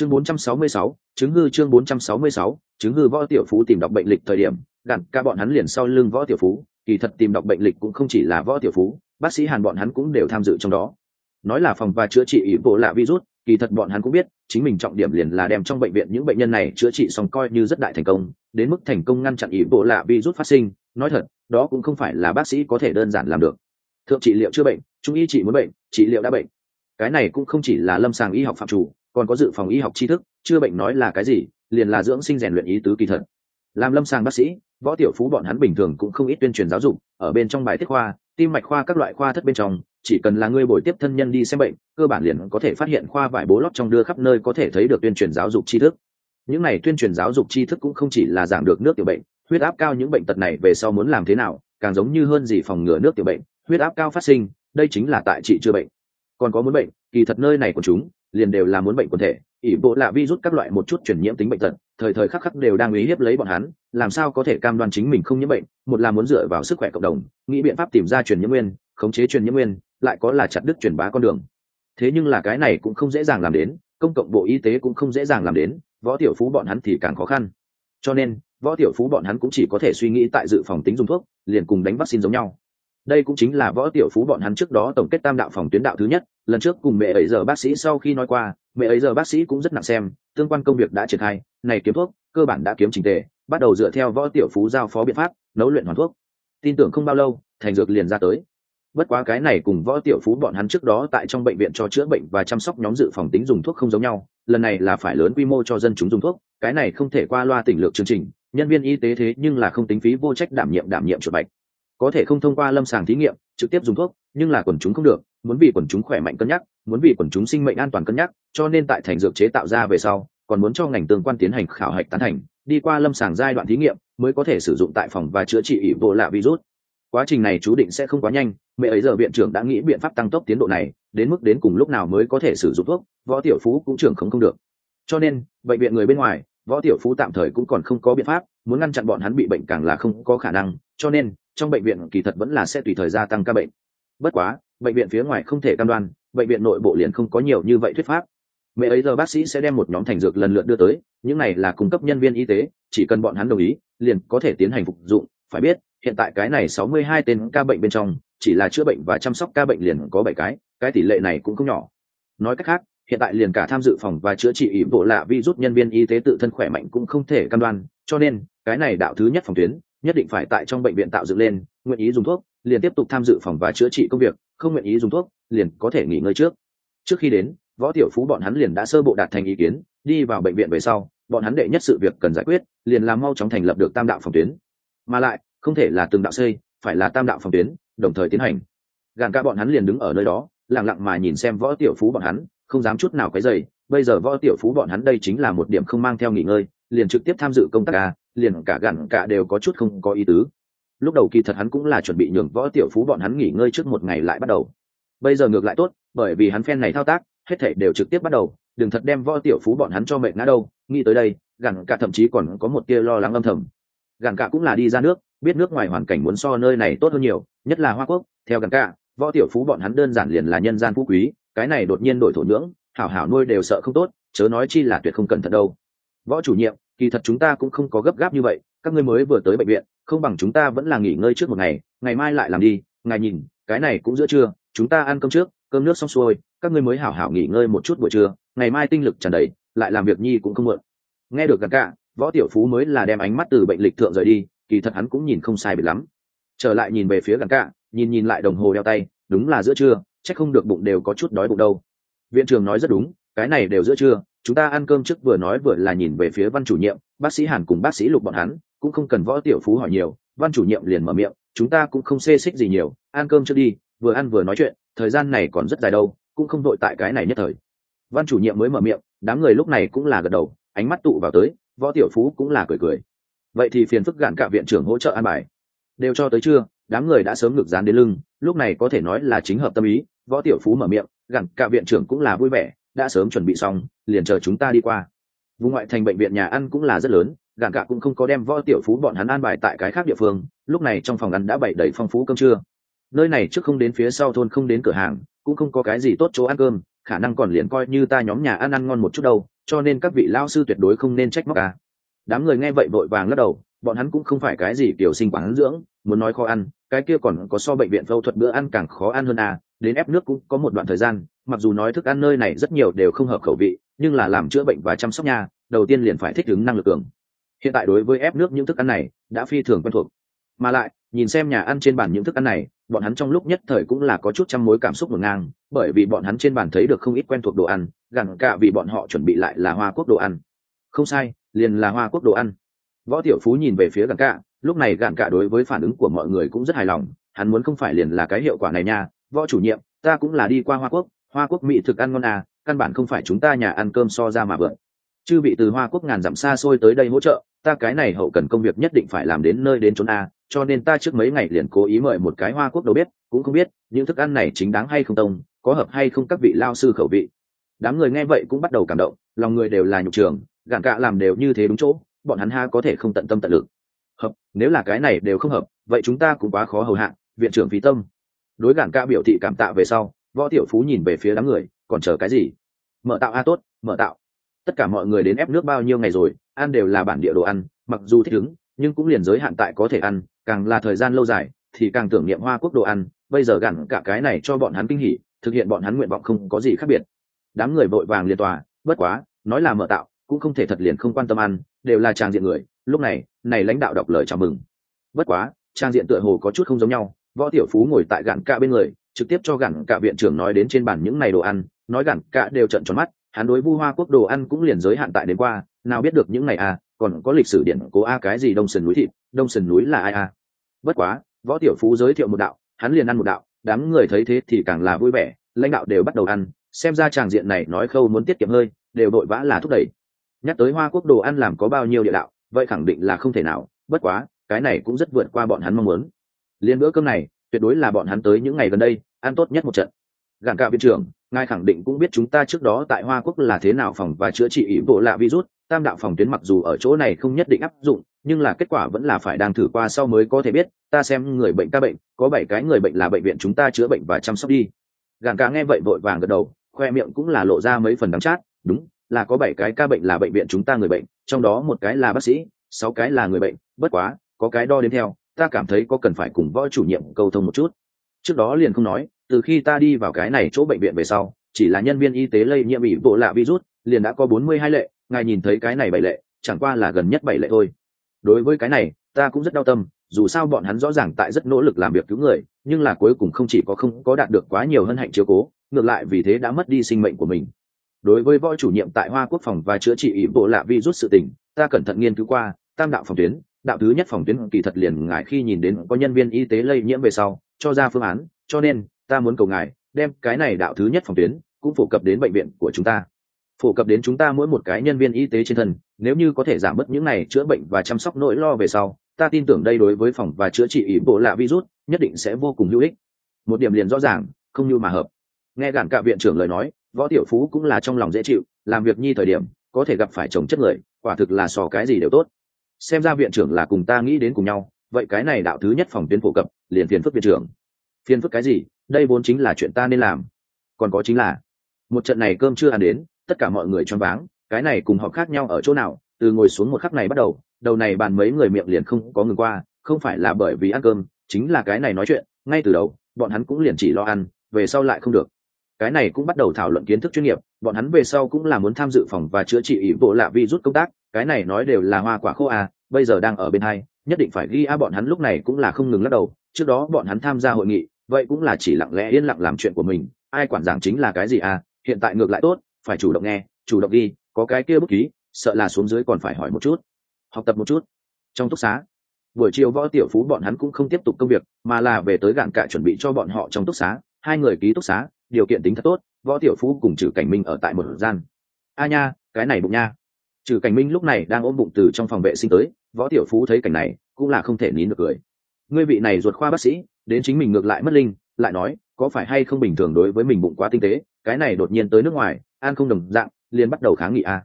chương 466, chứng hư chương 466, chứng hư võ tiểu phú tìm đọc bệnh lịch thời điểm gặn ca bọn hắn liền sau lưng võ tiểu phú kỳ thật tìm đọc bệnh lịch cũng không chỉ là võ tiểu phú bác sĩ hàn bọn hắn cũng đều tham dự trong đó. Nói là phòng và chữa trị ý bộ lạ virus kỳ thật bọn hắn cũng biết chính mình trọng điểm liền là đem trong bệnh viện những bệnh nhân này chữa trị xong coi như rất đại thành công đến mức thành công ngăn chặn ý bộ lạ virus phát sinh. Nói thật đó cũng không phải là bác sĩ có thể đơn giản làm được. Thượng trị liệu chữa bệnh trung y trị muốn bệnh trị liệu đã bệnh. Cái này cũng không chỉ là lâm sàng y học phạm chủ còn có dự phòng y học tri thức, chưa bệnh nói là cái gì, liền là dưỡng sinh rèn luyện ý tứ kỳ thật. Làm lâm sàng bác sĩ, võ tiểu phú bọn hắn bình thường cũng không ít tuyên truyền giáo dục, ở bên trong bài tiết khoa, tim mạch khoa các loại khoa thất bên trong, chỉ cần là người bồi tiếp thân nhân đi xem bệnh, cơ bản liền có thể phát hiện khoa vải bố lót trong đưa khắp nơi có thể thấy được tuyên truyền giáo dục tri thức. Những này tuyên truyền giáo dục tri thức cũng không chỉ là giảng được nước tiểu bệnh, huyết áp cao những bệnh tật này về sau muốn làm thế nào, càng giống như hơn gì phòng ngừa nước tiểu bệnh, huyết áp cao phát sinh, đây chính là tại trị chữa bệnh. Còn có muốn bệnh kỳ thật nơi này của chúng liền đều là muốn bệnh quần thể, ỷ bộ là virus các loại một chút chuyển nhiễm tính bệnh tật, thời thời khắc khắc đều đang uy hiếp lấy bọn hắn, làm sao có thể cam đoan chính mình không nhiễm bệnh, một là muốn dựa vào sức khỏe cộng đồng, nghĩ biện pháp tìm ra truyền nhiễm nguyên, khống chế truyền nhiễm nguyên, lại có là chặt đứt truyền bá con đường. Thế nhưng là cái này cũng không dễ dàng làm đến, công cộng bộ y tế cũng không dễ dàng làm đến, võ tiểu phú bọn hắn thì càng khó khăn. Cho nên, võ tiểu phú bọn hắn cũng chỉ có thể suy nghĩ tại dự phòng tính dùng thuốc, liền cùng đánh vaccine giống nhau. Đây cũng chính là võ tiểu phú bọn hắn trước đó tổng kết tam đạo phòng tuyến đạo thứ nhất lần trước cùng mẹ ấy giờ bác sĩ sau khi nói qua, mẹ ấy giờ bác sĩ cũng rất nặng xem, tương quan công việc đã triển khai, này kiếm thuốc, cơ bản đã kiếm trình tề, bắt đầu dựa theo võ tiểu phú giao phó biện pháp, nấu luyện hoàn thuốc. Tin tưởng không bao lâu, thành dược liền ra tới. Bất quá cái này cùng võ tiểu phú bọn hắn trước đó tại trong bệnh viện cho chữa bệnh và chăm sóc nhóm dự phòng tính dùng thuốc không giống nhau, lần này là phải lớn quy mô cho dân chúng dùng thuốc, cái này không thể qua loa tỉnh lược chương trình, nhân viên y tế thế nhưng là không tính phí vô trách đảm nhiệm đảm nhiệm chuột bạch. Có thể không thông qua lâm sàng thí nghiệm, trực tiếp dùng thuốc, nhưng là quần chúng không được muốn vì quần chúng khỏe mạnh cân nhắc, muốn vì quần chúng sinh mệnh an toàn cân nhắc, cho nên tại thành dược chế tạo ra về sau, còn muốn cho ngành tương quan tiến hành khảo hạch tán thành, đi qua lâm sàng giai đoạn thí nghiệm mới có thể sử dụng tại phòng và chữa trị ỷ vô lạ virus. Quá trình này chú định sẽ không quá nhanh, mẹ ấy giờ viện trưởng đã nghĩ biện pháp tăng tốc tiến độ này, đến mức đến cùng lúc nào mới có thể sử dụng thuốc, võ tiểu phú cũng trưởng không không được. Cho nên, bệnh viện người bên ngoài, võ tiểu phú tạm thời cũng còn không có biện pháp, muốn ngăn chặn bọn hắn bị bệnh càng là không có khả năng, cho nên, trong bệnh viện kỳ thật vẫn là sẽ tùy thời gia tăng ca bệnh. Bất quá bệnh viện phía ngoài không thể cam đoan, bệnh viện nội bộ liền không có nhiều như vậy thuyết pháp. Mẹ ấy giờ bác sĩ sẽ đem một nhóm thành dược lần lượt đưa tới, những này là cung cấp nhân viên y tế, chỉ cần bọn hắn đồng ý, liền có thể tiến hành phục dụng. Phải biết, hiện tại cái này sáu mươi hai tên ca bệnh bên trong, chỉ là chữa bệnh và chăm sóc ca bệnh liền có bảy cái cái tỷ lệ này cũng không nhỏ. Nói cách khác, hiện tại liền cả tham dự phòng và chữa trị ỷ bộ lạ vi rút nhân viên y tế tự thân khỏe mạnh cũng không thể cam đoan, cho nên, cái này đạo thứ nhất phòng tuyến, nhất định phải tại trong bệnh viện tạo dựng lên, nguyện ý dùng thuốc, liền tiếp tục tham dự phòng và chữa trị công việc không nguyện ý dùng thuốc, liền có thể nghỉ ngơi trước. Trước khi đến, võ tiểu phú bọn hắn liền đã sơ bộ đạt thành ý kiến, đi vào bệnh viện về sau, bọn hắn đệ nhất sự việc cần giải quyết, liền làm mau chóng thành lập được tam đạo phòng tuyến. Mà lại, không thể là từng đạo xây, phải là tam đạo phòng tuyến, đồng thời tiến hành. Gàn cả bọn hắn liền đứng ở nơi đó, lặng lặng mà nhìn xem võ tiểu phú bọn hắn, không dám chút nào cái dày bây giờ võ tiểu phú bọn hắn đây chính là một điểm không mang theo nghỉ ngơi, liền trực tiếp tham dự công tác a, liền cả gàn cả đều có chút không có ý tứ lúc đầu kỳ thật hắn cũng là chuẩn bị nhường võ tiểu phú bọn hắn nghỉ ngơi trước một ngày lại bắt đầu. Bây giờ ngược lại tốt, bởi vì hắn phen này thao tác, hết thể đều trực tiếp bắt đầu, đừng thật đem võ tiểu phú bọn hắn cho mệt ngã đâu, nghĩ tới đây gặn cả thậm chí còn có một tia lo lắng âm thầm. Gặn cả cũng là đi ra nước, biết nước ngoài hoàn cảnh muốn so nơi này tốt hơn nhiều, nhất là hoa quốc, theo gặn cả, võ tiểu phú bọn hắn đơn giản liền là nhân gian phú quý, cái này đột nhiên đổi thổ nhưỡng, hảo hảo nuôi đều sợ không tốt, chớ nói chi là tuyệt không cẩn thận đâu. Võ chủ nhiệm, kỳ thật chúng ta cũng không có gấp gáp như vậy các ngươi mới vừa tới bệnh viện, không bằng chúng ta vẫn là nghỉ ngơi trước một ngày ngày mai lại làm đi, ngài nhìn, cái này cũng giữa trưa, chúng ta ăn cơm trước, cơm nước xong xuôi, các ngươi mới hảo hảo nghỉ ngơi một chút buổi trưa, ngày mai tinh lực tràn đầy, lại làm việc nhi cũng không mượn nghe được gần cả, võ tiểu phú mới là đem ánh mắt từ bệnh lịch thượng rời đi, kỳ thật hắn cũng nhìn không sai biệt lắm. Trở lại nhìn về phía gần cả, nhìn nhìn lại đồng hồ đeo tay, đúng là giữa trưa, chắc không được bụng đều có chút đói bụng đâu. Viện trưởng nói rất đúng, cái này đều giữa trưa, chúng ta ăn cơm trước vừa nói vừa là nhìn về phía văn chủ nhiệm, bác sĩ hàn cùng bác sĩ lục bọn hắn cũng không cần võ tiểu phú hỏi nhiều, văn chủ nhiệm liền mở miệng, chúng ta cũng không xê xích gì nhiều, ăn cơm trước đi, vừa ăn vừa nói chuyện, thời gian này còn rất dài đâu, cũng không đội tại cái này nhất thời. Văn chủ nhiệm mới mở miệng, đám người lúc này cũng là gật đầu, ánh mắt tụ vào tới, võ tiểu phú cũng là cười cười. Vậy thì phiền phức gạn cả viện trưởng hỗ trợ an bài. Đều cho tới trưa, đám người đã sớm ngực dán đến lưng, lúc này có thể nói là chính hợp tâm ý, võ tiểu phú mở miệng, gạn cả viện trưởng cũng là vui vẻ, đã sớm chuẩn bị xong, liền chờ chúng ta đi qua. Vùng ngoại thành bệnh viện nhà ăn cũng là rất lớn gạn cả cũng không có đem võ tiểu phú bọn hắn an bài tại cái khác địa phương lúc này trong phòng ăn đã bày đầy phong phú cơm trưa. Nơi này trước không đến phía sau thôn không đến cửa hàng cũng không có cái gì tốt chỗ ăn cơm khả năng còn liền coi như ta nhóm nhà ăn ăn ngon một chút đâu cho nên các vị lao sư tuyệt đối không nên trách móc cả đám người nghe vậy vội vàng lắc đầu bọn hắn cũng không phải cái gì kiểu sinh quán dưỡng muốn nói khó ăn cái kia còn có so bệnh viện phẫu thuật bữa ăn càng khó ăn hơn à đến ép nước cũng có một đoạn thời gian mặc dù nói thức ăn nơi này rất nhiều đều không hợp khẩu vị nhưng là làm chữa bệnh và chăm sóc nhà, đầu tiên liền phải thích ứng năng lực cường hiện tại đối với ép nước những thức ăn này, đã phi thường quen thuộc. Mà lại, nhìn xem nhà ăn trên bàn những thức ăn này, bọn hắn trong lúc nhất thời cũng là có chút trăm mối cảm xúc ngổn ngang, bởi vì bọn hắn trên bàn thấy được không ít quen thuộc đồ ăn gặn cả vì bọn họ chuẩn bị lại là hoa quốc đồ ăn. Không sai, liền là hoa quốc đồ ăn. Võ tiểu phú nhìn về phía gặn cả, lúc này gạn cả đối với phản ứng của mọi người cũng rất hài lòng, hắn muốn không phải liền là cái hiệu quả này nha, võ chủ nhiệm, ta cũng là đi qua hoa quốc hoa quốc mỹ thực ăn ngon à căn bản không phải chúng ta nhà ăn cơm so ra mà vượn. Chư bị từ hoa quốc ngàn dặm xa xôi tới đây hỗ trợ ta cái này hậu cần công việc nhất định phải làm đến nơi đến chốn a, cho nên ta trước mấy ngày liền cố ý mời một cái hoa quốc đầu bếp, cũng không biết, những thức ăn này chính đáng hay không tông, có hợp hay không các vị lao sư khẩu vị. Đám người nghe vậy cũng bắt đầu cảm động, lòng người đều là nhục trường, gạn cạ làm đều như thế đúng chỗ, bọn hắn ha có thể không tận tâm tận lực. Hợp, nếu là cái này đều không hợp, vậy chúng ta cũng quá khó hầu hạ, viện trưởng phí tâm. Đối gạn cạ biểu thị cảm tạ về sau, võ tiểu phú nhìn về phía đám người, còn chờ cái gì? Mở tạo a tốt, mở tạo tất cả mọi người đến ép nước bao nhiêu ngày rồi, ăn đều là bản địa đồ ăn, mặc dù thích ứng, nhưng cũng liền giới hạn tại có thể ăn, càng là thời gian lâu dài, thì càng tưởng niệm hoa quốc đồ ăn, bây giờ gặn cả cái này cho bọn hắn kinh hỉ, thực hiện bọn hắn nguyện vọng không có gì khác biệt. Đám người vội vàng liên tòa, bất quá, nói là mở tạo, cũng không thể thật liền không quan tâm ăn, đều là trang diện người, lúc này này lãnh đạo đọc lời chào mừng. Bất quá, trang diện tựa hồ có chút không giống nhau, võ tiểu phú ngồi tại gặn cả bên người, trực tiếp cho gặn cả viện trưởng nói đến trên bàn những này đồ ăn, nói gặn cả đều trận tròn mắt hắn đối vu hoa quốc đồ ăn cũng liền giới hạn tại đến qua, nào biết được những ngày à còn có lịch sử điện cố a cái gì đông sườn núi thịt, đông sườn núi là ai a bất quá, võ tiểu phú giới thiệu một đạo, hắn liền ăn một đạo, đám người thấy thế thì càng là vui vẻ, lãnh đạo đều bắt đầu ăn, xem ra tràng diện này nói khâu muốn tiết kiệm hơi, đều đội vã là thúc đẩy. Nhắc tới hoa quốc đồ ăn làm có bao nhiêu địa đạo, vậy khẳng định là không thể nào, bất quá, cái này cũng rất vượt qua bọn hắn mong muốn. Liên bữa cơm này, tuyệt đối là bọn hắn tới những ngày gần đây, ăn tốt nhất một trận gạn cả viện trưởng, ngài khẳng định cũng biết chúng ta trước đó tại hoa quốc là thế nào phòng và chữa trị ý bộ lạ virus. Tam đạo phòng tuyến mặc dù ở chỗ này không nhất định áp dụng, nhưng là kết quả vẫn là phải đang thử qua sau mới có thể biết. Ta xem người bệnh ca bệnh, có bảy cái người bệnh là bệnh viện chúng ta chữa bệnh và chăm sóc đi. Gàn cá nghe vậy vội vàng gật đầu, khoe miệng cũng là lộ ra mấy phần đắng chát. Đúng, là có bảy cái ca bệnh là bệnh viện chúng ta người bệnh, trong đó một cái là bác sĩ, sáu cái là người bệnh. Bất quá, có cái đo đến theo, ta cảm thấy có cần phải cùng võ chủ nhiệm câu thông một chút. Trước đó liền không nói từ khi ta đi vào cái này chỗ bệnh viện về sau, chỉ là nhân viên y tế lây nhiễm bị bộ lạ virus, liền đã có bốn mươi hai lệ, ngài nhìn thấy cái này bảy lệ, chẳng qua là gần nhất bảy lệ thôi. Đối với cái này, ta cũng rất đau tâm, dù sao bọn hắn rõ ràng tại rất nỗ lực làm việc cứu người, nhưng là cuối cùng không chỉ có không có đạt được quá nhiều hân hạnh chiếu cố, ngược lại vì thế đã mất đi sinh mệnh của mình. Đối với võ chủ nhiệm tại hoa quốc phòng và chữa trị ý bộ lạ virus sự tình, ta cẩn thận nghiên cứu qua, tam đạo phòng tuyến, đạo thứ nhất phòng tuyến kỳ thật liền ngài khi nhìn đến có nhân viên y tế lây nhiễm về sau, cho ra phương án, cho nên ta muốn cầu ngài, đem cái này đạo thứ nhất phòng tuyến, cũng phổ cập đến bệnh viện của chúng ta. Phổ cập đến chúng ta mỗi một cái nhân viên y tế trên thân, nếu như có thể giảm bớt những này chữa bệnh và chăm sóc nỗi lo về sau, ta tin tưởng đây đối với phòng và chữa trị ý bộ lạ virus, nhất định sẽ vô cùng hữu ích. Một điểm liền rõ ràng, không như mà hợp. Nghe gản cả viện trưởng lời nói, võ tiểu phú cũng là trong lòng dễ chịu, làm việc nhi thời điểm, có thể gặp phải chồng chất người, quả thực là sò cái gì đều tốt. Xem ra viện trưởng là cùng ta nghĩ đến cùng nhau, vậy cái này đạo thứ nhất phòng tuyến phổ cập, liền phiền phức viện trưởng. Phiền phức cái gì? Đây vốn chính là chuyện ta nên làm. Còn có chính là, một trận này cơm chưa ăn đến, tất cả mọi người choáng váng, cái này cùng họ khác nhau ở chỗ nào, từ ngồi xuống một khắc này bắt đầu đầu này bàn mấy người miệng liền không có ngừng qua, không phải là bởi vì ăn cơm, chính là cái này nói chuyện, ngay từ đầu, bọn hắn cũng liền chỉ lo ăn, về sau lại không được. Cái này cũng bắt đầu thảo luận kiến thức chuyên nghiệp, bọn hắn về sau cũng là muốn tham dự phòng và chữa trị ý bộ lạ vi rút công tác, cái này nói đều là hoa quả khô à bây giờ đang ở bên hai, nhất định phải ghi a bọn hắn lúc này cũng là không ngừng lắc đầu, trước đó bọn hắn tham gia hội nghị vậy cũng là chỉ lặng lẽ yên lặng làm chuyện của mình. Ai quản giảng chính là cái gì à? Hiện tại ngược lại tốt, phải chủ động nghe, chủ động đi, có cái kia bút ký, sợ là xuống dưới còn phải hỏi một chút. Học tập một chút. Trong túc xá, buổi chiều võ tiểu phú bọn hắn cũng không tiếp tục công việc, mà là về tới gạn cạ chuẩn bị cho bọn họ trong túc xá. Hai người ký túc xá, điều kiện tính thật tốt, võ tiểu phú cùng trừ cảnh minh ở tại một gian. A nha, cái này bụng nha. Trừ cảnh minh lúc này đang ôm bụng từ trong phòng vệ sinh tới, võ tiểu phú thấy cảnh này, cũng là không thể nín được cười ngươi vị này ruột khoa bác sĩ, đến chính mình ngược lại mất linh, lại nói, có phải hay không bình thường đối với mình bụng quá tinh tế, cái này đột nhiên tới nước ngoài an không đồng dạng, liền bắt đầu kháng nghị a.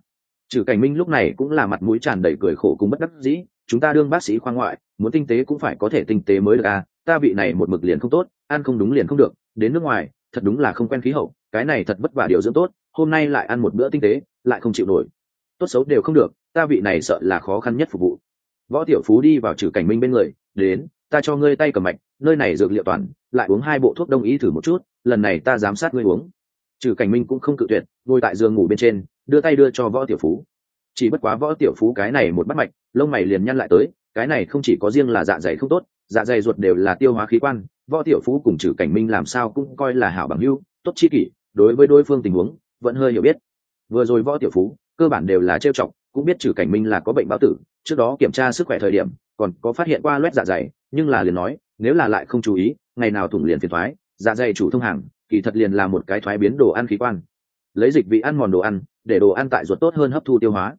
Trừ cảnh minh lúc này cũng là mặt mũi tràn đầy cười khổ cùng bất đắc dĩ, chúng ta đương bác sĩ khoa ngoại, muốn tinh tế cũng phải có thể tinh tế mới được a, ta vị này một mực liền không tốt, ăn không đúng liền không được, đến nước ngoài, thật đúng là không quen khí hậu, cái này thật vất vả điều dưỡng tốt, hôm nay lại ăn một bữa tinh tế, lại không chịu nổi. Tốt xấu đều không được, ta vị này sợ là khó khăn nhất phục vụ. Võ tiểu phú đi vào trừ cảnh minh bên người, đến ta cho ngươi tay cầm mạch, nơi này dược liệu toàn, lại uống hai bộ thuốc đông y thử một chút, lần này ta giám sát ngươi uống. Trừ cảnh minh cũng không cự tuyệt, ngồi tại giường ngủ bên trên, đưa tay đưa cho võ tiểu phú. Chỉ bất quá võ tiểu phú cái này một bắt mạch, lông mày liền nhăn lại tới, cái này không chỉ có riêng là dạ dày không tốt dạ dày ruột đều là tiêu hóa khí quan, võ tiểu phú cùng trừ cảnh minh làm sao cũng coi là hảo bằng hưu tốt chi kỷ, đối với đối phương tình huống, vẫn hơi hiểu biết. Vừa rồi võ tiểu phú, cơ bản đều là trêu chọc, cũng biết trừ cảnh minh là có bệnh báo tử, trước đó kiểm tra sức khỏe thời điểm, còn có phát hiện qua loét dạ dày nhưng là liền nói, nếu là lại không chú ý, ngày nào thủng liền phiền thoái dạ dày chủ thông hàng, kỳ thật liền là một cái thoái biến đồ ăn khí quan. Lấy dịch vị ăn mòn đồ ăn, để đồ ăn tại ruột tốt hơn hấp thu tiêu hóa.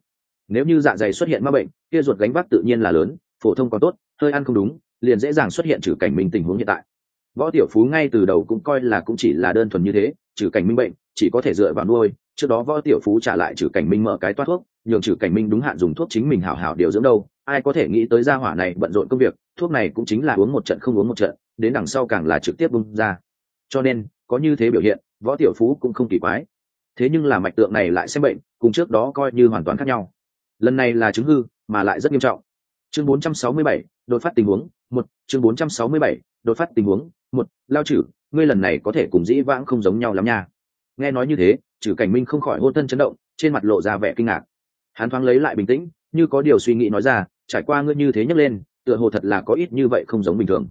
Nếu như dạ dày xuất hiện ma bệnh, kia ruột gánh vác tự nhiên là lớn, phổ thông còn tốt, hơi ăn không đúng, liền dễ dàng xuất hiện trừ cảnh minh tình huống hiện tại. Võ tiểu phú ngay từ đầu cũng coi là cũng chỉ là đơn thuần như thế, trừ cảnh minh bệnh, chỉ có thể dựa vào nuôi trước đó võ tiểu phú trả lại trừ cảnh minh mở cái toát thuốc nhường trừ cảnh minh đúng hạn dùng thuốc chính mình hảo hảo điều dưỡng đâu. Ai có thể nghĩ tới gia hỏa này bận rộn công việc thuốc này cũng chính là uống một trận không uống một trận đến đằng sau càng là trực tiếp bung ra. Cho nên có như thế biểu hiện võ tiểu phú cũng không kỳ quái. Thế nhưng là mạch tượng này lại xem bệnh cùng trước đó coi như hoàn toàn khác nhau. Lần này là chứng hư mà lại rất nghiêm trọng. Chương 467, đột phát tình huống một. Chương 467, đột phát tình huống một. Lao chử ngươi lần này có thể cùng dĩ vãng không giống nhau lắm nha. Nghe nói như thế trừ cảnh minh không khỏi hôn thân chấn động, trên mặt lộ ra vẻ kinh ngạc. Hắn thoáng lấy lại bình tĩnh, như có điều suy nghĩ nói ra, trải qua ngươi như thế nhấc lên, tựa hồ thật là có ít như vậy không giống bình thường.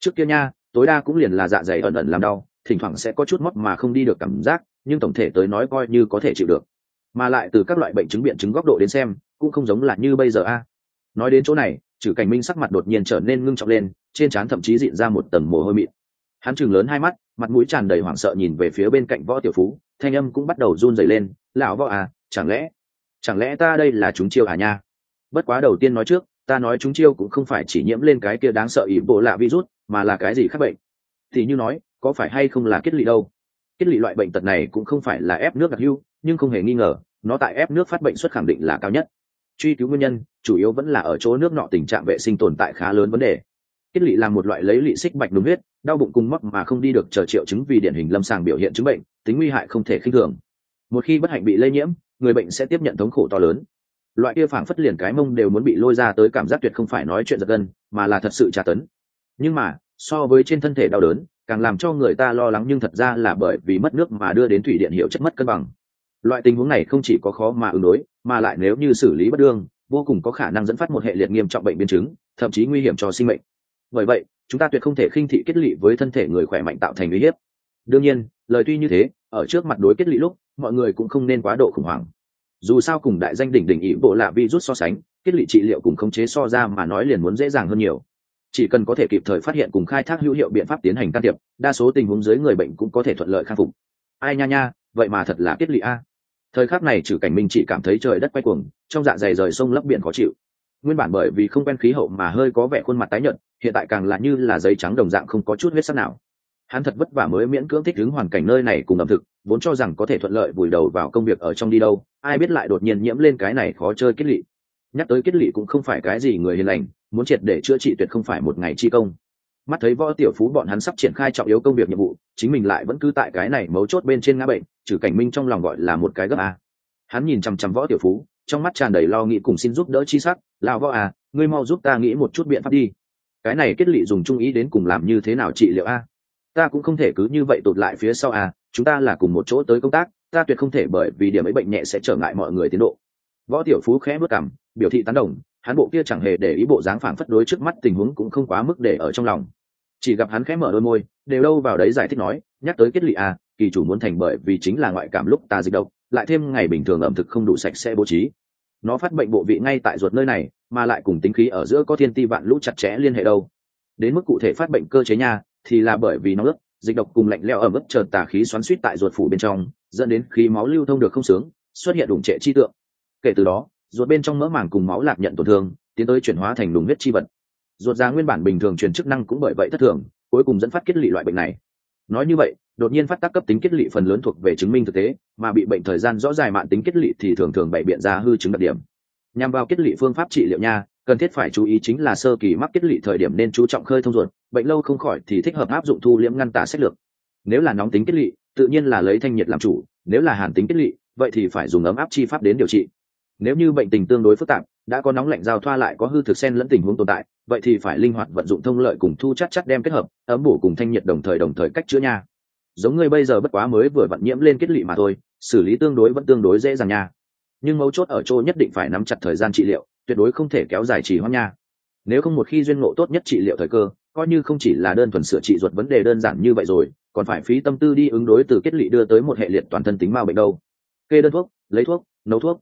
Trước kia nha, tối đa cũng liền là dạ dày ẩn ẩn làm đau, thỉnh thoảng sẽ có chút mót mà không đi được cảm giác, nhưng tổng thể tới nói coi như có thể chịu được. Mà lại từ các loại bệnh chứng biện chứng góc độ đến xem, cũng không giống là như bây giờ a. Nói đến chỗ này chử cảnh minh sắc mặt đột nhiên trở nên ngưng trọng lên, trên trán thậm chí diện ra một tầng mồ hôi mịn. Hắn chừng lớn hai mắt, mặt mũi tràn đầy hoảng sợ nhìn về phía bên cạnh võ tiểu phú thanh âm cũng bắt đầu run rẩy lên, lão võ à chẳng lẽ chẳng lẽ ta đây là chúng chiêu à nha? Bất quá đầu tiên nói trước, ta nói chúng chiêu cũng không phải chỉ nhiễm lên cái kia đáng sợ ý bộ lạ virus, mà là cái gì khác bệnh? Thì như nói, có phải hay không là kết lị đâu? Kết lị loại bệnh tật này cũng không phải là ép nước đặc hưu nhưng không hề nghi ngờ, nó tại ép nước phát bệnh xuất khẳng định là cao nhất. Truy cứu nguyên nhân, chủ yếu vẫn là ở chỗ nước nọ tình trạng vệ sinh tồn tại khá lớn vấn đề. Kết lị là một loại lấy lị xích bạch đúng huyết đau bụng cung móc mà không đi được chờ triệu chứng vì điển hình lâm sàng biểu hiện chứng bệnh, tính nguy hại không thể khinh thường. Một khi bất hạnh bị lây nhiễm, người bệnh sẽ tiếp nhận thống khổ to lớn. Loại kia phảng phất liền cái mông đều muốn bị lôi ra tới cảm giác tuyệt không phải nói chuyện giật gân, mà là thật sự tra tấn. Nhưng mà, so với trên thân thể đau đớn, càng làm cho người ta lo lắng nhưng thật ra là bởi vì mất nước mà đưa đến thủy điện hiệu chất mất cân bằng. Loại tình huống này không chỉ có khó mà ứng đối, mà lại nếu như xử lý bất đương, vô cùng có khả năng dẫn phát một hệ liệt nghiêm trọng bệnh biến chứng, thậm chí nguy hiểm cho sinh mệnh. Bởi vậy chúng ta tuyệt không thể khinh thị kết lị với thân thể người khỏe mạnh tạo thành uy hiếp. Đương nhiên, lời tuy như thế, ở trước mặt đối kết lị lúc, mọi người cũng không nên quá độ khủng hoảng. Dù sao cùng đại danh đỉnh đỉnh ý bộ lạ vi rút so sánh, kết lị trị liệu cùng khống chế so ra mà nói liền muốn dễ dàng hơn nhiều. Chỉ cần có thể kịp thời phát hiện cùng khai thác hữu hiệu biện pháp tiến hành can thiệp, đa số tình huống dưới người bệnh cũng có thể thuận lợi khắc phục. Ai nha nha, vậy mà thật là kết lị a. Thời khắc này trừ cảnh minh chỉ cảm thấy trời đất quay cuồng, trong dạ dày rời sông lấp biển khó chịu nguyên bản bởi vì không quen khí hậu mà hơi có vẻ khuôn mặt tái nhợt, hiện tại càng là như là giấy trắng đồng dạng không có chút huyết sắc nào. Hắn thật vất vả mới miễn cưỡng thích ứng hoàn cảnh nơi này cùng ẩm thực, vốn cho rằng có thể thuận lợi vùi đầu vào công việc ở trong đi đâu, ai biết lại đột nhiên nhiễm lên cái này khó chơi kết lị. Nhắc tới kết lị cũng không phải cái gì người hiền lành, muốn triệt để chữa trị tuyệt không phải một ngày chi công. Mắt thấy võ tiểu phú bọn hắn sắp triển khai trọng yếu công việc nhiệm vụ, chính mình lại vẫn cứ tại cái này mấu chốt bên trên ngã bệnh, trừ cảnh minh trong lòng gọi là một cái gấp a. Hắn nhìn chằm chằm võ tiểu phú trong mắt tràn đầy lo nghĩ cùng xin giúp đỡ chi sắc lao võ à ngươi mau giúp ta nghĩ một chút biện pháp đi. Cái này kết lị dùng trung ý đến cùng làm như thế nào trị liệu a? Ta cũng không thể cứ như vậy tụt lại phía sau à chúng ta là cùng một chỗ tới công tác, ta tuyệt không thể bởi vì điểm ấy bệnh nhẹ sẽ trở ngại mọi người tiến độ. Võ tiểu phú khẽ bước cảm biểu thị tán đồng, hắn bộ kia chẳng hề để ý bộ dáng phản phất đối trước mắt tình huống cũng không quá mức để ở trong lòng. Chỉ gặp hắn khẽ mở đôi môi, đều đâu vào đấy giải thích nói, nhắc tới kết lị à kỳ chủ muốn thành bởi vì chính là ngoại cảm lúc ta dịch độc lại thêm ngày bình thường ẩm thực không đủ sạch sẽ bố trí. Nó phát bệnh bộ vị ngay tại ruột nơi này, mà lại cùng tính khí ở giữa có thiên ti vạn lũ chặt chẽ liên hệ đâu. Đến mức cụ thể phát bệnh cơ chế nha, thì là bởi vì nó ướt, dịch độc cùng lạnh leo ở mức chợt tà khí xoắn suýt tại ruột phủ bên trong, dẫn đến khí máu lưu thông được không sướng, xuất hiện đủng trệ chi tượng. Kể từ đó, ruột bên trong mỡ màng cùng máu lạc nhận tổn thương, tiến tới chuyển hóa thành đùng huyết chi vật. Ruột già nguyên bản bình thường truyền chức năng cũng bởi vậy thất thường, cuối cùng dẫn phát kết lị loại bệnh này. Nói như vậy đột nhiên phát tác cấp tính kết lị phần lớn thuộc về chứng minh thực tế, mà bị bệnh thời gian rõ dài mạng tính kết lị thì thường thường bày biện ra hư chứng đặc điểm. Nhằm vào kết lị phương pháp trị liệu nha, cần thiết phải chú ý chính là sơ kỳ mắc kết lị thời điểm nên chú trọng khơi thông ruột, bệnh lâu không khỏi thì thích hợp áp dụng thu liễm ngăn tả sách lược. Nếu là nóng tính kết lị, tự nhiên là lấy thanh nhiệt làm chủ, nếu là hàn tính kết lị, vậy thì phải dùng ấm áp chi pháp đến điều trị. Nếu như bệnh tình tương đối phức tạp, đã có nóng lạnh giao thoa lại có hư thực sen lẫn tình huống tồn tại, vậy thì phải linh hoạt vận dụng thông lợi cùng thu chắc chắc đem kết hợp, ấm bổ cùng thanh nhiệt đồng thời đồng thời cách chữa nha giống ngươi bây giờ bất quá mới vừa vận nhiễm lên kết lị mà thôi, xử lý tương đối vẫn tương đối dễ dàng nha. Nhưng mấu chốt ở chỗ nhất định phải nắm chặt thời gian trị liệu, tuyệt đối không thể kéo dài trì hoãn nha. Nếu không một khi duyên ngộ tốt nhất trị liệu thời cơ, coi như không chỉ là đơn thuần sửa trị ruột vấn đề đơn giản như vậy rồi, còn phải phí tâm tư đi ứng đối từ kết lị đưa tới một hệ liệt toàn thân tính mao bệnh đâu. Kê đơn thuốc, lấy thuốc, nấu thuốc.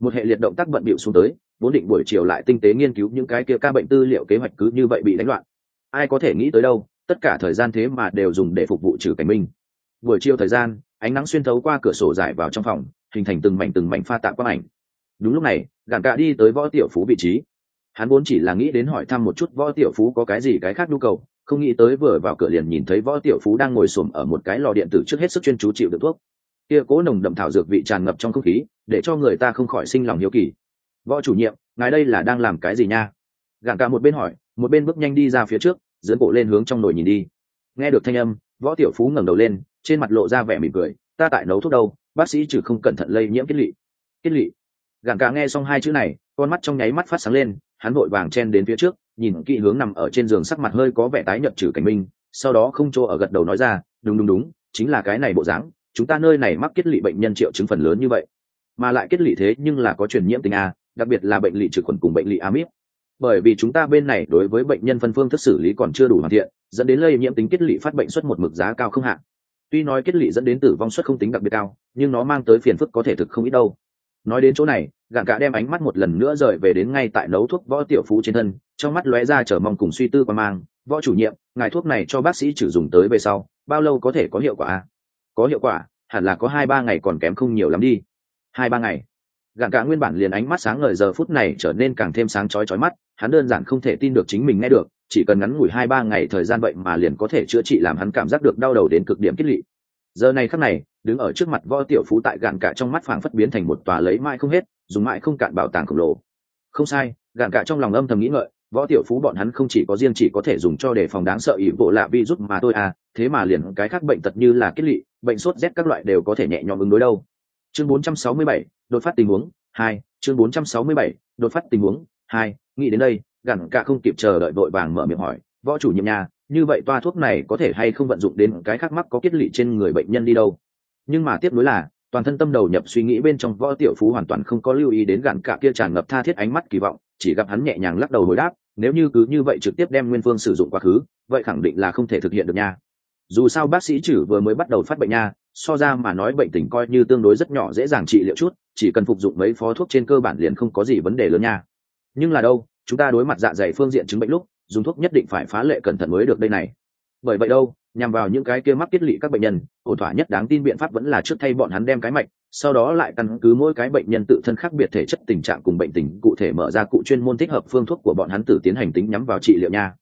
Một hệ liệt động tác bận bịu xuống tới, vốn định buổi chiều lại tinh tế nghiên cứu những cái kia ca bệnh tư liệu kế hoạch cứ như vậy bị đánh loạn. Ai có thể nghĩ tới đâu? Tất cả thời gian thế mà đều dùng để phục vụ trừ cảnh minh. Buổi chiều thời gian, ánh nắng xuyên thấu qua cửa sổ dài vào trong phòng, hình thành từng mảnh từng mảnh pha tạp quang ảnh. Đúng lúc này, gạn cạ đi tới võ tiểu phú vị trí. Hắn vốn chỉ là nghĩ đến hỏi thăm một chút võ tiểu phú có cái gì cái khác nhu cầu, không nghĩ tới vừa vào cửa liền nhìn thấy võ tiểu phú đang ngồi xổm ở một cái lò điện tử trước hết sức chuyên chú chịu được thuốc. Kia cố nồng đậm thảo dược vị tràn ngập trong không khí, để cho người ta không khỏi sinh lòng hiếu kỳ. Võ chủ nhiệm, ngài đây là đang làm cái gì nha? Gạn cả một bên hỏi, một bên bước nhanh đi ra phía trước dẫn bộ lên hướng trong nồi nhìn đi. Nghe được thanh âm, võ tiểu phú ngẩng đầu lên, trên mặt lộ ra vẻ mỉm cười, ta tại nấu thuốc đâu, bác sĩ trừ không cẩn thận lây nhiễm kết lị. Kết lị? Gạn cả nghe xong hai chữ này, con mắt trong nháy mắt phát sáng lên, hắn vội vàng chen đến phía trước, nhìn kỹ hướng nằm ở trên giường sắc mặt hơi có vẻ tái nhợt trừ cảnh minh, sau đó không chỗ ở gật đầu nói ra, đúng đúng đúng, chính là cái này bộ dáng, chúng ta nơi này mắc kết lị bệnh nhân triệu chứng phần lớn như vậy. Mà lại kết lị thế nhưng là có truyền nhiễm tình a, đặc biệt là bệnh lị trực khuẩn cùng bệnh lị amip bởi vì chúng ta bên này đối với bệnh nhân phân phương thức xử lý còn chưa đủ hoàn thiện, dẫn đến lây nhiễm tính kết lị phát bệnh suất một mực giá cao không hạn tuy nói kết lị dẫn đến tử vong suất không tính đặc biệt cao, nhưng nó mang tới phiền phức có thể thực không ít đâu. Nói đến chỗ này, gạn cả đem ánh mắt một lần nữa rời về đến ngay tại nấu thuốc võ tiểu phú trên thân, trong mắt lóe ra chờ mong cùng suy tư qua mang, võ chủ nhiệm, ngài thuốc này cho bác sĩ trừ dùng tới về sau, bao lâu có thể có hiệu quả? Có hiệu quả, hẳn là có hai ba ngày còn kém không nhiều lắm đi. Hai ba ngày? Gạn cả nguyên bản liền ánh mắt sáng ngời giờ phút này trở nên càng thêm sáng chói chói mắt hắn đơn giản không thể tin được chính mình nghe được chỉ cần ngắn ngủi hai ba ngày thời gian vậy mà liền có thể chữa trị làm hắn cảm giác được đau đầu đến cực điểm kết lị. Giờ này khắc này đứng ở trước mặt võ tiểu phú tại gạn cả trong mắt phảng phất biến thành một tòa lấy mãi không hết dùng mãi không cạn bảo tàng khổng lồ. Không sai gạn cả trong lòng âm thầm nghĩ ngợi võ tiểu phú bọn hắn không chỉ có riêng chỉ có thể dùng cho để phòng đáng sợ ý bộ lạ virus mà tôi à thế mà liền cái khác bệnh tật như là kết lị bệnh sốt rét các loại đều có thể nhẹ nhõm ứng đối đâu. Chương 467, đột phát tình huống hai chương 467, đột phát tình huống hai nghĩ đến đây gặn cả không kịp chờ đợi vội vàng mở miệng hỏi võ chủ nhiệm nhà như vậy toa thuốc này có thể hay không vận dụng đến cái khác mắc có kết lị trên người bệnh nhân đi đâu? Nhưng mà tiếp nối là toàn thân tâm đầu nhập suy nghĩ bên trong võ tiểu phú hoàn toàn không có lưu ý đến gạn cả kia tràn ngập tha thiết ánh mắt kỳ vọng chỉ gặp hắn nhẹ nhàng lắc đầu hồi đáp nếu như cứ như vậy trực tiếp đem nguyên phương sử dụng quá khứ vậy khẳng định là không thể thực hiện được nha. Dù sao bác sĩ chử vừa mới bắt đầu phát bệnh nha so ra mà nói bệnh tình coi như tương đối rất nhỏ dễ dàng trị liệu chút, chỉ cần phục dụng mấy phó thuốc trên cơ bản liền không có gì vấn đề lớn nha. Nhưng là đâu, chúng ta đối mặt dạ dày phương diện chứng bệnh lúc, dùng thuốc nhất định phải phá lệ cẩn thận mới được đây này. Bởi vậy đâu, nhằm vào những cái kia mắc tiết lị các bệnh nhân, ổn thỏa nhất đáng tin biện pháp vẫn là trước thay bọn hắn đem cái mạch, sau đó lại căn cứ mỗi cái bệnh nhân tự thân khác biệt thể chất tình trạng cùng bệnh tình cụ thể mở ra cụ chuyên môn thích hợp phương thuốc của bọn hắn tự tiến hành tính nhắm vào trị liệu nha.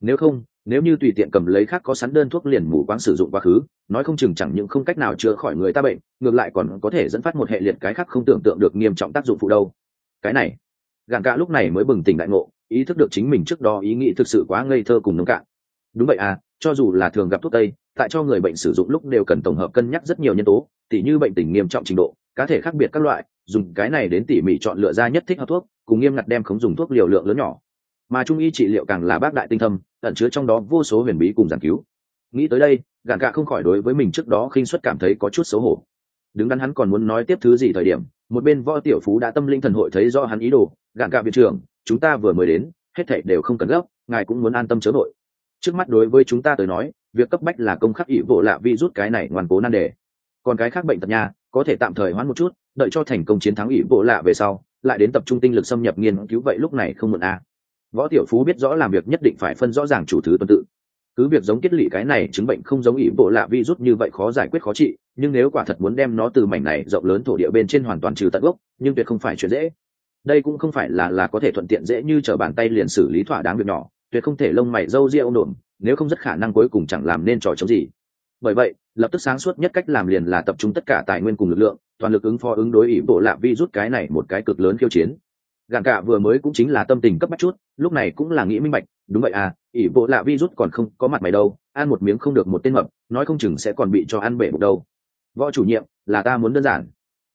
Nếu không nếu như tùy tiện cầm lấy khác có sẵn đơn thuốc liền mù quáng sử dụng quá khứ, nói không chừng chẳng những không cách nào chữa khỏi người ta bệnh, ngược lại còn có thể dẫn phát một hệ liệt cái khác không tưởng tượng được nghiêm trọng tác dụng phụ đâu. Cái này, gạn cạ lúc này mới bừng tỉnh đại ngộ, ý thức được chính mình trước đó ý nghĩ thực sự quá ngây thơ cùng nông cạn. Đúng vậy à cho dù là thường gặp thuốc tây, tại cho người bệnh sử dụng lúc đều cần tổng hợp cân nhắc rất nhiều nhân tố, tỉ như bệnh tình nghiêm trọng trình độ, cá thể khác biệt các loại, dùng cái này đến tỉ mỉ chọn lựa ra nhất thích hợp thuốc, cùng nghiêm ngặt đem không dùng thuốc liều lượng lớn nhỏ. Mà trung y trị liệu càng là bác đại tinh thâm ẩn chứa trong đó vô số huyền bí cùng giảng cứu. Nghĩ tới đây, gạn cạ không khỏi đối với mình trước đó khinh suất cảm thấy có chút xấu hổ. Đứng đắn hắn còn muốn nói tiếp thứ gì thời điểm, một bên võ tiểu phú đã tâm linh thần hội thấy do hắn ý đồ, gạn cạ viện trưởng, chúng ta vừa mới đến, hết thảy đều không cần gấp, ngài cũng muốn an tâm chớ nội trước mắt đối với chúng ta tới nói, việc cấp bách là công khắc ỷ bộ lạ vi rút cái này ngoan cố nan đề. Còn cái khác bệnh tật nha, có thể tạm thời hoãn một chút, đợi cho thành công chiến thắng ỷ bộ lạ về sau, lại đến tập trung tinh lực xâm nhập nghiên cứu vậy lúc này không muộn a võ tiểu phú biết rõ làm việc nhất định phải phân rõ ràng chủ thứ tuần tự. Cứ việc giống kết lị cái này chứng bệnh không giống ý bộ lạ vi rút như vậy khó giải quyết khó trị, nhưng nếu quả thật muốn đem nó từ mảnh này rộng lớn thổ địa bên trên hoàn toàn trừ tận gốc, nhưng tuyệt không phải chuyện dễ. Đây cũng không phải là là có thể thuận tiện dễ như t bàn tay liền xử lý thỏa đáng việc nhỏ, tuyệt không thể lông mày râu ria ông đồn nếu không rất khả năng cuối cùng chẳng làm nên trò chống gì. Bởi vậy, lập tức sáng suốt nhất cách làm liền là tập trung tất cả tài nguyên cùng lực lượng, toàn lực ứng phó ứng đối ý bộ lạ vi rút cái này một cái cực lớn khiêu chiến gạn cả vừa mới cũng chính là tâm tình cấp bách chút, lúc này cũng là nghĩ minh bạch, đúng vậy à ỷ bộ lạ vi rút còn không có mặt mày đâu, ăn một miếng không được một tên mập, nói không chừng sẽ còn bị cho ăn bể bụng đâu. Võ chủ nhiệm, là ta muốn đơn giản.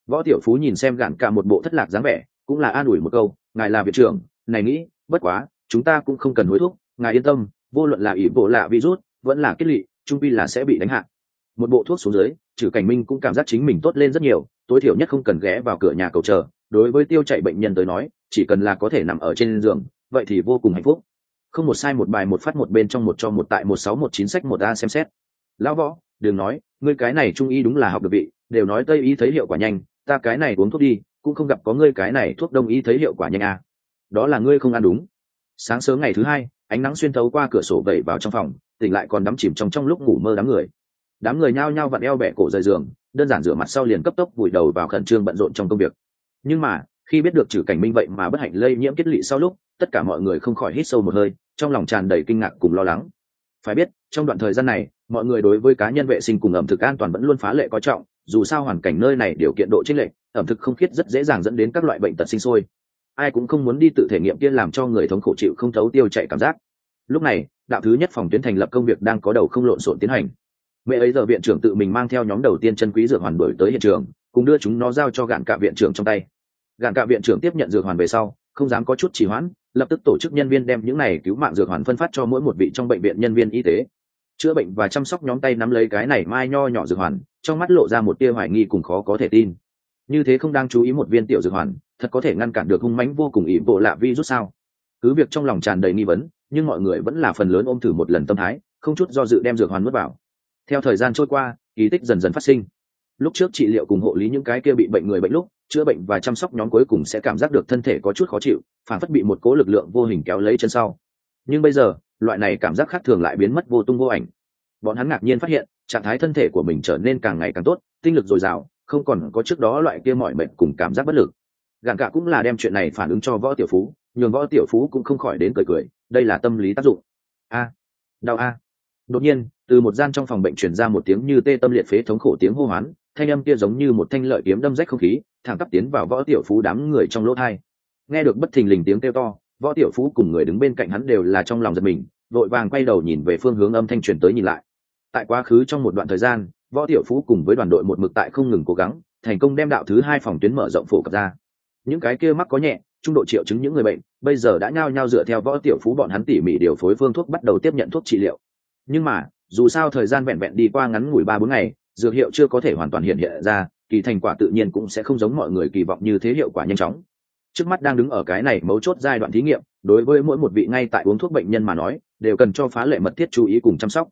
Võ tiểu phú nhìn xem gạn cả một bộ thất lạc dáng vẻ, cũng là an ủi một câu, ngài là viện trưởng, này nghĩ, bất quá, chúng ta cũng không cần hối thúc, ngài yên tâm, vô luận là ỷ bộ lạ virus vẫn là kết lị, trung vi là sẽ bị đánh hạ. Một bộ thuốc xuống dưới, trừ cảnh minh cũng cảm giác chính mình tốt lên rất nhiều, tối thiểu nhất không cần ghé vào cửa nhà cầu chờ đối với tiêu chạy bệnh nhân tới nói, chỉ cần là có thể nằm ở trên giường, vậy thì vô cùng hạnh phúc. Không một sai một bài, một phát, một bên trong, một cho, một tại, một sáu, một chín sách, một a xem xét. Lão võ, đừng nói, ngươi cái này trung y đúng là học được vị, đều nói tây y thấy hiệu quả nhanh, ta cái này uống thuốc đi, cũng không gặp có ngươi cái này thuốc đông y thấy hiệu quả nhanh à. đó là ngươi không ăn đúng. Sáng sớm ngày thứ hai, ánh nắng xuyên thấu qua cửa sổ vẩy vào trong phòng, tỉnh lại còn đắm chìm trong trong lúc ngủ mơ đám người. Đám người nhao nhao vặn eo bẻ cổ rời giường, đơn giản rửa mặt sau liền cấp tốc vùi đầu vào khẩn trương bận rộn trong công việc nhưng mà, khi biết được trừ cảnh minh vậy mà bất hạnh lây nhiễm kết lị sau lúc, tất cả mọi người không khỏi hít sâu một hơi, trong lòng tràn đầy kinh ngạc cùng lo lắng. Phải biết, trong đoạn thời gian này, mọi người đối với cá nhân vệ sinh cùng ẩm thực an toàn vẫn luôn phá lệ có trọng, dù sao hoàn cảnh nơi này điều kiện độ chênh lệch, ẩm thực không khiết rất dễ dàng dẫn đến các loại bệnh tật sinh sôi. Ai cũng không muốn đi tự thể nghiệm kia làm cho người thống khổ chịu không thấu tiêu chạy cảm giác. Lúc này, đạo thứ nhất phòng tuyến thành lập công việc đang có đầu không lộn xộn tiến hành. Mẹ ấy giờ viện trưởng tự mình mang theo nhóm đầu tiên chân quý dược hoàn đổi tới hiện trường cùng đưa chúng nó giao cho gạn cạ viện trưởng trong tay. Gạn cạ viện trưởng tiếp nhận dược hoàn về sau, không dám có chút trì hoãn, lập tức tổ chức nhân viên đem những này cứu mạng dược hoàn phân phát cho mỗi một vị trong bệnh viện nhân viên y tế. Chữa bệnh và chăm sóc nhóm tay nắm lấy cái này mai nho nhỏ dược hoàn, trong mắt lộ ra một tia hoài nghi cùng khó có thể tin. Như thế không đang chú ý một viên tiểu dược hoàn, thật có thể ngăn cản được hung mãnh vô cùng ỷ bộ lạ vi rút sao? Cứ việc trong lòng tràn đầy nghi vấn, nhưng mọi người vẫn là phần lớn ôm thử một lần tâm thái, không chút do dự đem dược hoàn mất vào. Theo thời gian trôi qua, kỳ tích dần dần phát sinh lúc trước trị liệu cùng hộ lý những cái kia bị bệnh người bệnh lúc, chữa bệnh và chăm sóc nhóm cuối cùng sẽ cảm giác được thân thể có chút khó chịu, phản phất bị một cố lực lượng vô hình kéo lấy chân sau. Nhưng bây giờ, loại này cảm giác khác thường lại biến mất vô tung vô ảnh. Bọn hắn ngạc nhiên phát hiện, trạng thái thân thể của mình trở nên càng ngày càng tốt, tinh lực dồi dào, không còn có trước đó loại kia mọi bệnh cùng cảm giác bất lực. Gạn cả cũng là đem chuyện này phản ứng cho võ tiểu phú, nhường võ tiểu phú cũng không khỏi đến cười cười, đây là tâm lý tác dụng. A, đau a. Đột nhiên, từ một gian trong phòng bệnh truyền ra một tiếng như tê tâm liệt phế thống khổ tiếng hô hoán thanh âm kia giống như một thanh lợi kiếm đâm rách không khí, thẳng tắp tiến vào võ tiểu phú đám người trong lỗ thai. Nghe được bất thình lình tiếng kêu to, võ tiểu phú cùng người đứng bên cạnh hắn đều là trong lòng giật mình, vội vàng quay đầu nhìn về phương hướng âm thanh truyền tới nhìn lại. Tại quá khứ trong một đoạn thời gian, võ tiểu phú cùng với đoàn đội một mực tại không ngừng cố gắng, thành công đem đạo thứ hai phòng tuyến mở rộng phổ cập ra. Những cái kia mắc có nhẹ, trung độ triệu chứng những người bệnh, bây giờ đã nhao nhao dựa theo võ tiểu phú bọn hắn tỉ mỉ điều phối phương thuốc bắt đầu tiếp nhận thuốc trị liệu. Nhưng mà, dù sao thời gian vẹn vẹn đi qua ngắn ngủi ba bốn ngày dược hiệu chưa có thể hoàn toàn hiện hiện ra, kỳ thành quả tự nhiên cũng sẽ không giống mọi người kỳ vọng như thế hiệu quả nhanh chóng. Trước mắt đang đứng ở cái này mấu chốt giai đoạn thí nghiệm, đối với mỗi một vị ngay tại uống thuốc bệnh nhân mà nói, đều cần cho phá lệ mật thiết chú ý cùng chăm sóc.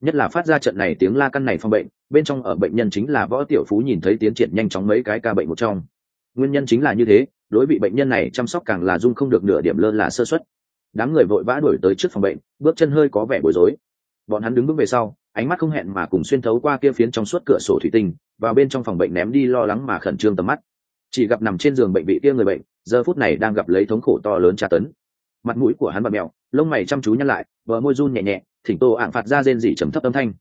Nhất là phát ra trận này tiếng la căn này phong bệnh, bên trong ở bệnh nhân chính là võ tiểu phú nhìn thấy tiến triển nhanh chóng mấy cái ca bệnh một trong. Nguyên nhân chính là như thế, đối bị bệnh nhân này chăm sóc càng là dung không được nửa điểm lơ là sơ xuất đám người vội vã đuổi tới trước phòng bệnh, bước chân hơi có vẻ bối rối. Bọn hắn đứng bước về sau ánh mắt không hẹn mà cùng xuyên thấu qua kia phiến trong suốt cửa sổ thủy tinh, vào bên trong phòng bệnh ném đi lo lắng mà khẩn trương tầm mắt. Chỉ gặp nằm trên giường bệnh vị kia người bệnh, giờ phút này đang gặp lấy thống khổ to lớn tra tấn. Mặt mũi của hắn bật mèo, lông mày chăm chú nhăn lại vợ môi run nhẹ nhẹ, thỉnh tô ạng phạt ra rên dỉ trầm thấp âm thanh.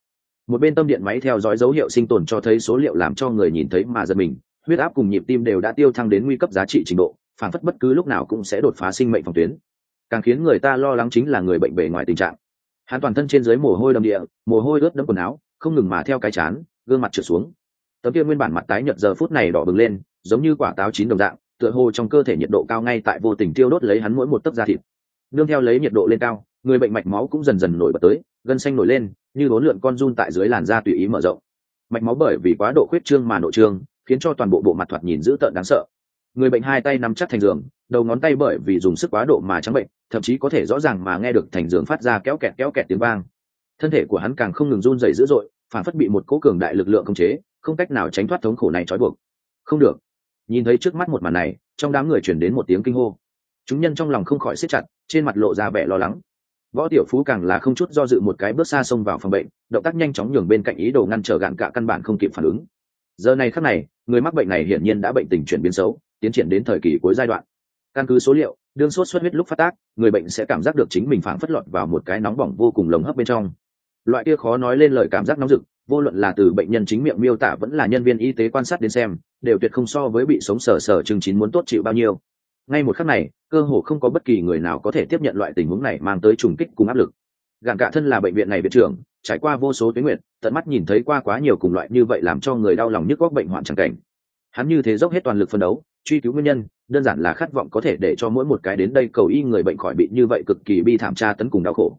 Một bên tâm điện máy theo dõi dấu hiệu sinh tồn cho thấy số liệu làm cho người nhìn thấy mà giật mình, huyết áp cùng nhịp tim đều đã tiêu thăng đến nguy cấp giá trị trình độ, phản phất bất cứ lúc nào cũng sẽ đột phá sinh mệnh phòng tuyến. Càng khiến người ta lo lắng chính là người bệnh bề ngoài tình trạng hắn toàn thân trên dưới mồ hôi đầm địa, mồ hôi ướt đẫm quần áo, không ngừng mà theo cái chán, gương mặt trượt xuống. Tấm kia nguyên bản mặt tái nhợt giờ phút này đỏ bừng lên, giống như quả táo chín đồng dạng, tựa hồ trong cơ thể nhiệt độ cao ngay tại vô tình tiêu đốt lấy hắn mỗi một tấc da thịt. Nương theo lấy nhiệt độ lên cao, người bệnh mạch máu cũng dần dần nổi bật tới, gân xanh nổi lên, như bốn lượn con run tại dưới làn da tùy ý mở rộng. Mạch máu bởi vì quá độ khuyết trương mà nội trương, khiến cho toàn bộ bộ mặt thoạt nhìn dữ tợn đáng sợ người bệnh hai tay nắm chắc thành giường, đầu ngón tay bởi vì dùng sức quá độ mà trắng bệnh, thậm chí có thể rõ ràng mà nghe được thành giường phát ra kéo kẹt kéo kẹt tiếng vang. Thân thể của hắn càng không ngừng run dày dữ dội, phản phất bị một cố cường đại lực lượng khống chế, không cách nào tránh thoát thống khổ này trói buộc. Không được. Nhìn thấy trước mắt một màn này, trong đám người chuyển đến một tiếng kinh hô. Chúng nhân trong lòng không khỏi siết chặt, trên mặt lộ ra vẻ lo lắng. Võ tiểu phú càng là không chút do dự một cái bước xa xông vào phòng bệnh, động tác nhanh chóng nhường bên cạnh ý đồ ngăn trở gạn cả căn bản không kịp phản ứng. Giờ này khắc này, người mắc bệnh này hiển nhiên đã bệnh tình chuyển biến xấu tiến triển đến thời kỳ cuối giai đoạn. Căn cứ số liệu, đương sốt xuất huyết lúc phát tác, người bệnh sẽ cảm giác được chính mình phản phất lọt vào một cái nóng bỏng vô cùng lồng hấp bên trong. Loại kia khó nói lên lời cảm giác nóng rực, vô luận là từ bệnh nhân chính miệng miêu tả vẫn là nhân viên y tế quan sát đến xem, đều tuyệt không so với bị sống sờ sờ chừng chín muốn tốt chịu bao nhiêu. Ngay một khắc này, cơ hồ không có bất kỳ người nào có thể tiếp nhận loại tình huống này mang tới trùng kích cùng áp lực. Gạn cả thân là bệnh viện này viện trưởng, trải qua vô số tuyến nguyện, tận mắt nhìn thấy qua quá nhiều cùng loại như vậy làm cho người đau lòng nhức góc bệnh hoạn chẳng cảnh. Hắn như thế dốc hết toàn lực phân đấu truy cứu nguyên nhân, đơn giản là khát vọng có thể để cho mỗi một cái đến đây cầu y người bệnh khỏi bị như vậy cực kỳ bi thảm tra tấn cùng đau khổ.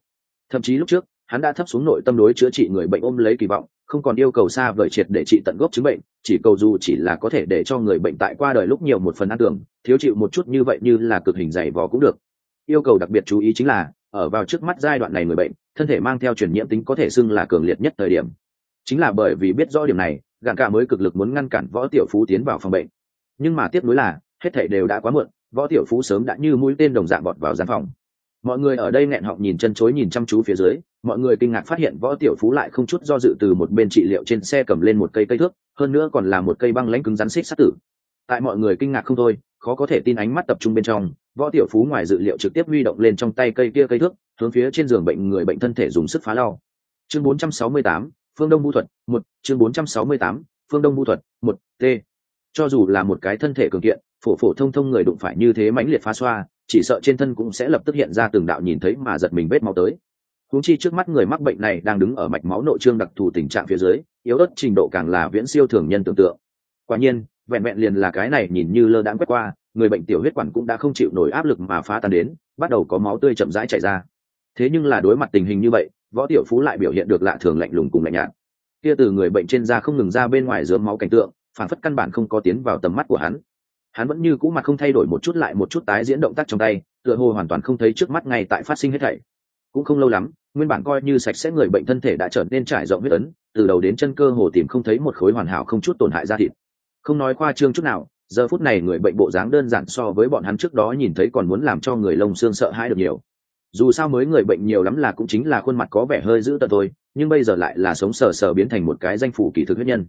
Thậm chí lúc trước, hắn đã thấp xuống nội tâm đối chữa trị người bệnh ôm lấy kỳ vọng, không còn yêu cầu xa vời triệt để trị tận gốc chứng bệnh, chỉ cầu dù chỉ là có thể để cho người bệnh tại qua đời lúc nhiều một phần ăn tưởng, thiếu chịu một chút như vậy như là cực hình dày vò cũng được. Yêu cầu đặc biệt chú ý chính là, ở vào trước mắt giai đoạn này người bệnh, thân thể mang theo truyền nhiễm tính có thể xưng là cường liệt nhất thời điểm. Chính là bởi vì biết rõ điểm này, gạn cả mới cực lực muốn ngăn cản võ tiểu phú tiến vào phòng bệnh nhưng mà tiếp nối là hết thảy đều đã quá muộn võ tiểu phú sớm đã như mũi tên đồng dạng bọt vào gian phòng. Mọi người ở đây nghẹn họng nhìn chân chối nhìn chăm chú phía dưới mọi người kinh ngạc phát hiện võ tiểu phú lại không chút do dự từ một bên trị liệu trên xe cầm lên một cây cây thước hơn nữa còn là một cây băng lãnh cứng rắn xích sát tử. Tại mọi người kinh ngạc không thôi khó có thể tin ánh mắt tập trung bên trong võ tiểu phú ngoài dự liệu trực tiếp huy động lên trong tay cây kia cây thước hướng phía trên giường bệnh người bệnh thân thể dùng sức phá lau. Chương 468, phương đông vũ thuật một chương 468, phương đông vũ thuật một t cho dù là một cái thân thể cường kiện, phổ phổ thông thông người đụng phải như thế mãnh liệt phá xoa, chỉ sợ trên thân cũng sẽ lập tức hiện ra từng đạo nhìn thấy mà giật mình vết máu tới. Húng chi trước mắt người mắc bệnh này đang đứng ở mạch máu nội trương đặc thù tình trạng phía dưới, yếu ớt trình độ càng là viễn siêu thường nhân tưởng tượng. Quả nhiên, vẹn vẹn liền là cái này nhìn như lơ đãng quét qua, người bệnh tiểu huyết quản cũng đã không chịu nổi áp lực mà phá tan đến, bắt đầu có máu tươi chậm rãi chảy ra. Thế nhưng là đối mặt tình hình như vậy, võ tiểu phú lại biểu hiện được lạ thường lạnh lùng cùng lạnh nhạt. Kia từ người bệnh trên da không ngừng ra bên ngoài dướng máu cảnh tượng phản phất căn bản không có tiến vào tầm mắt của hắn. Hắn vẫn như cũ mặt không thay đổi một chút lại một chút tái diễn động tác trong tay, tựa hồ hoàn toàn không thấy trước mắt ngay tại phát sinh hết thảy. Cũng không lâu lắm, nguyên bản coi như sạch sẽ người bệnh thân thể đã trở nên trải rộng huyết ấn, từ đầu đến chân cơ hồ tìm không thấy một khối hoàn hảo không chút tổn hại da thịt. Không nói khoa trương chút nào, giờ phút này người bệnh bộ dáng đơn giản so với bọn hắn trước đó nhìn thấy còn muốn làm cho người lông xương sợ hãi được nhiều. Dù sao mới người bệnh nhiều lắm là cũng chính là khuôn mặt có vẻ hơi dữ tợn thôi, nhưng bây giờ lại là sống sờ sờ biến thành một cái danh phủ kỳ thực huyết nhân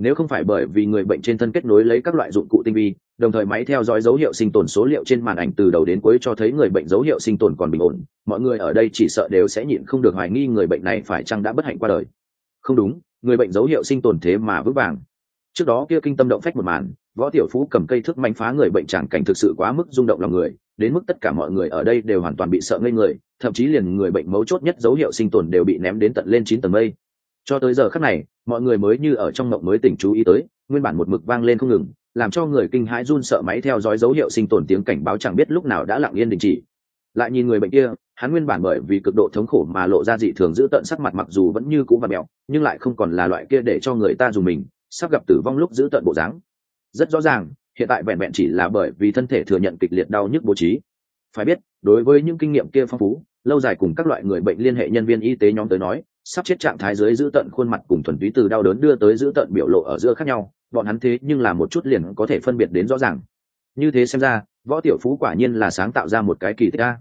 nếu không phải bởi vì người bệnh trên thân kết nối lấy các loại dụng cụ tinh vi, đồng thời máy theo dõi dấu hiệu sinh tồn số liệu trên màn ảnh từ đầu đến cuối cho thấy người bệnh dấu hiệu sinh tồn còn bình ổn, mọi người ở đây chỉ sợ đều sẽ nhịn không được hoài nghi người bệnh này phải chăng đã bất hạnh qua đời. Không đúng, người bệnh dấu hiệu sinh tồn thế mà vững vàng. Trước đó kia kinh tâm động phách một màn, võ tiểu phú cầm cây thước mánh phá người bệnh tràng cảnh thực sự quá mức rung động lòng người, đến mức tất cả mọi người ở đây đều hoàn toàn bị sợ ngây người, thậm chí liền người bệnh mấu chốt nhất dấu hiệu sinh tồn đều bị ném đến tận lên chín tầng mây. Cho tới giờ khắc này mọi người mới như ở trong mộng mới tỉnh chú ý tới, nguyên bản một mực vang lên không ngừng, làm cho người kinh hãi run sợ máy theo dõi dấu hiệu sinh tồn tiếng cảnh báo chẳng biết lúc nào đã lặng yên đình chỉ. Lại nhìn người bệnh kia, hắn nguyên bản bởi vì cực độ thống khổ mà lộ ra dị thường giữ tận sắc mặt mặc dù vẫn như cũ và mẹo nhưng lại không còn là loại kia để cho người ta dùng mình, sắp gặp tử vong lúc giữ tận bộ dáng. Rất rõ ràng, hiện tại vẹn vẹn chỉ là bởi vì thân thể thừa nhận kịch liệt đau nhức bố trí. Phải biết, đối với những kinh nghiệm kia phong phú, lâu dài cùng các loại người bệnh liên hệ nhân viên y tế nhóm tới nói sắp chết trạng thái dưới giữ tận khuôn mặt cùng thuần túy từ đau đớn đưa tới giữ tận biểu lộ ở giữa khác nhau, bọn hắn thế nhưng là một chút liền có thể phân biệt đến rõ ràng. Như thế xem ra, võ tiểu phú quả nhiên là sáng tạo ra một cái kỳ tích a.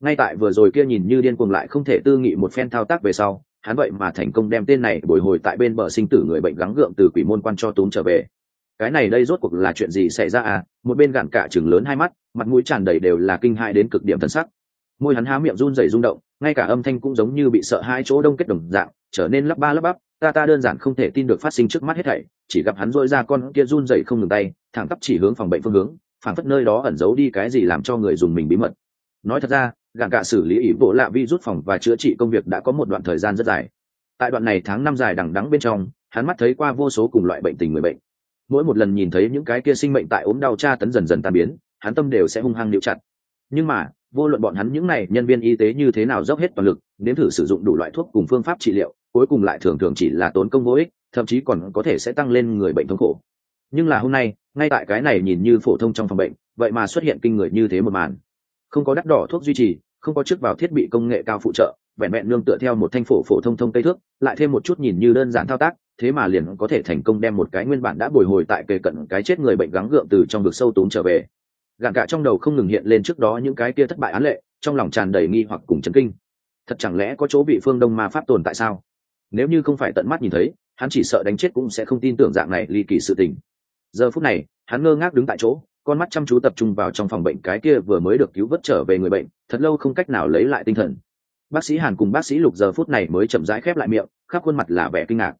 Ngay tại vừa rồi kia nhìn như điên cuồng lại không thể tư nghị một phen thao tác về sau, hắn vậy mà thành công đem tên này bồi hồi tại bên bờ sinh tử người bệnh gắng gượng từ quỷ môn quan cho túm trở về. Cái này đây rốt cuộc là chuyện gì xảy ra à? Một bên gạn cả chừng lớn hai mắt, mặt mũi tràn đầy đều là kinh hại đến cực điểm thân sắc. Môi hắn há miệng run rẩy rung động ngay cả âm thanh cũng giống như bị sợ hai chỗ đông kết đồng dạng, trở nên lắp ba lắp bắp, ta ta đơn giản không thể tin được phát sinh trước mắt hết thảy, chỉ gặp hắn dội ra con kia run rẩy không ngừng tay, thẳng tắp chỉ hướng phòng bệnh phương hướng, phản phất nơi đó ẩn giấu đi cái gì làm cho người dùng mình bí mật. Nói thật ra, gạn cả xử lý ý bộ lạ vi rút phòng và chữa trị công việc đã có một đoạn thời gian rất dài. Tại đoạn này tháng năm dài đằng đắng bên trong, hắn mắt thấy qua vô số cùng loại bệnh tình người bệnh. Mỗi một lần nhìn thấy những cái kia sinh mệnh tại ốm đau tra tấn dần dần tan biến, hắn tâm đều sẽ hung hăng níu chặt. Nhưng mà vô luận bọn hắn những này nhân viên y tế như thế nào dốc hết toàn lực nếm thử sử dụng đủ loại thuốc cùng phương pháp trị liệu, cuối cùng lại thường thường chỉ là tốn công vô ích, thậm chí còn có thể sẽ tăng lên người bệnh thống khổ. Nhưng là hôm nay, ngay tại cái này nhìn như phổ thông trong phòng bệnh, vậy mà xuất hiện kinh người như thế một màn. Không có đắt đỏ thuốc duy trì, không có trước vào thiết bị công nghệ cao phụ trợ, vẹn vẹn nương tựa theo một thanh phổ phổ thông thông tây thước, lại thêm một chút nhìn như đơn giản thao tác, thế mà liền có thể thành công đem một cái nguyên bản đã bồi hồi tại kề cận cái chết người bệnh gắng gượng từ trong vực sâu túm trở về gạn cả trong đầu không ngừng hiện lên trước đó những cái kia thất bại án lệ, trong lòng tràn đầy nghi hoặc cùng chấn kinh. Thật chẳng lẽ có chỗ bị phương đông ma pháp tồn tại sao? Nếu như không phải tận mắt nhìn thấy, hắn chỉ sợ đánh chết cũng sẽ không tin tưởng dạng này ly kỳ sự tình. Giờ phút này, hắn ngơ ngác đứng tại chỗ, con mắt chăm chú tập trung vào trong phòng bệnh cái kia vừa mới được cứu vớt trở về người bệnh, thật lâu không cách nào lấy lại tinh thần. Bác sĩ hàn cùng bác sĩ lục giờ phút này mới chậm rãi khép lại miệng, khắp khuôn mặt là vẻ kinh ngạc.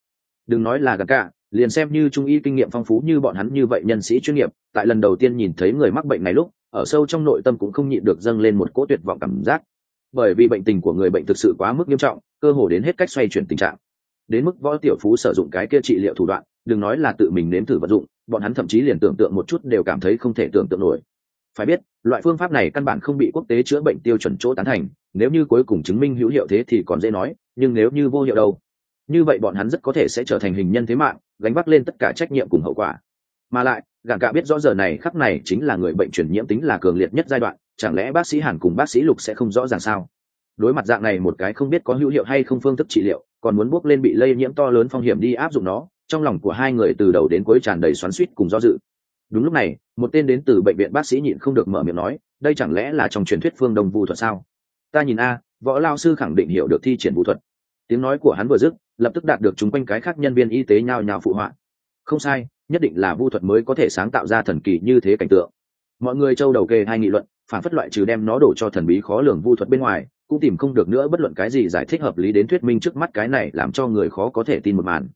Đừng nói là gần cả liền xem như trung y kinh nghiệm phong phú như bọn hắn như vậy nhân sĩ chuyên nghiệp, tại lần đầu tiên nhìn thấy người mắc bệnh này lúc, ở sâu trong nội tâm cũng không nhịn được dâng lên một cỗ tuyệt vọng cảm giác. Bởi vì bệnh tình của người bệnh thực sự quá mức nghiêm trọng, cơ hồ đến hết cách xoay chuyển tình trạng. Đến mức võ tiểu phú sử dụng cái kia trị liệu thủ đoạn, đừng nói là tự mình nếm thử vận dụng, bọn hắn thậm chí liền tưởng tượng một chút đều cảm thấy không thể tưởng tượng nổi. Phải biết, loại phương pháp này căn bản không bị quốc tế chữa bệnh tiêu chuẩn chỗ tán thành, nếu như cuối cùng chứng minh hữu hiệu thế thì còn dễ nói, nhưng nếu như vô hiệu đâu? Như vậy bọn hắn rất có thể sẽ trở thành hình nhân thế mạng, gánh vác lên tất cả trách nhiệm cùng hậu quả. Mà lại, gạn cả biết rõ giờ này khắc này chính là người bệnh truyền nhiễm tính là cường liệt nhất giai đoạn, chẳng lẽ bác sĩ hàn cùng bác sĩ lục sẽ không rõ ràng sao? Đối mặt dạng này một cái không biết có hữu hiệu hay không phương thức trị liệu, còn muốn bước lên bị lây nhiễm to lớn phong hiểm đi áp dụng nó, trong lòng của hai người từ đầu đến cuối tràn đầy xoắn suýt cùng do dự. Đúng lúc này, một tên đến từ bệnh viện bác sĩ nhịn không được mở miệng nói, đây chẳng lẽ là trong truyền thuyết phương đông vu thuật sao? Ta nhìn a, võ lao sư khẳng định hiểu được thi triển vũ thuật tiếng nói của hắn vừa dứt, lập tức đạt được chúng quanh cái khác nhân viên y tế nhào nhào phụ họa. Không sai, nhất định là vu thuật mới có thể sáng tạo ra thần kỳ như thế cảnh tượng. Mọi người châu đầu kê hai nghị luận, phản phất loại trừ đem nó đổ cho thần bí khó lường vu thuật bên ngoài, cũng tìm không được nữa bất luận cái gì giải thích hợp lý đến thuyết minh trước mắt cái này làm cho người khó có thể tin một màn.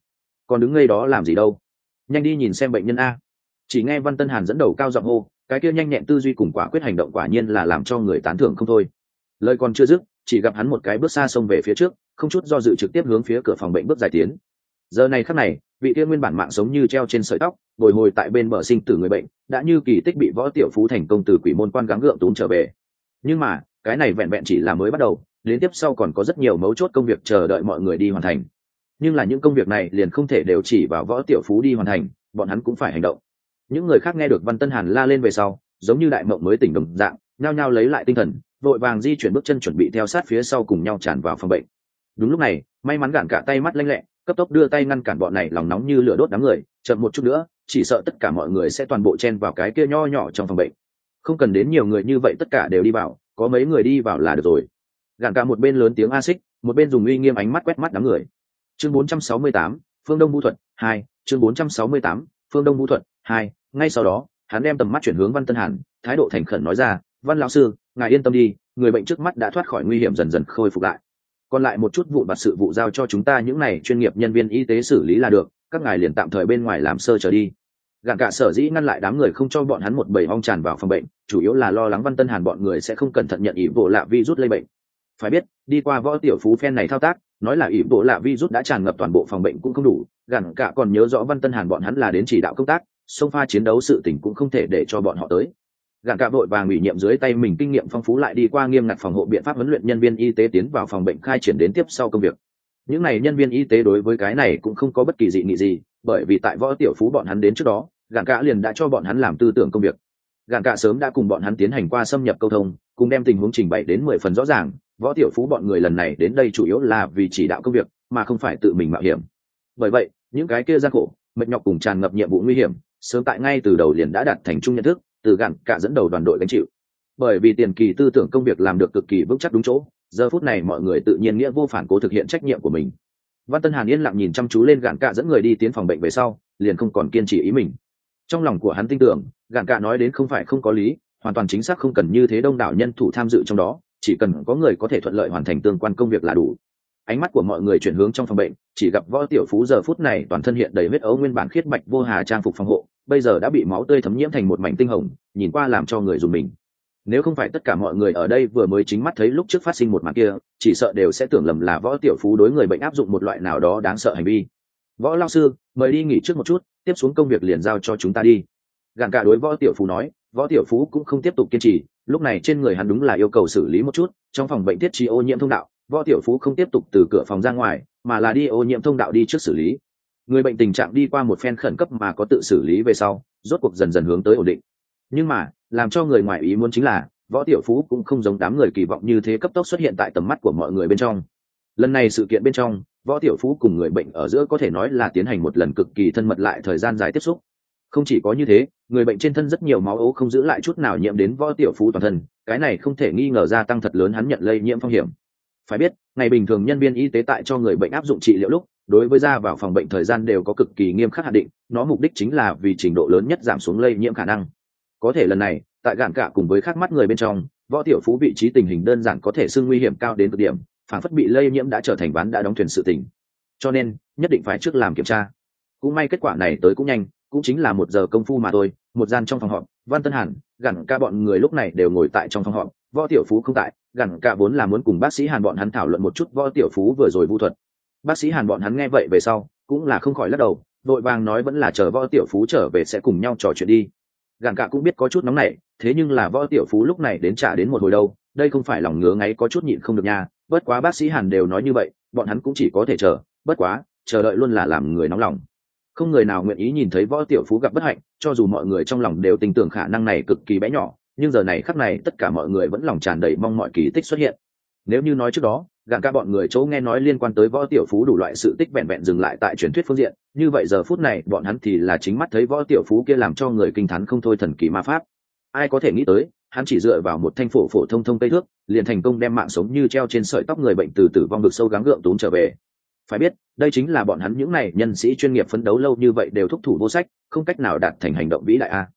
Còn đứng ngay đó làm gì đâu? Nhanh đi nhìn xem bệnh nhân a. Chỉ nghe văn tân hàn dẫn đầu cao giọng hô, cái kia nhanh nhẹn tư duy cùng quả quyết hành động quả nhiên là làm cho người tán thưởng không thôi. Lời còn chưa dứt chỉ gặp hắn một cái bước xa xông về phía trước, không chút do dự trực tiếp hướng phía cửa phòng bệnh bước dài tiến. Giờ này khắc này, vị tiên nguyên bản mạng sống như treo trên sợi tóc, bồi hồi tại bên bờ sinh tử người bệnh, đã như kỳ tích bị võ tiểu phú thành công từ quỷ môn quan gắng gượng túm trở về. Nhưng mà, cái này vẹn vẹn chỉ là mới bắt đầu đến tiếp sau còn có rất nhiều mấu chốt công việc chờ đợi mọi người đi hoàn thành. Nhưng là những công việc này liền không thể đều chỉ vào võ tiểu phú đi hoàn thành, bọn hắn cũng phải hành động. Những người khác nghe được văn tân hàn la lên về sau, giống như đại mộng mới tỉnh đồng dạng, nhao nhao lấy lại tinh thần vội vàng di chuyển bước chân chuẩn bị theo sát phía sau cùng nhau tràn vào phòng bệnh. Đúng lúc này may mắn gạn cả tay mắt lanh lẹ cấp tốc đưa tay ngăn cản bọn này lòng nóng như lửa đốt đám người chậm một chút nữa chỉ sợ tất cả mọi người sẽ toàn bộ chen vào cái kia nho nhỏ trong phòng bệnh. Không cần đến nhiều người như vậy tất cả đều đi vào có mấy người đi vào là được rồi. Gạn cả một bên lớn tiếng a xích một bên dùng uy nghiêm ánh mắt quét mắt đám người. Chương 468, phương đông vũ thuật hai chương 468, phương đông vũ thuật hai ngay sau đó hắn đem tầm mắt chuyển hướng văn tân hàn thái độ thành khẩn nói ra văn lão sư, ngài yên tâm đi, người bệnh trước mắt đã thoát khỏi nguy hiểm dần dần khôi phục lại. Còn lại một chút vụ vặt sự vụ giao cho chúng ta những này chuyên nghiệp nhân viên y tế xử lý là được, các ngài liền tạm thời bên ngoài làm sơ trở đi. Gạn cả sở dĩ ngăn lại đám người không cho bọn hắn một bầy ong tràn vào phòng bệnh, chủ yếu là lo lắng văn tân hàn bọn người sẽ không cẩn thận nhận ý bộ lạ vi rút lây bệnh. Phải biết, đi qua võ tiểu phú phen này thao tác, nói là ý bộ lạ vi rút đã tràn ngập toàn bộ phòng bệnh cũng không đủ, gạn cả còn nhớ rõ văn tân hàn bọn hắn là đến chỉ đạo công tác, sông pha chiến đấu sự tình cũng không thể để cho bọn họ tới gạn cả vội vàng ủy nhiệm dưới tay mình kinh nghiệm phong phú lại đi qua nghiêm ngặt phòng hộ biện pháp huấn luyện nhân viên y tế tiến vào phòng bệnh khai triển đến tiếp sau công việc. Những này nhân viên y tế đối với cái này cũng không có bất kỳ dị nghị gì, bởi vì tại võ tiểu phú bọn hắn đến trước đó, gạn cả liền đã cho bọn hắn làm tư tưởng công việc. Gạn cả sớm đã cùng bọn hắn tiến hành qua xâm nhập câu thông, cùng đem tình huống trình bày đến mười phần rõ ràng, võ tiểu phú bọn người lần này đến đây chủ yếu là vì chỉ đạo công việc, mà không phải tự mình mạo hiểm. Bởi vậy, những cái kia gian khổ, mệt nhọc cùng tràn ngập nhiệm vụ nguy hiểm, sớm tại ngay từ đầu liền đã đạt thành chung nhận thức từ gạn cả dẫn đầu đoàn đội gánh chịu. Bởi vì tiền kỳ tư tưởng công việc làm được cực kỳ vững chắc đúng chỗ, giờ phút này mọi người tự nhiên nghĩa vô phản cố thực hiện trách nhiệm của mình. Văn tân hàn yên lặng nhìn chăm chú lên gạn cả dẫn người đi tiến phòng bệnh về sau, liền không còn kiên trì ý mình. Trong lòng của hắn tin tưởng gạn cả nói đến không phải không có lý, hoàn toàn chính xác không cần như thế đông đảo nhân thủ tham dự trong đó, chỉ cần có người có thể thuận lợi hoàn thành tương quan công việc là đủ. Ánh mắt của mọi người chuyển hướng trong phòng bệnh, chỉ gặp võ tiểu phú giờ phút này toàn thân hiện đầy huyết ấu nguyên bản khiết bạch vô hà trang phục phòng hộ bây giờ đã bị máu tươi thấm nhiễm thành một mảnh tinh hồng, nhìn qua làm cho người dùng mình. Nếu không phải tất cả mọi người ở đây vừa mới chính mắt thấy lúc trước phát sinh một màn kia, chỉ sợ đều sẽ tưởng lầm là võ tiểu phú đối người bệnh áp dụng một loại nào đó đáng sợ hành vi. Võ lao sư, mời đi nghỉ trước một chút, tiếp xuống công việc liền giao cho chúng ta đi. Gạn cả đối võ tiểu phú nói, võ tiểu phú cũng không tiếp tục kiên trì, lúc này trên người hắn đúng là yêu cầu xử lý một chút, trong phòng bệnh thiết trí ô nhiễm thông đạo, võ tiểu phú không tiếp tục từ cửa phòng ra ngoài, mà là đi ô nhiễm thông đạo đi trước xử lý người bệnh tình trạng đi qua một phen khẩn cấp mà có tự xử lý về sau, rốt cuộc dần dần hướng tới ổn định. Nhưng mà, làm cho người ngoài ý muốn chính là, võ tiểu phú cũng không giống đám người kỳ vọng như thế cấp tốc xuất hiện tại tầm mắt của mọi người bên trong. Lần này sự kiện bên trong, võ tiểu phú cùng người bệnh ở giữa có thể nói là tiến hành một lần cực kỳ thân mật lại thời gian dài tiếp xúc. Không chỉ có như thế, người bệnh trên thân rất nhiều máu ố không giữ lại chút nào nhiễm đến võ tiểu phú toàn thân, cái này không thể nghi ngờ gia tăng thật lớn hắn nhận lây nhiễm phong hiểm. Phải biết, ngày bình thường nhân viên y tế tại cho người bệnh áp dụng trị liệu lúc đối với ra vào phòng bệnh thời gian đều có cực kỳ nghiêm khắc hạn định, nó mục đích chính là vì trình độ lớn nhất giảm xuống lây nhiễm khả năng. Có thể lần này, tại gạn cả cùng với khác mắt người bên trong, võ tiểu phú vị trí tình hình đơn giản có thể xưng nguy hiểm cao đến cực điểm, phản phất bị lây nhiễm đã trở thành bán đã đóng thuyền sự tình. Cho nên, nhất định phải trước làm kiểm tra. Cũng may kết quả này tới cũng nhanh, cũng chính là một giờ công phu mà thôi, một gian trong phòng họp, văn tân hàn gặn ca bọn người lúc này đều ngồi tại trong phòng họp, võ tiểu phú không tại gặn ca vốn là muốn cùng bác sĩ hàn bọn hắn thảo luận một chút võ tiểu phú vừa rồi vũ thuật bác sĩ hàn bọn hắn nghe vậy về sau, cũng là không khỏi lắc đầu, vội vàng nói vẫn là chờ võ tiểu phú trở về sẽ cùng nhau trò chuyện đi. Gàn cả cũng biết có chút nóng nảy, thế nhưng là võ tiểu phú lúc này đến trả đến một hồi đâu, đây không phải lòng ngứa ngáy có chút nhịn không được nha, bất quá bác sĩ hàn đều nói như vậy, bọn hắn cũng chỉ có thể chờ, bất quá, chờ đợi luôn là làm người nóng lòng. Không người nào nguyện ý nhìn thấy võ tiểu phú gặp bất hạnh, cho dù mọi người trong lòng đều tin tưởng khả năng này cực kỳ bé nhỏ, nhưng giờ này khắc này tất cả mọi người vẫn lòng tràn đầy mong mọi kỳ tích xuất hiện. Nếu như nói trước đó gạn ca bọn người chỗ nghe nói liên quan tới võ tiểu phú đủ loại sự tích vẹn vẹn dừng lại tại truyền thuyết phương diện. Như vậy giờ phút này, bọn hắn thì là chính mắt thấy võ tiểu phú kia làm cho người kinh thán không thôi thần kỳ ma pháp. Ai có thể nghĩ tới, hắn chỉ dựa vào một thanh phổ phổ thông thông tây thước, liền thành công đem mạng sống như treo trên sợi tóc người bệnh từ tử vong được sâu gắng gượng tốn trở về. Phải biết, đây chính là bọn hắn những này nhân sĩ chuyên nghiệp phấn đấu lâu như vậy đều thúc thủ vô sách, không cách nào đạt thành hành động vĩ đại a.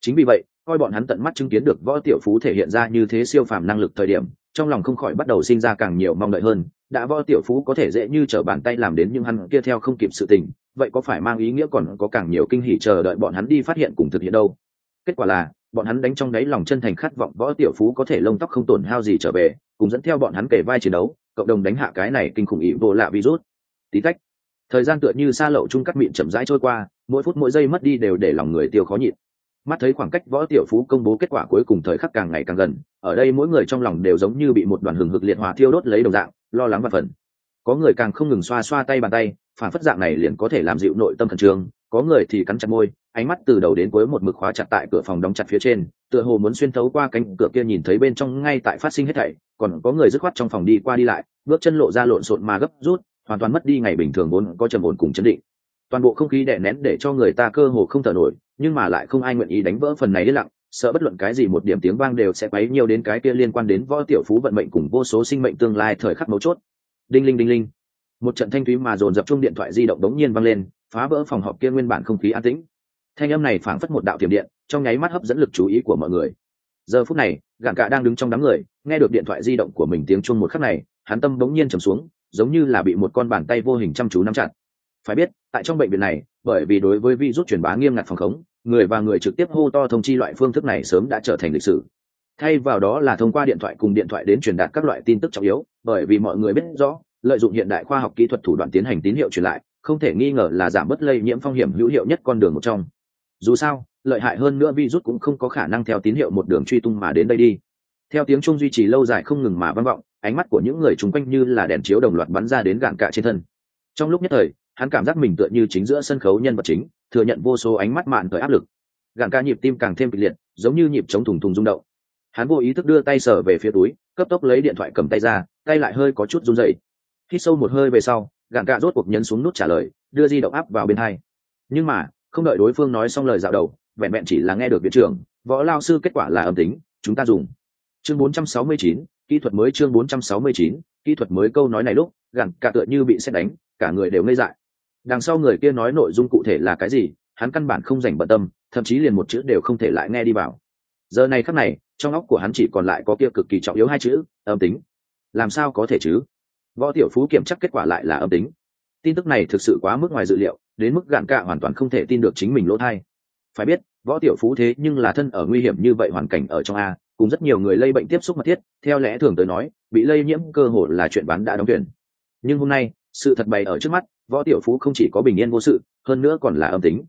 Chính vì vậy, coi bọn hắn tận mắt chứng kiến được võ tiểu phú thể hiện ra như thế siêu phàm năng lực thời điểm trong lòng không khỏi bắt đầu sinh ra càng nhiều mong đợi hơn, đã võ tiểu phú có thể dễ như t r ở bàn tay làm đến nhưng hắn kia theo không kịp sự tình, vậy có phải mang ý nghĩa còn có càng nhiều kinh hỉ chờ đợi bọn hắn đi phát hiện cùng thực hiện đâu? Kết quả là, bọn hắn đánh trong đáy lòng chân thành khát vọng võ tiểu phú có thể lông tóc không tổn hao gì trở về, cùng dẫn theo bọn hắn kể vai chiến đấu, cộng đồng đánh hạ cái này kinh khủng ý vô lạ virus. Tí tách, thời gian tựa như xa lậu chung cắt miệng chậm rãi trôi qua, mỗi phút mỗi giây mất đi đều để lòng người tiêu khó nhịn mắt thấy khoảng cách võ tiểu phú công bố kết quả cuối cùng thời khắc càng ngày càng gần, ở đây mỗi người trong lòng đều giống như bị một đoàn hừng hực liệt hỏa thiêu đốt lấy đồng dạng, lo lắng và phần có người càng không ngừng xoa xoa tay bàn tay, phản phất dạng này liền có thể làm dịu nội tâm khẩn trương, có người thì cắn chặt môi, ánh mắt từ đầu đến cuối một mực khóa chặt tại cửa phòng đóng chặt phía trên, tựa hồ muốn xuyên thấu qua cánh cửa kia nhìn thấy bên trong ngay tại phát sinh hết thảy, còn có người dứt khoát trong phòng đi qua đi lại, bước chân lộ ra lộn xộn mà gấp rút, hoàn toàn mất đi ngày bình thường vốn có trầm ổn cùng chấn định. Toàn bộ không khí đè nén để cho người ta cơ hồ không thở nổi nhưng mà lại không ai nguyện ý đánh vỡ phần này đi lặng, sợ bất luận cái gì một điểm tiếng vang đều sẽ quấy nhiều đến cái kia liên quan đến võ tiểu phú vận mệnh cùng vô số sinh mệnh tương lai thời khắc mấu chốt. Đinh linh đinh linh. Một trận thanh thúy mà dồn dập chung điện thoại di động đống nhiên vang lên, phá vỡ phòng họp kia nguyên bản không khí an tĩnh. Thanh âm này phảng phất một đạo tiềm điện, trong nháy mắt hấp dẫn lực chú ý của mọi người. Giờ phút này gạn cạ đang đứng trong đám người, nghe được điện thoại di động của mình tiếng chuông một khắc này, hắn tâm bỗng nhiên trầm xuống, giống như là bị một con bàn tay vô hình chăm chú nắm chặt. Phải biết, tại trong bệnh viện này, bởi vì đối với virus truyền bá nghiêm ngặt phòng khống người và người trực tiếp hô to thông chi loại phương thức này sớm đã trở thành lịch sử. Thay vào đó là thông qua điện thoại cùng điện thoại đến truyền đạt các loại tin tức trọng yếu, bởi vì mọi người biết rõ, lợi dụng hiện đại khoa học kỹ thuật thủ đoạn tiến hành tín hiệu truyền lại, không thể nghi ngờ là giảm bớt lây nhiễm phong hiểm hữu hiệu nhất con đường một trong. Dù sao, lợi hại hơn nữa virus cũng không có khả năng theo tín hiệu một đường truy tung mà đến đây đi. Theo tiếng trung duy trì lâu dài không ngừng mà vang vọng, ánh mắt của những người chung quanh như là đèn chiếu đồng loạt bắn ra đến gạn cạ trên thân. Trong lúc nhất thời, hắn cảm giác mình tựa như chính giữa sân khấu nhân vật chính thừa nhận vô số ánh mắt mạn tới áp lực. Gạn ca nhịp tim càng thêm kịch liệt giống như nhịp chống thùng thùng rung động. Hắn vô ý thức đưa tay sở về phía túi cấp tốc lấy điện thoại cầm tay ra tay lại hơi có chút run dậy khi sâu một hơi về sau gạn ca rốt cuộc nhấn xuống nút trả lời đưa di động áp vào bên hai. Nhưng mà không đợi đối phương nói xong lời dạo đầu vẹn vẹn chỉ là nghe được viện trưởng võ lao sư kết quả là âm tính chúng ta dùng. Chương 469, kỹ thuật mới chương 469, kỹ thuật mới câu nói này lúc gạn cả tựa như bị xét đánh cả người đều ngây dại đằng sau người kia nói nội dung cụ thể là cái gì, hắn căn bản không dành bận tâm, thậm chí liền một chữ đều không thể lại nghe đi vào. Giờ này khắc này, trong óc của hắn chỉ còn lại có kia cực kỳ trọng yếu hai chữ, âm tính. Làm sao có thể chứ? Võ tiểu phú kiểm tra kết quả lại là âm tính. Tin tức này thực sự quá mức ngoài dự liệu, đến mức gạn cạ hoàn toàn không thể tin được chính mình lỗ thai. Phải biết, võ tiểu phú thế nhưng là thân ở nguy hiểm như vậy hoàn cảnh ở trong a, cùng rất nhiều người lây bệnh tiếp xúc mật thiết, theo lẽ thường tới nói, bị lây nhiễm cơ hội là chuyện bán đã đóng tuyển nhưng hôm nay sự thật bày ở trước mắt, võ tiểu phú không chỉ có bình yên vô sự, hơn nữa còn là âm tính.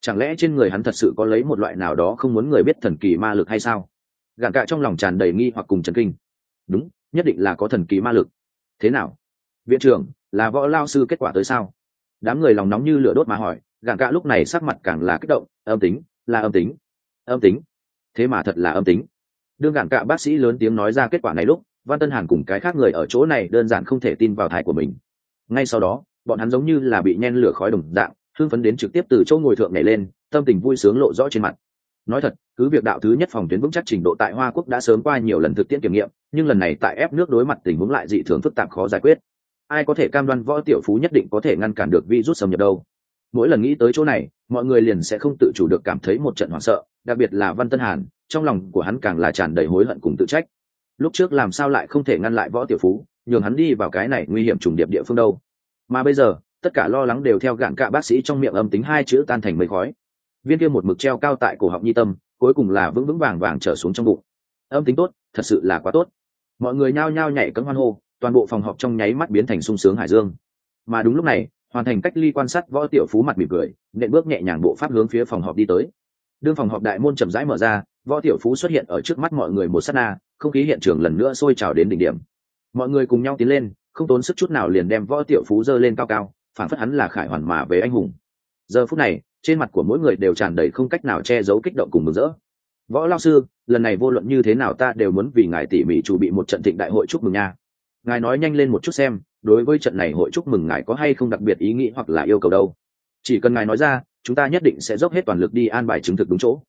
Chẳng lẽ trên người hắn thật sự có lấy một loại nào đó không muốn người biết thần kỳ ma lực hay sao? Gạn cạ trong lòng tràn đầy nghi hoặc cùng trần kinh. Đúng, nhất định là có thần kỳ ma lực. Thế nào? Viện trưởng, là võ lao sư kết quả tới sao? Đám người lòng nóng như lửa đốt mà hỏi, gạn cạ lúc này sắc mặt càng là kích động, âm tính, là âm tính. Âm tính? Thế mà thật là âm tính. Đương gạn cạ bác sĩ lớn tiếng nói ra kết quả này lúc, văn tân hàn cùng cái khác người ở chỗ này đơn giản không thể tin vào thái của mình ngay sau đó, bọn hắn giống như là bị nhen lửa khói đồng dạng, hưng phấn đến trực tiếp từ chỗ ngồi thượng này lên, tâm tình vui sướng lộ rõ trên mặt. Nói thật, cứ việc đạo thứ nhất phòng tuyến vững chắc trình độ tại hoa quốc đã sớm qua nhiều lần thực tiễn kiểm nghiệm, nhưng lần này tại ép nước đối mặt tình huống lại dị thường phức tạp khó giải quyết. Ai có thể cam đoan võ tiểu phú nhất định có thể ngăn cản được virus xâm nhập đâu? Mỗi lần nghĩ tới chỗ này, mọi người liền sẽ không tự chủ được cảm thấy một trận hoảng sợ, đặc biệt là văn tân hàn, trong lòng của hắn càng là tràn đầy hối hận cùng tự trách. Lúc trước làm sao lại không thể ngăn lại võ tiểu phú? Nhường hắn đi vào cái này nguy hiểm trùng điệp địa phương đâu. Mà bây giờ, tất cả lo lắng đều theo gạn cạ bác sĩ trong miệng âm tính hai chữ tan thành mây khói. Viên kia một mực treo cao tại cổ họng nhi tâm, cuối cùng là vững vững vàng vàng trở xuống trong bụng. Âm tính tốt, thật sự là quá tốt. Mọi người nhao nhao nhảy cấm hoan hô, toàn bộ phòng họp trong nháy mắt biến thành sung sướng hải dương. Mà đúng lúc này, hoàn thành cách ly quan sát võ tiểu phú mặt mỉm cười, nện bước nhẹ nhàng bộ pháp hướng phía phòng họp đi tới. Đương phòng họp đại môn chậm rãi mở ra, võ tiểu phú xuất hiện ở trước mắt mọi người một sát na, không khí hiện trường lần nữa sôi trào đến đỉnh điểm mọi người cùng nhau tiến lên, không tốn sức chút nào liền đem võ tiểu phú dơ lên cao cao phản phất hắn là khải hoàn mà về anh hùng. Giờ phút này, trên mặt của mỗi người đều tràn đầy không cách nào che giấu kích động cùng mừng rỡ. Võ lao sư, lần này vô luận như thế nào ta đều muốn vì ngài tỉ mỉ chuẩn bị một trận thịnh đại hội chúc mừng nha. Ngài nói nhanh lên một chút xem, đối với trận này hội chúc mừng ngài có hay không đặc biệt ý nghĩ hoặc là yêu cầu đâu. Chỉ cần ngài nói ra, chúng ta nhất định sẽ dốc hết toàn lực đi an bài chứng thực đúng chỗ.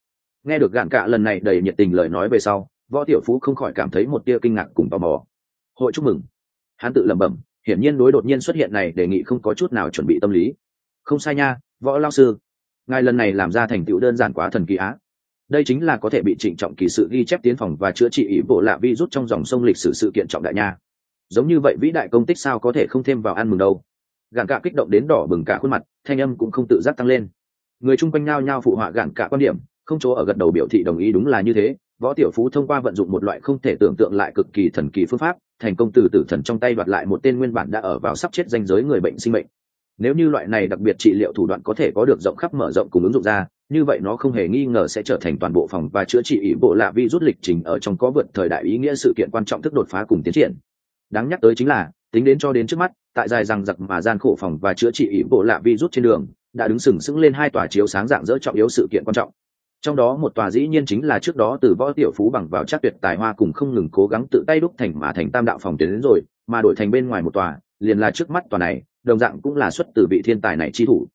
Nghe được gạn cạ lần này đầy nhiệt tình lời nói về sau, võ tiểu phú không khỏi cảm thấy một tia kinh ngạc cùng tò mò hội chúc mừng. Hắn tự lẩm bẩm, hiển nhiên đối đột nhiên xuất hiện này đề nghị không có chút nào chuẩn bị tâm lý. Không sai nha, võ lao sư. Ngài lần này làm ra thành tựu đơn giản quá thần kỳ á. Đây chính là có thể bị trịnh trọng kỳ sự ghi chép tiến phòng và chữa trị ý bộ lạ vi rút trong dòng sông lịch sử sự kiện trọng đại nha. Giống như vậy vĩ đại công tích sao có thể không thêm vào ăn mừng đâu. Gạn cạ kích động đến đỏ bừng cả khuôn mặt, thanh âm cũng không tự giác tăng lên. Người chung quanh nao nhao phụ họa gạn cả quan điểm, không chỗ ở gật đầu biểu thị đồng ý đúng là như thế võ tiểu phú thông qua vận dụng một loại không thể tưởng tượng lại cực kỳ thần kỳ phương pháp, thành công từ tử thần trong tay đoạt lại một tên nguyên bản đã ở vào sắp chết danh giới người bệnh sinh mệnh. Nếu như loại này đặc biệt trị liệu thủ đoạn có thể có được rộng khắp mở rộng cùng ứng dụng ra, như vậy nó không hề nghi ngờ sẽ trở thành toàn bộ phòng và chữa trị ý bộ lạ vi rút lịch trình ở trong có vượt thời đại ý nghĩa sự kiện quan trọng thức đột phá cùng tiến triển. Đáng nhắc tới chính là, tính đến cho đến trước mắt, tại dài rằng giặc mà gian khổ phòng và chữa trị ý bộ lạ vi rút trên đường, đã đứng sừng sững lên hai tòa chiếu sáng dạng dỡ trọng yếu sự kiện quan trọng trong đó một tòa dĩ nhiên chính là trước đó từ võ tiểu phú bằng vào chắc tuyệt tài hoa cùng không ngừng cố gắng tự tay đúc thành mà thành tam đạo phòng tuyến đến rồi, mà đổi thành bên ngoài một tòa, liền là trước mắt tòa này, đồng dạng cũng là xuất từ vị thiên tài này chi thủ.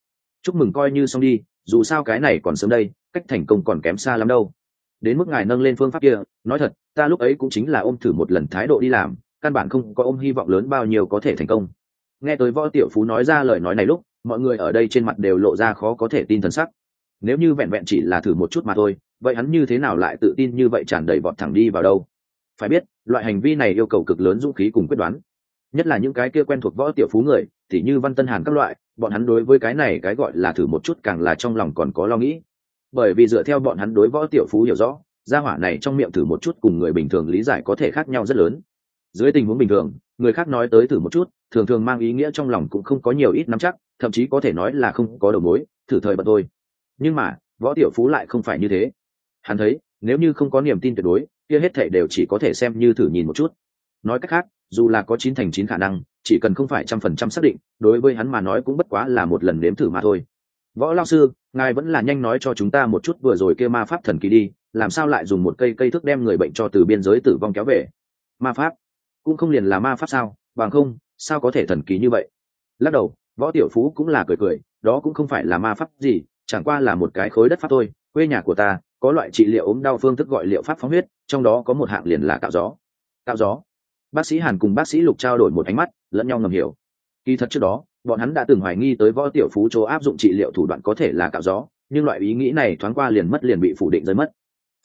Chúc mừng coi như xong đi, dù sao cái này còn sớm đây, cách thành công còn kém xa lắm đâu. Đến mức ngài nâng lên phương pháp kia, nói thật, ta lúc ấy cũng chính là ôm thử một lần thái độ đi làm, căn bản không có ôm hy vọng lớn bao nhiêu có thể thành công. Nghe tới võ tiểu phú nói ra lời nói này lúc, mọi người ở đây trên mặt đều lộ ra khó có thể tin thần sắc nếu như vẹn vẹn chỉ là thử một chút mà thôi, vậy hắn như thế nào lại tự tin như vậy tràn đầy vọt thẳng đi vào đâu? Phải biết, loại hành vi này yêu cầu cực lớn dũng khí cùng quyết đoán. Nhất là những cái kia quen thuộc võ tiểu phú người, thì như văn tân hàn các loại, bọn hắn đối với cái này cái gọi là thử một chút càng là trong lòng còn có lo nghĩ. Bởi vì dựa theo bọn hắn đối võ tiểu phú hiểu rõ, gia hỏa này trong miệng thử một chút cùng người bình thường lý giải có thể khác nhau rất lớn. Dưới tình huống bình thường, người khác nói tới thử một chút, thường thường mang ý nghĩa trong lòng cũng không có nhiều ít nắm chắc, thậm chí có thể nói là không có đầu mối, thử thời bật thôi nhưng mà, võ tiểu phú lại không phải như thế. Hắn thấy, nếu như không có niềm tin tuyệt đối, kia hết thể đều chỉ có thể xem như thử nhìn một chút. Nói cách khác, dù là có chín thành chín khả năng, chỉ cần không phải trăm phần trăm xác định, đối với hắn mà nói cũng bất quá là một lần nếm thử mà thôi. Võ lao sư, ngài vẫn là nhanh nói cho chúng ta một chút vừa rồi kia ma pháp thần kỳ đi, làm sao lại dùng một cây cây thức đem người bệnh cho từ biên giới tử vong kéo về? Ma pháp? Cũng không liền là ma pháp sao? Bằng không, sao có thể thần kỳ như vậy? Lắc đầu, võ tiểu phú cũng là cười cười, đó cũng không phải là ma pháp gì chẳng qua là một cái khối đất pháp thôi, quê nhà của ta, có loại trị liệu ốm đau phương thức gọi liệu pháp phóng huyết, trong đó có một hạng liền là cạo gió. Cạo gió. Bác sĩ hàn cùng bác sĩ lục trao đổi một ánh mắt, lẫn nhau ngầm hiểu. Kỳ thật trước đó, bọn hắn đã từng hoài nghi tới võ tiểu phú chỗ áp dụng trị liệu thủ đoạn có thể là cạo gió, nhưng loại ý nghĩ này thoáng qua liền mất liền bị phủ định rơi mất.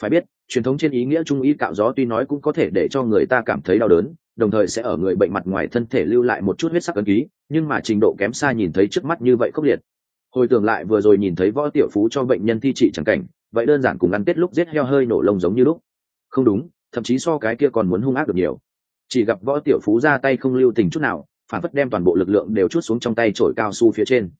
Phải biết, truyền thống trên ý nghĩa trung ý cạo gió tuy nói cũng có thể để cho người ta cảm thấy đau đớn, đồng thời sẽ ở người bệnh mặt ngoài thân thể lưu lại một chút huyết sắc ấn ký, nhưng mà trình độ kém xa nhìn thấy trước mắt như vậy khốc liệt hồi tưởng lại vừa rồi nhìn thấy võ tiểu phú cho bệnh nhân thi trị chẳng cảnh, vậy đơn giản cùng ăn tết lúc giết heo hơi nổ lông giống như lúc. Không đúng, thậm chí so cái kia còn muốn hung ác được nhiều. Chỉ gặp võ tiểu phú ra tay không lưu tình chút nào, phản phất đem toàn bộ lực lượng đều chút xuống trong tay trổi cao su phía trên.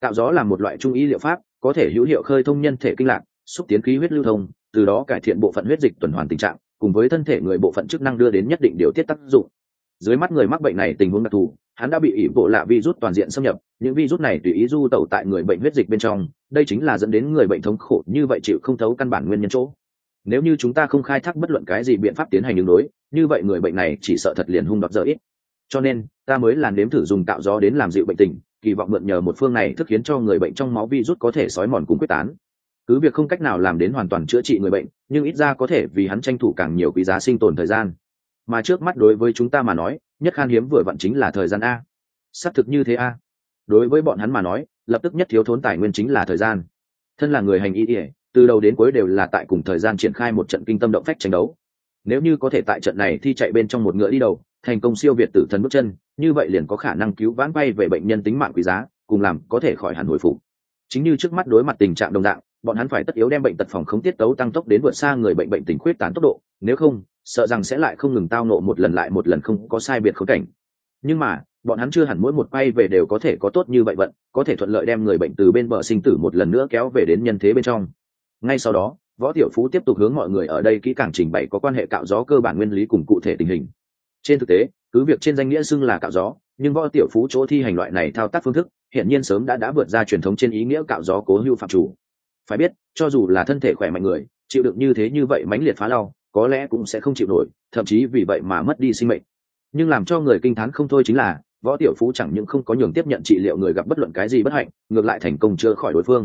Tạo gió là một loại trung ý liệu pháp, có thể hữu hiệu khơi thông nhân thể kinh lạc, xúc tiến khí huyết lưu thông, từ đó cải thiện bộ phận huyết dịch tuần hoàn tình trạng, cùng với thân thể người bộ phận chức năng đưa đến nhất định điều tiết tác dụng dưới mắt người mắc bệnh này tình huống đặc thù, hắn đã bị ỷ bộ lạ virus toàn diện xâm nhập, những virus này tùy ý du tẩu tại người bệnh huyết dịch bên trong, đây chính là dẫn đến người bệnh thống khổ, như vậy chịu không thấu căn bản nguyên nhân chỗ. Nếu như chúng ta không khai thác bất luận cái gì biện pháp tiến hành đường đối, như vậy người bệnh này chỉ sợ thật liền hung đọc dở ít. Cho nên, ta mới làm nếm thử dùng tạo gió đến làm dịu bệnh tình, kỳ vọng mượn nhờ một phương này thức khiến cho người bệnh trong máu virus có thể sói mòn cùng quyết tán. Cứ việc không cách nào làm đến hoàn toàn chữa trị người bệnh, nhưng ít ra có thể vì hắn tranh thủ càng nhiều quý giá sinh tồn thời gian mà trước mắt đối với chúng ta mà nói, nhất khan hiếm vừa vặn chính là thời gian a. Xác thực như thế a. Đối với bọn hắn mà nói, lập tức nhất thiếu thốn tài nguyên chính là thời gian. Thân là người hành y ỉa từ đầu đến cuối đều là tại cùng thời gian triển khai một trận kinh tâm động phách tranh đấu. Nếu như có thể tại trận này thi chạy bên trong một ngựa đi đầu, thành công siêu việt tử thần bước chân, như vậy liền có khả năng cứu vãn bay về bệnh nhân tính mạng quý giá, cùng làm có thể khỏi hẳn hồi phục. Chính như trước mắt đối mặt tình trạng đồng dạng, bọn hắn phải tất yếu đem bệnh tật phòng không tiết tấu tăng tốc đến vượt xa người bệnh bệnh tình khuyết tán tốc độ, nếu không sợ rằng sẽ lại không ngừng tao nộ một lần lại một lần không có sai biệt khốn cảnh. Nhưng mà, bọn hắn chưa hẳn mỗi một bay về đều có thể có tốt như vậy vận, có thể thuận lợi đem người bệnh từ bên bờ sinh tử một lần nữa kéo về đến nhân thế bên trong. Ngay sau đó, võ tiểu phú tiếp tục hướng mọi người ở đây kỹ càng trình bày có quan hệ cạo gió cơ bản nguyên lý cùng cụ thể tình hình. Trên thực tế, cứ việc trên danh nghĩa xưng là cạo gió, nhưng võ tiểu phú chỗ thi hành loại này thao tác phương thức hiện nhiên sớm đã đã vượt ra truyền thống trên ý nghĩa cạo gió cố hữu phạm chủ. Phải biết, cho dù là thân thể khỏe mạnh người, chịu đựng như thế như vậy mãnh liệt phá lau có lẽ cũng sẽ không chịu nổi, thậm chí vì vậy mà mất đi sinh mệnh. Nhưng làm cho người kinh t h á n không thôi chính là, võ tiểu phú chẳng những không có nhường tiếp nhận trị liệu người gặp bất luận cái gì bất hạnh, ngược lại thành công chữa khỏi đối phương.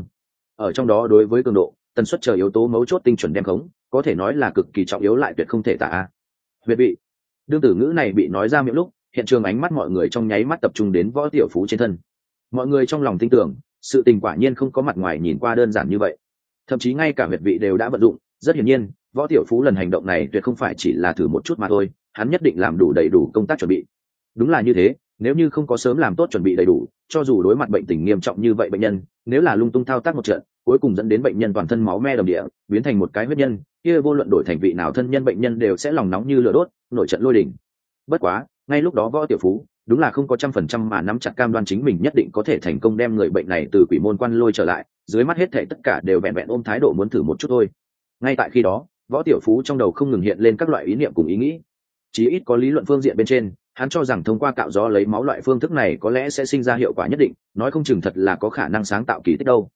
Ở trong đó đối với cường độ, tần suất chờ yếu tố mấu chốt tinh chuẩn đem khống, có thể nói là cực kỳ trọng yếu lại tuyệt không thể tả. Huyệt vị. Đương tử ngữ này bị nói ra miệng lúc, hiện trường ánh mắt mọi người trong nháy mắt tập trung đến võ tiểu phú trên thân. Mọi người trong lòng tin tưởng, sự tình quả nhiên không có mặt ngoài nhìn qua đơn giản như vậy. Thậm chí ngay cả huyệt vị đều đã vận dụng, rất hiển nhiên võ tiểu phú lần hành động này tuyệt không phải chỉ là thử một chút mà thôi, hắn nhất định làm đủ đầy đủ công tác chuẩn bị. Đúng là như thế, nếu như không có sớm làm tốt chuẩn bị đầy đủ, cho dù đối mặt bệnh tình nghiêm trọng như vậy bệnh nhân, nếu là lung tung thao tác một trận, cuối cùng dẫn đến bệnh nhân toàn thân máu me đầm địa, biến thành một cái huyết nhân, kia vô luận đổi thành vị nào thân nhân bệnh nhân đều sẽ lòng nóng như lửa đốt, nổi trận lôi đỉnh bất quá, ngay lúc đó võ tiểu phú, đúng là không có trăm phần trăm mà nắm chặt cam đoan chính mình nhất định có thể thành công đem người bệnh này từ quỷ môn quan lôi trở lại, dưới mắt hết thể tất cả đều vẹn vẹn ôm thái độ muốn thử một chút thôi. Ngay tại khi đó võ tiểu phú trong đầu không ngừng hiện lên các loại ý niệm cùng ý nghĩ. Chí ít có lý luận phương diện bên trên, hắn cho rằng thông qua cạo gió lấy máu loại phương thức này có lẽ sẽ sinh ra hiệu quả nhất định, nói không chừng thật là có khả năng sáng tạo kỳ tích đâu.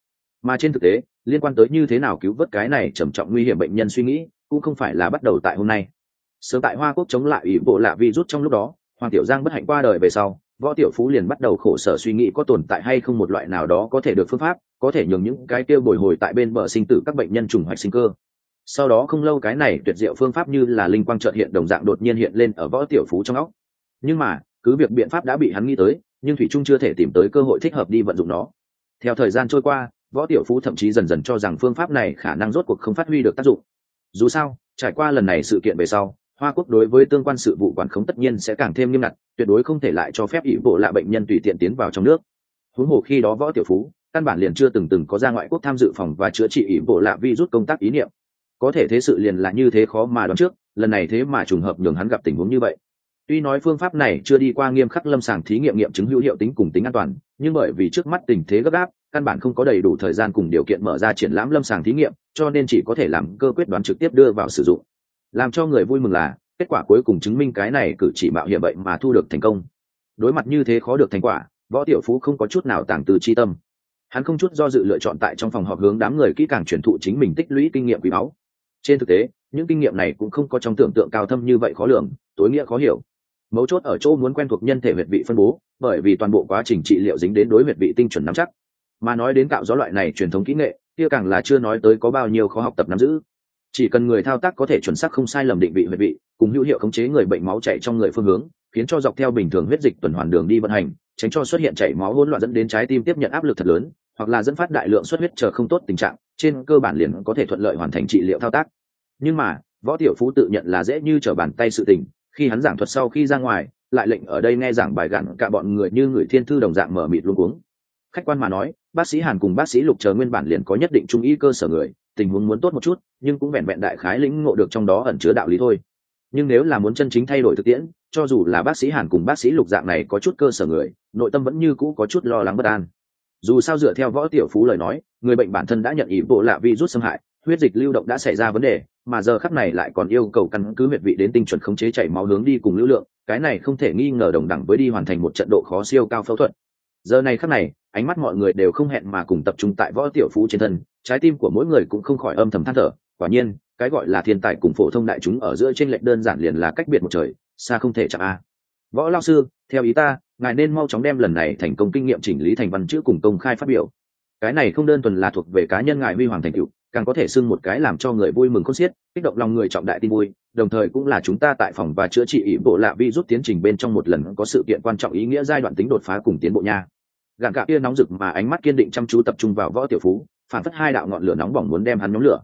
Mà trên thực tế, liên quan tới như thế nào cứu vớt cái này trầm trọng nguy hiểm bệnh nhân suy nghĩ, cũng không phải là bắt đầu tại hôm nay. Sớm tại hoa quốc chống lại ủy bộ lạ rút trong lúc đó, hoàng tiểu giang bất hạnh qua đời về sau, võ tiểu phú liền bắt đầu khổ sở suy nghĩ có tồn tại hay không một loại nào đó có thể được phương pháp, có thể nhường những cái tiêu bồi hồi tại bên bờ sinh tử các bệnh nhân trùng hoạch sinh cơ sau đó không lâu cái này tuyệt diệu phương pháp như là linh quang trợt hiện đồng dạng đột nhiên hiện lên ở võ tiểu phú trong óc. Nhưng mà, cứ việc biện pháp đã bị hắn nghĩ tới, nhưng thủy trung chưa thể tìm tới cơ hội thích hợp đi vận dụng nó. Theo thời gian trôi qua, võ tiểu phú thậm chí dần dần cho rằng phương pháp này khả năng rốt cuộc không phát huy được tác dụng. Dù sao, trải qua lần này sự kiện về sau, hoa quốc đối với tương quan sự vụ quản khống tất nhiên sẽ càng thêm nghiêm ngặt, tuyệt đối không thể lại cho phép ỷ bộ lạ bệnh nhân tùy tiện tiến vào trong nước. Huống hồ khi đó võ tiểu phú, căn bản liền chưa từng từng có ra ngoại quốc tham dự phòng và chữa trị ỷ bộ lạ vi rút công tác ý niệm có thể thế sự liền là như thế khó mà đoán trước, lần này thế mà trùng hợp nhường hắn gặp tình huống như vậy. Tuy nói phương pháp này chưa đi qua nghiêm khắc lâm sàng thí nghiệm nghiệm chứng hữu hiệu tính cùng tính an toàn, nhưng bởi vì trước mắt tình thế gấp gáp, căn bản không có đầy đủ thời gian cùng điều kiện mở ra triển lãm lâm sàng thí nghiệm, cho nên chỉ có thể làm cơ quyết đoán trực tiếp đưa vào sử dụng. Làm cho người vui mừng là, kết quả cuối cùng chứng minh cái này cử chỉ mạo hiểm bệnh mà thu được thành công. Đối mặt như thế khó được thành quả, võ tiểu phú không có chút nào tàng từ chi tâm. Hắn không chút do dự lựa chọn tại trong phòng họp hướng đám người kỹ càng truyền thụ chính mình tích lũy kinh nghiệm quý báu trên thực tế, những kinh nghiệm này cũng không có trong tưởng tượng cao thâm như vậy khó lường, tối nghĩa khó hiểu. Mấu chốt ở chỗ muốn quen thuộc nhân thể huyệt vị phân bố, bởi vì toàn bộ quá trình trị liệu dính đến đối huyệt vị tinh chuẩn nắm chắc. Mà nói đến cạo gió loại này truyền thống kỹ nghệ, kia càng là chưa nói tới có bao nhiêu khó học tập nắm giữ. Chỉ cần người thao tác có thể chuẩn xác không sai lầm định vị huyệt vị cùng hữu hiệu khống chế người bệnh máu chảy trong người phương hướng, khiến cho dọc theo bình thường huyết dịch tuần hoàn đường đi vận hành, tránh cho xuất hiện chảy máu hỗn loạn dẫn đến trái tim tiếp nhận áp lực thật lớn, hoặc là dẫn phát đại lượng xuất huyết chờ không tốt tình trạng trên cơ bản liền có thể thuận lợi hoàn thành trị liệu thao tác. Nhưng mà, võ tiểu phú tự nhận là dễ như trở bàn tay sự tình, khi hắn giảng thuật sau khi ra ngoài, lại lệnh ở đây nghe giảng bài gặn cả bọn người như người thiên thư đồng dạng mở mịt luôn cuống. Khách quan mà nói, bác sĩ hàn cùng bác sĩ lục chờ nguyên bản liền có nhất định trung ý cơ sở người, tình huống muốn tốt một chút, nhưng cũng vẹn vẹn đại khái lĩnh ngộ được trong đó ẩn chứa đạo lý thôi. Nhưng nếu là muốn chân chính thay đổi thực tiễn, cho dù là bác sĩ hàn cùng bác sĩ lục dạng này có chút cơ sở người, nội tâm vẫn như cũ có chút lo lắng bất an dù sao dựa theo võ tiểu phú lời nói, người bệnh bản thân đã nhận ý bộ lạ virus xâm hại, huyết dịch lưu động đã xảy ra vấn đề, mà giờ khắc này lại còn yêu cầu căn cứ huyệt vị đến tinh chuẩn khống chế chảy máu hướng đi cùng lưu lượng, cái này không thể nghi ngờ đồng đẳng với đi hoàn thành một trận độ khó siêu cao phẫu thuật. Giờ này khắc này, ánh mắt mọi người đều không hẹn mà cùng tập trung tại võ tiểu phú trên thân, trái tim của mỗi người cũng không khỏi âm thầm than thở, quả nhiên, cái gọi là thiên tài cùng phổ thông đại chúng ở giữa trên lệnh đơn giản liền là cách biệt một trời, xa không thể chạm a võ lao sư theo ý ta ngài nên mau chóng đem lần này thành công kinh nghiệm chỉnh lý thành văn chữ cùng công khai phát biểu. Cái này không đơn thuần là thuộc về cá nhân ngài huy hoàng thành cựu càng có thể xưng một cái làm cho người vui mừng con xiết kích động lòng người trọng đại tin vui đồng thời cũng là chúng ta tại phòng và chữa trị ý bộ lạ vi rút tiến trình bên trong một lần có sự kiện quan trọng ý nghĩa giai đoạn tính đột phá cùng tiến bộ nha. Gạn cạ kia nóng rực mà ánh mắt kiên định chăm chú tập trung vào võ tiểu phú phản phất hai đạo ngọn lửa nóng bỏng muốn đem hắn nhóm lửa.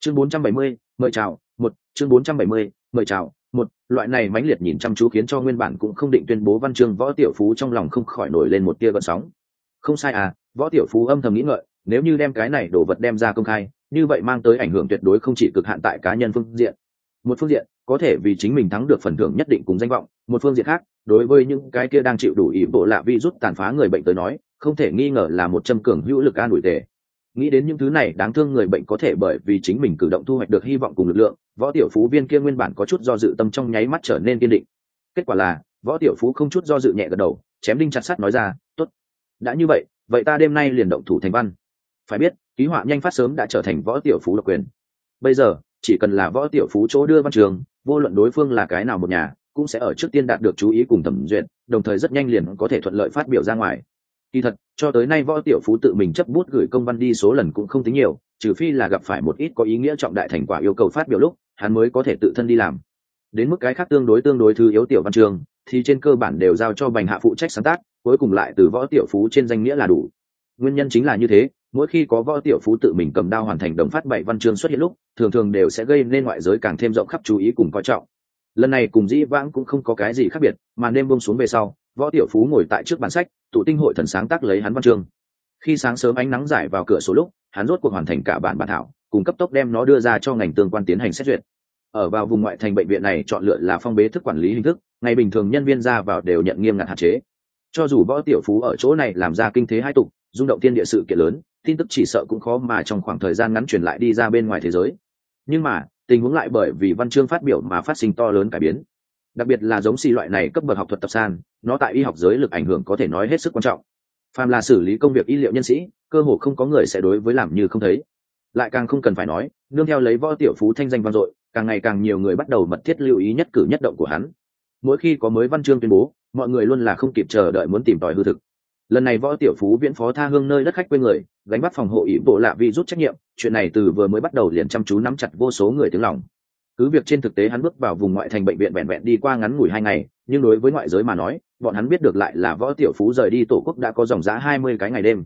Chương 470, mời chào một chương 470, mời chào một, loại này mãnh liệt nhìn chăm chú khiến cho nguyên bản cũng không định tuyên bố văn chương võ tiểu phú trong lòng không khỏi nổi lên một tia gợn sóng. Không sai à võ tiểu phú âm thầm nghĩ ngợi, nếu như đem cái này đồ vật đem ra công khai, như vậy mang tới ảnh hưởng tuyệt đối không chỉ cực hạn tại cá nhân phương diện. Một phương diện, có thể vì chính mình thắng được phần thưởng nhất định cùng danh vọng, một phương diện khác, đối với những cái kia đang chịu đủ ý bộ lạ vi rút tàn phá người bệnh tới nói, không thể nghi ngờ là một châm cường hữu lực an ủi tề nghĩ đến những thứ này, đáng thương người bệnh có thể bởi vì chính mình cử động thu hoạch được hy vọng cùng lực lượng, võ tiểu phú viên kia nguyên bản có chút do dự tâm trong nháy mắt trở nên kiên định. Kết quả là, võ tiểu phú không chút do dự nhẹ gật đầu, chém đinh chặt sắt nói ra, tốt, đã như vậy vậy ta đêm nay liền động thủ thành văn. Phải biết, ký họa nhanh phát sớm đã trở thành võ tiểu phú độc quyền. Bây giờ, chỉ cần là võ tiểu phú chỗ đưa văn trường, vô luận đối phương là cái nào một nhà, cũng sẽ ở trước tiên đạt được chú ý cùng thẩm duyệt, đồng thời rất nhanh liền có thể thuận lợi phát biểu ra ngoài kỳ thật, cho tới nay võ tiểu phú tự mình chấp bút gửi công văn đi số lần cũng không tính nhiều, trừ phi là gặp phải một ít có ý nghĩa trọng đại thành quả yêu cầu phát biểu lúc, hắn mới có thể tự thân đi làm. Đến mức cái khác tương đối tương đối thư yếu tiểu văn trường, thì trên cơ bản đều giao cho bành hạ phụ trách sáng tác, cuối cùng lại từ võ tiểu phú trên danh nghĩa là đủ. Nguyên nhân chính là như thế, mỗi khi có võ tiểu phú tự mình cầm đao hoàn thành đồng phát bảy văn chương xuất hiện lúc, thường thường đều sẽ gây nên ngoại giới càng thêm rộng khắp chú ý cùng coi trọng. Lần này cùng dĩ vãng cũng không có cái gì khác biệt, mà đêm bông xuống về sau võ tiểu phú ngồi tại trước bản sách, tụ tinh hội thần sáng tác lấy hắn văn chương. Khi sáng sớm ánh nắng giải vào cửa số lúc, hắn rốt cuộc hoàn thành cả bản bản thảo, cùng cấp tốc đem nó đưa ra cho ngành tương quan tiến hành xét duyệt. Ở vào vùng ngoại thành bệnh viện này chọn lựa là phong bế thức quản lý hình thức, ngày bình thường nhân viên ra vào đều nhận nghiêm ngặt hạn chế. Cho dù võ tiểu phú ở chỗ này làm ra kinh thế hai tục, rung động tiên địa sự kiện lớn, tin tức chỉ sợ cũng khó mà trong khoảng thời gian ngắn truyền lại đi ra bên ngoài thế giới. Nhưng mà, tình huống lại bởi vì văn chương phát biểu mà phát sinh to lớn cải biến. Đặc biệt là giống xì loại này cấp bậc học thuật tập san nó tại y học giới lực ảnh hưởng có thể nói hết sức quan trọng. Phàm là xử lý công việc y liệu nhân sĩ, cơ hồ không có người sẽ đối với làm như không thấy. Lại càng không cần phải nói, nương theo lấy võ tiểu phú thanh danh vang dội, càng ngày càng nhiều người bắt đầu mật thiết lưu ý nhất cử nhất động của hắn. Mỗi khi có mới văn chương tuyên bố, mọi người luôn là không kịp chờ đợi muốn tìm tòi hư thực. Lần này võ tiểu phú viễn phó tha hương nơi đất khách quê người, gánh bắt phòng hộ ý bộ lạ vi rút trách nhiệm, chuyện này từ vừa mới bắt đầu liền chăm chú nắm chặt vô số người tiếng lòng cứ việc trên thực tế hắn bước vào vùng ngoại thành bệnh viện vẹn vẹn đi qua ngắn ngủi hai ngày, nhưng đối với ngoại giới mà nói, bọn hắn biết được lại là võ tiểu phú rời đi tổ quốc đã có dòng giá hai mươi cái ngày đêm.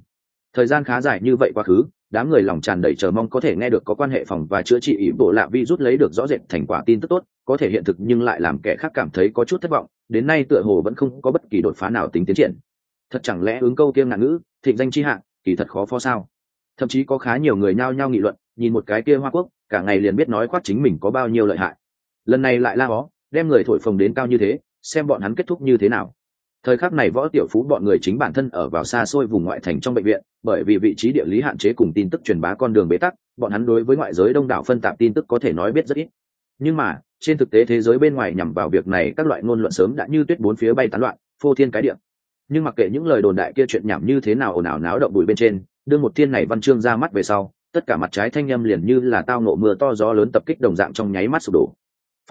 Thời gian khá dài như vậy quá khứ, đám người lòng tràn đầy chờ mong có thể nghe được có quan hệ phòng và chữa trị ý bộ lạ vi rút lấy được rõ rệt thành quả tin tức tốt, có thể hiện thực nhưng lại làm kẻ khác cảm thấy có chút thất vọng, đến nay tựa hồ vẫn không có bất kỳ đột phá nào tính tiến triển. Thật chẳng lẽ ứng câu kiêng ngạn ngữ, thịnh danh chi hạng kỳ thật khó phó sao? Thậm chí có khá nhiều người nhao nhao nghị luận nhìn một cái kia hoa quốc, cả ngày liền biết nói khoác chính mình có bao nhiêu lợi hại. Lần này lại la ó đem người thổi phồng đến cao như thế, xem bọn hắn kết thúc như thế nào. Thời khắc này võ tiểu phú bọn người chính bản thân ở vào xa xôi vùng ngoại thành trong bệnh viện, bởi vì vị trí địa lý hạn chế cùng tin tức truyền bá con đường bế tắc, bọn hắn đối với ngoại giới đông đảo phân tạp tin tức có thể nói biết rất ít. Nhưng mà, trên thực tế thế giới bên ngoài nhằm vào việc này, các loại ngôn luận sớm đã như tuyết bốn phía bay tán loạn, phô thiên cái điện nhưng mặc kệ những lời đồn đại kia chuyện nhảm như thế nào ồn ào náo động bụi bên trên đương một thiên này văn chương ra mắt về sau tất cả mặt trái thanh âm liền như là tao nộ mưa to gió lớn tập kích đồng dạng trong nháy mắt sụp đổ.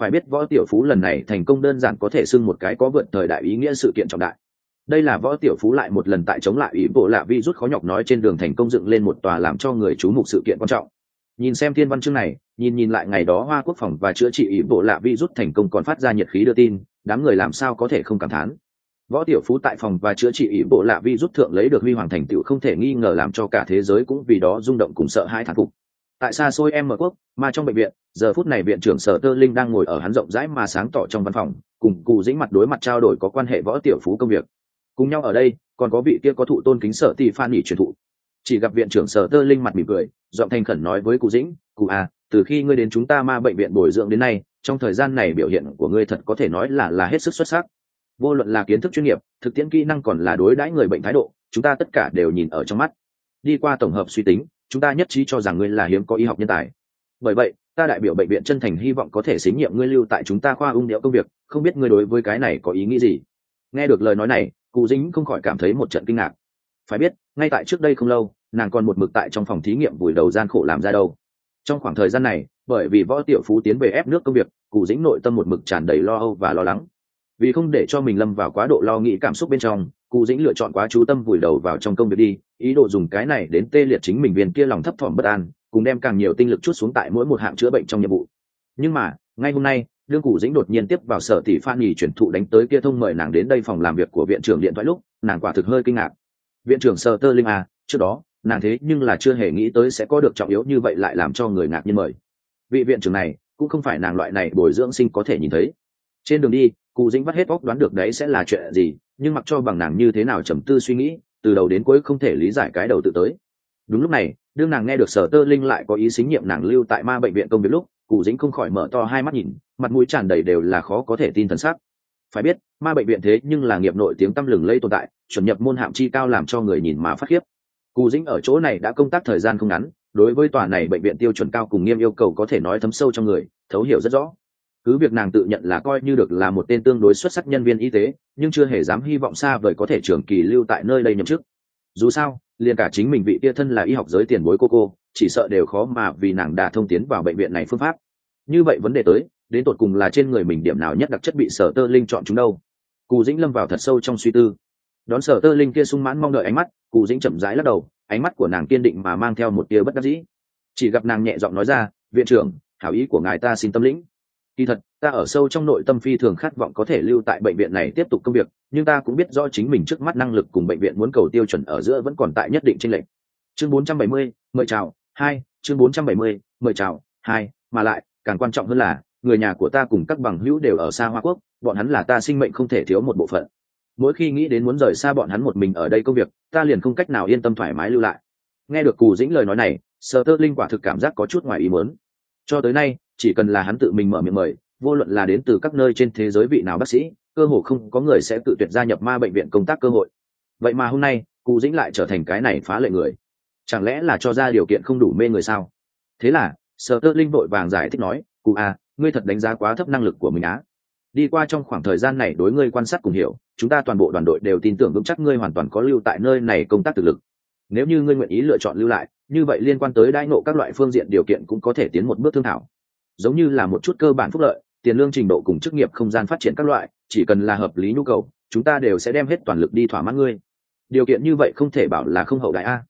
Phải biết võ tiểu phú lần này thành công đơn giản có thể xưng một cái có vượt thời đại ý nghĩa sự kiện trọng đại. Đây là võ tiểu phú lại một lần tại chống lại ý bộ lạ vi rút khó nhọc nói trên đường thành công dựng lên một tòa làm cho người chú mục sự kiện quan trọng. Nhìn xem thiên văn chương này, nhìn nhìn lại ngày đó hoa quốc phòng và chữa trị ý bộ lạ vi rút thành công còn phát ra nhiệt khí đưa tin, đám người làm sao có thể không cảm thán võ tiểu phú tại phòng và chữa trị ý bộ lạ vi rút thượng lấy được huy hoàng thành tựu không thể nghi ngờ làm cho cả thế giới cũng vì đó rung động cùng sợ hai thán phục. Tại xa xôi em mở quốc mà trong bệnh viện, giờ phút này viện trưởng sở tơ linh đang ngồi ở hắn rộng rãi mà sáng tỏ trong văn phòng, cùng cụ dĩnh mặt đối mặt trao đổi có quan hệ võ tiểu phú công việc. Cùng nhau ở đây, còn có vị kia có thụ tôn kính sở tỷ phan nghỉ truyền thụ. Chỉ gặp viện trưởng sở tơ linh mặt mỉm cười, giọng thành khẩn nói với cụ dĩnh, cụ à từ khi ngươi đến chúng ta ma bệnh viện bồi dưỡng đến nay, trong thời gian này biểu hiện của ngươi thật có thể nói là là hết sức xuất sắc vô luận là kiến thức chuyên nghiệp, thực tiễn kỹ năng còn là đối đãi người bệnh thái độ, chúng ta tất cả đều nhìn ở trong mắt. Đi qua tổng hợp suy tính, chúng ta nhất trí cho rằng ngươi là hiếm có y học nhân tài. Bởi vậy, ta đại biểu bệnh viện chân thành hy vọng có thể xí nhiệm ngươi lưu tại chúng ta khoa ung điệu công việc, không biết ngươi đối với cái này có ý nghĩ gì. Nghe được lời nói này, cụ dính không khỏi cảm thấy một trận kinh ngạc. Phải biết, ngay tại trước đây không lâu, nàng còn một mực tại trong phòng thí nghiệm vùi đầu gian khổ làm ra đâu. Trong khoảng thời gian này, bởi vì võ tiểu phú tiến về ép nước công việc, cụ dĩnh nội tâm một mực tràn đầy lo âu và lo lắng vì không để cho mình lâm vào quá độ lo nghĩ cảm xúc bên trong cụ dĩnh lựa chọn quá chú tâm vùi đầu vào trong công việc đi, ý đồ dùng cái này đến tê liệt chính mình viên kia lòng thấp thỏm bất an, cùng đem càng nhiều tinh lực chút xuống tại mỗi một hạng chữa bệnh trong nhiệm vụ. Nhưng mà, ngay hôm nay, đương cụ dĩnh đột nhiên tiếp vào sở tỷ phan nhì chuyển thụ đánh tới kia thông mời nàng đến đây phòng làm việc của viện trưởng điện thoại lúc, nàng quả thực hơi kinh ngạc. Viện trưởng sở tơ linh à trước đó, nàng thế nhưng là chưa hề nghĩ tới sẽ có được trọng yếu như vậy lại làm cho người ngạc nhiên mời. Vị viện trưởng này, cũng không phải nàng loại này bồi dưỡng sinh có thể nhìn thấy. Trên đường đi cụ dĩnh vắt hết óc đoán được đấy sẽ là chuyện gì, nhưng mặc cho bằng nàng như thế nào trầm tư suy nghĩ, từ đầu đến cuối không thể lý giải cái đầu tự tới. Đúng lúc này, đương nàng nghe được sở tơ linh lại có ý xính nhiệm nàng lưu tại ma bệnh viện công việc lúc cụ dĩnh không khỏi mở to hai mắt nhìn, mặt mũi tràn đầy đều là khó có thể tin thần sắc. Phải biết, ma bệnh viện thế nhưng là nghiệp nội tiếng tăm lừng lây tồn tại, chuẩn nhập môn hạm chi cao làm cho người nhìn mà phát khiếp. Cụ dĩnh ở chỗ này đã công tác thời gian không ngắn, đối với tòa này bệnh viện tiêu chuẩn cao cùng nghiêm yêu cầu có thể nói thấm sâu trong người, thấu hiểu rất rõ cứ việc nàng tự nhận là coi như được là một tên tương đối xuất sắc nhân viên y tế, nhưng chưa hề dám hy vọng xa vời có thể trường kỳ lưu tại nơi đây nhậm chức. Dù sao, liền cả chính mình vị tia thân là y học giới tiền bối cô cô, chỉ sợ đều khó mà vì nàng đã thông tiến vào bệnh viện này phương pháp. Như vậy vấn đề tới, đến tột cùng là trên người mình điểm nào nhất đặc chất bị sở tơ linh chọn chúng đâu? Cù dĩnh lâm vào thật sâu trong suy tư. Đón sở tơ linh kia sung mãn mong đợi ánh mắt, cù dĩnh chậm rãi lắc đầu, ánh mắt của nàng kiên định mà mang theo một tia bất đắc dĩ. Chỉ gặp nàng nhẹ giọng nói ra, viện trưởng, hảo ý của ngài ta xin tâm lĩnh kỳ thật ta ở sâu trong nội tâm phi thường khát vọng có thể lưu tại bệnh viện này tiếp tục công việc nhưng ta cũng biết rõ chính mình trước mắt năng lực cùng bệnh viện muốn cầu tiêu chuẩn ở giữa vẫn còn tại nhất định trên lệnh chương 470, mời chào hai chương 470, mời chào hai mà lại càng quan trọng hơn là người nhà của ta cùng các bằng hữu đều ở xa hoa quốc bọn hắn là ta sinh mệnh không thể thiếu một bộ phận. Mỗi khi nghĩ đến muốn rời xa bọn hắn một mình ở đây công việc ta liền không cách nào yên tâm thoải mái lưu lại. Nghe được cù dĩnh lời nói này sơ tơ linh quả thực cảm giác có chút ngoài ý muốn. Cho tới nay chỉ cần là hắn tự mình mở miệng mời, vô luận là đến từ các nơi trên thế giới vị nào bác sĩ, cơ hồ không có người sẽ tự tuyệt gia nhập ma bệnh viện công tác cơ hội. Vậy mà hôm nay cụ dĩnh lại trở thành cái này phá lệ người. Chẳng lẽ là cho ra điều kiện không đủ mê người sao? Thế là, sở tơ linh vội vàng giải thích nói cụ a à, ngươi thật đánh giá quá thấp năng lực của mình á. Đi qua trong khoảng thời gian này đối ngươi quan sát cùng hiểu, chúng ta toàn bộ đoàn đội đều tin tưởng vững chắc ngươi hoàn toàn có lưu tại nơi này công tác thực lực. Nếu như ngươi nguyện ý lựa chọn lưu lại, như vậy liên quan tới đãi ngộ các loại phương diện điều kiện cũng có thể tiến một bước thương thảo giống như là một chút cơ bản phúc lợi, tiền lương trình độ cùng chức nghiệp không gian phát triển các loại, chỉ cần là hợp lý nhu cầu, chúng ta đều sẽ đem hết toàn lực đi thỏa mãn ngươi. Điều kiện như vậy không thể bảo là không hậu đại a.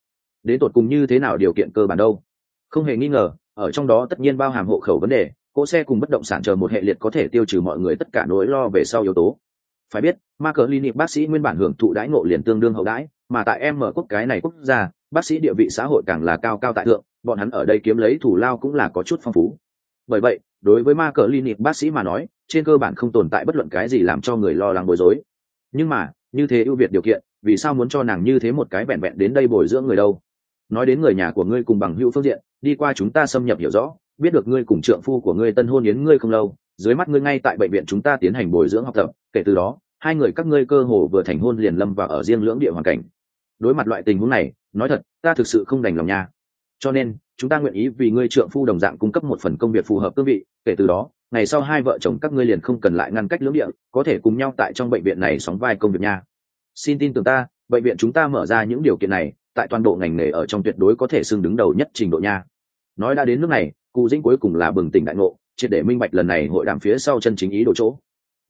Đến tột cùng như thế nào điều kiện cơ bản đâu? Không hề nghi ngờ, ở trong đó tất nhiên bao hàm hộ khẩu vấn đề, cỗ xe cùng bất động sản chờ một hệ liệt có thể tiêu trừ mọi người tất cả nỗi lo về sau yếu tố. Phải biết ma cờ niệm bác sĩ nguyên bản hưởng thụ đãi ngộ liền tương đương hậu đãi, mà tại em mở quốc cái này quốc gia, bác sĩ địa vị xã hội càng là cao cao tại thượng, bọn hắn ở đây kiếm lấy thủ lao cũng là có chút phong phú bởi vậy, đối với ma cờ clinic bác sĩ mà nói, trên cơ bản không tồn tại bất luận cái gì làm cho người lo lắng bối rối. Nhưng mà, như thế ưu việt điều kiện, vì sao muốn cho nàng như thế một cái vẹn vẹn đến đây bồi dưỡng người đâu? Nói đến người nhà của ngươi cùng bằng hữu phương diện, đi qua chúng ta xâm nhập hiểu rõ, biết được ngươi cùng trượng phu của ngươi tân hôn yến ngươi không lâu, dưới mắt ngươi ngay tại bệnh viện chúng ta tiến hành bồi dưỡng học tập, kể từ đó, hai người các ngươi cơ hồ vừa thành hôn liền lâm vào ở riêng lưỡng địa hoàn cảnh. Đối mặt loại tình huống này, nói thật, ta thực sự không đành lòng nha. Cho nên chúng ta nguyện ý vì ngươi trượng phu đồng dạng cung cấp một phần công việc phù hợp cương vị kể từ đó ngày sau hai vợ chồng các ngươi liền không cần lại ngăn cách lưỡng địa có thể cùng nhau tại trong bệnh viện này sóng vai công việc nha. Xin tin tưởng ta bệnh viện chúng ta mở ra những điều kiện này tại toàn bộ ngành nghề ở trong tuyệt đối có thể xưng đứng đầu nhất trình độ nha. Nói đã đến nước này cụ dĩnh cuối cùng là bừng tỉnh đại ngộ triệt để minh bạch lần này hội đàm phía sau chân chính ý đồ chỗ.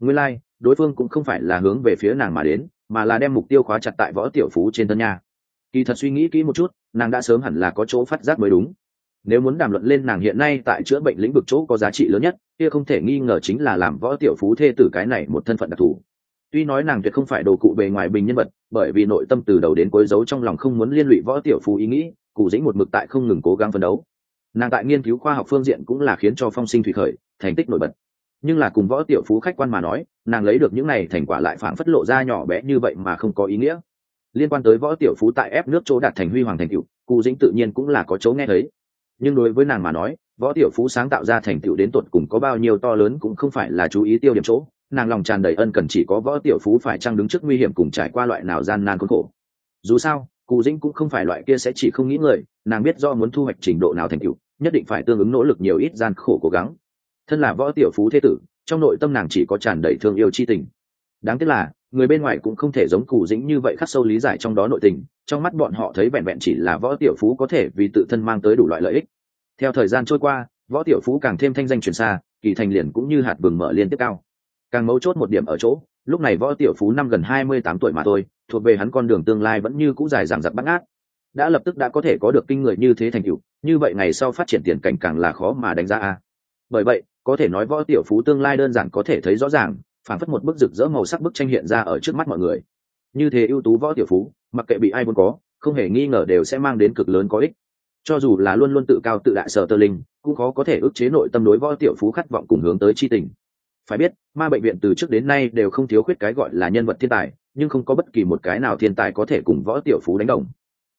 Nguyên lai、like, đối phương cũng không phải là hướng về phía nàng mà đến mà là đem mục tiêu khóa chặt tại võ tiểu phú trên thân nha kỳ thật suy nghĩ kỹ một chút, nàng đã sớm hẳn là có chỗ phát giác mới đúng. Nếu muốn đàm luận lên nàng hiện nay tại chữa bệnh lĩnh vực chỗ có giá trị lớn nhất, kia không thể nghi ngờ chính là làm võ tiểu phú thê tử cái này một thân phận đặc thù. Tuy nói nàng tuyệt không phải đồ cụ bề ngoài bình nhân vật, bởi vì nội tâm từ đầu đến cuối giấu trong lòng không muốn liên lụy võ tiểu phú ý nghĩ, cụ dĩnh một mực tại không ngừng cố gắng phấn đấu. Nàng tại nghiên cứu khoa học phương diện cũng là khiến cho phong sinh thủy khởi, thành tích nổi bật. Nhưng là cùng võ tiểu phú khách quan mà nói, nàng lấy được những này thành quả lại phản phất lộ ra nhỏ bé như vậy mà không có ý nghĩa liên quan tới võ tiểu phú tại ép nước chỗ đạt thành huy hoàng thành tựu cụ dĩnh tự nhiên cũng là có chỗ nghe thấy. Nhưng đối với nàng mà nói, võ tiểu phú sáng tạo ra thành tựu đến tột cùng có bao nhiêu to lớn cũng không phải là chú ý tiêu điểm chỗ, nàng lòng tràn đầy ân cần chỉ có võ tiểu phú phải chăng đứng trước nguy hiểm cùng trải qua loại nào gian nan khốn khổ. Dù sao cụ dĩnh cũng không phải loại kia sẽ chỉ không nghĩ người, nàng biết do muốn thu hoạch trình độ nào thành tựu, nhất định phải tương ứng nỗ lực nhiều ít gian khổ cố gắng. Thân là võ tiểu phú thế tử, trong nội tâm nàng chỉ có tràn đầy thương yêu chi tình. Đáng tiếc là người bên ngoài cũng không thể giống cù dĩnh như vậy khắc sâu lý giải trong đó nội tình, trong mắt bọn họ thấy vẹn vẹn chỉ là võ tiểu phú có thể vì tự thân mang tới đủ loại lợi ích. Theo thời gian trôi qua, võ tiểu phú càng thêm thanh danh truyền xa, kỳ thành liền cũng như hạt vừng mở liên tiếp cao. Càng mấu chốt một điểm ở chỗ, lúc này võ tiểu phú năm gần hai mươi tám tuổi mà thôi, thuộc về hắn con đường tương lai vẫn như cũ dài dằng dặc bắt ngát. Đã lập tức đã có thể có được kinh người như thế thành tựu, như vậy ngày sau phát triển tiền cảnh càng là khó mà đánh giá a. Bởi vậy, có thể nói võ tiểu phú tương lai đơn giản có thể thấy rõ ràng phản phất một bức rực rỡ màu sắc bức tranh hiện ra ở trước mắt mọi người. Như thế ưu tú võ tiểu phú, mặc kệ bị ai muốn có, không hề nghi ngờ đều sẽ mang đến cực lớn có ích. Cho dù là luôn luôn tự cao tự đại sở tơ linh, cũng khó có thể ức chế nội tâm đối võ tiểu phú khát vọng cùng hướng tới chi tình. Phải biết, ma bệnh viện từ trước đến nay đều không thiếu khuyết cái gọi là nhân vật thiên tài, nhưng không có bất kỳ một cái nào thiên tài có thể cùng võ tiểu phú đánh đồng.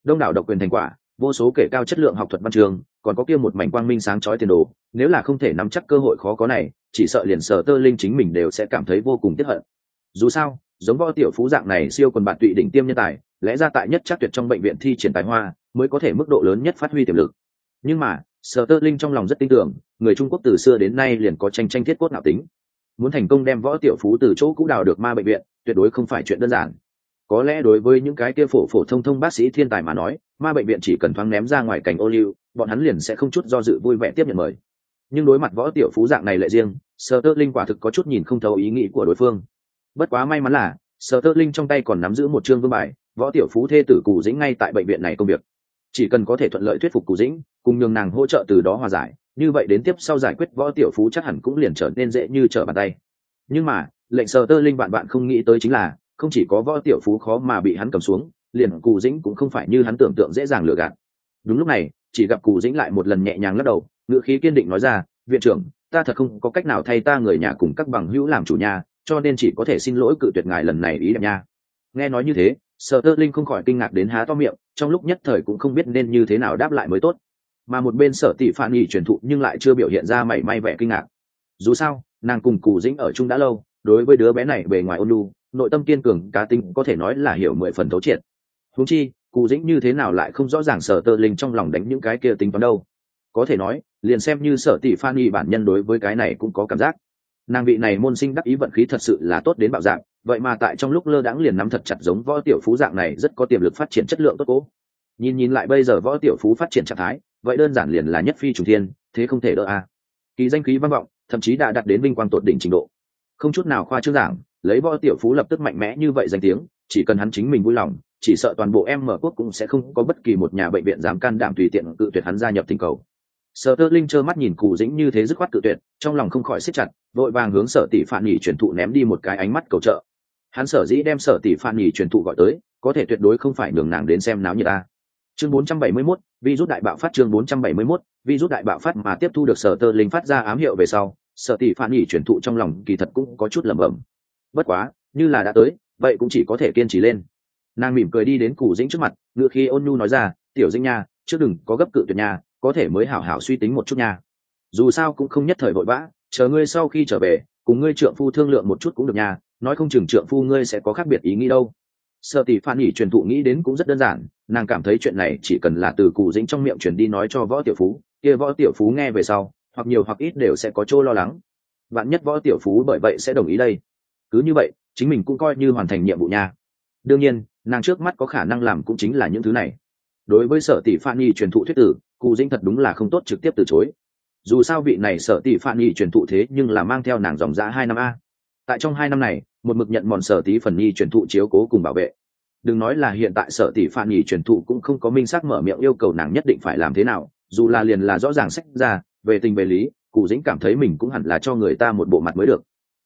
Đông đảo độc quyền thành quả vô số kể cao chất lượng học thuật văn trường, còn có kia một mảnh quang minh sáng chói tiền đồ, nếu là không thể nắm chắc cơ hội khó có này, chỉ sợ liền sở tơ linh chính mình đều sẽ cảm thấy vô cùng tiếc hận. Dù sao, giống võ tiểu phú dạng này siêu quần bạn tụy đỉnh tiêm nhân tài, lẽ ra tại nhất chắc tuyệt trong bệnh viện thi triển tài hoa, mới có thể mức độ lớn nhất phát huy tiềm lực. Nhưng mà, sở tơ linh trong lòng rất tin tưởng, người trung quốc từ xưa đến nay liền có tranh tranh thiết cốt nạo tính. Muốn thành công đem võ tiểu phú từ chỗ cũ đào được ma bệnh viện, tuyệt đối không phải chuyện đơn giản có lẽ đối với những cái kia phổ phổ thông thông bác sĩ thiên tài mà nói, ma bệnh viện chỉ cần thoáng ném ra ngoài cảnh ô liu, bọn hắn liền sẽ không chút do dự vui vẻ tiếp nhận mời. Nhưng đối mặt võ tiểu phú dạng này lại riêng, sơ tơ linh quả thực có chút nhìn không thấu ý nghĩ của đối phương. Bất quá may mắn là, sơ tơ linh trong tay còn nắm giữ một chương vương bài, võ tiểu phú thê tử cù dĩnh ngay tại bệnh viện này công việc. Chỉ cần có thể thuận lợi thuyết phục cù dĩnh, cùng nhường nàng hỗ trợ từ đó hòa giải, như vậy đến tiếp sau giải quyết võ tiểu phú chắc hẳn cũng liền trở nên dễ như trở bàn tay. Nhưng mà, lệnh sơ tơ linh bạn bạn không nghĩ tới chính là không chỉ có võ tiểu phú khó mà bị hắn cầm xuống, liền cù dĩnh cũng không phải như hắn tưởng tượng dễ dàng lừa gạt. Đúng lúc này, chỉ gặp cù dĩnh lại một lần nhẹ nhàng lắc đầu, ngữ khí kiên định nói ra, viện trưởng, ta thật không có cách nào thay ta người nhà cùng các bằng hữu làm chủ nhà cho nên chỉ có thể xin lỗi cự tuyệt ngài lần này ý đẹp nha. Nghe nói như thế sợ tơ linh không khỏi kinh ngạc đến há to miệng, trong lúc nhất thời cũng không biết nên như thế nào đáp lại mới tốt. Mà một bên sở tỷ phản nghỉ truyền thụ nhưng lại chưa biểu hiện ra mảy may vẻ kinh ngạc. Dù sao, nàng cùng cù dĩnh ở chung đã lâu, đối với đứa bé này bề ngoài ôn lu nội tâm kiên cường, cá tính có thể nói là hiểu mười phần thấu triệt. Húng chi cụ dĩnh như thế nào lại không rõ ràng sở tơ linh trong lòng đánh những cái kia tính toán đâu. Có thể nói, liền xem như sở tỷ phan y bản nhân đối với cái này cũng có cảm giác. Nàng vị này môn sinh đắc ý vận khí thật sự là tốt đến bạo dạng, vậy mà tại trong lúc lơ đãng liền nắm thật chặt giống võ tiểu phú dạng này rất có tiềm lực phát triển chất lượng tốt cố. Nhìn nhìn lại bây giờ võ tiểu phú phát triển trạng thái, vậy đơn giản liền là nhất phi trùng thiên, thế không thể đỡ a. Kỳ danh khí văn vọng, thậm chí đã đạt đến vinh quang tột đỉnh trình độ. Không chút nào khoa trương giảng lấy võ tiểu phú lập tức mạnh mẽ như vậy danh tiếng chỉ cần hắn chính mình vui lòng chỉ sợ toàn bộ em mở quốc cũng sẽ không có bất kỳ một nhà bệnh viện dám can đảm tùy tiện cự tuyệt hắn gia nhập tình cầu. Sở tơ linh trơ mắt nhìn cụ dĩnh như thế dứt khoát cự tuyệt trong lòng không khỏi xích chặt vội vàng hướng sở tỷ phản nhỉ truyền thụ ném đi một cái ánh mắt cầu trợ. Hắn sở dĩ đem sở tỷ phản nhỉ truyền thụ gọi tới có thể tuyệt đối không phải đường nàng đến xem náo như ta. Chương 471, rút đại bạo phát chương 471, rút đại bạo phát mà tiếp thu được sở tơ linh phát ra ám hiệu về sau sở tỷ phản nhỉ truyền thụ trong lòng kỳ thật cũng có chút lẩm bẩm bất quá, như là đã tới, vậy cũng chỉ có thể kiên trì lên. Nàng mỉm cười đi đến cù dĩnh trước mặt, ngựa khi ôn nhu nói ra, tiểu dĩnh nha chứ đừng có gấp cự tuyệt nha, có thể mới hảo hảo suy tính một chút nha. Dù sao cũng không nhất thời vội vã, chờ ngươi sau khi trở về, cùng ngươi trượng phu thương lượng một chút cũng được nha, nói không chừng trượng phu ngươi sẽ có khác biệt ý nghĩ đâu. Sợ tỷ phan nghỉ truyền thụ nghĩ đến cũng rất đơn giản, nàng cảm thấy chuyện này chỉ cần là từ cụ dĩnh trong miệng truyền đi nói cho võ tiểu phú, kia võ tiểu phú nghe về sau, hoặc nhiều hoặc ít đều sẽ có chỗ lo lắng. Vạn nhất võ tiểu phú bởi vậy sẽ đồng ý đây cứ như vậy, chính mình cũng coi như hoàn thành nhiệm vụ nha. Đương nhiên, nàng trước mắt có khả năng làm cũng chính là những thứ này. Đối với sở tỷ phan nhi truyền thụ thuyết tử cụ dĩnh thật đúng là không tốt trực tiếp từ chối. Dù sao vị này sở tỷ phan nhi truyền thụ thế nhưng là mang theo nàng dòng giã hai năm a. Tại trong hai năm này, một mực nhận mòn sở tỷ phần nhi truyền thụ chiếu cố cùng bảo vệ. Đừng nói là hiện tại sở tỷ phan nhi truyền thụ cũng không có minh xác mở miệng yêu cầu nàng nhất định phải làm thế nào, dù là liền là rõ ràng sách ra, về tình về lý cụ dĩnh cảm thấy mình cũng hẳn là cho người ta một bộ mặt mới được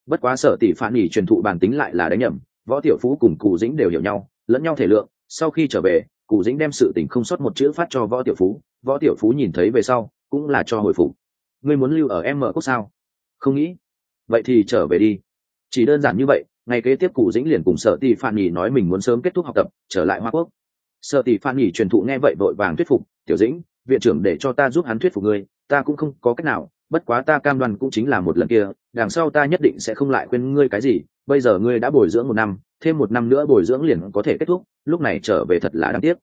bất quá sở tỷ phan nghỉ truyền thụ bản tính lại là đánh nhầm, võ tiểu phú cùng cụ dĩnh đều hiểu nhau, lẫn nhau thể lượng, sau khi trở về, cụ dĩnh đem sự tình không sót một chữ phát cho võ tiểu phú, võ tiểu phú nhìn thấy về sau, cũng là cho hồi phục. Ngươi muốn lưu ở em mở quốc sao? Không nghĩ. Vậy thì trở về đi. Chỉ đơn giản như vậy ngày kế tiếp cụ dĩnh liền cùng sở tỷ phan nhì nói mình muốn sớm kết thúc học tập, trở lại hoa quốc. Sở tỷ phan nhì truyền thụ nghe vậy vội vàng thuyết phục, tiểu dĩnh, viện trưởng để cho ta giúp hắn thuyết phục ngươi, ta cũng không có cách nào bất quá ta cam đoan cũng chính là một lần kia, đằng sau ta nhất định sẽ không lại quên ngươi cái gì, bây giờ ngươi đã bồi dưỡng một năm, thêm một năm nữa bồi dưỡng liền có thể kết thúc, lúc này trở về thật là đáng tiếc.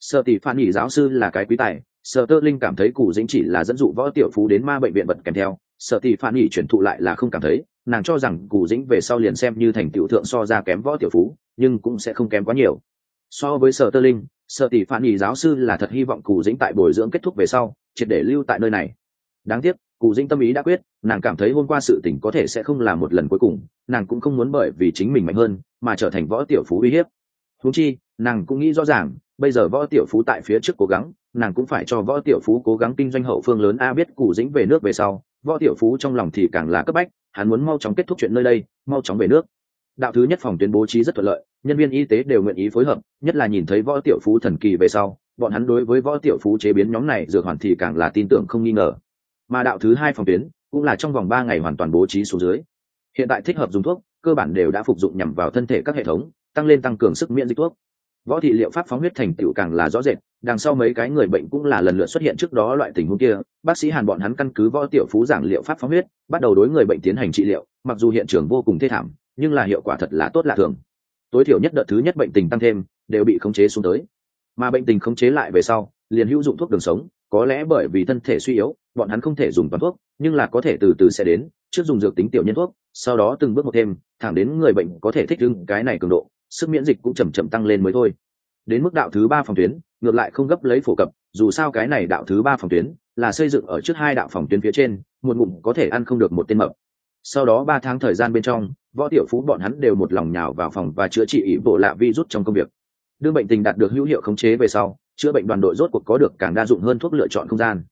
Sợ tỷ phan nhị giáo sư là cái quý tài sợ tơ linh cảm thấy cụ dĩnh chỉ là dẫn dụ võ tiểu phú đến ma bệnh viện bật kèm theo sợ tỷ phan nghỉ chuyển thụ lại là không cảm thấy, nàng cho rằng cụ dĩnh về sau liền xem như thành tiểu thượng so ra kém võ tiểu phú, nhưng cũng sẽ không kém quá nhiều. So với sợ tơ linh sợ tỷ phản nghỉ giáo sư là thật hy vọng cụ dĩnh tại bồi dưỡng kết thúc về sau, triệt để lưu tại nơi này. Đáng tiếc cụ dĩnh tâm ý đã quyết, nàng cảm thấy hôm qua sự tình có thể sẽ không là một lần cuối cùng, nàng cũng không muốn bởi vì chính mình mạnh hơn mà trở thành võ tiểu phú uy hiếp. Thú chi, nàng cũng nghĩ rõ ràng, bây giờ võ tiểu phú tại phía trước cố gắng, nàng cũng phải cho võ tiểu phú cố gắng kinh doanh hậu phương lớn. A biết cụ dĩnh về nước về sau, võ tiểu phú trong lòng thì càng là cấp bách, hắn muốn mau chóng kết thúc chuyện nơi đây, mau chóng về nước. Đạo thứ nhất phòng tuyến bố trí rất thuận lợi, nhân viên y tế đều nguyện ý phối hợp, nhất là nhìn thấy võ tiểu phú thần kỳ về sau, bọn hắn đối với võ tiểu phú chế biến nhóm này dược hoàn thì càng là tin tưởng không nghi ngờ mà đạo thứ hai phòng tuyến cũng là trong vòng ba ngày hoàn toàn bố trí xuống dưới. Hiện tại thích hợp dùng thuốc, cơ bản đều đã phục dụng nhằm vào thân thể các hệ thống, tăng lên tăng cường sức miễn dịch thuốc. Võ thị liệu pháp phóng huyết thành tựu càng là rõ rệt, đằng sau mấy cái người bệnh cũng là lần lượt xuất hiện trước đó loại tình huống kia. Bác sĩ hàn bọn hắn căn cứ võ tiểu phú giảng liệu pháp phóng huyết, bắt đầu đối người bệnh tiến hành trị liệu, mặc dù hiện trường vô cùng thê thảm, nhưng là hiệu quả thật là tốt lạ thường. Tối thiểu nhất đợt thứ nhất bệnh tình tăng thêm, đều bị khống chế xuống tới. Mà bệnh tình khống chế lại về sau, liền hữu dụng thuốc đường sống, có lẽ bởi vì thân thể suy yếu bọn hắn không thể dùng toàn thuốc, nhưng là có thể từ từ sẽ đến, trước dùng dược tính tiểu nhân thuốc, sau đó từng bước một thêm, thẳng đến người bệnh có thể thích ứng cái này cường độ, sức miễn dịch cũng chầm chậm tăng lên mới thôi. Đến mức đạo thứ ba phòng tuyến, ngược lại không gấp lấy phổ cập, dù sao cái này đạo thứ ba phòng tuyến là xây dựng ở trước hai đạo phòng tuyến phía trên, một ngụm có thể ăn không được một tên mập. Sau đó ba tháng thời gian bên trong, võ tiểu phú bọn hắn đều một lòng nhào vào phòng và chữa trị ý bộ lạ virus trong công việc. Đương bệnh tình đạt được hữu hiệu khống chế về sau, chữa bệnh đoàn đội rốt cuộc có được càng đa dụng hơn thuốc lựa chọn không gian.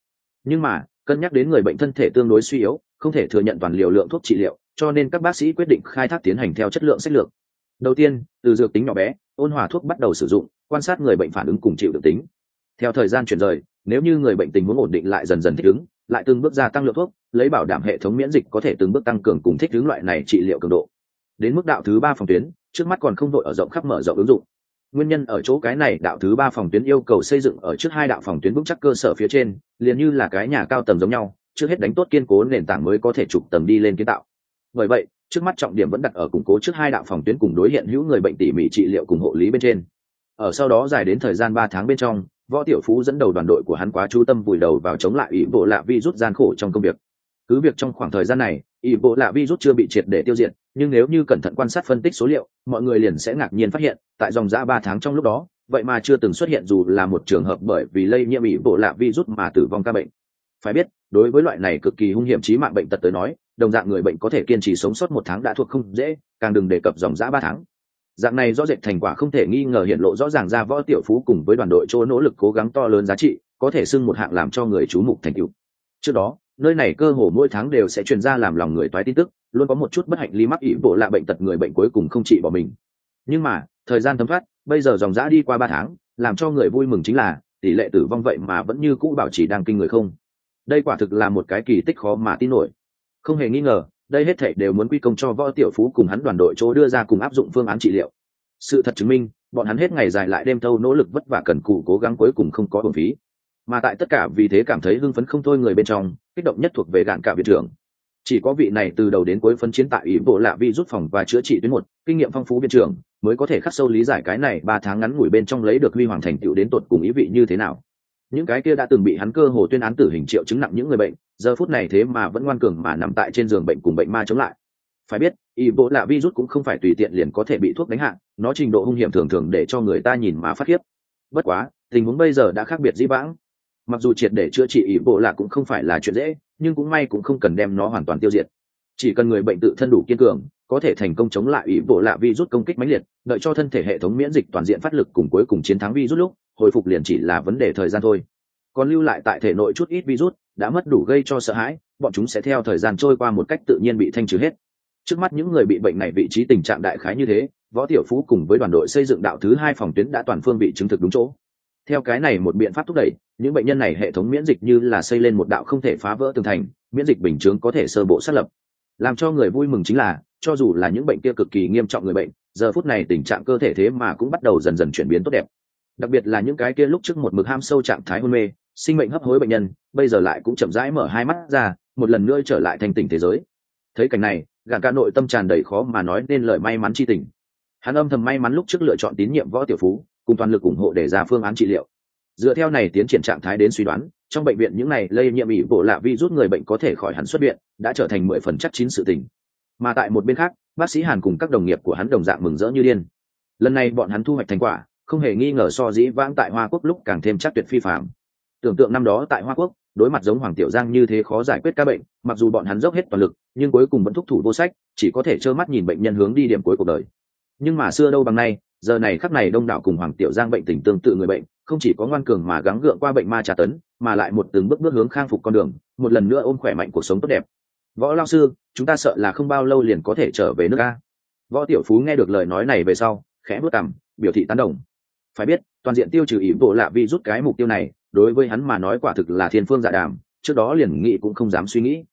Nhưng mà cân nhắc đến người bệnh thân thể tương đối suy yếu, không thể thừa nhận toàn liều lượng thuốc trị liệu, cho nên các bác sĩ quyết định khai thác tiến hành theo chất lượng sách lược. Đầu tiên, từ dược tính nhỏ bé, ôn hòa thuốc bắt đầu sử dụng, quan sát người bệnh phản ứng cùng chịu được tính. Theo thời gian chuyển rời, nếu như người bệnh tình huống ổn định lại dần dần thích ứng, lại từng bước gia tăng lượng thuốc, lấy bảo đảm hệ thống miễn dịch có thể từng bước tăng cường cùng thích ứng loại này trị liệu cường độ. Đến mức đạo thứ ba phòng tuyến, trước mắt còn không đội ở rộng khắp mở rộng ứng dụng nguyên nhân ở chỗ cái này, đạo thứ ba phòng tuyến yêu cầu xây dựng ở trước hai đạo phòng tuyến vững chắc cơ sở phía trên, liền như là cái nhà cao tầng giống nhau, trước hết đánh tốt kiên cố nền tảng mới có thể trục tầng đi lên kiến tạo. Bởi vậy, trước mắt trọng điểm vẫn đặt ở củng cố trước hai đạo phòng tuyến cùng đối hiện hữu người bệnh tỉ mỉ trị liệu cùng hộ lý bên trên. Ở sau đó dài đến thời gian ba tháng bên trong, võ tiểu phú dẫn đầu đoàn đội của hắn quá chú tâm vùi đầu vào chống lại ý bộ lạ vi rút gian khổ trong công việc. Cứ việc trong khoảng thời gian này ý bộ lạ vi rút chưa bị triệt để tiêu diệt nhưng nếu như cẩn thận quan sát phân tích số liệu, mọi người liền sẽ ngạc nhiên phát hiện, tại dòng giã ba tháng trong lúc đó, vậy mà chưa từng xuất hiện dù là một trường hợp bởi vì lây nhiễm ỉ bộ lạ virus mà tử vong ca bệnh. Phải biết, đối với loại này cực kỳ hung hiểm trí mạng bệnh tật tới nói, đồng dạng người bệnh có thể kiên trì sống sót một tháng đã thuộc không dễ, càng đừng đề cập dòng giã ba tháng. Dạng này do dệt thành quả không thể nghi ngờ hiện lộ rõ ràng ra võ tiểu phú cùng với đoàn đội chỗ nỗ lực cố gắng to lớn giá trị, có thể xưng một hạng làm cho người chú mục thành tựu. Trước đó, nơi này cơ hồ mỗi tháng đều sẽ truyền ra làm lòng người toái tin tức luôn có một chút bất hạnh lý mắc ý bộ lạ bệnh tật người bệnh cuối cùng không trị bỏ mình. Nhưng mà, thời gian thấm thoát, bây giờ dòng giã đi qua ba tháng, làm cho người vui mừng chính là, tỷ lệ tử vong vậy mà vẫn như cũ bảo trì đang kinh người không. Đây quả thực là một cái kỳ tích khó mà tin nổi. Không hề nghi ngờ, đây hết thảy đều muốn quy công cho võ tiểu phú cùng hắn đoàn đội chỗ đưa ra cùng áp dụng phương án trị liệu. Sự thật chứng minh, bọn hắn hết ngày dài lại đêm thâu nỗ lực vất vả cần cù cố gắng cuối cùng không có hồn phí. Mà tại tất cả vì thế cảm thấy hưng phấn không thôi người bên trong, kích động nhất thuộc về gạn cả viện trưởng chỉ có vị này từ đầu đến cuối phân chiến tại ý bộ lạ vi rút phòng và chữa trị tuyến một, kinh nghiệm phong phú biên trưởng mới có thể khắc sâu lý giải cái này ba tháng ngắn ngủi bên trong lấy được huy hoàng thành tựu đến tột cùng ý vị như thế nào. Những cái kia đã từng bị hắn cơ hồ tuyên án tử hình triệu chứng nặng những người bệnh, giờ phút này thế mà vẫn ngoan cường mà nằm tại trên giường bệnh cùng bệnh ma chống lại. Phải biết y bộ lạ virus cũng không phải tùy tiện liền có thể bị thuốc đánh hạ, nó trình độ hung hiểm thường thường để cho người ta nhìn mà phát khiếp. Bất quá, tình huống bây giờ đã khác biệt dĩ vãng mặc dù triệt để chữa trị ý bộ lạ cũng không phải là chuyện dễ, nhưng cũng may cũng không cần đem nó hoàn toàn tiêu diệt. Chỉ cần người bệnh tự thân đủ kiên cường, có thể thành công chống lại ý bộ lạ vi rút công kích mãnh liệt, đợi cho thân thể hệ thống miễn dịch toàn diện phát lực cùng cuối cùng chiến thắng vi rút lúc, hồi phục liền chỉ là vấn đề thời gian thôi. Còn lưu lại tại thể nội chút ít virus, đã mất đủ gây cho sợ hãi, bọn chúng sẽ theo thời gian trôi qua một cách tự nhiên bị thanh trừ hết. Trước mắt những người bị bệnh này vị trí tình trạng đại khái như thế, võ tiểu phú cùng với đoàn đội xây dựng đạo thứ hai phòng tuyến đã toàn phương bị chứng thực đúng chỗ. Theo cái này một biện pháp thúc đẩy những bệnh nhân này hệ thống miễn dịch như là xây lên một đạo không thể phá vỡ tường thành, miễn dịch bình chướng có thể sơ bộ xác lập. Làm cho người vui mừng chính là, cho dù là những bệnh kia cực kỳ nghiêm trọng người bệnh, giờ phút này tình trạng cơ thể thế mà cũng bắt đầu dần dần chuyển biến tốt đẹp. Đặc biệt là những cái kia lúc trước một mực ham sâu trạng thái hôn mê, sinh mệnh hấp hối bệnh nhân, bây giờ lại cũng chậm rãi mở hai mắt ra, một lần nữa trở lại thành tỉnh thế giới. Thấy cảnh này, gã ca nội tâm tràn đầy khó mà nói nên lời may mắn chi tình. Hắn âm thầm may mắn lúc trước lựa chọn tín nhiệm võ tiểu phú, cùng toàn lực ủng hộ để ra phương án trị liệu dựa theo này tiến triển trạng thái đến suy đoán, trong bệnh viện những này lây nhiễm ỉ bộ lạ vi rút người bệnh có thể khỏi hẳn xuất viện, đã trở thành mười phần chắc chín sự tình. Mà tại một bên khác, bác sĩ hàn cùng các đồng nghiệp của hắn đồng dạng mừng rỡ như điên. Lần này bọn hắn thu hoạch thành quả, không hề nghi ngờ so dĩ vãng tại hoa quốc lúc càng thêm chắc tuyệt phi phạm tưởng tượng năm đó tại hoa quốc, đối mặt giống hoàng tiểu giang như thế khó giải quyết ca bệnh, mặc dù bọn hắn dốc hết toàn lực, nhưng cuối cùng vẫn thúc thủ vô sách, chỉ có thể trơ mắt nhìn bệnh nhân hướng đi điểm cuối cuộc đời. Nhưng mà xưa đâu bằng nay giờ này khắc này đông đảo cùng hoàng tiểu giang bệnh tình tương tự người bệnh, không chỉ có ngoan cường mà gắng gượng qua bệnh ma trà tấn, mà lại một từng bước bước hướng khang phục con đường, một lần nữa ôm khỏe mạnh cuộc sống tốt đẹp. Võ lao sư, chúng ta sợ là không bao lâu liền có thể trở về nước a. Võ tiểu phú nghe được lời nói này về sau, khẽ bước cằm, biểu thị tán đồng. Phải biết, toàn diện tiêu trừ ý bộ lạ vi rút cái mục tiêu này, đối với hắn mà nói quả thực là thiên phương dạ đàm, trước đó liền nghĩ cũng không dám suy nghĩ.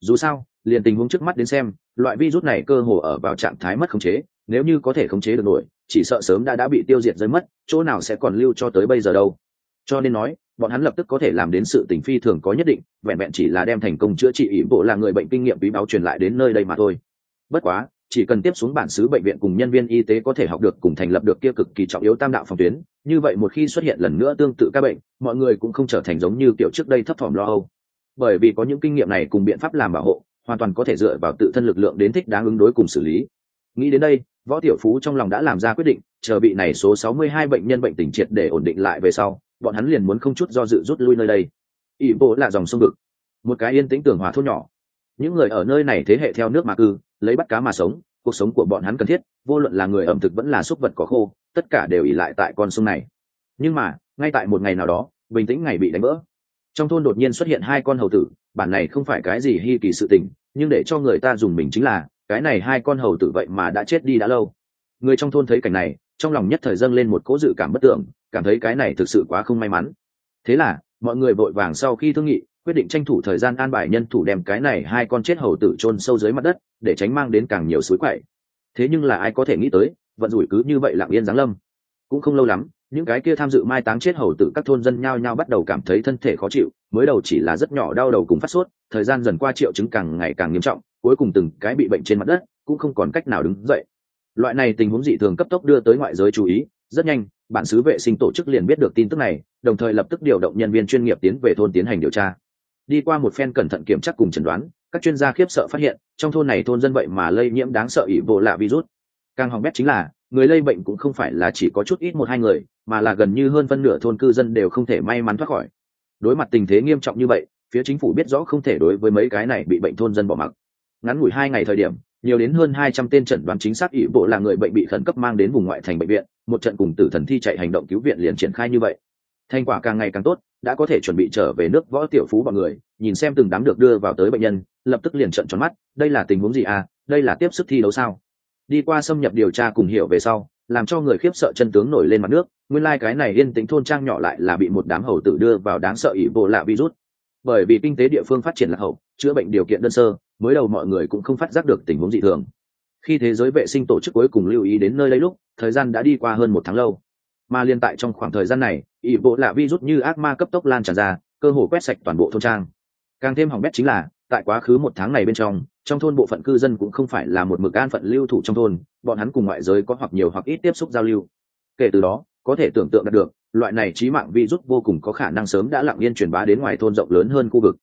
Dù sao, liền tình huống trước mắt đến xem, loại virus này cơ hồ ở vào trạng thái mất khống chế, nếu như có thể khống chế được nổi chỉ sợ sớm đã đã bị tiêu diệt rơi mất, chỗ nào sẽ còn lưu cho tới bây giờ đâu. Cho nên nói, bọn hắn lập tức có thể làm đến sự tình phi thường có nhất định, vẹn vẹn chỉ là đem thành công chữa trị ý bộ là người bệnh kinh nghiệm quý báo truyền lại đến nơi đây mà thôi. Bất quá, chỉ cần tiếp xuống bản xứ bệnh viện cùng nhân viên y tế có thể học được cùng thành lập được kia cực kỳ trọng yếu tam đạo phòng tuyến, như vậy một khi xuất hiện lần nữa tương tự các bệnh, mọi người cũng không trở thành giống như kiểu trước đây thấp thỏm lo âu. Bởi vì có những kinh nghiệm này cùng biện pháp làm bảo hộ, hoàn toàn có thể dựa vào tự thân lực lượng đến thích đáng ứng đối cùng xử lý. Nghĩ đến đây võ tiểu phú trong lòng đã làm ra quyết định, chờ bị này số 62 bệnh nhân bệnh tình triệt để ổn định lại về sau, bọn hắn liền muốn không chút do dự rút lui nơi đây. Ỷ bộ là dòng sông vực. Một cái yên tĩnh tường hòa thôn nhỏ. Những người ở nơi này thế hệ theo nước mà cư, lấy bắt cá mà sống, cuộc sống của bọn hắn cần thiết, vô luận là người ẩm thực vẫn là súc vật có khô, tất cả đều ỉ lại tại con sông này. Nhưng mà, ngay tại một ngày nào đó, bình tĩnh ngày bị đánh vỡ. Trong thôn đột nhiên xuất hiện hai con hầu tử, bản này không phải cái gì hy kỳ sự tình, nhưng để cho người ta dùng mình chính là cái này hai con hầu tử vậy mà đã chết đi đã lâu. Người trong thôn thấy cảnh này, trong lòng nhất thời dâng lên một cố dự cảm bất tưởng, cảm thấy cái này thực sự quá không may mắn. Thế là, mọi người vội vàng sau khi thương nghị, quyết định tranh thủ thời gian an bài nhân thủ đem cái này hai con chết hầu tử chôn sâu dưới mặt đất, để tránh mang đến càng nhiều suối quậy. Thế nhưng là ai có thể nghĩ tới, vận rủi cứ như vậy lặng yên giáng lâm. Cũng không lâu lắm, những cái kia tham dự mai táng chết hầu tử các thôn dân nhao nhao bắt đầu cảm thấy thân thể khó chịu, mới đầu chỉ là rất nhỏ đau đầu cùng phát sốt, thời gian dần qua triệu chứng càng ngày càng nghiêm trọng cuối cùng từng cái bị bệnh trên mặt đất, cũng không còn cách nào đứng dậy. Loại này tình huống dị thường cấp tốc đưa tới ngoại giới chú ý, rất nhanh, bản xứ vệ sinh tổ chức liền biết được tin tức này, đồng thời lập tức điều động nhân viên chuyên nghiệp tiến về thôn tiến hành điều tra. Đi qua một phen cẩn thận kiểm tra cùng chẩn đoán, các chuyên gia khiếp sợ phát hiện, trong thôn này thôn dân vậy mà lây nhiễm đáng sợ ỷ bộ lạ virus. Càng hỏng bét chính là, người lây bệnh cũng không phải là chỉ có chút ít một hai người, mà là gần như hơn phân nửa thôn cư dân đều không thể may mắn thoát khỏi. Đối mặt tình thế nghiêm trọng như vậy, phía chính phủ biết rõ không thể đối với mấy cái này bị bệnh thôn dân bỏ mặc ngắn ngủi hai ngày thời điểm, nhiều đến hơn hai trăm tên chẩn đoán chính xác ỷ bộ là người bệnh bị khẩn cấp mang đến vùng ngoại thành bệnh viện, một trận cùng tử thần thi chạy hành động cứu viện liền triển khai như vậy. Thành quả càng ngày càng tốt, đã có thể chuẩn bị trở về nước võ tiểu phú bọn người, nhìn xem từng đám được đưa vào tới bệnh nhân, lập tức liền trận tròn mắt, đây là tình huống gì à đây là tiếp sức thi đấu sao? Đi qua xâm nhập điều tra cùng hiểu về sau, làm cho người khiếp sợ chân tướng nổi lên mặt nước, nguyên lai、like、cái này yên tĩnh thôn trang nhỏ lại là bị một đám hầu tử đưa vào đáng sợ ỷ bộ lạ virus. Bởi vì kinh tế địa phương phát triển lạc hậu, chữa bệnh điều kiện đơn sơ mới đầu mọi người cũng không phát giác được tình huống dị thường. Khi thế giới vệ sinh tổ chức cuối cùng lưu ý đến nơi đây lúc, thời gian đã đi qua hơn một tháng lâu. Mà liên tại trong khoảng thời gian này ỷ bộ lạ virus như ác ma cấp tốc lan tràn ra, cơ hồ quét sạch toàn bộ thôn trang. Càng thêm hỏng bét chính là, tại quá khứ một tháng này bên trong trong thôn bộ phận cư dân cũng không phải là một mực an phận lưu thủ trong thôn, bọn hắn cùng ngoại giới có hoặc nhiều hoặc ít tiếp xúc giao lưu. Kể từ đó, có thể tưởng tượng được, loại này trí mạng virus vô cùng có khả năng sớm đã lặng yên truyền bá đến ngoài thôn rộng lớn hơn khu vực.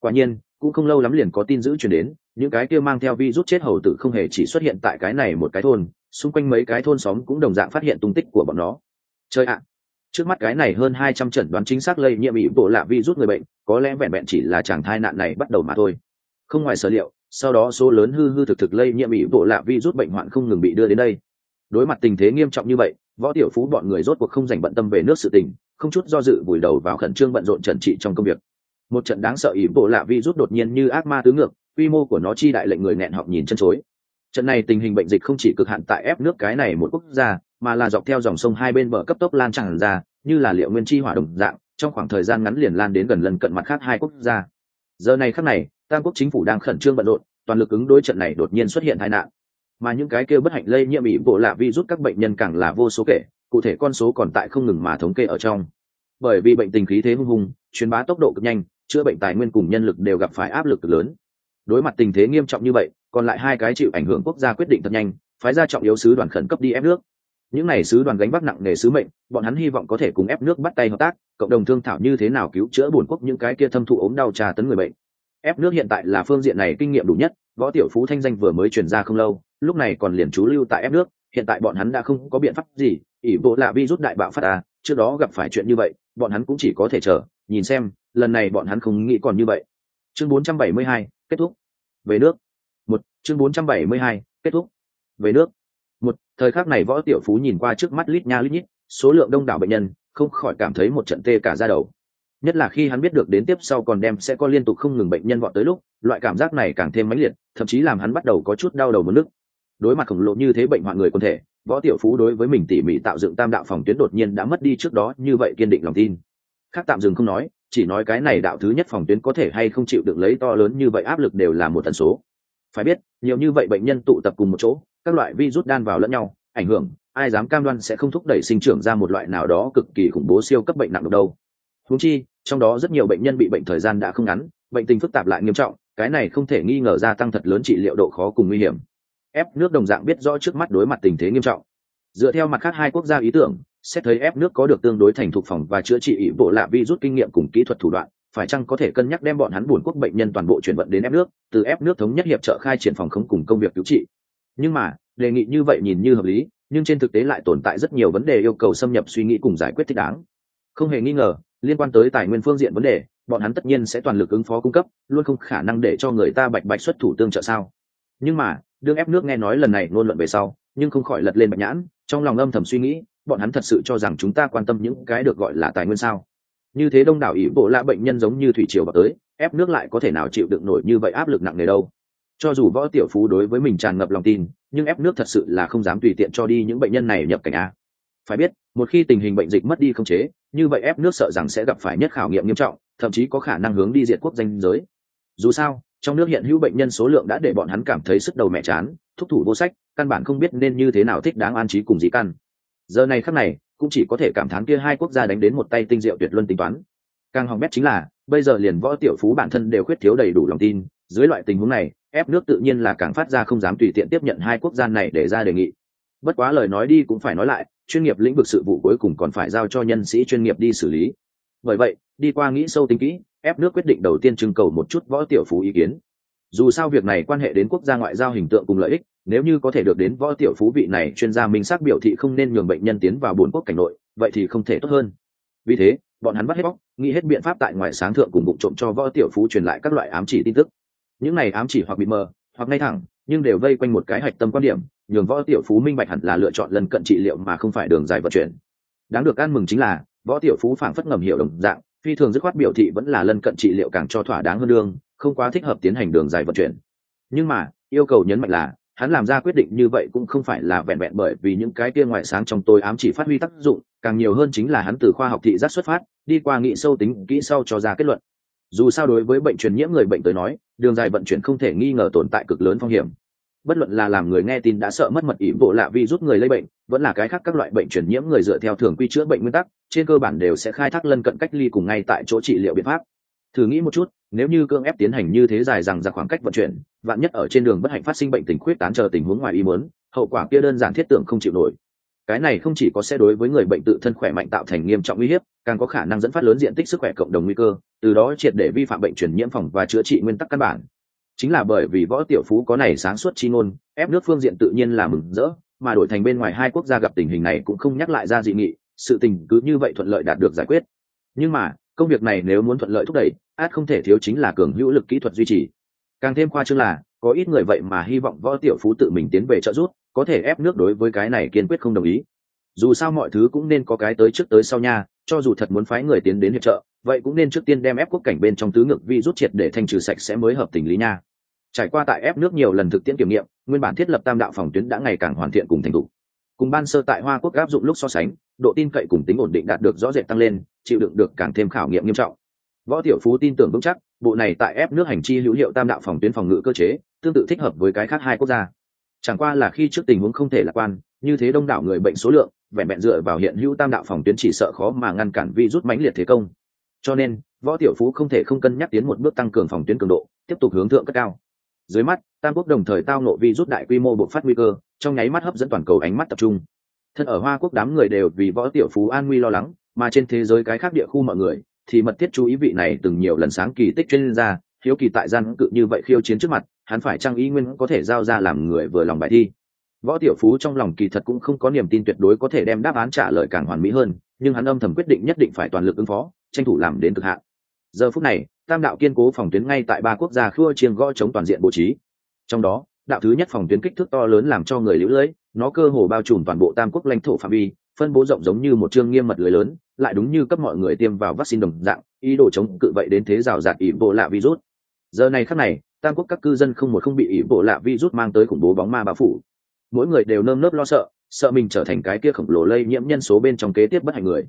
Quả nhiên cũng không lâu lắm liền có tin dữ truyền đến, những cái kia mang theo vi rút chết hầu tử không hề chỉ xuất hiện tại cái này một cái thôn, xung quanh mấy cái thôn xóm cũng đồng dạng phát hiện tung tích của bọn nó. Chơi ạ! Trước mắt cái này hơn hai trăm chẩn đoán chính xác lây nhiễm bị bộ lạ rút người bệnh, có lẽ vẹn vẹn chỉ là chàng thai nạn này bắt đầu mà thôi. Không ngoài sở liệu, sau đó số lớn hư hư thực thực lây nhiễm bị bộ lạ rút bệnh hoạn không ngừng bị đưa đến đây. Đối mặt tình thế nghiêm trọng như vậy, võ tiểu phú bọn người rốt cuộc không dành bận tâm về nước sự tình, không chút do dự vùi đầu vào khẩn trương bận rộn trần trị trong công việc một trận đáng sợ ý bộ lạ virus đột nhiên như ác ma tứ ngược, quy mô của nó chi đại lệnh người nẹn học nhìn chân chối. Trận này tình hình bệnh dịch không chỉ cực hạn tại ép nước cái này một quốc gia, mà là dọc theo dòng sông hai bên bờ cấp tốc lan tràn ra, như là liệu nguyên chi hỏa đồng dạng, trong khoảng thời gian ngắn liền lan đến gần lần cận mặt khác hai quốc gia. Giờ này khắc này, tam quốc chính phủ đang khẩn trương bận rộn, toàn lực ứng đối trận này đột nhiên xuất hiện tai nạn. Mà những cái kêu bất hạnh lây nhiễm bị bộ lạ virus các bệnh nhân càng là vô số kể, cụ thể con số còn tại không ngừng mà thống kê ở trong. Bởi vì bệnh tình khí thế hung hùng, truyền bá tốc độ cực nhanh chữa bệnh tài nguyên cùng nhân lực đều gặp phải áp lực lớn. Đối mặt tình thế nghiêm trọng như vậy, còn lại hai cái chịu ảnh hưởng quốc gia quyết định thật nhanh, phái ra trọng yếu sứ đoàn khẩn cấp đi ép nước. Những n à y sứ đoàn gánh vác nặng nề sứ mệnh, bọn hắn hy vọng có thể cùng ép nước bắt tay hợp tác, cộng đồng thương thảo như thế nào cứu chữa bổn quốc những cái kia thâm thụ ốm đau trà tấn người bệnh. Ép nước hiện tại là phương diện này kinh nghiệm đủ nhất, võ tiểu phú thanh danh vừa mới truyền ra không lâu, lúc này còn liền trú lưu tại ép nước, hiện tại bọn hắn đã không có biện pháp gì, ỷ bộ là vi rút đại bạo phát à trước đó gặp phải chuyện như vậy, bọn hắn cũng chỉ có thể chờ, nhìn xem lần này bọn hắn không nghĩ còn như vậy. Chương 472, kết thúc. Về nước. Một chương 472, kết thúc. Về nước. Một thời khắc này võ tiểu phú nhìn qua trước mắt lít nha lít nhít số lượng đông đảo bệnh nhân không khỏi cảm thấy một trận tê cả ra đầu. Nhất là khi hắn biết được đến tiếp sau còn đem sẽ có liên tục không ngừng bệnh nhân vọt tới lúc loại cảm giác này càng thêm mãnh liệt thậm chí làm hắn bắt đầu có chút đau đầu một nước. Đối mặt khổng lồ như thế bệnh hoạn người quân thể võ tiểu phú đối với mình tỉ mỉ tạo dựng tam đạo phòng tuyến đột nhiên đã mất đi trước đó như vậy kiên định lòng tin. Khác tạm dừng không nói chỉ nói cái này đạo thứ nhất phòng tuyến có thể hay không chịu được lấy to lớn như vậy áp lực đều là một tần số. Phải biết, nhiều như vậy bệnh nhân tụ tập cùng một chỗ, các loại virus đan vào lẫn nhau, ảnh hưởng, ai dám cam đoan sẽ không thúc đẩy sinh trưởng ra một loại nào đó cực kỳ khủng bố siêu cấp bệnh nặng được đâu. Húng chi, trong đó rất nhiều bệnh nhân bị bệnh thời gian đã không ngắn, bệnh tình phức tạp lại nghiêm trọng, cái này không thể nghi ngờ gia tăng thật lớn trị liệu độ khó cùng nguy hiểm. Ép nước đồng dạng biết rõ trước mắt đối mặt tình thế nghiêm trọng. Dựa theo mặt khác hai quốc gia ý tưởng xét thấy ép nước có được tương đối thành thục phòng và chữa trị ý bộ lạ vi rút kinh nghiệm cùng kỹ thuật thủ đoạn, phải chăng có thể cân nhắc đem bọn hắn buồn quốc bệnh nhân toàn bộ chuyển vận đến ép nước, từ ép nước thống nhất hiệp trợ khai triển phòng khống cùng công việc cứu trị? Nhưng mà, đề nghị như vậy nhìn như hợp lý, nhưng trên thực tế lại tồn tại rất nhiều vấn đề yêu cầu xâm nhập suy nghĩ cùng giải quyết thích đáng. Không hề nghi ngờ, liên quan tới tài nguyên phương diện vấn đề, bọn hắn tất nhiên sẽ toàn lực ứng phó cung cấp, luôn không khả năng để cho người ta bạch bạch xuất thủ tương trợ sao? Nhưng mà, đương ép nước nghe nói lần này ngôn luận về sau, nhưng không khỏi lật lên bạch nhãn, trong lòng âm thầm suy nghĩ bọn hắn thật sự cho rằng chúng ta quan tâm những cái được gọi là tài nguyên sao? Như thế đông đảo ý bộ lạ bệnh nhân giống như thủy triều vào tới, ép nước lại có thể nào chịu đựng nổi như vậy áp lực nặng nề đâu? Cho dù võ tiểu phú đối với mình tràn ngập lòng tin, nhưng ép nước thật sự là không dám tùy tiện cho đi những bệnh nhân này nhập cảnh a. Phải biết, một khi tình hình bệnh dịch mất đi không chế, như vậy ép nước sợ rằng sẽ gặp phải nhất khảo nghiệm nghiêm trọng, thậm chí có khả năng hướng đi diệt quốc danh giới. Dù sao, trong nước hiện hữu bệnh nhân số lượng đã để bọn hắn cảm thấy sức đầu mẹ chán, thúc thủ vô sách, căn bản không biết nên như thế nào thích đáng an trí cùng dĩ căn giờ này khắc này, cũng chỉ có thể cảm thán kia hai quốc gia đánh đến một tay tinh diệu tuyệt luân tính toán. Càng hỏng bét chính là, bây giờ liền võ tiểu phú bản thân đều khuyết thiếu đầy đủ lòng tin, dưới loại tình huống này, ép nước tự nhiên là càng phát ra không dám tùy tiện tiếp nhận hai quốc gia này để ra đề nghị. Bất quá lời nói đi cũng phải nói lại, chuyên nghiệp lĩnh vực sự vụ cuối cùng còn phải giao cho nhân sĩ chuyên nghiệp đi xử lý. Bởi vậy, đi qua nghĩ sâu tính kỹ, ép nước quyết định đầu tiên trưng cầu một chút võ tiểu phú ý kiến. Dù sao việc này quan hệ đến quốc gia ngoại giao hình tượng cùng lợi ích nếu như có thể được đến võ tiểu phú vị này, chuyên gia minh xác biểu thị không nên nhường bệnh nhân tiến vào bốn quốc cảnh nội, vậy thì không thể tốt hơn. Vì thế, bọn hắn bắt hết bóc, nghĩ hết biện pháp tại ngoài sáng thượng cùng bụng trộm cho võ tiểu phú truyền lại các loại ám chỉ tin tức. Những này ám chỉ hoặc bị mờ, hoặc ngay thẳng, nhưng đều vây quanh một cái hạch tâm quan điểm, nhường võ tiểu phú minh bạch hẳn là lựa chọn lần cận trị liệu mà không phải đường dài vận chuyển. Đáng được ăn mừng chính là, võ tiểu phú phảng phất ngầm hiểu đồng dạng, phi thường dứt khoát biểu thị vẫn là lân cận trị liệu càng cho thỏa đáng hơn đương không quá thích hợp tiến hành đường dài vận chuyển. Nhưng mà, yêu cầu nhấn mạnh là hắn làm ra quyết định như vậy cũng không phải là vẹn vẹn bởi vì những cái kia ngoại sáng trong tôi ám chỉ phát huy tác dụng, càng nhiều hơn chính là hắn từ khoa học thị giác xuất phát, đi qua nghị sâu tính kỹ sau cho ra kết luận. Dù sao đối với bệnh truyền nhiễm người bệnh tới nói, đường dài vận chuyển không thể nghi ngờ tồn tại cực lớn phong hiểm. Bất luận là làm người nghe tin đã sợ mất mật ỉm bộ lạ vi rút người lây bệnh, vẫn là cái khác các loại bệnh truyền nhiễm người dựa theo thường quy chữa bệnh nguyên tắc, trên cơ bản đều sẽ khai thác lân cận cách ly cùng ngay tại chỗ trị liệu biện pháp thử nghĩ một chút, nếu như cưỡng ép tiến hành như thế dài rằng ra khoảng cách vận chuyển, vạn nhất ở trên đường bất hạnh phát sinh bệnh tình khuyết tán chờ tình huống ngoài ý muốn, hậu quả kia đơn giản thiết tưởng không chịu nổi. Cái này không chỉ có sẽ đối với người bệnh tự thân khỏe mạnh tạo thành nghiêm trọng uy hiếp, càng có khả năng dẫn phát lớn diện tích sức khỏe cộng đồng nguy cơ, từ đó triệt để vi phạm bệnh truyền nhiễm phòng và chữa trị nguyên tắc căn bản. Chính là bởi vì võ tiểu phú có này sáng suốt chi ngôn, ép nước phương diện tự nhiên là mừng rỡ, mà đổi thành bên ngoài hai quốc gia gặp tình hình này cũng không nhắc lại ra dị nghị, sự tình cứ như vậy thuận lợi đạt được giải quyết. Nhưng mà công việc này nếu muốn thuận lợi thúc đẩy, át không thể thiếu chính là cường hữu lực kỹ thuật duy trì. Càng thêm khoa chương là, có ít người vậy mà hy vọng võ tiểu phú tự mình tiến về trợ giúp, có thể ép nước đối với cái này kiên quyết không đồng ý. Dù sao mọi thứ cũng nên có cái tới trước tới sau nha, cho dù thật muốn phái người tiến đến hiệp trợ, vậy cũng nên trước tiên đem ép quốc cảnh bên trong tứ ngực vi rút triệt để thanh trừ sạch sẽ mới hợp tình lý nha. Trải qua tại ép nước nhiều lần thực tiễn kiểm nghiệm, nguyên bản thiết lập tam đạo phòng tuyến đã ngày càng hoàn thiện cùng thành thục cùng ban sơ tại hoa quốc áp dụng lúc so sánh, độ tin cậy cùng tính ổn định đạt được rõ rệt tăng lên, chịu đựng được càng thêm khảo nghiệm nghiêm trọng. Võ tiểu phú tin tưởng vững chắc, bộ này tại ép nước hành chi hữu hiệu tam đạo phòng tuyến phòng ngự cơ chế, tương tự thích hợp với cái khác hai quốc gia. Chẳng qua là khi trước tình huống không thể lạc quan, như thế đông đảo người bệnh số lượng, vẹn vẹn dựa vào hiện hữu tam đạo phòng tuyến chỉ sợ khó mà ngăn cản vi rút mãnh liệt thế công. Cho nên, võ tiểu phú không thể không cân nhắc tiến một bước tăng cường phòng tuyến cường độ, tiếp tục hướng thượng cất cao. Dưới mắt, tam quốc đồng thời tao nộ vi rút đại quy mô bộc phát nguy cơ trong nháy mắt hấp dẫn toàn cầu ánh mắt tập trung. Thân ở hoa quốc đám người đều vì võ tiểu phú an nguy lo lắng, mà trên thế giới cái khác địa khu mọi người thì mật thiết chú ý vị này từng nhiều lần sáng kỳ tích chuyên gia, hiếu kỳ tại gian cự như vậy khiêu chiến trước mặt, hắn phải trang ý nguyên có thể giao ra làm người vừa lòng bài thi? Võ tiểu phú trong lòng kỳ thật cũng không có niềm tin tuyệt đối có thể đem đáp án trả lời càng hoàn mỹ hơn, nhưng hắn âm thầm quyết định nhất định phải toàn lực ứng phó, tranh thủ làm đến cực hạn. Giờ phút này, tam đạo kiên cố phòng tuyến ngay tại ba quốc gia khua chiêng gõ chống toàn diện bố trí. Trong đó đạo thứ nhất phòng tuyến kích thước to lớn làm cho người lũ lưỡi nó cơ hồ bao trùm toàn bộ tam quốc lãnh thổ phạm vi, phân bố rộng giống như một chương nghiêm mật lưới lớn, lại đúng như cấp mọi người tiêm vào vaccine đồng dạng, ý đồ chống cự vậy đến thế rào rạt ỉ bộ lạ virus. Giờ này khắc này, tam quốc các cư dân không một không bị ỉ bộ lạ virus mang tới khủng bố bóng ma bao phủ. Mỗi người đều nơm nớp lo sợ sợ mình trở thành cái kia khổng lồ lây nhiễm nhân số bên trong kế tiếp bất hạnh người.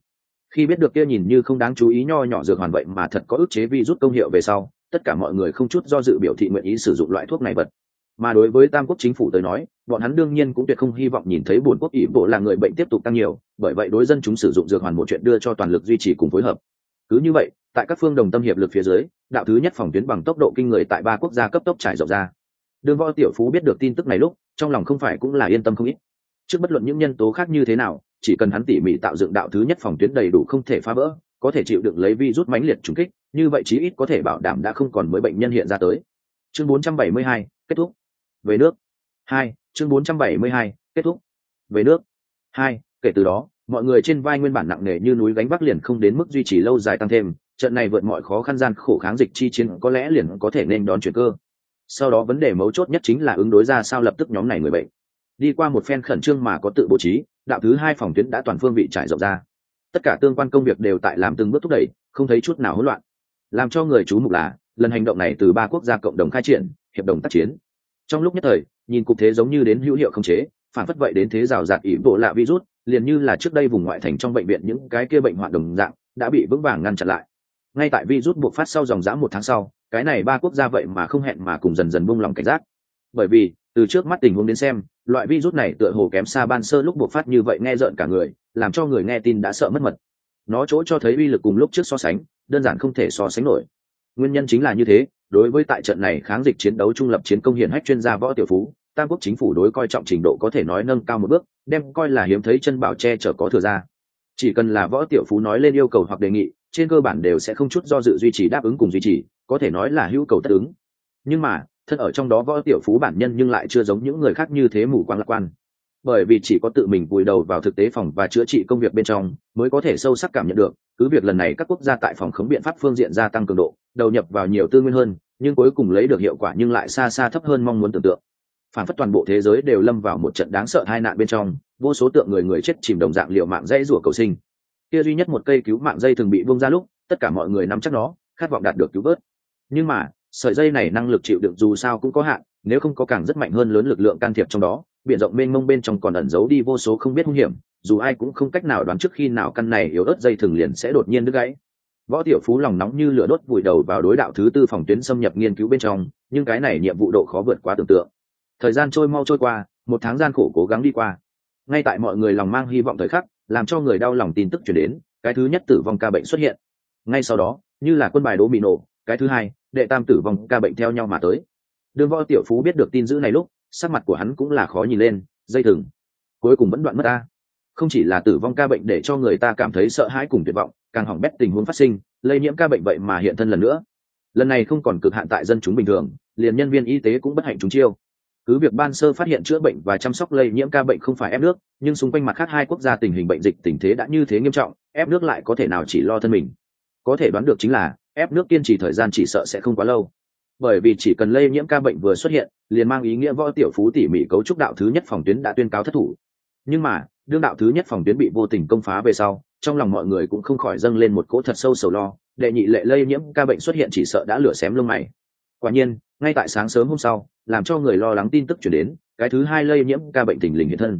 Khi biết được kia nhìn như không đáng chú ý nho nhỏ dược hoàn vậy mà thật có ức chế virus công hiệu về sau, tất cả mọi người không chút do dự biểu thị nguyện ý sử dụng loại thuốc này vật mà đối với tam quốc chính phủ tới nói bọn hắn đương nhiên cũng tuyệt không hy vọng nhìn thấy buồn quốc ỷ bộ là người bệnh tiếp tục tăng nhiều bởi vậy đối dân chúng sử dụng dược hoàn một chuyện đưa cho toàn lực duy trì cùng phối hợp. Cứ như vậy tại các phương đồng tâm hiệp lực phía dưới đạo thứ nhất phòng tuyến bằng tốc độ kinh người tại ba quốc gia cấp tốc trải rộng ra. Đường võ tiểu phú biết được tin tức này lúc trong lòng không phải cũng là yên tâm không ít. Trước bất luận những nhân tố khác như thế nào chỉ cần hắn tỉ mỉ tạo dựng đạo thứ nhất phòng tuyến đầy đủ không thể phá vỡ có thể chịu đựng lấy vi rút mãnh liệt trùng kích như vậy chí ít có thể bảo đảm đã không còn mới bệnh nhân hiện ra tới. Chương 472, kết thúc về nước. Hai chương 472, kết thúc. Về nước. Hai kể từ đó mọi người trên vai nguyên bản nặng nề như núi gánh vác liền không đến mức duy trì lâu dài tăng thêm. Trận này vượt mọi khó khăn gian khổ kháng dịch chi chiến có lẽ liền có thể nên đón chuyển cơ. Sau đó vấn đề mấu chốt nhất chính là ứng đối ra sao lập tức nhóm này người bệnh. Đi qua một phen khẩn trương mà có tự bố trí đạo thứ hai phòng tuyến đã toàn phương vị trải rộng ra. Tất cả tương quan công việc đều tại làm từng bước thúc đẩy không thấy chút nào hỗn loạn. Làm cho người chú mục là lần hành động này từ ba quốc gia cộng đồng khai triển hiệp đồng tác chiến trong lúc nhất thời, nhìn cục thế giống như đến hữu hiệu không chế, phản phất vậy đến thế rào rạt ỷ bộ lạ virus, liền như là trước đây vùng ngoại thành trong bệnh viện những cái kia bệnh hoạn đồng dạng, đã bị vững vàng ngăn chặn lại. Ngay tại virus buộc phát sau dòng dã một tháng sau, cái này ba quốc gia vậy mà không hẹn mà cùng dần dần buông lòng cảnh giác. Bởi vì, từ trước mắt tình huống đến xem, loại virus này tựa hồ kém xa ban sơ lúc buộc phát như vậy nghe rợn cả người, làm cho người nghe tin đã sợ mất mật. Nó chỗ cho thấy uy lực cùng lúc trước so sánh, đơn giản không thể so sánh nổi. Nguyên nhân chính là như thế đối với tại trận này kháng dịch chiến đấu trung lập chiến công hiển hách chuyên gia võ tiểu phú, tam quốc chính phủ đối coi trọng trình độ có thể nói nâng cao một bước, đem coi là hiếm thấy chân bảo che chở có thừa ra. Chỉ cần là võ tiểu phú nói lên yêu cầu hoặc đề nghị, trên cơ bản đều sẽ không chút do dự duy trì đáp ứng cùng duy trì, có thể nói là hữu cầu tất ứng. Nhưng mà thân ở trong đó võ tiểu phú bản nhân nhưng lại chưa giống những người khác như thế mù quáng lạc quan bởi vì chỉ có tự mình vùi đầu vào thực tế phòng và chữa trị công việc bên trong mới có thể sâu sắc cảm nhận được, cứ việc lần này các quốc gia tại phòng khống biện pháp phương diện gia tăng cường độ, đầu nhập vào nhiều tư nguyên hơn, nhưng cuối cùng lấy được hiệu quả nhưng lại xa xa thấp hơn mong muốn tưởng tượng. Phản phất toàn bộ thế giới đều lâm vào một trận đáng sợ hai nạn bên trong, vô số tượng người người chết chìm đồng dạng liệu mạng dây rủa cầu sinh. Kia duy nhất một cây cứu mạng dây thường bị vung ra lúc, tất cả mọi người nắm chắc nó, khát vọng đạt được cứu vớt. Nhưng mà, sợi dây này năng lực chịu đựng dù sao cũng có hạn, nếu không có càng rất mạnh hơn lớn lực lượng can thiệp trong đó biển rộng mênh mông bên trong còn ẩn giấu đi vô số không biết hung hiểm, dù ai cũng không cách nào đoán trước khi nào căn này yếu ớt dây thừng liền sẽ đột nhiên đứt gãy. Võ tiểu phú lòng nóng như lửa đốt vùi đầu vào đối đạo thứ tư phòng tuyến xâm nhập nghiên cứu bên trong, nhưng cái này nhiệm vụ độ khó vượt quá tưởng tượng. Thời gian trôi mau trôi qua, một tháng gian khổ cố gắng đi qua. Ngay tại mọi người lòng mang hy vọng thời khắc, làm cho người đau lòng tin tức chuyển đến, cái thứ nhất tử vong ca bệnh xuất hiện. Ngay sau đó, như là quân bài đố bị nổ cái thứ hai, đệ tam tử vong ca bệnh theo nhau mà tới. Đường võ tiểu phú biết được tin dữ này lúc sắc mặt của hắn cũng là khó nhìn lên, dây thừng. Cuối cùng vẫn đoạn mất ta. Không chỉ là tử vong ca bệnh để cho người ta cảm thấy sợ hãi cùng tuyệt vọng, càng hỏng bét tình huống phát sinh, lây nhiễm ca bệnh vậy mà hiện thân lần nữa. Lần này không còn cực hạn tại dân chúng bình thường, liền nhân viên y tế cũng bất hạnh chúng chiêu. Cứ việc ban sơ phát hiện chữa bệnh và chăm sóc lây nhiễm ca bệnh không phải ép nước, nhưng xung quanh mặt khác hai quốc gia tình hình bệnh dịch tình thế đã như thế nghiêm trọng, ép nước lại có thể nào chỉ lo thân mình. Có thể đoán được chính là, ép nước kiên trì thời gian chỉ sợ sẽ không quá lâu. Bởi vì chỉ cần lây nhiễm ca bệnh vừa xuất hiện liền mang ý nghĩa võ tiểu phú tỉ mỉ cấu trúc đạo thứ nhất phòng tuyến đã tuyên cáo thất thủ. Nhưng mà, đương đạo thứ nhất phòng tuyến bị vô tình công phá về sau, trong lòng mọi người cũng không khỏi dâng lên một cỗ thật sâu sầu lo, đệ nhị lệ lây nhiễm ca bệnh xuất hiện chỉ sợ đã lửa xém lông mày. Quả nhiên, ngay tại sáng sớm hôm sau, làm cho người lo lắng tin tức chuyển đến, cái thứ hai lây nhiễm ca bệnh tình lình hiện thân.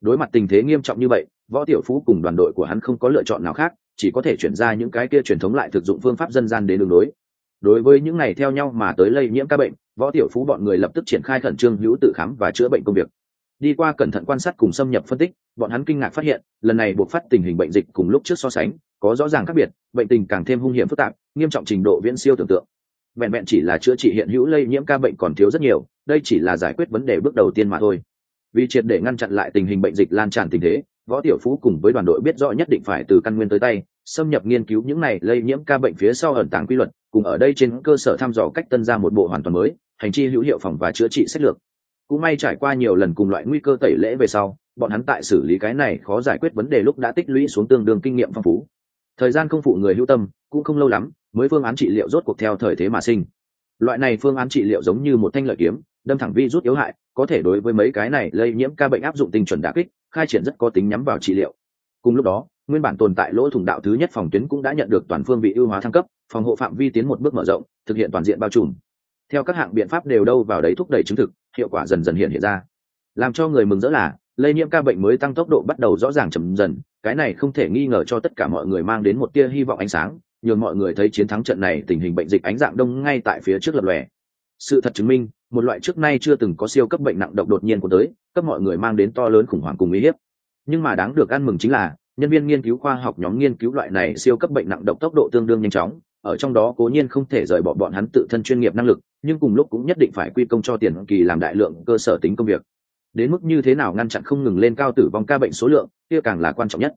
Đối mặt tình thế nghiêm trọng như vậy, võ tiểu phú cùng đoàn đội của hắn không có lựa chọn nào khác, chỉ có thể chuyển ra những cái kia truyền thống lại thực dụng phương pháp dân gian đến đường đối đối với những ngày theo nhau mà tới lây nhiễm ca bệnh võ tiểu phú bọn người lập tức triển khai khẩn trương hữu tự khám và chữa bệnh công việc. Đi qua cẩn thận quan sát cùng xâm nhập phân tích, bọn hắn kinh ngạc phát hiện, lần này buộc phát tình hình bệnh dịch cùng lúc trước so sánh, có rõ ràng khác biệt, bệnh tình càng thêm hung hiểm phức tạp, nghiêm trọng trình độ viễn siêu tưởng tượng. Vẹn vẹn chỉ là chữa trị hiện hữu lây nhiễm ca bệnh còn thiếu rất nhiều, đây chỉ là giải quyết vấn đề bước đầu tiên mà thôi. Vì triệt để ngăn chặn lại tình hình bệnh dịch lan tràn tình thế, võ tiểu phú cùng với đoàn đội biết rõ nhất định phải từ căn nguyên tới tay, xâm nhập nghiên cứu những này lây nhiễm ca bệnh phía sau ẩn tàng quy luật, cùng ở đây trên cơ sở thăm dò cách tân ra một bộ hoàn toàn mới hành chi hữu hiệu phòng và chữa trị sách lược. Cũng may trải qua nhiều lần cùng loại nguy cơ tẩy lễ về sau, bọn hắn tại xử lý cái này khó giải quyết vấn đề lúc đã tích lũy xuống tương đương kinh nghiệm phong phú. Thời gian không phụ người hữu tâm, cũng không lâu lắm, mới phương án trị liệu rốt cuộc theo thời thế mà sinh. Loại này phương án trị liệu giống như một thanh lợi kiếm, đâm thẳng vi rút yếu hại, có thể đối với mấy cái này lây nhiễm ca bệnh áp dụng tinh chuẩn đà kích, khai triển rất có tính nhắm vào trị liệu. Cùng lúc đó, nguyên bản tồn tại lỗ thủng đạo thứ nhất phòng tuyến cũng đã nhận được toàn phương vị ưu hóa thăng cấp, phòng hộ phạm vi tiến một bước mở rộng, thực hiện toàn diện bao trùm theo các hạng biện pháp đều đâu vào đấy thúc đẩy chứng thực, hiệu quả dần dần hiện hiện ra. Làm cho người mừng rỡ là, lây nhiễm ca bệnh mới tăng tốc độ bắt đầu rõ ràng chậm dần, cái này không thể nghi ngờ cho tất cả mọi người mang đến một tia hy vọng ánh sáng, nhường mọi người thấy chiến thắng trận này tình hình bệnh dịch ánh dạng đông ngay tại phía trước lập lòe. Sự thật chứng minh, một loại trước nay chưa từng có siêu cấp bệnh nặng độc đột nhiên của tới, cấp mọi người mang đến to lớn khủng hoảng cùng uy hiếp. Nhưng mà đáng được ăn mừng chính là, nhân viên nghiên cứu khoa học nhóm nghiên cứu loại này siêu cấp bệnh nặng độc tốc độ tương đương nhanh chóng, ở trong đó cố nhiên không thể rời bỏ bọn hắn tự thân chuyên nghiệp năng lực nhưng cùng lúc cũng nhất định phải quy công cho tiền kỳ làm đại lượng cơ sở tính công việc. Đến mức như thế nào ngăn chặn không ngừng lên cao tử vong ca bệnh số lượng, kia càng là quan trọng nhất.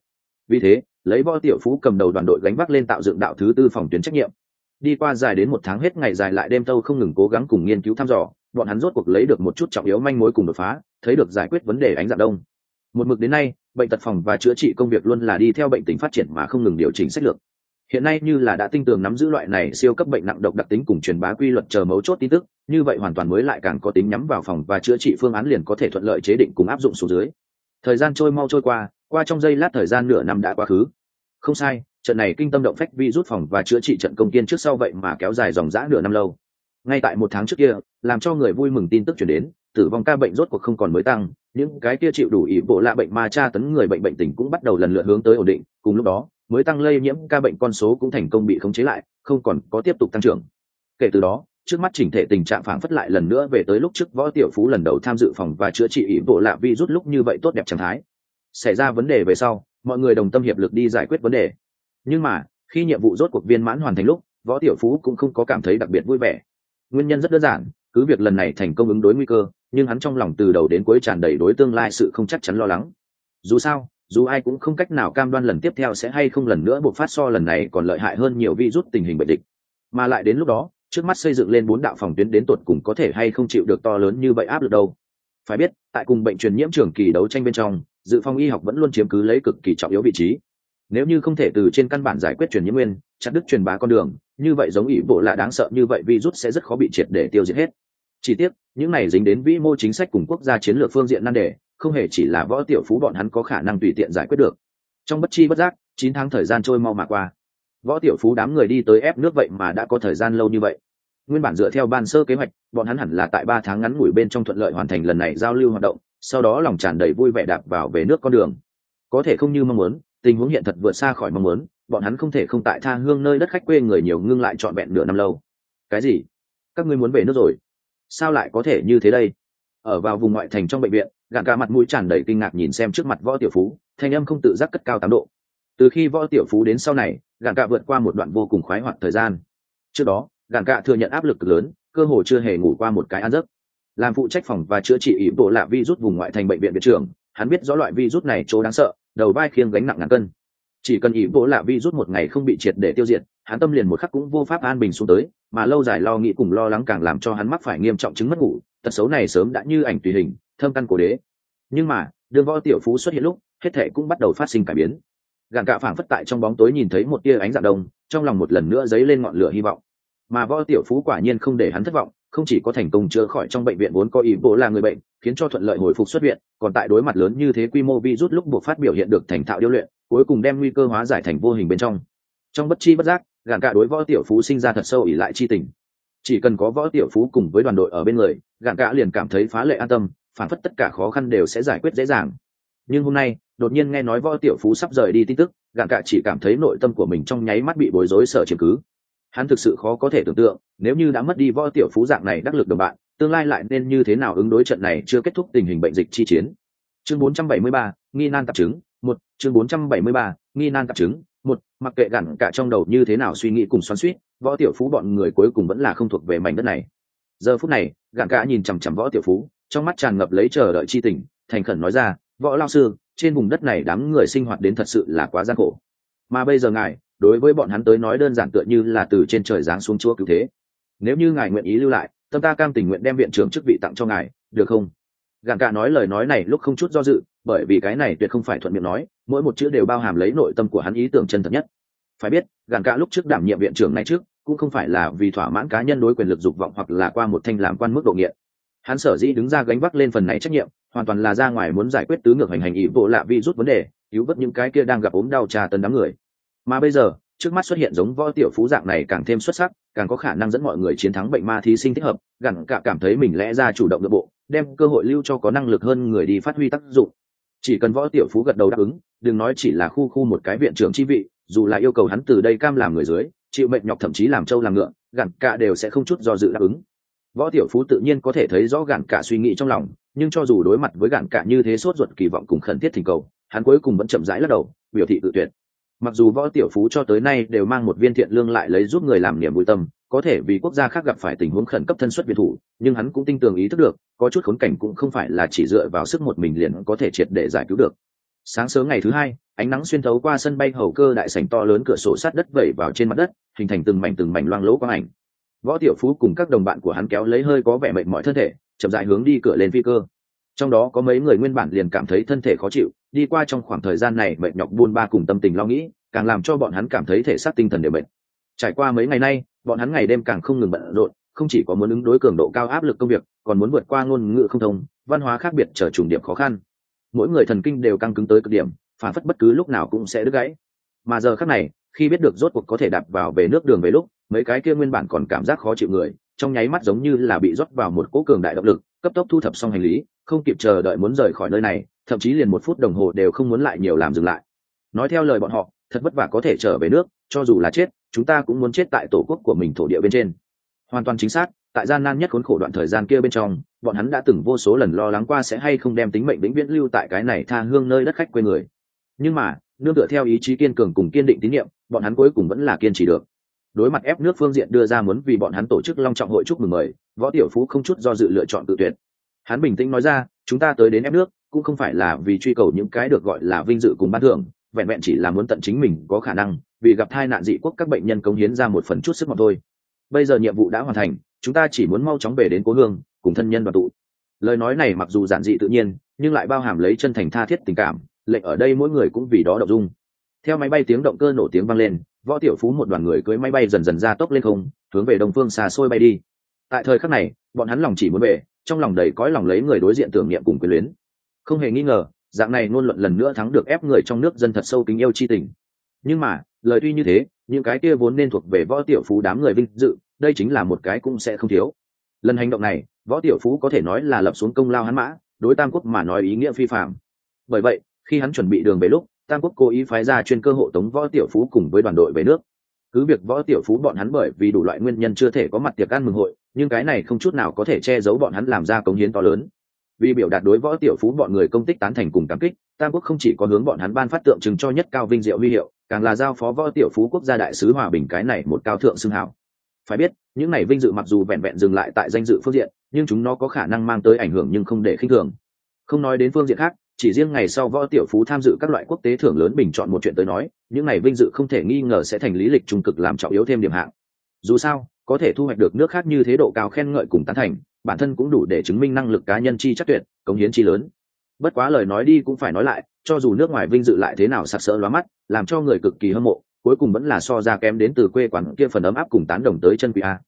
Vì thế, lấy võ tiểu phú cầm đầu đoàn đội gánh vác lên tạo dựng đạo thứ tư phòng tuyến trách nhiệm. Đi qua dài đến một tháng hết ngày dài lại đêm tâu không ngừng cố gắng cùng nghiên cứu thăm dò, bọn hắn rốt cuộc lấy được một chút trọng yếu manh mối cùng đột phá, thấy được giải quyết vấn đề ánh dạng đông. Một mực đến nay, bệnh tật phòng và chữa trị công việc luôn là đi theo bệnh tình phát triển mà không ngừng điều chỉnh sách lược hiện nay như là đã tinh tường nắm giữ loại này siêu cấp bệnh nặng độc đặc tính cùng truyền bá quy luật chờ mấu chốt tin tức, như vậy hoàn toàn mới lại càng có tính nhắm vào phòng và chữa trị phương án liền có thể thuận lợi chế định cùng áp dụng xuống dưới. Thời gian trôi mau trôi qua qua trong giây lát thời gian nửa năm đã quá khứ. Không sai, trận này kinh tâm động phách vi rút phòng và chữa trị trận công kiên trước sau vậy mà kéo dài dòng dã nửa năm lâu. Ngay tại một tháng trước kia, làm cho người vui mừng tin tức chuyển đến, tử vong ca bệnh rốt cuộc không còn mới tăng, những cái kia chịu đủ ý bộ lạ bệnh ma tra tấn người bệnh bệnh tình cũng bắt đầu lần lượt hướng tới ổn định, cùng lúc đó mới tăng lây nhiễm, ca bệnh con số cũng thành công bị khống chế lại, không còn có tiếp tục tăng trưởng. Kể từ đó, trước mắt chỉnh thể tình trạng phản phất lại lần nữa về tới lúc trước võ tiểu phú lần đầu tham dự phòng và chữa trị ý bộ lạ vi rút lúc như vậy tốt đẹp trạng thái. Xảy ra vấn đề về sau, mọi người đồng tâm hiệp lực đi giải quyết vấn đề. Nhưng mà, khi nhiệm vụ rốt cuộc viên mãn hoàn thành lúc, võ tiểu phú cũng không có cảm thấy đặc biệt vui vẻ. Nguyên nhân rất đơn giản, cứ việc lần này thành công ứng đối nguy cơ, nhưng hắn trong lòng từ đầu đến cuối tràn đầy đối tương lai sự không chắc chắn lo lắng. Dù sao dù ai cũng không cách nào cam đoan lần tiếp theo sẽ hay không lần nữa buộc phát so lần này còn lợi hại hơn nhiều vi rút tình hình bệnh địch. Mà lại đến lúc đó, trước mắt xây dựng lên bốn đạo phòng tuyến đến tột cùng có thể hay không chịu được to lớn như vậy áp lực đâu. Phải biết, tại cùng bệnh truyền nhiễm trường kỳ đấu tranh bên trong, dự phòng y học vẫn luôn chiếm cứ lấy cực kỳ trọng yếu vị trí. Nếu như không thể từ trên căn bản giải quyết truyền nhiễm nguyên, chặt đứt truyền bá con đường, như vậy giống ý bộ là đáng sợ như vậy virus sẽ rất khó bị triệt để tiêu diệt hết. Chỉ tiếc, những này dính đến vĩ mô chính sách cùng quốc gia chiến lược phương diện nan đề không hề chỉ là võ tiểu phú bọn hắn có khả năng tùy tiện giải quyết được. Trong bất chi bất giác, chín tháng thời gian trôi mau mà qua. Võ tiểu phú đám người đi tới ép nước vậy mà đã có thời gian lâu như vậy. Nguyên bản dựa theo ban sơ kế hoạch, bọn hắn hẳn là tại ba tháng ngắn ngủi bên trong thuận lợi hoàn thành lần này giao lưu hoạt động, sau đó lòng tràn đầy vui vẻ đạp vào về nước con đường. Có thể không như mong muốn, tình huống hiện thật vượt xa khỏi mong muốn, bọn hắn không thể không tại tha hương nơi đất khách quê người nhiều ngưng lại trọn vẹn nửa năm lâu. Cái gì? Các ngươi muốn về nước rồi? Sao lại có thể như thế đây? Ở vào vùng ngoại thành trong bệnh viện, gạn cả mặt mũi tràn đầy kinh ngạc nhìn xem trước mặt võ tiểu phú, thanh âm không tự giác cất cao tám độ. Từ khi võ tiểu phú đến sau này, gạn cả vượt qua một đoạn vô cùng khoái hoạt thời gian. Trước đó, gạn cả thừa nhận áp lực lớn, cơ hồ chưa hề ngủ qua một cái ăn giấc. Làm phụ trách phòng và chữa trị ý bộ lạ virus vùng ngoại thành bệnh viện viện trưởng, hắn biết rõ loại virus này chỗ đáng sợ, đầu vai khiêng gánh nặng ngàn cân. Chỉ cần ý bộ lạ virus một ngày không bị triệt để tiêu diệt, hắn tâm liền một khắc cũng vô pháp an bình xuống tới, mà lâu dài lo nghĩ cùng lo lắng càng làm cho hắn mắc phải nghiêm trọng chứng mất ngủ tật xấu này sớm đã như ảnh tùy hình, thâm căn cổ đế. Nhưng mà, đương võ tiểu phú xuất hiện lúc, hết thể cũng bắt đầu phát sinh cải biến. Gạn cạ phảng phất tại trong bóng tối nhìn thấy một tia ánh dạng đông, trong lòng một lần nữa dấy lên ngọn lửa hy vọng. Mà võ tiểu phú quả nhiên không để hắn thất vọng, không chỉ có thành công chữa khỏi trong bệnh viện vốn có ý bố là người bệnh, khiến cho thuận lợi hồi phục xuất viện, còn tại đối mặt lớn như thế quy mô virus lúc buộc phát biểu hiện được thành thạo điêu luyện, cuối cùng đem nguy cơ hóa giải thành vô hình bên trong. Trong bất chi bất giác, gạn cạ đối võ tiểu phú sinh ra thật sâu ỉ lại chi tình chỉ cần có võ tiểu phú cùng với đoàn đội ở bên người gạn gã liền cảm thấy phá lệ an tâm phản phất tất cả khó khăn đều sẽ giải quyết dễ dàng. Nhưng hôm nay đột nhiên nghe nói võ tiểu phú sắp rời đi tin tức gạn gã chỉ cảm thấy nội tâm của mình trong nháy mắt bị bối rối sợ chiếm cứ. Hắn thực sự khó có thể tưởng tượng nếu như đã mất đi võ tiểu phú dạng này đắc lực đồng bạn tương lai lại nên như thế nào ứng đối trận này chưa kết thúc tình hình bệnh dịch chi chiến. Chương 473, nghi nan tạp chứng một chương 473, nghi nan tạp chứng một, mặc kệ gặn cả trong đầu như thế nào suy nghĩ cùng xoắn suýt, võ tiểu phú bọn người cuối cùng vẫn là không thuộc về mảnh đất này. Giờ phút này gặn cả nhìn chằm chằm võ tiểu phú, trong mắt tràn ngập lấy chờ đợi chi tình, thành khẩn nói ra, võ lao sư, trên vùng đất này đám người sinh hoạt đến thật sự là quá gian khổ. Mà bây giờ ngài, đối với bọn hắn tới nói đơn giản tựa như là từ trên trời giáng xuống chúa cứu thế. Nếu như ngài nguyện ý lưu lại, tâm ta cam tình nguyện đem viện trưởng chức vị tặng cho ngài, được không? Gạn cả nói lời nói này lúc không chút do dự, bởi vì cái này tuyệt không phải thuận miệng nói, mỗi một chữ đều bao hàm lấy nội tâm của hắn ý tưởng chân thật nhất. Phải biết, gạn cả lúc trước đảm nhiệm viện trưởng này trước, cũng không phải là vì thỏa mãn cá nhân đối quyền lực dục vọng hoặc là qua một thanh làm quan mức độ nghiện. Hắn sở dĩ đứng ra gánh vác lên phần này trách nhiệm, hoàn toàn là ra ngoài muốn giải quyết tứ ngược hành hành ý bộ lạ vi rút vấn đề, cứu vớt những cái kia đang gặp ốm đau trà tấn đám người. Mà bây giờ, trước mắt xuất hiện giống võ tiểu phú dạng này càng thêm xuất sắc càng có khả năng dẫn mọi người chiến thắng bệnh ma thí sinh thích hợp gặn cả cảm thấy mình lẽ ra chủ động nội bộ, đem cơ hội lưu cho có năng lực hơn người đi phát huy tác dụng. Chỉ cần võ tiểu phú gật đầu đáp ứng, đừng nói chỉ là khu khu một cái viện trưởng chi vị, dù là yêu cầu hắn từ đây cam làm người dưới, chịu mệnh nhọc thậm chí làm trâu làm ngựa gặn cả đều sẽ không chút do dự đáp ứng. Võ tiểu phú tự nhiên có thể thấy rõ gạn cả suy nghĩ trong lòng, nhưng cho dù đối mặt với gạn cả như thế sốt ruột kỳ vọng cùng khẩn thiết thỉnh cầu, hắn cuối cùng vẫn chậm rãi lắc đầu, biểu thị tự tuyệt mặc dù võ tiểu phú cho tới nay đều mang một viên thiện lương lại lấy giúp người làm niềm vui tâm, có thể vì quốc gia khác gặp phải tình huống khẩn cấp thân xuất biệt thủ, nhưng hắn cũng tin tưởng ý thức được, có chút khốn cảnh cũng không phải là chỉ dựa vào sức một mình liền có thể triệt để giải cứu được. Sáng sớm ngày thứ hai, ánh nắng xuyên thấu qua sân bay hầu cơ đại sảnh to lớn cửa sổ sát đất vẩy vào trên mặt đất, hình thành từng mảnh từng mảnh loang lỗ quang ảnh. Võ tiểu phú cùng các đồng bạn của hắn kéo lấy hơi có vẻ mệt mỏi thân thể, chậm dại hướng đi cửa lên phi cơ trong đó có mấy người nguyên bản liền cảm thấy thân thể khó chịu, đi qua trong khoảng thời gian này mệt nhọc buôn ba cùng tâm tình lo nghĩ, càng làm cho bọn hắn cảm thấy thể xác tinh thần đều mệt. Trải qua mấy ngày nay, bọn hắn ngày đêm càng không ngừng bận rộn, không chỉ có muốn ứng đối cường độ cao áp lực công việc, còn muốn vượt qua ngôn ngữ không thông, văn hóa khác biệt trở trùng điểm khó khăn. Mỗi người thần kinh đều căng cứng tới cực điểm, phản phất bất cứ lúc nào cũng sẽ đứt gãy. Mà giờ khác này, khi biết được rốt cuộc có thể đạp vào về nước đường về lúc, mấy cái kia nguyên bản còn cảm giác khó chịu người, trong nháy mắt giống như là bị rót vào một cỗ cường đại động lực cấp tốc thu thập xong hành lý, không kịp chờ đợi muốn rời khỏi nơi này, thậm chí liền một phút đồng hồ đều không muốn lại nhiều làm dừng lại. Nói theo lời bọn họ, thật vất vả có thể trở về nước, cho dù là chết, chúng ta cũng muốn chết tại tổ quốc của mình thổ địa bên trên. Hoàn toàn chính xác, tại gian nan nhất khốn khổ đoạn thời gian kia bên trong, bọn hắn đã từng vô số lần lo lắng qua sẽ hay không đem tính mệnh vĩnh viễn lưu tại cái này tha hương nơi đất khách quê người. Nhưng mà, nương tựa theo ý chí kiên cường cùng kiên định tín nhiệm, bọn hắn cuối cùng vẫn là kiên trì được đối mặt ép nước phương diện đưa ra muốn vì bọn hắn tổ chức long trọng hội chúc mừng mời, võ tiểu phú không chút do dự lựa chọn tự tuyệt. Hắn bình tĩnh nói ra, chúng ta tới đến ép nước, cũng không phải là vì truy cầu những cái được gọi là vinh dự cùng ban thưởng, vẹn vẹn chỉ là muốn tận chính mình có khả năng, vì gặp thai nạn dị quốc các bệnh nhân cống hiến ra một phần chút sức mọc thôi. Bây giờ nhiệm vụ đã hoàn thành, chúng ta chỉ muốn mau chóng về đến cố hương, cùng thân nhân đoàn tụ. Lời nói này mặc dù giản dị tự nhiên, nhưng lại bao hàm lấy chân thành tha thiết tình cảm, lệnh ở đây mỗi người cũng vì đó động dung. Theo máy bay tiếng động cơ nổ tiếng vang lên võ tiểu phú một đoàn người cưới máy bay dần dần ra tốc lên không, hướng về đông phương xa xôi bay đi. Tại thời khắc này, bọn hắn lòng chỉ muốn về, trong lòng đầy cõi lòng lấy người đối diện tưởng niệm cùng quyền luyến. Không hề nghi ngờ, dạng này ngôn luận lần nữa thắng được ép người trong nước dân thật sâu kính yêu chi tình. Nhưng mà, lời tuy như thế, những cái kia vốn nên thuộc về võ tiểu phú đám người vinh dự, đây chính là một cái cũng sẽ không thiếu. Lần hành động này, võ tiểu phú có thể nói là lập xuống công lao hắn mã, đối tam quốc mà nói ý nghĩa phi phạm bởi vậy, khi hắn chuẩn bị đường về lúc tam quốc cố ý phái ra chuyên cơ hộ tống võ tiểu phú cùng với đoàn đội về nước. Cứ việc võ tiểu phú bọn hắn bởi vì đủ loại nguyên nhân chưa thể có mặt tiệc ăn mừng hội, nhưng cái này không chút nào có thể che giấu bọn hắn làm ra cống hiến to lớn. Vì biểu đạt đối võ tiểu phú bọn người công tích tán thành cùng cảm kích, tam quốc không chỉ có hướng bọn hắn ban phát tượng trưng cho nhất cao vinh diệu huy hiệu, càng là giao phó võ tiểu phú quốc gia đại sứ hòa bình cái này một cao thượng xưng hào. Phải biết, những này vinh dự mặc dù vẹn vẹn dừng lại tại danh dự phương diện, nhưng chúng nó có khả năng mang tới ảnh hưởng nhưng không để khinh thường. Không nói đến phương diện khác chỉ riêng ngày sau võ tiểu phú tham dự các loại quốc tế thưởng lớn bình chọn một chuyện tới nói, những ngày vinh dự không thể nghi ngờ sẽ thành lý lịch trung cực làm trọng yếu thêm điểm hạng. Dù sao, có thể thu hoạch được nước khác như thế độ cao khen ngợi cùng tán thành, bản thân cũng đủ để chứng minh năng lực cá nhân chi chắc tuyệt, cống hiến chi lớn. Bất quá lời nói đi cũng phải nói lại, cho dù nước ngoài vinh dự lại thế nào sặc sỡ lóa mắt, làm cho người cực kỳ hâm mộ, cuối cùng vẫn là so ra kém đến từ quê quán kia phần ấm áp cùng tán đồng tới chân quý a.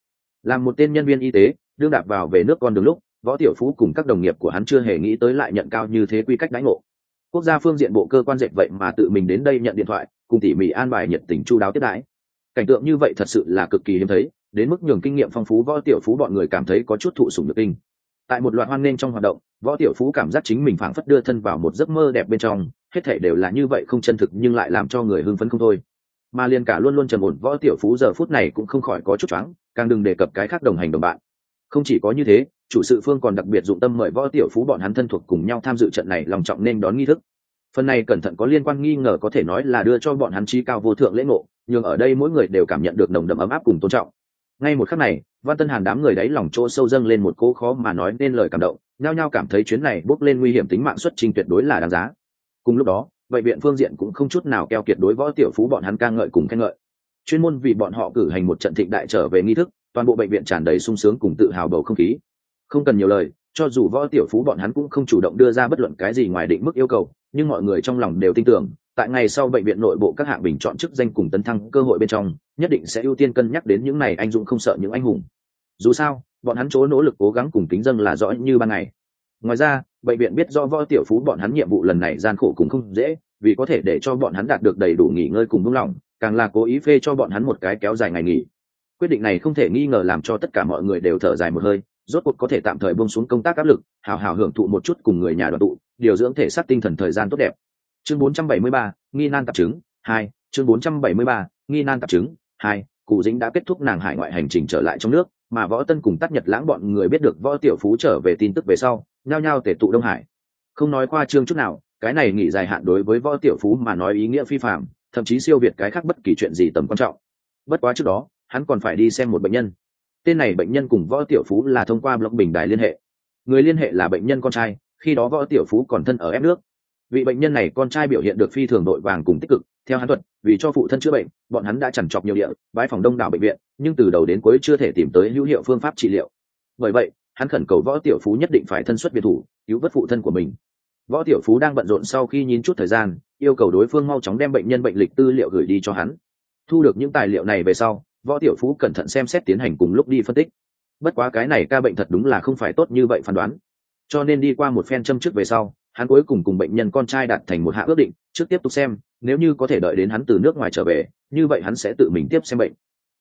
Làm một tên nhân viên y tế, đương đạp vào về nước con đường lúc võ tiểu phú cùng các đồng nghiệp của hắn chưa hề nghĩ tới lại nhận cao như thế quy cách đánh ngộ. Quốc gia phương diện bộ cơ quan dệt vậy mà tự mình đến đây nhận điện thoại, cùng tỉ mỉ an bài nhiệt tình chu đáo tiếp đãi. Cảnh tượng như vậy thật sự là cực kỳ hiếm thấy, đến mức nhường kinh nghiệm phong phú võ tiểu phú bọn người cảm thấy có chút thụ sủng được kinh. Tại một loạt hoan nghênh trong hoạt động, võ tiểu phú cảm giác chính mình phảng phất đưa thân vào một giấc mơ đẹp bên trong, hết thể đều là như vậy không chân thực nhưng lại làm cho người hưng phấn không thôi. Mà liền cả luôn luôn trầm ổn, võ tiểu phú giờ phút này cũng không khỏi có chút choáng, càng đừng đề cập cái khác đồng hành đồng bạn. Không chỉ có như thế chủ sự phương còn đặc biệt dụng tâm mời võ tiểu phú bọn hắn thân thuộc cùng nhau tham dự trận này, lòng trọng nên đón nghi thức. Phần này cẩn thận có liên quan nghi ngờ có thể nói là đưa cho bọn hắn trí cao vô thượng lễ ngộ nhưng ở đây mỗi người đều cảm nhận được nồng đậm ấm áp cùng tôn trọng. Ngay một khắc này, văn tân hàn đám người đáy lòng chỗ sâu dâng lên một cỗ khó mà nói nên lời cảm động, nhao nhao cảm thấy chuyến này bốc lên nguy hiểm tính mạng xuất trình tuyệt đối là đáng giá. Cùng lúc đó bệnh viện phương diện cũng không chút nào keo kiệt đối võ tiểu phú bọn hắn ca ngợi cùng khen ngợi. Chuyên môn vì bọn họ cử hành một trận thịnh đại trở về nghi thức, toàn bộ bệnh viện tràn đầy sung sướng cùng tự hào bầu không khí không cần nhiều lời, cho dù võ tiểu phú bọn hắn cũng không chủ động đưa ra bất luận cái gì ngoài định mức yêu cầu, nhưng mọi người trong lòng đều tin tưởng, tại ngày sau bệnh viện nội bộ các hạng bình chọn chức danh cùng tấn thăng cơ hội bên trong, nhất định sẽ ưu tiên cân nhắc đến những này anh dũng không sợ những anh hùng. Dù sao, bọn hắn chỗ nỗ lực cố gắng cùng kính dân là rõ như ban ngày. Ngoài ra, bệnh viện biết do võ tiểu phú bọn hắn nhiệm vụ lần này gian khổ cũng không dễ, vì có thể để cho bọn hắn đạt được đầy đủ nghỉ ngơi cùng buông lỏng, càng là cố ý phê cho bọn hắn một cái kéo dài ngày nghỉ. Quyết định này không thể nghi ngờ làm cho tất cả mọi người đều thở dài một hơi rốt cuộc có thể tạm thời buông xuống công tác áp lực hào hào hưởng thụ một chút cùng người nhà đoàn tụ điều dưỡng thể xác tinh thần thời gian tốt đẹp. Chương 473, nghi nan tạp chứng hai chương 473, nghi nan tạp chứng hai cụ dĩnh đã kết thúc nàng hải ngoại hành trình trở lại trong nước mà võ tân cùng tắt nhật lãng bọn người biết được võ tiểu phú trở về tin tức về sau nhao nhao tể tụ đông hải. Không nói qua trương chút nào cái này nghỉ dài hạn đối với võ tiểu phú mà nói ý nghĩa phi phạm thậm chí siêu việt cái khác bất kỳ chuyện gì tầm quan trọng. Bất quá trước đó hắn còn phải đi xem một bệnh nhân tên này bệnh nhân cùng võ tiểu phú là thông qua blog bình đài liên hệ. Người liên hệ là bệnh nhân con trai, khi đó võ tiểu phú còn thân ở ép nước. Vị bệnh nhân này con trai biểu hiện được phi thường đội vàng cùng tích cực, theo hắn thuật, vì cho phụ thân chữa bệnh, bọn hắn đã chẳng chọc nhiều địa bãi phòng đông đảo bệnh viện, nhưng từ đầu đến cuối chưa thể tìm tới hữu hiệu phương pháp trị liệu. Bởi vậy, hắn khẩn cầu võ tiểu phú nhất định phải thân xuất biệt thủ, cứu vớt phụ thân của mình. Võ tiểu phú đang bận rộn sau khi nhìn chút thời gian, yêu cầu đối phương mau chóng đem bệnh nhân bệnh lịch tư liệu gửi đi cho hắn. Thu được những tài liệu này về sau võ tiểu phú cẩn thận xem xét tiến hành cùng lúc đi phân tích. Bất quá cái này ca bệnh thật đúng là không phải tốt như vậy phán đoán. Cho nên đi qua một phen châm trước về sau, hắn cuối cùng cùng bệnh nhân con trai đạt thành một hạ ước định, trước tiếp tục xem, nếu như có thể đợi đến hắn từ nước ngoài trở về, như vậy hắn sẽ tự mình tiếp xem bệnh.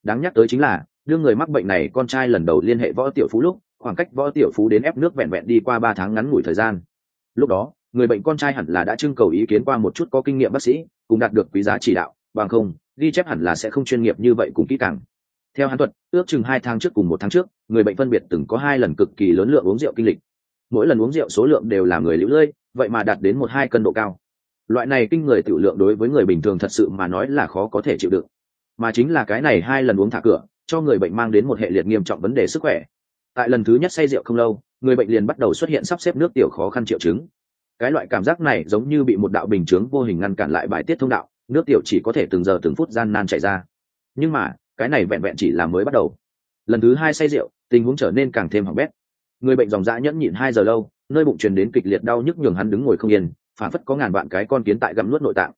Đáng nhắc tới chính là, đưa người mắc bệnh này con trai lần đầu liên hệ võ tiểu phú lúc, khoảng cách võ tiểu phú đến ép nước vẹn vẹn đi qua ba tháng ngắn ngủi thời gian. Lúc đó, người bệnh con trai hẳn là đã trưng cầu ý kiến qua một chút có kinh nghiệm bác sĩ, cùng đạt được quý giá chỉ đạo, bằng không ghi chép hẳn là sẽ không chuyên nghiệp như vậy cùng kỹ càng. Theo hắn thuật, ước chừng hai tháng trước cùng một tháng trước, người bệnh phân biệt từng có hai lần cực kỳ lớn lượng uống rượu kinh lịch. Mỗi lần uống rượu số lượng đều là người lũ lưỡi, vậy mà đạt đến một hai cân độ cao. Loại này kinh người tiểu lượng đối với người bình thường thật sự mà nói là khó có thể chịu đựng. Mà chính là cái này hai lần uống thả cửa, cho người bệnh mang đến một hệ liệt nghiêm trọng vấn đề sức khỏe. Tại lần thứ nhất say rượu không lâu, người bệnh liền bắt đầu xuất hiện sắp xếp nước tiểu khó khăn triệu chứng. Cái loại cảm giác này giống như bị một đạo bình chướng vô hình ngăn cản lại bài tiết thông đạo nước tiểu chỉ có thể từng giờ từng phút gian nan chảy ra. Nhưng mà, cái này vẹn vẹn chỉ là mới bắt đầu. Lần thứ hai say rượu, tình huống trở nên càng thêm hỏng bét. Người bệnh dòng dã nhẫn nhịn hai giờ lâu, nơi bụng truyền đến kịch liệt đau nhức nhường hắn đứng ngồi không yên, phản phất có ngàn vạn cái con kiến tại gặm nuốt nội tạng.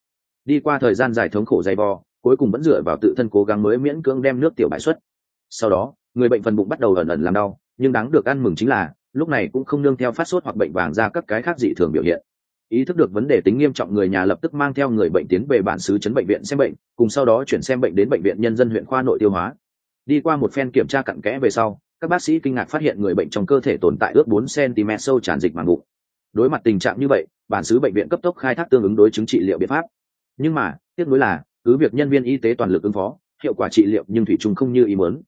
Đi qua thời gian dài thống khổ dày vò, cuối cùng vẫn dựa vào tự thân cố gắng mới miễn cưỡng đem nước tiểu bãi xuất. Sau đó, người bệnh phần bụng bắt đầu ẩn ẩn làm đau, nhưng đáng được ăn mừng chính là, lúc này cũng không nương theo phát sốt hoặc bệnh vàng ra các cái khác dị thường biểu hiện ý thức được vấn đề tính nghiêm trọng, người nhà lập tức mang theo người bệnh tiến về bản xứ chấn bệnh viện xem bệnh, cùng sau đó chuyển xem bệnh đến bệnh viện nhân dân huyện khoa nội tiêu hóa. Đi qua một phen kiểm tra cặn kẽ về sau, các bác sĩ kinh ngạc phát hiện người bệnh trong cơ thể tồn tại ước 4 cm sâu tràn dịch màng bụng. Đối mặt tình trạng như vậy, bản xứ bệnh viện cấp tốc khai thác tương ứng đối chứng trị liệu biện pháp. Nhưng mà, tiếc nuối là, cứ việc nhân viên y tế toàn lực ứng phó, hiệu quả trị liệu nhưng thủy chung không như ý muốn.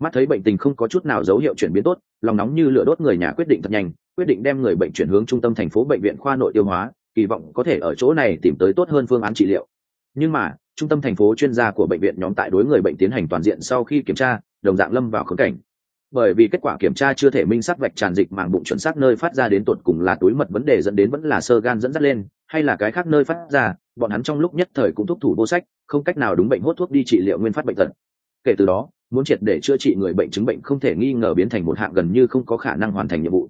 Mắt thấy bệnh tình không có chút nào dấu hiệu chuyển biến tốt, lòng nóng như lửa đốt người nhà quyết định thật nhanh quyết định đem người bệnh chuyển hướng trung tâm thành phố bệnh viện khoa nội tiêu hóa, kỳ vọng có thể ở chỗ này tìm tới tốt hơn phương án trị liệu. Nhưng mà, trung tâm thành phố chuyên gia của bệnh viện nhóm tại đối người bệnh tiến hành toàn diện sau khi kiểm tra, đồng dạng lâm vào khống cảnh. Bởi vì kết quả kiểm tra chưa thể minh xác vạch tràn dịch màng bụng chuẩn xác nơi phát ra đến tột cùng là túi mật vấn đề dẫn đến vẫn là sơ gan dẫn dắt lên, hay là cái khác nơi phát ra, bọn hắn trong lúc nhất thời cũng thúc thủ vô sách, không cách nào đúng bệnh hốt thuốc đi trị liệu nguyên phát bệnh tật. Kể từ đó, muốn triệt để chữa trị người bệnh chứng bệnh không thể nghi ngờ biến thành một hạng gần như không có khả năng hoàn thành nhiệm vụ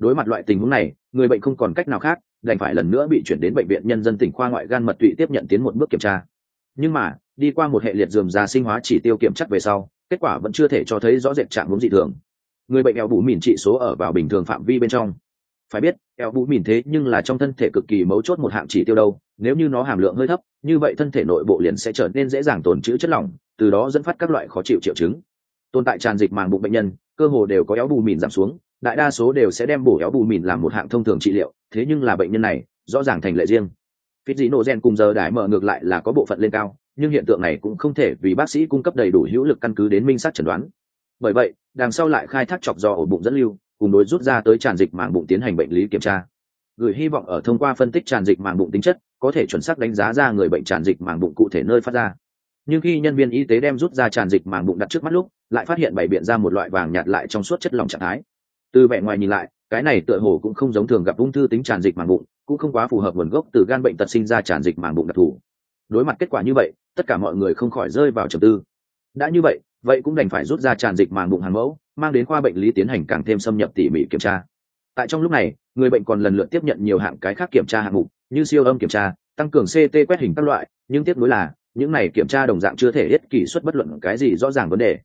đối mặt loại tình huống này, người bệnh không còn cách nào khác, đành phải lần nữa bị chuyển đến bệnh viện nhân dân tỉnh khoa ngoại gan mật tụy tiếp nhận tiến một bước kiểm tra. Nhưng mà, đi qua một hệ liệt dườm già sinh hóa chỉ tiêu kiểm chắc về sau, kết quả vẫn chưa thể cho thấy rõ rệt trạng hướng dị thường. Người bệnh eo bù mìn trị số ở vào bình thường phạm vi bên trong. Phải biết, eo bù mìn thế nhưng là trong thân thể cực kỳ mấu chốt một hạng chỉ tiêu đâu, nếu như nó hàm lượng hơi thấp, như vậy thân thể nội bộ liền sẽ trở nên dễ dàng tồn trữ chất lỏng, từ đó dẫn phát các loại khó chịu triệu chứng. Tồn tại tràn dịch màng bụng bệnh nhân, cơ hồ đều có éo bù mìn giảm xuống đại đa số đều sẽ đem bổ éo bù mìn làm một hạng thông thường trị liệu, thế nhưng là bệnh nhân này, rõ ràng thành lệ riêng. Phít dĩ nổ gen cùng giờ đái mở ngược lại là có bộ phận lên cao, nhưng hiện tượng này cũng không thể vì bác sĩ cung cấp đầy đủ hữu lực căn cứ đến minh sát chẩn đoán. Bởi vậy, đằng sau lại khai thác chọc do ổ bụng dẫn lưu, cùng đối rút ra tới tràn dịch màng bụng tiến hành bệnh lý kiểm tra. Gửi hy vọng ở thông qua phân tích tràn dịch màng bụng tính chất, có thể chuẩn xác đánh giá ra người bệnh tràn dịch màng bụng cụ thể nơi phát ra. Nhưng khi nhân viên y tế đem rút ra tràn dịch màng bụng đặt trước mắt lúc, lại phát hiện bày biện ra một loại vàng nhạt lại trong suốt chất lỏng trạng thái từ vẻ ngoài nhìn lại, cái này tựa hồ cũng không giống thường gặp ung thư tính tràn dịch màng bụng, cũng không quá phù hợp nguồn gốc từ gan bệnh tật sinh ra tràn dịch màng bụng đặc thù. Đối mặt kết quả như vậy, tất cả mọi người không khỏi rơi vào trầm tư. Đã như vậy vậy cũng đành phải rút ra tràn dịch màng bụng hàng mẫu, mang đến khoa bệnh lý tiến hành càng thêm xâm nhập tỉ mỉ kiểm tra. Tại trong lúc này, người bệnh còn lần lượt tiếp nhận nhiều hạng cái khác kiểm tra hạng mục, như siêu âm kiểm tra, tăng cường ct quét hình các loại, nhưng tiếc nuối là, những này kiểm tra đồng dạng chưa thể hết kỳ xuất bất luận cái gì rõ ràng vấn đề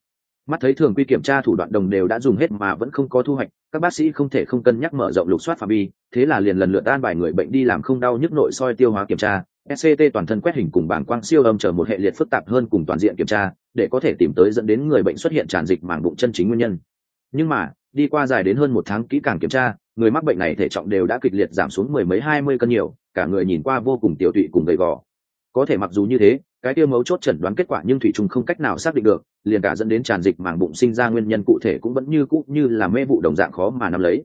mắt thấy thường quy kiểm tra thủ đoạn đồng đều đã dùng hết mà vẫn không có thu hoạch, các bác sĩ không thể không cân nhắc mở rộng lục soát phạm vi, thế là liền lần lượt an bài người bệnh đi làm không đau nhức nội soi tiêu hóa kiểm tra. Sct toàn thân quét hình cùng bảng quang siêu âm chờ một hệ liệt phức tạp hơn cùng toàn diện kiểm tra, để có thể tìm tới dẫn đến người bệnh xuất hiện tràn dịch màng bụng chân chính nguyên nhân. Nhưng mà, đi qua dài đến hơn một tháng kỹ càng kiểm tra, người mắc bệnh này thể trọng đều đã kịch liệt giảm xuống mười mấy hai mươi cân nhiều, cả người nhìn qua vô cùng tiểu tụy cùng gầy gò. Có thể mặc dù như thế cái tiêu mấu chốt chẩn đoán kết quả nhưng thủy trùng không cách nào xác định được, liền cả dẫn đến tràn dịch màng bụng sinh ra nguyên nhân cụ thể cũng vẫn như cũ như là mê vụ đồng dạng khó mà nắm lấy.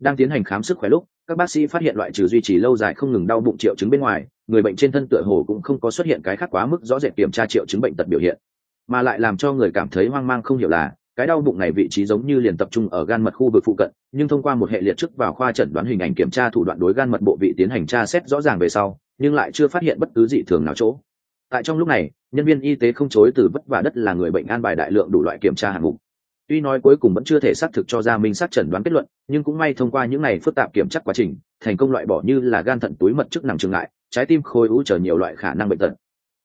Đang tiến hành khám sức khỏe lúc, các bác sĩ phát hiện loại trừ duy trì lâu dài không ngừng đau bụng triệu chứng bên ngoài, người bệnh trên thân tựa hồ cũng không có xuất hiện cái khác quá mức rõ rệt kiểm tra triệu chứng bệnh tật biểu hiện. Mà lại làm cho người cảm thấy hoang mang không hiểu là, cái đau bụng này vị trí giống như liền tập trung ở gan mật khu vực phụ cận, nhưng thông qua một hệ liệt trước vào khoa chẩn đoán hình ảnh kiểm tra thủ đoạn đối gan mật bộ vị tiến hành tra xét rõ ràng về sau, nhưng lại chưa phát hiện bất cứ dị thường nào chỗ tại trong lúc này, nhân viên y tế không chối từ vất vả đất là người bệnh an bài đại lượng đủ loại kiểm tra hạng mục. Tuy nói cuối cùng vẫn chưa thể xác thực cho ra minh xác chẩn đoán kết luận, nhưng cũng may thông qua những này phức tạp kiểm tra quá trình, thành công loại bỏ như là gan thận túi mật chức năng trường lại, trái tim khối u chờ nhiều loại khả năng bệnh tật.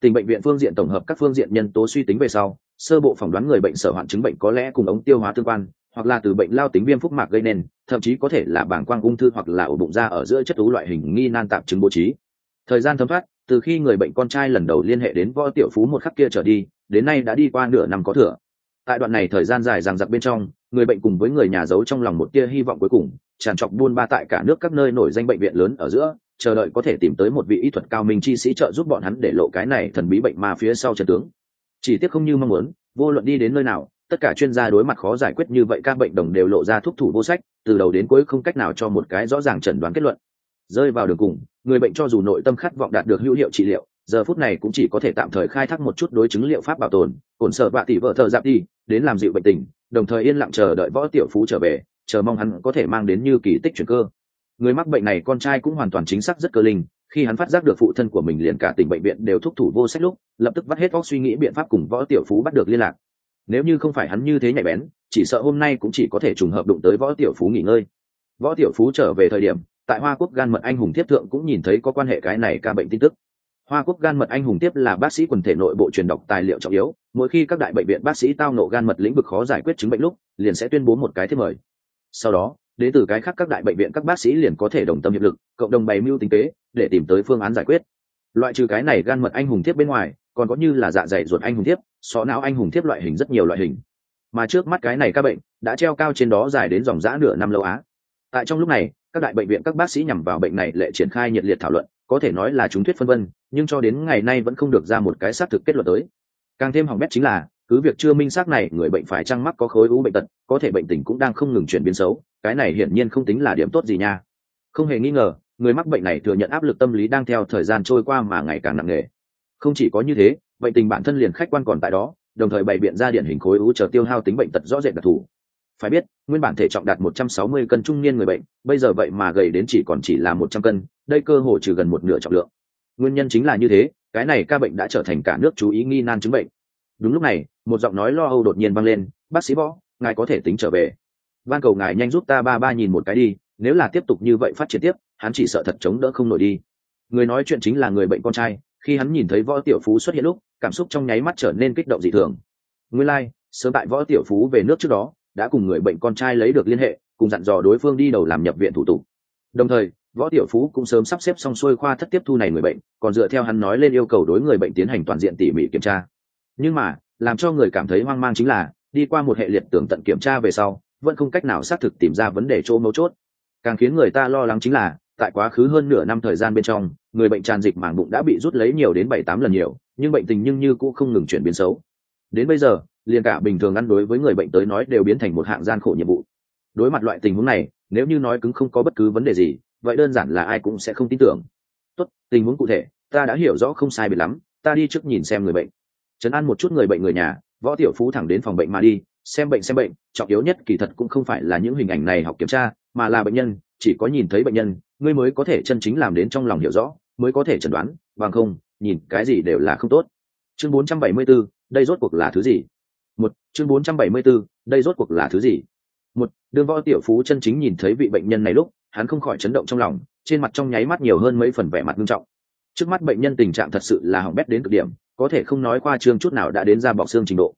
Tình bệnh viện phương diện tổng hợp các phương diện nhân tố suy tính về sau, sơ bộ phỏng đoán người bệnh sở hoạn chứng bệnh có lẽ cùng ống tiêu hóa tương quan, hoặc là từ bệnh lao tính viêm phúc mạc gây nên, thậm chí có thể là bảng quang ung thư hoặc là ổ bụng da ở giữa chất ú loại hình nghi nan tạm chứng bố trí. Thời gian thấm thoát từ khi người bệnh con trai lần đầu liên hệ đến võ tiểu phú một khắc kia trở đi, đến nay đã đi qua nửa năm có thừa. Tại đoạn này thời gian dài rằng giặc bên trong, người bệnh cùng với người nhà giấu trong lòng một tia hy vọng cuối cùng, tràn trọc buôn ba tại cả nước các nơi nổi danh bệnh viện lớn ở giữa, chờ đợi có thể tìm tới một vị y thuật cao minh chi sĩ trợ giúp bọn hắn để lộ cái này thần bí bệnh mà phía sau trận tướng. Chỉ tiếc không như mong muốn, vô luận đi đến nơi nào, tất cả chuyên gia đối mặt khó giải quyết như vậy các bệnh đồng đều lộ ra thuốc thủ vô sách, từ đầu đến cuối không cách nào cho một cái rõ ràng chẩn đoán kết luận rơi vào đường cùng, người bệnh cho dù nội tâm khát vọng đạt được hữu hiệu trị liệu, giờ phút này cũng chỉ có thể tạm thời khai thác một chút đối chứng liệu pháp bảo tồn, cổn sợ bạ tỷ vợ thợ dạp đi, đến làm dịu bệnh tình, đồng thời yên lặng chờ đợi võ tiểu phú trở về, chờ mong hắn có thể mang đến như kỳ tích chuyển cơ. Người mắc bệnh này con trai cũng hoàn toàn chính xác rất cơ linh, khi hắn phát giác được phụ thân của mình liền cả tỉnh bệnh viện đều thúc thủ vô sách lúc, lập tức vắt hết óc suy nghĩ biện pháp cùng võ tiểu phú bắt được liên lạc. Nếu như không phải hắn như thế nhạy bén, chỉ sợ hôm nay cũng chỉ có thể trùng hợp đụng tới võ tiểu phú nghỉ ngơi. Võ tiểu phú trở về thời điểm tại hoa quốc gan mật anh hùng tiếp thượng cũng nhìn thấy có quan hệ cái này ca bệnh tin tức. Hoa quốc gan mật anh hùng tiếp là bác sĩ quần thể nội bộ truyền đọc tài liệu trọng yếu, mỗi khi các đại bệnh viện bác sĩ tao nộ gan mật lĩnh vực khó giải quyết chứng bệnh lúc, liền sẽ tuyên bố một cái thiết mời. Sau đó, đến từ cái khác các đại bệnh viện các bác sĩ liền có thể đồng tâm hiệp lực, cộng đồng bày mưu tính kế, để tìm tới phương án giải quyết. Loại trừ cái này gan mật anh hùng thiếp bên ngoài, còn có như là dạ dày ruột anh hùng thiếp xó não anh hùng thiếp loại hình rất nhiều loại hình. Mà trước mắt cái này các bệnh đã treo cao trên đó dài đến dòng giã nửa năm lâu á. Tại trong lúc này các đại bệnh viện các bác sĩ nhằm vào bệnh này lệ triển khai nhiệt liệt thảo luận, có thể nói là chúng thuyết phân vân, nhưng cho đến ngày nay vẫn không được ra một cái xác thực kết luận tới. Càng thêm hỏng bét chính là, cứ việc chưa minh xác này, người bệnh phải trăng mắc có khối u bệnh tật, có thể bệnh tình cũng đang không ngừng chuyển biến xấu, cái này hiển nhiên không tính là điểm tốt gì nha. Không hề nghi ngờ, người mắc bệnh này thừa nhận áp lực tâm lý đang theo thời gian trôi qua mà ngày càng nặng nề. Không chỉ có như thế, bệnh tình bản thân liền khách quan còn tại đó, đồng thời bày biện ra điển hình khối u chờ tiêu hao tính bệnh tật rõ rệt đặc thù phải biết nguyên bản thể trọng đạt 160 cân trung niên người bệnh bây giờ vậy mà gầy đến chỉ còn chỉ là 100 cân đây cơ hồ trừ gần một nửa trọng lượng. Nguyên nhân chính là như thế cái này ca bệnh đã trở thành cả nước chú ý nghi nan chứng bệnh. Đúng lúc này một giọng nói lo âu đột nhiên vang lên bác sĩ võ ngài có thể tính trở về. Van cầu ngài nhanh giúp ta ba ba nhìn một cái đi nếu là tiếp tục như vậy phát triển tiếp hắn chỉ sợ thật chống đỡ không nổi đi. Người nói chuyện chính là người bệnh con trai khi hắn nhìn thấy võ tiểu phú xuất hiện lúc cảm xúc trong nháy mắt trở nên kích động dị thường. Nguyên lai、like, sớm tại võ tiểu phú về nước trước đó đã cùng người bệnh con trai lấy được liên hệ, cùng dặn dò đối phương đi đầu làm nhập viện thủ tục. Đồng thời, võ tiểu phú cũng sớm sắp xếp xong xuôi khoa thất tiếp thu này người bệnh, còn dựa theo hắn nói lên yêu cầu đối người bệnh tiến hành toàn diện tỉ mỉ kiểm tra. Nhưng mà, làm cho người cảm thấy hoang mang chính là, đi qua một hệ liệt tưởng tận kiểm tra về sau, vẫn không cách nào xác thực tìm ra vấn đề chỗ mấu chốt. Càng khiến người ta lo lắng chính là, tại quá khứ hơn nửa năm thời gian bên trong, người bệnh tràn dịch màng bụng đã bị rút lấy nhiều đến bảy tám lần nhiều, nhưng bệnh tình nhưng như cũng không ngừng chuyển biến xấu. Đến bây giờ liền cả bình thường ăn đối với người bệnh tới nói đều biến thành một hạng gian khổ nhiệm vụ. Đối mặt loại tình huống này nếu như nói cứng không có bất cứ vấn đề gì vậy đơn giản là ai cũng sẽ không tin tưởng. Tốt tình huống cụ thể ta đã hiểu rõ không sai biệt lắm ta đi trước nhìn xem người bệnh. Chấn an một chút người bệnh người nhà võ tiểu phú thẳng đến phòng bệnh mà đi xem bệnh xem bệnh trọng yếu nhất kỳ thật cũng không phải là những hình ảnh này học kiểm tra mà là bệnh nhân chỉ có nhìn thấy bệnh nhân ngươi mới có thể chân chính làm đến trong lòng hiểu rõ mới có thể chẩn đoán bằng không nhìn cái gì đều là không tốt. Chương 474, đây rốt cuộc là thứ gì? Một chương 474, đây rốt cuộc là thứ gì? Một đương võ tiểu phú chân chính nhìn thấy vị bệnh nhân này lúc hắn không khỏi chấn động trong lòng trên mặt trong nháy mắt nhiều hơn mấy phần vẻ mặt nghiêm trọng. Trước mắt bệnh nhân tình trạng thật sự là hỏng bét đến cực điểm có thể không nói qua trương chút nào đã đến ra bọc xương trình độ.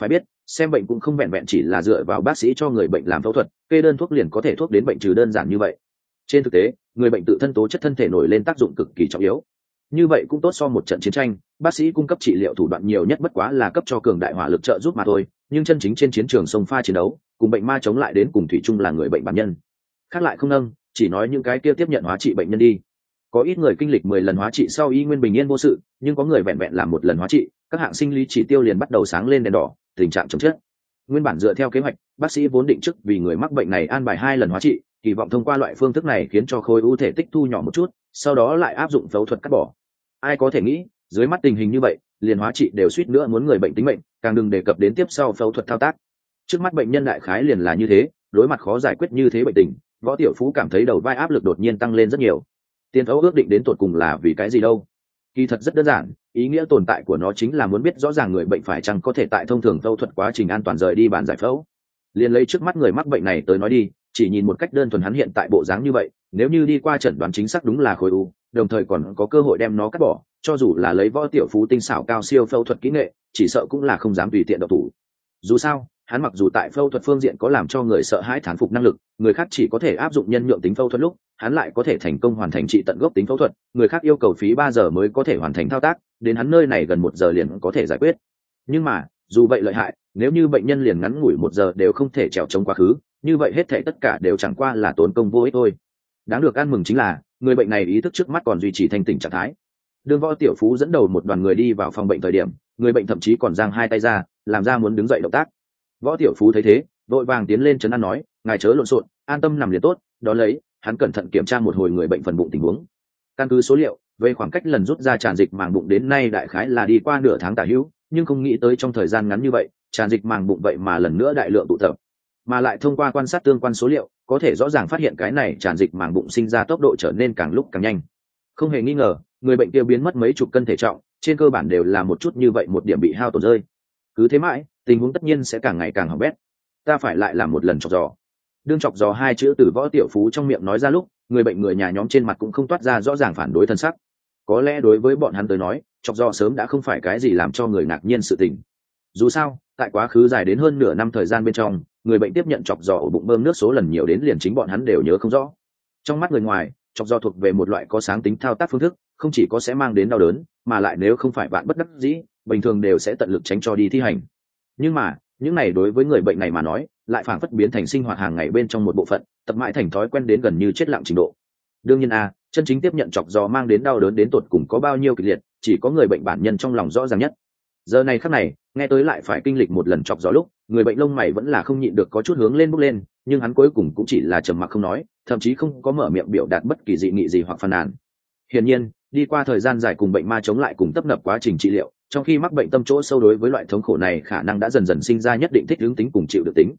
Phải biết xem bệnh cũng không vẹn vẹn chỉ là dựa vào bác sĩ cho người bệnh làm phẫu thuật kê đơn thuốc liền có thể thuốc đến bệnh trừ đơn giản như vậy. Trên thực tế người bệnh tự thân tố chất thân thể nổi lên tác dụng cực kỳ trọng yếu. Như vậy cũng tốt so một trận chiến tranh bác sĩ cung cấp trị liệu thủ đoạn nhiều nhất bất quá là cấp cho cường đại hỏa lực trợ giúp mà thôi, nhưng chân chính trên chiến trường sông pha chiến đấu, cùng bệnh ma chống lại đến cùng thủy chung là người bệnh bản nhân. Khác lại không nâng, chỉ nói những cái kia tiếp nhận hóa trị bệnh nhân đi. Có ít người kinh lịch mười lần hóa trị sau y nguyên bình yên vô sự, nhưng có người vẹn vẹn làm một lần hóa trị, các hạng sinh lý chỉ tiêu liền bắt đầu sáng lên đèn đỏ, tình trạng chống chết nguyên bản dựa theo kế hoạch, bác sĩ vốn định trước vì người mắc bệnh này an bài hai lần hóa trị, kỳ vọng thông qua loại phương thức này khiến cho khối u thể tích thu nhỏ một chút, sau đó lại áp dụng phẫu thuật cắt bỏ. Ai có thể nghĩ dưới mắt tình hình như vậy, liền hóa trị đều suýt nữa muốn người bệnh tính mệnh, càng đừng đề cập đến tiếp sau phẫu thuật thao tác. Trước mắt bệnh nhân đại khái liền là như thế, đối mặt khó giải quyết như thế bệnh tình, võ tiểu phú cảm thấy đầu vai áp lực đột nhiên tăng lên rất nhiều. Tiền phẫu ước định đến tột cùng là vì cái gì đâu? Kỳ thật rất đơn giản, ý nghĩa tồn tại của nó chính là muốn biết rõ ràng người bệnh phải chăng có thể tại thông thường phẫu thuật quá trình an toàn rời đi bàn giải phẫu. Liền lấy trước mắt người mắc bệnh này tới nói đi chỉ nhìn một cách đơn thuần hắn hiện tại bộ dáng như vậy, nếu như đi qua chẩn đoán chính xác đúng là khối u, đồng thời còn có cơ hội đem nó cắt bỏ, cho dù là lấy võ tiểu phú tinh xảo cao siêu phẫu thuật kỹ nghệ, chỉ sợ cũng là không dám tùy tiện độc thủ. Dù sao, hắn mặc dù tại phẫu thuật phương diện có làm cho người sợ hãi thán phục năng lực, người khác chỉ có thể áp dụng nhân nhượng tính phẫu thuật lúc, hắn lại có thể thành công hoàn thành trị tận gốc tính phẫu thuật, người khác yêu cầu phí ba giờ mới có thể hoàn thành thao tác, đến hắn nơi này gần một giờ liền có thể giải quyết. Nhưng mà, dù vậy lợi hại, nếu như bệnh nhân liền ngắn ngủi một giờ đều không thể trèo chống quá khứ như vậy hết thể tất cả đều chẳng qua là tốn công vô ích thôi. Đáng được ăn mừng chính là, người bệnh này ý thức trước mắt còn duy trì thanh tỉnh trạng thái. Đương võ tiểu phú dẫn đầu một đoàn người đi vào phòng bệnh thời điểm, người bệnh thậm chí còn giang hai tay ra, làm ra muốn đứng dậy động tác. Võ tiểu phú thấy thế, vội vàng tiến lên chấn an nói, ngài chớ lộn xộn, an tâm nằm liền tốt, đó lấy, hắn cẩn thận kiểm tra một hồi người bệnh phần bụng tình huống. Căn cứ số liệu, về khoảng cách lần rút ra tràn dịch màng bụng đến nay đại khái là đi qua nửa tháng tả hữu, nhưng không nghĩ tới trong thời gian ngắn như vậy, tràn dịch màng bụng vậy mà lần nữa đại lượng tụ tập mà lại thông qua quan sát tương quan số liệu, có thể rõ ràng phát hiện cái này tràn dịch màng bụng sinh ra tốc độ trở nên càng lúc càng nhanh. Không hề nghi ngờ, người bệnh tiêu biến mất mấy chục cân thể trọng, trên cơ bản đều là một chút như vậy một điểm bị hao tổn rơi. Cứ thế mãi, tình huống tất nhiên sẽ càng ngày càng hỏng bét. Ta phải lại làm một lần chọc giò. Đương chọc giò hai chữ từ võ tiểu phú trong miệng nói ra lúc, người bệnh người nhà nhóm trên mặt cũng không toát ra rõ ràng phản đối thân sắc. Có lẽ đối với bọn hắn tới nói, chọc giò sớm đã không phải cái gì làm cho người ngạc nhiên sự tình. Dù sao, tại quá khứ dài đến hơn nửa năm thời gian bên trong người bệnh tiếp nhận chọc giò ổ bụng bơm nước số lần nhiều đến liền chính bọn hắn đều nhớ không rõ. Trong mắt người ngoài, chọc giò thuộc về một loại có sáng tính thao tác phương thức, không chỉ có sẽ mang đến đau đớn, mà lại nếu không phải bạn bất đắc dĩ, bình thường đều sẽ tận lực tránh cho đi thi hành. Nhưng mà, những này đối với người bệnh này mà nói, lại phảng phất biến thành sinh hoạt hàng ngày bên trong một bộ phận, tập mãi thành thói quen đến gần như chết lặng trình độ. Đương nhiên a, chân chính tiếp nhận chọc giò mang đến đau đớn đến tột cùng có bao nhiêu kịch liệt, chỉ có người bệnh bản nhân trong lòng rõ ràng nhất. Giờ này khắc này, nghe tới lại phải kinh lịch một lần chọc gió lúc người bệnh lông mày vẫn là không nhịn được có chút hướng lên bước lên, nhưng hắn cuối cùng cũng chỉ là trầm mặc không nói, thậm chí không có mở miệng biểu đạt bất kỳ dị nghị gì hoặc phàn nàn. Hiển nhiên, đi qua thời gian dài cùng bệnh ma chống lại cùng tấp nập quá trình trị liệu, trong khi mắc bệnh tâm chỗ sâu đối với loại thống khổ này khả năng đã dần dần sinh ra nhất định thích ứng tính cùng chịu được tính.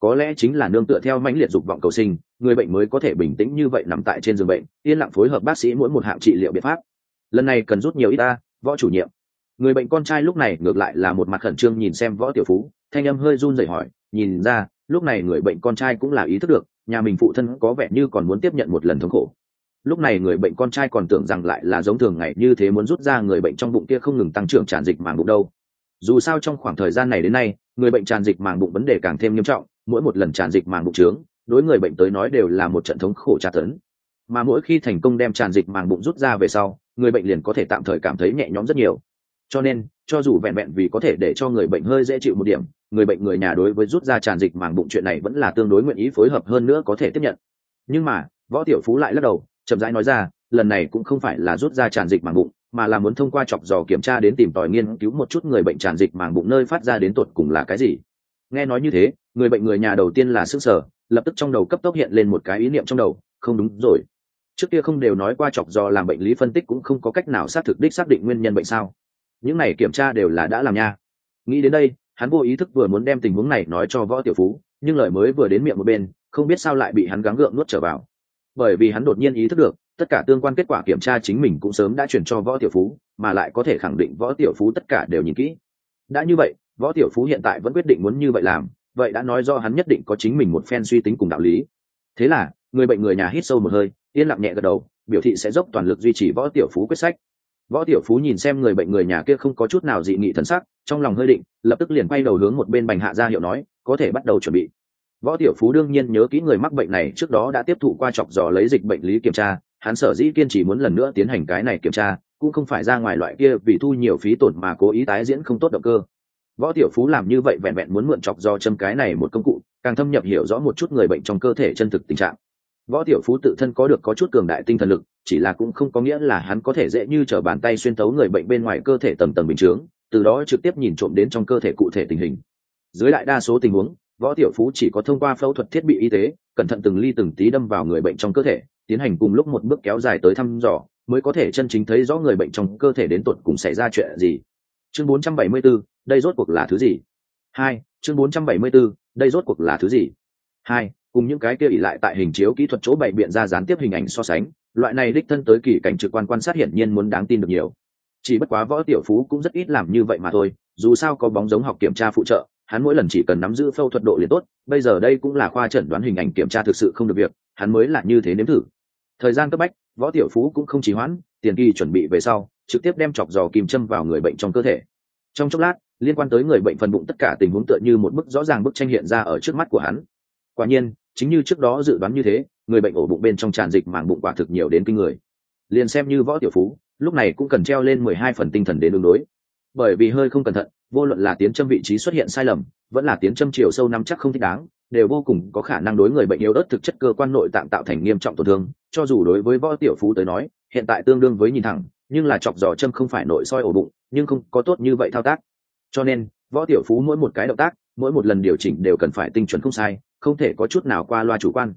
Có lẽ chính là nương tựa theo mãnh liệt dục vọng cầu sinh, người bệnh mới có thể bình tĩnh như vậy nằm tại trên giường bệnh, yên lặng phối hợp bác sĩ mỗi một hạng trị liệu biện pháp. Lần này cần rút nhiều ít ta võ chủ nhiệm người bệnh con trai lúc này ngược lại là một mặt khẩn trương nhìn xem võ tiểu phú, thanh âm hơi run rẩy hỏi, nhìn ra, lúc này người bệnh con trai cũng là ý thức được, nhà mình phụ thân có vẻ như còn muốn tiếp nhận một lần thống khổ. Lúc này người bệnh con trai còn tưởng rằng lại là giống thường ngày như thế muốn rút ra người bệnh trong bụng kia không ngừng tăng trưởng tràn dịch màng bụng đâu. Dù sao trong khoảng thời gian này đến nay, người bệnh tràn dịch màng bụng vấn đề càng thêm nghiêm trọng, mỗi một lần tràn dịch màng bụng trướng, đối người bệnh tới nói đều là một trận thống khổ tra tấn. Mà mỗi khi thành công đem tràn dịch màng bụng rút ra về sau, người bệnh liền có thể tạm thời cảm thấy nhẹ nhõm rất nhiều cho nên, cho dù vẹn vẹn vì có thể để cho người bệnh hơi dễ chịu một điểm, người bệnh người nhà đối với rút ra tràn dịch màng bụng chuyện này vẫn là tương đối nguyện ý phối hợp hơn nữa có thể tiếp nhận. Nhưng mà, võ tiểu phú lại lắc đầu, chậm rãi nói ra, lần này cũng không phải là rút ra tràn dịch màng bụng, mà là muốn thông qua chọc dò kiểm tra đến tìm tòi nghiên cứu một chút người bệnh tràn dịch màng bụng nơi phát ra đến tột cùng là cái gì. Nghe nói như thế, người bệnh người nhà đầu tiên là sức sở, lập tức trong đầu cấp tốc hiện lên một cái ý niệm trong đầu, không đúng rồi. Trước kia không đều nói qua chọc dò làm bệnh lý phân tích cũng không có cách nào xác thực đích xác định nguyên nhân bệnh sao những này kiểm tra đều là đã làm nha. Nghĩ đến đây, hắn vô ý thức vừa muốn đem tình huống này nói cho võ tiểu phú, nhưng lời mới vừa đến miệng một bên, không biết sao lại bị hắn gắng gượng nuốt trở vào. Bởi vì hắn đột nhiên ý thức được, tất cả tương quan kết quả kiểm tra chính mình cũng sớm đã chuyển cho võ tiểu phú, mà lại có thể khẳng định võ tiểu phú tất cả đều nhìn kỹ. Đã như vậy, võ tiểu phú hiện tại vẫn quyết định muốn như vậy làm, vậy đã nói do hắn nhất định có chính mình một phen suy tính cùng đạo lý. Thế là, người bệnh người nhà hít sâu một hơi, yên lặng nhẹ gật đầu, biểu thị sẽ dốc toàn lực duy trì võ tiểu phú quyết sách võ tiểu phú nhìn xem người bệnh người nhà kia không có chút nào dị nghị thần sắc, trong lòng hơi định, lập tức liền quay đầu hướng một bên bành hạ ra hiệu nói, có thể bắt đầu chuẩn bị. Võ tiểu phú đương nhiên nhớ kỹ người mắc bệnh này trước đó đã tiếp thụ qua chọc dò lấy dịch bệnh lý kiểm tra, hắn sở dĩ kiên trì muốn lần nữa tiến hành cái này kiểm tra, cũng không phải ra ngoài loại kia vì thu nhiều phí tổn mà cố ý tái diễn không tốt động cơ. Võ tiểu phú làm như vậy vẹn vẹn muốn mượn chọc do châm cái này một công cụ, càng thâm nhập hiểu rõ một chút người bệnh trong cơ thể chân thực tình trạng. Võ tiểu phú tự thân có được có chút cường đại tinh thần lực chỉ là cũng không có nghĩa là hắn có thể dễ như t r ở bàn tay xuyên tấu người bệnh bên ngoài cơ thể tầm tầm bình chướng từ đó trực tiếp nhìn trộm đến trong cơ thể cụ thể tình hình. Dưới đại đa số tình huống võ tiểu phú chỉ có thông qua phẫu thuật thiết bị y tế cẩn thận từng ly từng tí đâm vào người bệnh trong cơ thể tiến hành cùng lúc một bước kéo dài tới thăm dò mới có thể chân chính thấy rõ người bệnh trong cơ thể đến tột cùng xảy ra chuyện gì. Chương 474, đây rốt cuộc là thứ gì? Hai chương 474, đây rốt cuộc là thứ gì? Hai cùng những cái kia ỉ lại tại hình chiếu kỹ thuật chỗ bày biện ra gián tiếp hình ảnh so sánh loại này đích thân tới kỳ cảnh trực quan quan sát hiển nhiên muốn đáng tin được nhiều. Chỉ bất quá võ tiểu phú cũng rất ít làm như vậy mà thôi, dù sao có bóng giống học kiểm tra phụ trợ, hắn mỗi lần chỉ cần nắm giữ phẫu thuật độ liền tốt, bây giờ đây cũng là khoa chẩn đoán hình ảnh kiểm tra thực sự không được việc, hắn mới là như thế nếm thử. Thời gian cấp bách, võ tiểu phú cũng không trì hoãn, tiền kỳ chuẩn bị về sau, trực tiếp đem chọc dò kim châm vào người bệnh trong cơ thể. Trong chốc lát, liên quan tới người bệnh phần bụng tất cả tình huống tựa như một bức rõ ràng bức tranh hiện ra ở trước mắt của hắn. Quả nhiên, chính như trước đó dự đoán như thế người bệnh ổ bụng bên trong tràn dịch màng bụng quả thực nhiều đến kinh người. Liền xem như võ tiểu phú, lúc này cũng cần treo lên mười hai phần tinh thần đến đường đối. Bởi vì hơi không cẩn thận, vô luận là tiến châm vị trí xuất hiện sai lầm, vẫn là tiến châm chiều sâu năm chắc không thích đáng, đều vô cùng có khả năng đối người bệnh yếu ớt thực chất cơ quan nội tạng tạo thành nghiêm trọng tổn thương. Cho dù đối với võ tiểu phú tới nói, hiện tại tương đương với nhìn thẳng, nhưng là chọc giò châm không phải nội soi ổ bụng, nhưng không có tốt như vậy thao tác. Cho nên, võ tiểu phú mỗi một cái động tác, mỗi một lần điều chỉnh đều cần phải tinh chuẩn không sai, không thể có chút nào qua loa chủ quan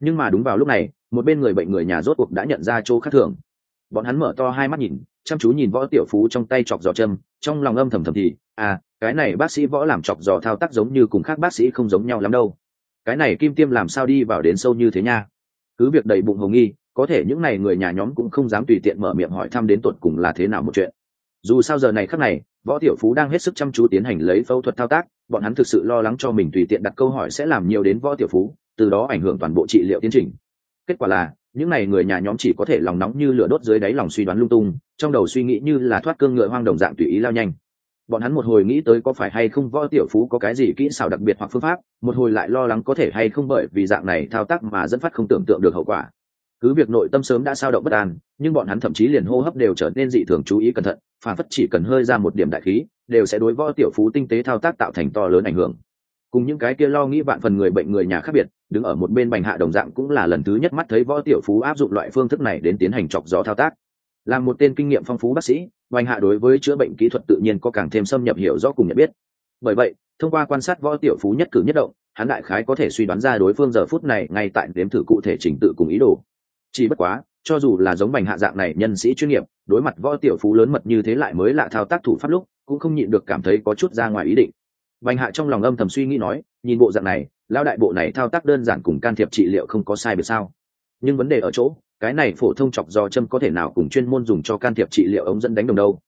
nhưng mà đúng vào lúc này, một bên người bệnh người nhà rốt cuộc đã nhận ra chỗ khác thường. Bọn hắn mở to hai mắt nhìn, chăm chú nhìn võ tiểu phú trong tay chọc giò châm, trong lòng âm thầm thầm thì à cái này bác sĩ võ làm chọc giò thao tác giống như cùng khác bác sĩ không giống nhau lắm đâu. Cái này kim tiêm làm sao đi vào đến sâu như thế nha? Cứ việc đầy bụng hồng nghi, có thể những n à y người nhà nhóm cũng không dám tùy tiện mở miệng hỏi thăm đến tột cùng là thế nào một chuyện. Dù sao giờ này khắc này võ tiểu phú đang hết sức chăm chú tiến hành lấy phẫu thuật thao tác, bọn hắn thực sự lo lắng cho mình tùy tiện đặt câu hỏi sẽ làm nhiều đến võ tiểu phú, từ đó ảnh hưởng toàn bộ trị liệu tiến trình. Kết quả là, những n à y người nhà nhóm chỉ có thể lòng nóng như lửa đốt dưới đáy lòng suy đoán lung tung, trong đầu suy nghĩ như là thoát cương ngựa hoang đồng dạng tùy ý lao nhanh. Bọn hắn một hồi nghĩ tới có phải hay không võ tiểu phú có cái gì kỹ xảo đặc biệt hoặc phương pháp, một hồi lại lo lắng có thể hay không bởi vì dạng này thao tác mà dẫn phát không tưởng tượng được hậu quả. Cứ việc nội tâm sớm đã sao động bất an, nhưng bọn hắn thậm chí liền hô hấp đều trở nên dị thường chú ý cẩn thận phản phất chỉ cần hơi ra một điểm đại khí, đều sẽ đối võ tiểu phú tinh tế thao tác tạo thành to lớn ảnh hưởng. Cùng những cái kia lo nghĩ vạn phần người bệnh người nhà khác biệt, đứng ở một bên bành hạ đồng dạng cũng là lần thứ nhất mắt thấy võ tiểu phú áp dụng loại phương thức này đến tiến hành chọc gió thao tác. Là một tên kinh nghiệm phong phú bác sĩ, bành hạ đối với chữa bệnh kỹ thuật tự nhiên có càng thêm xâm nhập hiểu rõ cùng nhận biết. Bởi vậy, thông qua quan sát võ tiểu phú nhất cử nhất động, hắn đại khái có thể suy đoán ra đối phương giờ phút này ngay tại đếm thử cụ thể trình tự cùng ý đồ. Chỉ bất quá cho dù là giống bành hạ dạng này nhân sĩ chuyên nghiệp, đối mặt võ tiểu phú lớn mật như thế lại mới lạ thao tác thủ pháp lúc, cũng không nhịn được cảm thấy có chút ra ngoài ý định. Bành hạ trong lòng âm thầm suy nghĩ nói, nhìn bộ dạng này lao đại bộ này thao tác đơn giản cùng can thiệp trị liệu không có sai biệt sao? Nhưng vấn đề ở chỗ, cái này phổ thông chọc do châm có thể nào cùng chuyên môn dùng cho can thiệp trị liệu ống dẫn đánh đồng đâu?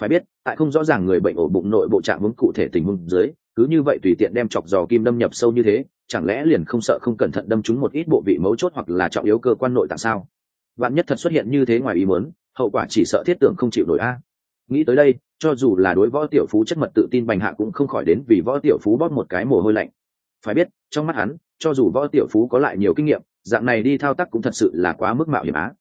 Phải biết, tại không rõ ràng người bệnh ổ bụng nội bộ trạng vững cụ thể tình huống dưới, cứ như vậy tùy tiện đem chọc dò kim đâm nhập sâu như thế, chẳng lẽ liền không sợ không cẩn thận đâm trúng một ít bộ vị mấu chốt hoặc là trọng yếu cơ quan nội tạng sao? Vạn nhất thật xuất hiện như thế ngoài ý muốn, hậu quả chỉ sợ thiết tưởng không chịu nổi a. Nghĩ tới đây, cho dù là đối võ tiểu phú chất mật tự tin bành hạ cũng không khỏi đến vì võ tiểu phú bóp một cái mồ hôi lạnh. Phải biết, trong mắt hắn, cho dù võ tiểu phú có lại nhiều kinh nghiệm, dạng này đi thao tác cũng thật sự là quá mức mạo hiểm á.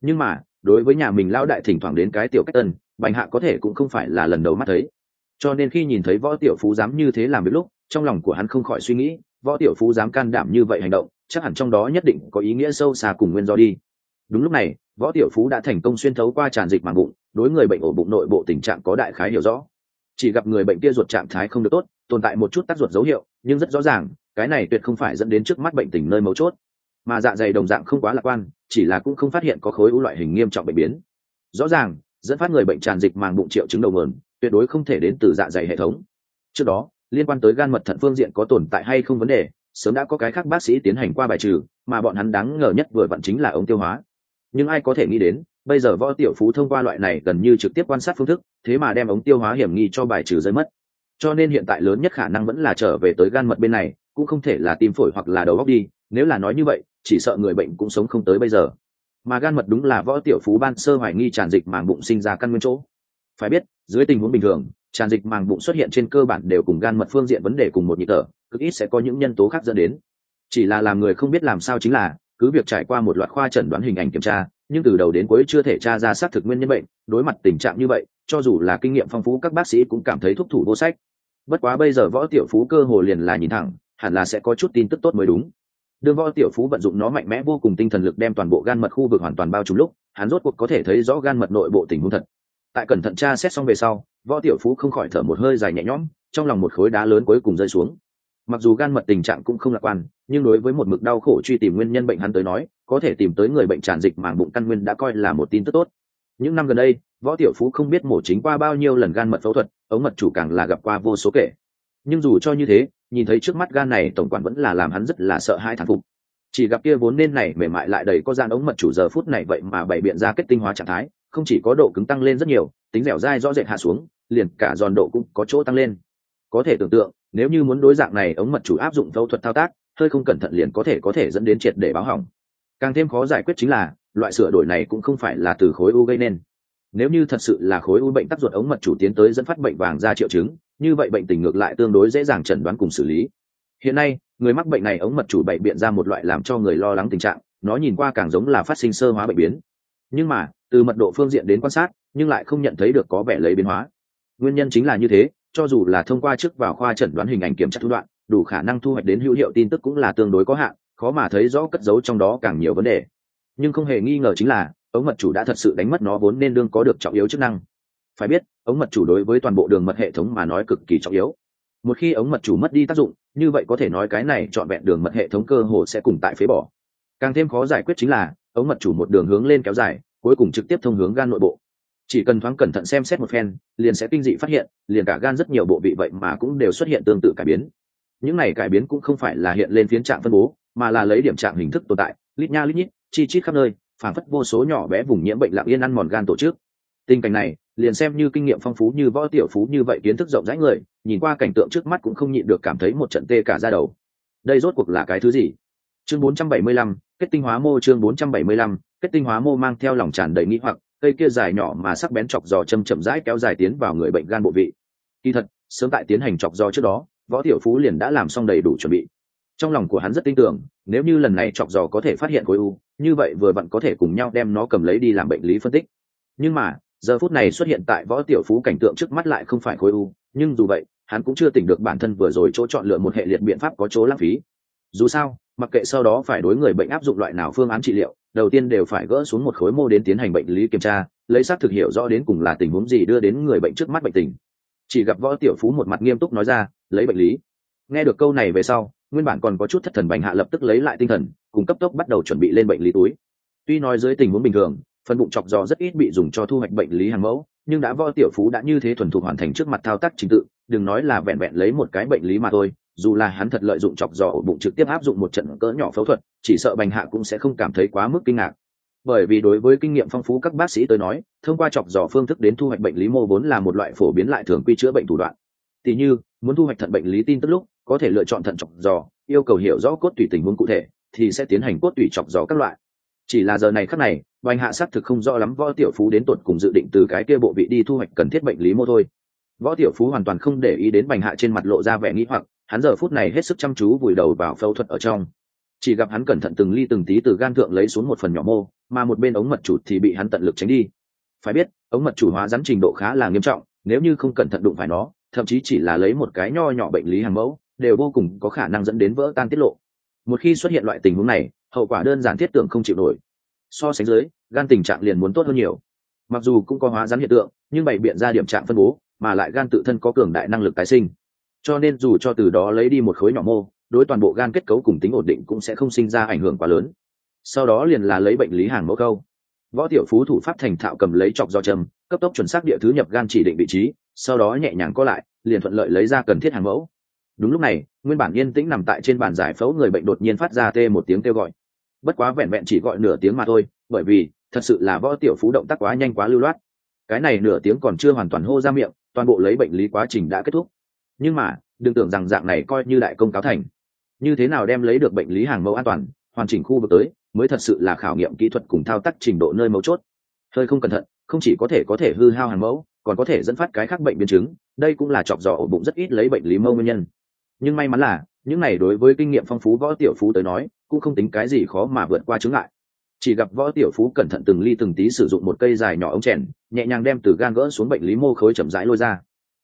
Nhưng mà, đối với nhà mình lão đại thỉnh thoảng đến cái tiểu cách tân, bành hạ có thể cũng không phải là lần đầu mắt thấy. Cho nên khi nhìn thấy võ tiểu phú dám như thế làm việc lúc, trong lòng của hắn không khỏi suy nghĩ, võ tiểu phú dám can đảm như vậy hành động, chắc hẳn trong đó nhất định có ý nghĩa sâu xa cùng nguyên do đi đúng lúc này, võ tiểu phú đã thành công xuyên thấu qua tràn dịch màng bụng, đối người bệnh ổ bụng nội bộ tình trạng có đại khái hiểu rõ. Chỉ gặp người bệnh kia ruột trạng thái không được tốt, tồn tại một chút tác ruột dấu hiệu, nhưng rất rõ ràng, cái này tuyệt không phải dẫn đến trước mắt bệnh tình nơi mấu chốt. Mà dạ dày đồng dạng không quá lạc quan, chỉ là cũng không phát hiện có khối u loại hình nghiêm trọng bệnh biến. Rõ ràng, dẫn phát người bệnh tràn dịch màng bụng triệu chứng đầu nguồn, tuyệt đối không thể đến từ dạ dày hệ thống. Trước đó, liên quan tới gan mật thận phương diện có tồn tại hay không vấn đề, sớm đã có cái khác bác sĩ tiến hành qua bài trừ, mà bọn hắn đáng ngờ nhất vừa vặn chính là ống tiêu hóa nhưng ai có thể nghĩ đến, bây giờ võ tiểu phú thông qua loại này gần như trực tiếp quan sát phương thức, thế mà đem ống tiêu hóa hiểm nghi cho bài trừ rơi mất. Cho nên hiện tại lớn nhất khả năng vẫn là trở về tới gan mật bên này, cũng không thể là tim phổi hoặc là đầu óc đi, nếu là nói như vậy, chỉ sợ người bệnh cũng sống không tới bây giờ. Mà gan mật đúng là võ tiểu phú ban sơ hoài nghi tràn dịch màng bụng sinh ra căn nguyên chỗ. Phải biết, dưới tình huống bình thường, tràn dịch màng bụng xuất hiện trên cơ bản đều cùng gan mật phương diện vấn đề cùng một nhịp thở, cực ít sẽ có những nhân tố khác dẫn đến. Chỉ là làm người không biết làm sao chính là cứ việc trải qua một loạt khoa chẩn đoán hình ảnh kiểm tra, nhưng từ đầu đến cuối chưa thể tra ra xác thực nguyên nhân bệnh, đối mặt tình trạng như vậy, cho dù là kinh nghiệm phong phú, các bác sĩ cũng cảm thấy thúc thủ vô sách. Bất quá bây giờ võ tiểu phú cơ hồ liền là nhìn thẳng, hẳn là sẽ có chút tin tức tốt mới đúng. Đương võ tiểu phú vận dụng nó mạnh mẽ vô cùng tinh thần lực đem toàn bộ gan mật khu vực hoàn toàn bao trùm lúc, hắn rốt cuộc có thể thấy rõ gan mật nội bộ tình huống thật. Tại cẩn thận tra xét xong về sau, võ tiểu phú không khỏi thở một hơi dài nhẹ nhõm, trong lòng một khối đá lớn cuối cùng rơi xuống mặc dù gan mật tình trạng cũng không lạc quan, nhưng đối với một mực đau khổ truy tìm nguyên nhân bệnh hắn tới nói, có thể tìm tới người bệnh tràn dịch màng bụng căn nguyên đã coi là một tin tức tốt. Những năm gần đây, võ tiểu phú không biết mổ chính qua bao nhiêu lần gan mật phẫu thuật, ống mật chủ càng là gặp qua vô số kể. Nhưng dù cho như thế, nhìn thấy trước mắt gan này, tổng quản vẫn là làm hắn rất là sợ hãi thằng phục. Chỉ gặp kia vốn nên này mềm mại lại đầy có gian ống mật chủ giờ phút này vậy mà bày biện ra kết tinh hóa trạng thái, không chỉ có độ cứng tăng lên rất nhiều, tính dẻo dai rõ rệt hạ xuống, liền cả giòn độ cũng có chỗ tăng lên. Có thể tưởng tượng nếu như muốn đối dạng này, ống mật chủ áp dụng phẫu thuật thao tác, hơi không cẩn thận liền có thể có thể dẫn đến triệt để báo hỏng. Càng thêm khó giải quyết chính là, loại sửa đổi này cũng không phải là từ khối u gây nên. Nếu như thật sự là khối u bệnh tắc ruột ống mật chủ tiến tới dẫn phát bệnh vàng ra triệu chứng, như vậy bệnh tình ngược lại tương đối dễ dàng chẩn đoán cùng xử lý. Hiện nay, người mắc bệnh này ống mật chủ bệnh biện ra một loại làm cho người lo lắng tình trạng, nó nhìn qua càng giống là phát sinh sơ hóa bệnh biến. Nhưng mà, từ mật độ phương diện đến quan sát, nhưng lại không nhận thấy được có vẻ lấy biến hóa. Nguyên nhân chính là như thế cho dù là thông qua trước vào khoa chẩn đoán hình ảnh kiểm tra thủ đoạn, đủ khả năng thu hoạch đến hữu hiệu tin tức cũng là tương đối có hạn, khó mà thấy rõ cất giấu trong đó càng nhiều vấn đề. Nhưng không hề nghi ngờ chính là, ống mật chủ đã thật sự đánh mất nó vốn nên đương có được trọng yếu chức năng. Phải biết, ống mật chủ đối với toàn bộ đường mật hệ thống mà nói cực kỳ trọng yếu. Một khi ống mật chủ mất đi tác dụng, như vậy có thể nói cái này trọn vẹn đường mật hệ thống cơ hồ sẽ cùng tại phế bỏ. Càng thêm khó giải quyết chính là, ống mật chủ một đường hướng lên kéo dài, cuối cùng trực tiếp thông hướng gan nội bộ chỉ cần thoáng cẩn thận xem xét một phen liền sẽ kinh dị phát hiện liền cả gan rất nhiều bộ vị vậy mà cũng đều xuất hiện tương tự cải biến. Những này cải biến cũng không phải là hiện lên phiến trạng phân bố mà là lấy điểm trạng hình thức tồn tại lít nha lít nhít chi chít khắp nơi phản phất vô số nhỏ bé vùng nhiễm bệnh lặng yên ăn mòn gan tổ chức. Tình cảnh này liền xem như kinh nghiệm phong phú như võ tiểu phú như vậy kiến thức rộng rãi người nhìn qua cảnh tượng trước mắt cũng không nhịn được cảm thấy một trận tê cả ra đầu. Đây rốt cuộc là cái thứ gì? Chương 475, kết tinh hóa mô chương 475, kết tinh hóa mô mang theo lòng tràn đầy nghĩ hoặc cây kia dài nhỏ mà sắc bén chọc giò châm chậm rãi kéo dài tiến vào người bệnh gan bộ vị. Kỳ thật, sớm tại tiến hành chọc giò trước đó, võ tiểu phú liền đã làm xong đầy đủ chuẩn bị. Trong lòng của hắn rất tin tưởng, nếu như lần này chọc giò có thể phát hiện khối u, như vậy vừa vặn có thể cùng nhau đem nó cầm lấy đi làm bệnh lý phân tích. Nhưng mà, giờ phút này xuất hiện tại võ tiểu phú cảnh tượng trước mắt lại không phải khối u, nhưng dù vậy, hắn cũng chưa tỉnh được bản thân vừa rồi chỗ chọn lựa một hệ liệt biện pháp có chỗ lãng phí. Dù sao, mặc kệ sau đó phải đối người bệnh áp dụng loại nào phương án trị liệu đầu tiên đều phải gỡ xuống một khối mô đến tiến hành bệnh lý kiểm tra, lấy xác thực hiểu rõ đến cùng là tình huống gì đưa đến người bệnh trước mắt bệnh tình. Chỉ gặp võ tiểu phú một mặt nghiêm túc nói ra, lấy bệnh lý. Nghe được câu này về sau, nguyên bản còn có chút thất thần bành hạ lập tức lấy lại tinh thần, cùng cấp tốc bắt đầu chuẩn bị lên bệnh lý túi. Tuy nói dưới tình huống bình thường, phần bụng chọc giò rất ít bị dùng cho thu hoạch bệnh lý hàng mẫu, nhưng đã võ tiểu phú đã như thế thuần thục hoàn thành trước mặt thao tác trình tự, đừng nói là vẹn vẹn lấy một cái bệnh lý mà thôi dù là hắn thật lợi dụng chọc giò ổ bụng trực tiếp áp dụng một trận cỡ nhỏ phẫu thuật, chỉ sợ bành hạ cũng sẽ không cảm thấy quá mức kinh ngạc. Bởi vì đối với kinh nghiệm phong phú các bác sĩ tới nói, thông qua chọc giò phương thức đến thu hoạch bệnh lý mô vốn là một loại phổ biến lại thường quy chữa bệnh thủ đoạn. Tỉ như, muốn thu hoạch thận bệnh lý tin tức lúc, có thể lựa chọn thận chọc giò, yêu cầu hiểu rõ cốt tủy tình huống cụ thể, thì sẽ tiến hành cốt tủy chọc giò các loại. Chỉ là giờ này khắc này, bành hạ xác thực không rõ lắm võ tiểu phú đến tuột cùng dự định từ cái kia bộ vị đi thu hoạch cần thiết bệnh lý mô thôi. Võ tiểu phú hoàn toàn không để ý đến bành hạ trên mặt lộ ra vẻ nghĩ hoặc hắn giờ phút này hết sức chăm chú vùi đầu vào phẫu thuật ở trong. Chỉ gặp hắn cẩn thận từng ly từng tí từ gan thượng lấy xuống một phần nhỏ mô, mà một bên ống mật chủ thì bị hắn tận lực tránh đi. Phải biết, ống mật chủ hóa rắn trình độ khá là nghiêm trọng, nếu như không cẩn thận đụng phải nó, thậm chí chỉ là lấy một cái nho nhỏ bệnh lý hàng mẫu, đều vô cùng có khả năng dẫn đến vỡ tan tiết lộ. Một khi xuất hiện loại tình huống này, hậu quả đơn giản thiết tưởng không chịu nổi. So sánh dưới, gan tình trạng liền muốn tốt hơn nhiều. Mặc dù cũng có hóa rắn hiện tượng, nhưng bày biện ra điểm trạng phân bố, mà lại gan tự thân có cường đại năng lực tái sinh cho nên dù cho từ đó lấy đi một khối nhỏ mô, đối toàn bộ gan kết cấu cùng tính ổn định cũng sẽ không sinh ra ảnh hưởng quá lớn. Sau đó liền là lấy bệnh lý hàng mẫu câu. Võ tiểu phú thủ pháp thành thạo cầm lấy chọc do châm, cấp tốc chuẩn xác địa thứ nhập gan chỉ định vị trí, sau đó nhẹ nhàng có lại, liền thuận lợi lấy ra cần thiết hàng mẫu. Đúng lúc này, nguyên bản yên tĩnh nằm tại trên bàn giải phẫu người bệnh đột nhiên phát ra tê một tiếng kêu gọi. Bất quá vẹn vẹn chỉ gọi nửa tiếng mà thôi, bởi vì, thật sự là võ tiểu phú động tác quá nhanh quá lưu loát. Cái này nửa tiếng còn chưa hoàn toàn hô ra miệng, toàn bộ lấy bệnh lý quá trình đã kết thúc nhưng mà, đừng tưởng rằng dạng này coi như đại công cáo thành. Như thế nào đem lấy được bệnh lý hàng mẫu an toàn, hoàn chỉnh khu vực tới, mới thật sự là khảo nghiệm kỹ thuật cùng thao tác trình độ nơi mấu chốt. Hơi không cẩn thận, không chỉ có thể có thể hư hao hàng mẫu, còn có thể dẫn phát cái khác bệnh biến chứng, đây cũng là chọc dò ổ bụng rất ít lấy bệnh lý mâu nguyên nhân. Nhưng may mắn là, những này đối với kinh nghiệm phong phú võ tiểu phú tới nói, cũng không tính cái gì khó mà vượt qua chứng ngại. Chỉ gặp võ tiểu phú cẩn thận từng ly từng tí sử dụng một cây dài nhỏ ống chèn, nhẹ nhàng đem từ gan gỡ xuống bệnh lý mô khối chậm rãi lôi ra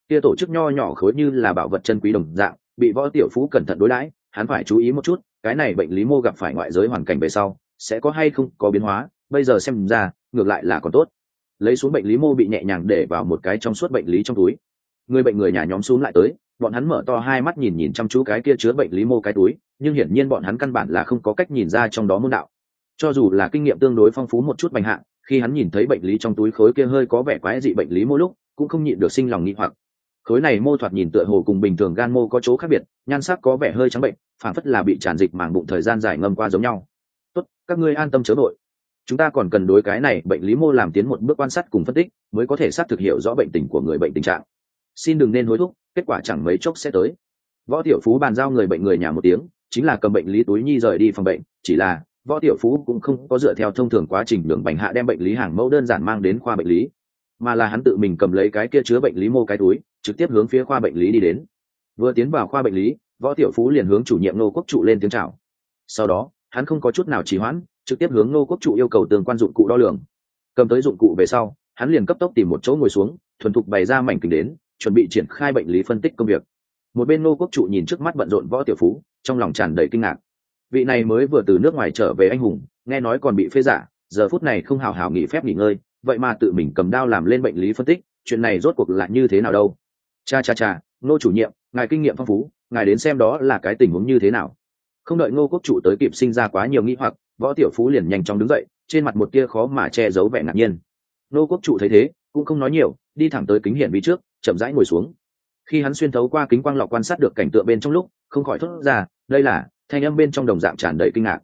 kia tổ chức nho nhỏ khối như là bảo vật chân quý đồng dạng bị võ tiểu phú cẩn thận đối đãi hắn phải chú ý một chút cái này bệnh lý mô gặp phải ngoại giới hoàn cảnh về sau sẽ có hay không có biến hóa bây giờ xem ra ngược lại là còn tốt. Lấy xuống bệnh lý mô bị nhẹ nhàng để vào một cái trong suốt bệnh lý trong túi. Người bệnh người nhà nhóm xuống lại tới bọn hắn mở to hai mắt nhìn nhìn chăm chú cái kia chứa bệnh lý mô cái túi nhưng hiển nhiên bọn hắn căn bản là không có cách nhìn ra trong đó môn đạo. Cho dù là kinh nghiệm tương đối phong phú một chút bành hạng, khi hắn nhìn thấy bệnh lý trong túi khối kia hơi có vẻ quái dị bệnh lý mô lúc cũng không nhịn được sinh lòng nghi hoặc khối này mô thoạt nhìn tựa hồ cùng bình thường gan mô có chỗ khác biệt, nhan sắc có vẻ hơi trắng bệnh phản phất là bị tràn dịch màng bụng thời gian dài ngâm qua giống nhau. Tốt, các ngươi an tâm chớ đội chúng ta còn cần đối cái này bệnh lý mô làm tiến một bước quan sát cùng phân tích, mới có thể xác thực hiểu rõ bệnh tình của người bệnh tình trạng. Xin đừng nên hối thúc, kết quả chẳng mấy chốc sẽ tới. Võ tiểu phú bàn giao người bệnh người nhà một tiếng, chính là cầm bệnh lý túi nhi rời đi phòng bệnh, chỉ là võ tiểu phú cũng không có dựa theo thông thường quá trình đường bành hạ đem bệnh lý hàng mẫu đơn giản mang đến khoa bệnh lý, mà là hắn tự mình cầm lấy cái kia chứa bệnh lý mô cái túi trực tiếp hướng phía khoa bệnh lý đi đến. Vừa tiến vào khoa bệnh lý, võ tiểu phú liền hướng chủ nhiệm nô quốc trụ lên tiếng chào. Sau đó, hắn không có chút nào trì hoãn, trực tiếp hướng nô quốc trụ yêu cầu tường quan dụng cụ đo lường. Cầm tới dụng cụ về sau, hắn liền cấp tốc tìm một chỗ ngồi xuống, thuần thục bày ra mảnh kính đến, chuẩn bị triển khai bệnh lý phân tích công việc. Một bên nô quốc trụ nhìn trước mắt bận rộn võ tiểu phú, trong lòng tràn đầy kinh ngạc. Vị này mới vừa từ nước ngoài trở về anh hùng, nghe nói còn bị phê giả, giờ phút này không hào hào nghỉ phép nghỉ ngơi, vậy mà tự mình cầm đao làm lên bệnh lý phân tích, chuyện này rốt cuộc là như thế nào đâu? Cha cha cha, Ngô chủ nhiệm, ngài kinh nghiệm phong phú, ngài đến xem đó là cái tình huống như thế nào. Không đợi ngô quốc chủ tới kịp sinh ra quá nhiều nghĩ hoặc, võ tiểu phú liền nhanh chóng đứng dậy, trên mặt một tia khó mà che giấu vẻ ngạc nhiên. Ngô quốc chủ thấy thế, cũng không nói nhiều, đi thẳng tới kính hiển vi trước, chậm rãi ngồi xuống. Khi hắn xuyên thấu qua kính quang lọc quan sát được cảnh tượng bên trong lúc, không khỏi thốt ra, đây là, thanh âm bên trong đồng dạng tràn đầy kinh ngạc.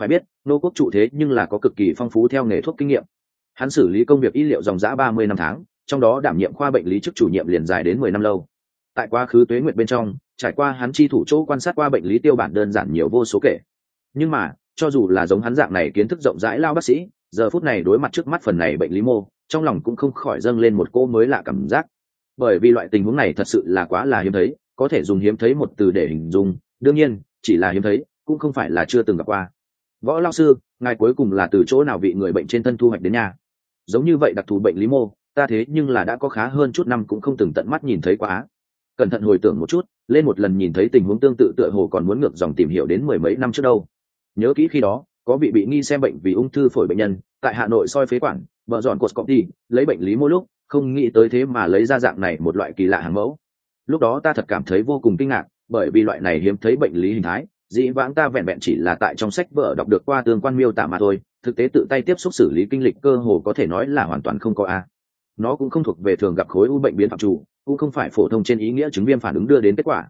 Phải biết nô quốc trụ thế nhưng là có cực kỳ phong phú theo nghề thuốc kinh nghiệm. Hắn xử lý công việc y liệu dòng giã ba mươi năm tháng trong đó đảm nhiệm khoa bệnh lý chức chủ nhiệm liền dài đến mười năm lâu. Tại quá khứ tuế nguyệt bên trong, trải qua hắn chi thủ chỗ quan sát qua bệnh lý tiêu bản đơn giản nhiều vô số kể. Nhưng mà, cho dù là giống hắn dạng này kiến thức rộng rãi lao bác sĩ, giờ phút này đối mặt trước mắt phần này bệnh lý mô, trong lòng cũng không khỏi dâng lên một cô mới lạ cảm giác. Bởi vì loại tình huống này thật sự là quá là hiếm thấy, có thể dùng hiếm thấy một từ để hình dung, đương nhiên, chỉ là hiếm thấy, cũng không phải là chưa từng gặp qua. Võ lao sư, ngài cuối cùng là từ chỗ nào vị người bệnh trên thân thu hoạch đến nhà? Giống như vậy đặc thù bệnh lý mô ta thế nhưng là đã có khá hơn chút năm cũng không từng tận mắt nhìn thấy quá. Cẩn thận hồi tưởng một chút, lên một lần nhìn thấy tình huống tương tự tựa hồ còn muốn ngược dòng tìm hiểu đến mười mấy năm trước đâu. Nhớ kỹ khi đó, có bị bị nghi xem bệnh vì ung thư phổi bệnh nhân, tại hà nội soi phế quản, vợ dọn cột cọp đi, lấy bệnh lý mỗi lúc, không nghĩ tới thế mà lấy ra dạng này một loại kỳ lạ hàng mẫu. Lúc đó ta thật cảm thấy vô cùng kinh ngạc, bởi vì loại này hiếm thấy bệnh lý hình thái, dĩ vãng ta vẹn vẹn chỉ là tại trong sách vợ đọc được qua tương quan miêu tả mà thôi, thực tế tự tay tiếp xúc xử lý kinh lịch cơ hồ có thể nói là hoàn toàn không có a nó cũng không thuộc về thường gặp khối u bệnh biến phạm chủ, cũng không phải phổ thông trên ý nghĩa chứng viêm phản ứng đưa đến kết quả.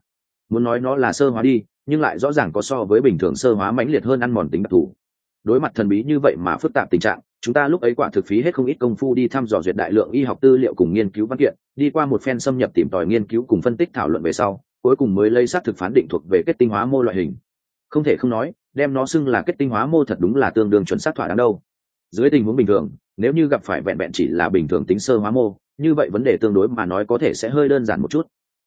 Muốn nói nó là sơ hóa đi, nhưng lại rõ ràng có so với bình thường sơ hóa mãnh liệt hơn ăn mòn tính đặc thù. Đối mặt thần bí như vậy mà phức tạp tình trạng, chúng ta lúc ấy quả thực phí hết không ít công phu đi thăm dò duyệt đại lượng y học tư liệu cùng nghiên cứu văn kiện, đi qua một phen xâm nhập tìm tòi nghiên cứu cùng phân tích thảo luận về sau, cuối cùng mới lấy xác thực phán định thuộc về kết tinh hóa mô loại hình. Không thể không nói, đem nó xưng là kết tinh hóa mô thật đúng là tương đương chuẩn xác thỏa đáng đâu. Dưới tình huống bình thường nếu như gặp phải vẹn vẹn chỉ là bình thường tính sơ hóa mô, như vậy vấn đề tương đối mà nói có thể sẽ hơi đơn giản một chút.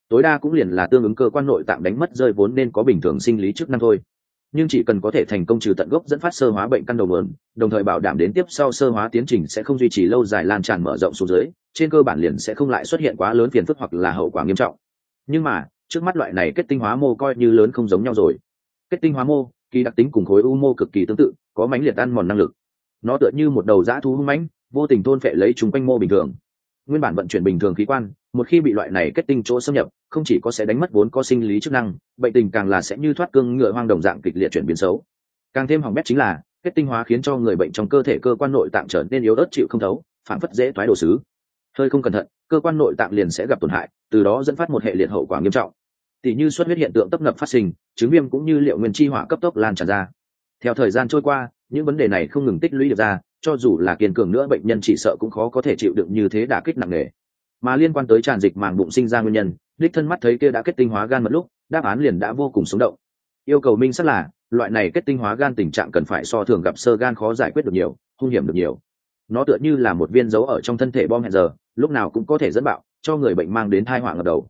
Tối đa cũng liền là tương ứng cơ quan nội tạng đánh mất rơi vốn nên có bình thường sinh lý chức năng thôi. Nhưng chỉ cần có thể thành công trừ tận gốc dẫn phát sơ hóa bệnh căn đầu nguồn, đồng thời bảo đảm đến tiếp sau sơ hóa tiến trình sẽ không duy trì lâu dài lan tràn mở rộng xuống dưới, trên cơ bản liền sẽ không lại xuất hiện quá lớn phiền phức hoặc là hậu quả nghiêm trọng. Nhưng mà, trước mắt loại này kết tinh hóa mô coi như lớn không giống nhau rồi. Kết tinh hóa mô, kỳ đặc tính cùng khối u mô cực kỳ tương tự, có mánh liệt ăn mòn năng lực nó tựa như một đầu dã thú hung mãnh, vô tình thôn phệ lấy chúng quanh mô bình thường. Nguyên bản vận chuyển bình thường khí quan, một khi bị loại này kết tinh chỗ xâm nhập, không chỉ có sẽ đánh mất vốn có sinh lý chức năng, bệnh tình càng là sẽ như thoát cương ngựa hoang đồng dạng kịch liệt chuyển biến xấu. Càng thêm hỏng bét chính là, kết tinh hóa khiến cho người bệnh trong cơ thể cơ quan nội tạng trở nên yếu ớt chịu không thấu, phản phất dễ thoái đồ sứ. Hơi không cẩn thận, cơ quan nội tạng liền sẽ gặp tổn hại, từ đó dẫn phát một hệ liệt hậu quả nghiêm trọng. Tỷ như xuất huyết hiện tượng tấp nập phát sinh, chứng viêm cũng như liệu nguyên chi hỏa cấp tốc lan tràn ra. Theo thời gian trôi qua những vấn đề này không ngừng tích lũy được ra, cho dù là kiên cường nữa, bệnh nhân chỉ sợ cũng khó có thể chịu đựng như thế đả kích nặng nề. Mà liên quan tới tràn dịch màng bụng sinh ra nguyên nhân, đích thân mắt thấy kia đã kết tinh hóa gan một lúc, đáp án liền đã vô cùng sống động. Yêu cầu minh sắc là, loại này kết tinh hóa gan tình trạng cần phải so thường gặp sơ gan khó giải quyết được nhiều, hung hiểm được nhiều. Nó tựa như là một viên dấu ở trong thân thể bom hẹn giờ, lúc nào cũng có thể dẫn bạo, cho người bệnh mang đến thai họa ở đầu.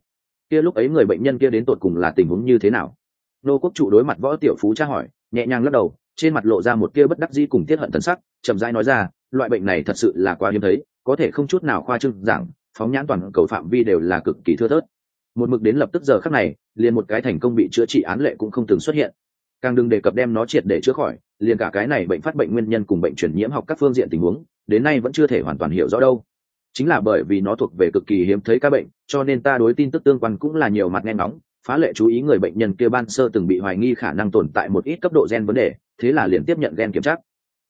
Kia lúc ấy người bệnh nhân kia đến tột cùng là tình huống như thế nào? Nô quốc chủ đối mặt võ tiểu phú tra hỏi, nhẹ nhàng lắc đầu trên mặt lộ ra một kia bất đắc dĩ cùng tiết hận thần sắc, chậm rãi nói ra, loại bệnh này thật sự là quá hiếm thấy, có thể không chút nào khoa trương giảng, phóng nhãn toàn cầu phạm vi đều là cực kỳ thưa thớt. Một mực đến lập tức giờ khắc này, liền một cái thành công bị chữa trị án lệ cũng không từng xuất hiện. Càng đừng đề cập đem nó triệt để chữa khỏi, liền cả cái này bệnh phát bệnh nguyên nhân cùng bệnh truyền nhiễm học các phương diện tình huống, đến nay vẫn chưa thể hoàn toàn hiểu rõ đâu. Chính là bởi vì nó thuộc về cực kỳ hiếm thấy ca bệnh, cho nên ta đối tin tức tương quan cũng là nhiều mặt nghe ngóng phá lệ chú ý người bệnh nhân kia ban sơ từng bị hoài nghi khả năng tồn tại một ít cấp độ gen vấn đề, thế là liền tiếp nhận gen kiểm tra.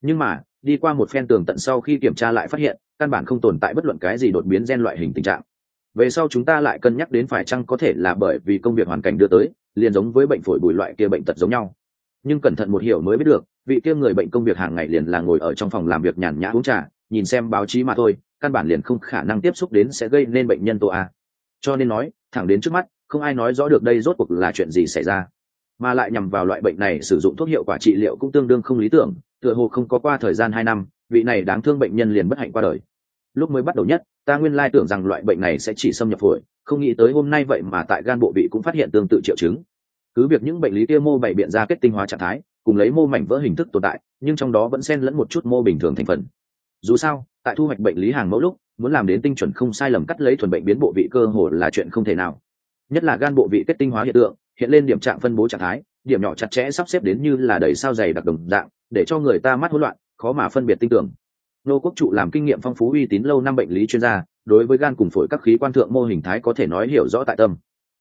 Nhưng mà, đi qua một phen tường tận sau khi kiểm tra lại phát hiện, căn bản không tồn tại bất luận cái gì đột biến gen loại hình tình trạng. Về sau chúng ta lại cân nhắc đến phải chăng có thể là bởi vì công việc hoàn cảnh đưa tới, liền giống với bệnh phổi bùi loại kia bệnh tật giống nhau. Nhưng cẩn thận một hiểu mới biết được, vị kia người bệnh công việc hàng ngày liền là ngồi ở trong phòng làm việc nhàn nhã uống trà, nhìn xem báo chí mà thôi, căn bản liền không khả năng tiếp xúc đến sẽ gây nên bệnh nhân tô a. Cho nên nói, thẳng đến trước mắt không ai nói rõ được đây rốt cuộc là chuyện gì xảy ra. Mà lại nhằm vào loại bệnh này sử dụng thuốc hiệu quả trị liệu cũng tương đương không lý tưởng, tựa hồ không có qua thời gian hai năm, vị này đáng thương bệnh nhân liền bất hạnh qua đời. Lúc mới bắt đầu nhất, ta nguyên lai tưởng rằng loại bệnh này sẽ chỉ xâm nhập phổi, không nghĩ tới hôm nay vậy mà tại gan bộ vị cũng phát hiện tương tự triệu chứng. Cứ việc những bệnh lý kia mô bày biện ra kết tinh hóa trạng thái, cùng lấy mô mảnh vỡ hình thức tồn tại, nhưng trong đó vẫn xen lẫn một chút mô bình thường thành phần. Dù sao, tại thu hoạch bệnh lý hàng mẫu lúc, muốn làm đến tinh chuẩn không sai lầm cắt lấy thuần bệnh biến bộ vị cơ hồ là chuyện không thể nào nhất là gan bộ vị kết tinh hóa hiện tượng, hiện lên điểm trạng phân bố trạng thái, điểm nhỏ chặt chẽ sắp xếp đến như là đầy sao dày đặc đồng dạng, để cho người ta mắt hỗn loạn, khó mà phân biệt tinh tưởng. Nô quốc trụ làm kinh nghiệm phong phú uy tín lâu năm bệnh lý chuyên gia, đối với gan cùng phổi các khí quan thượng mô hình thái có thể nói hiểu rõ tại tâm.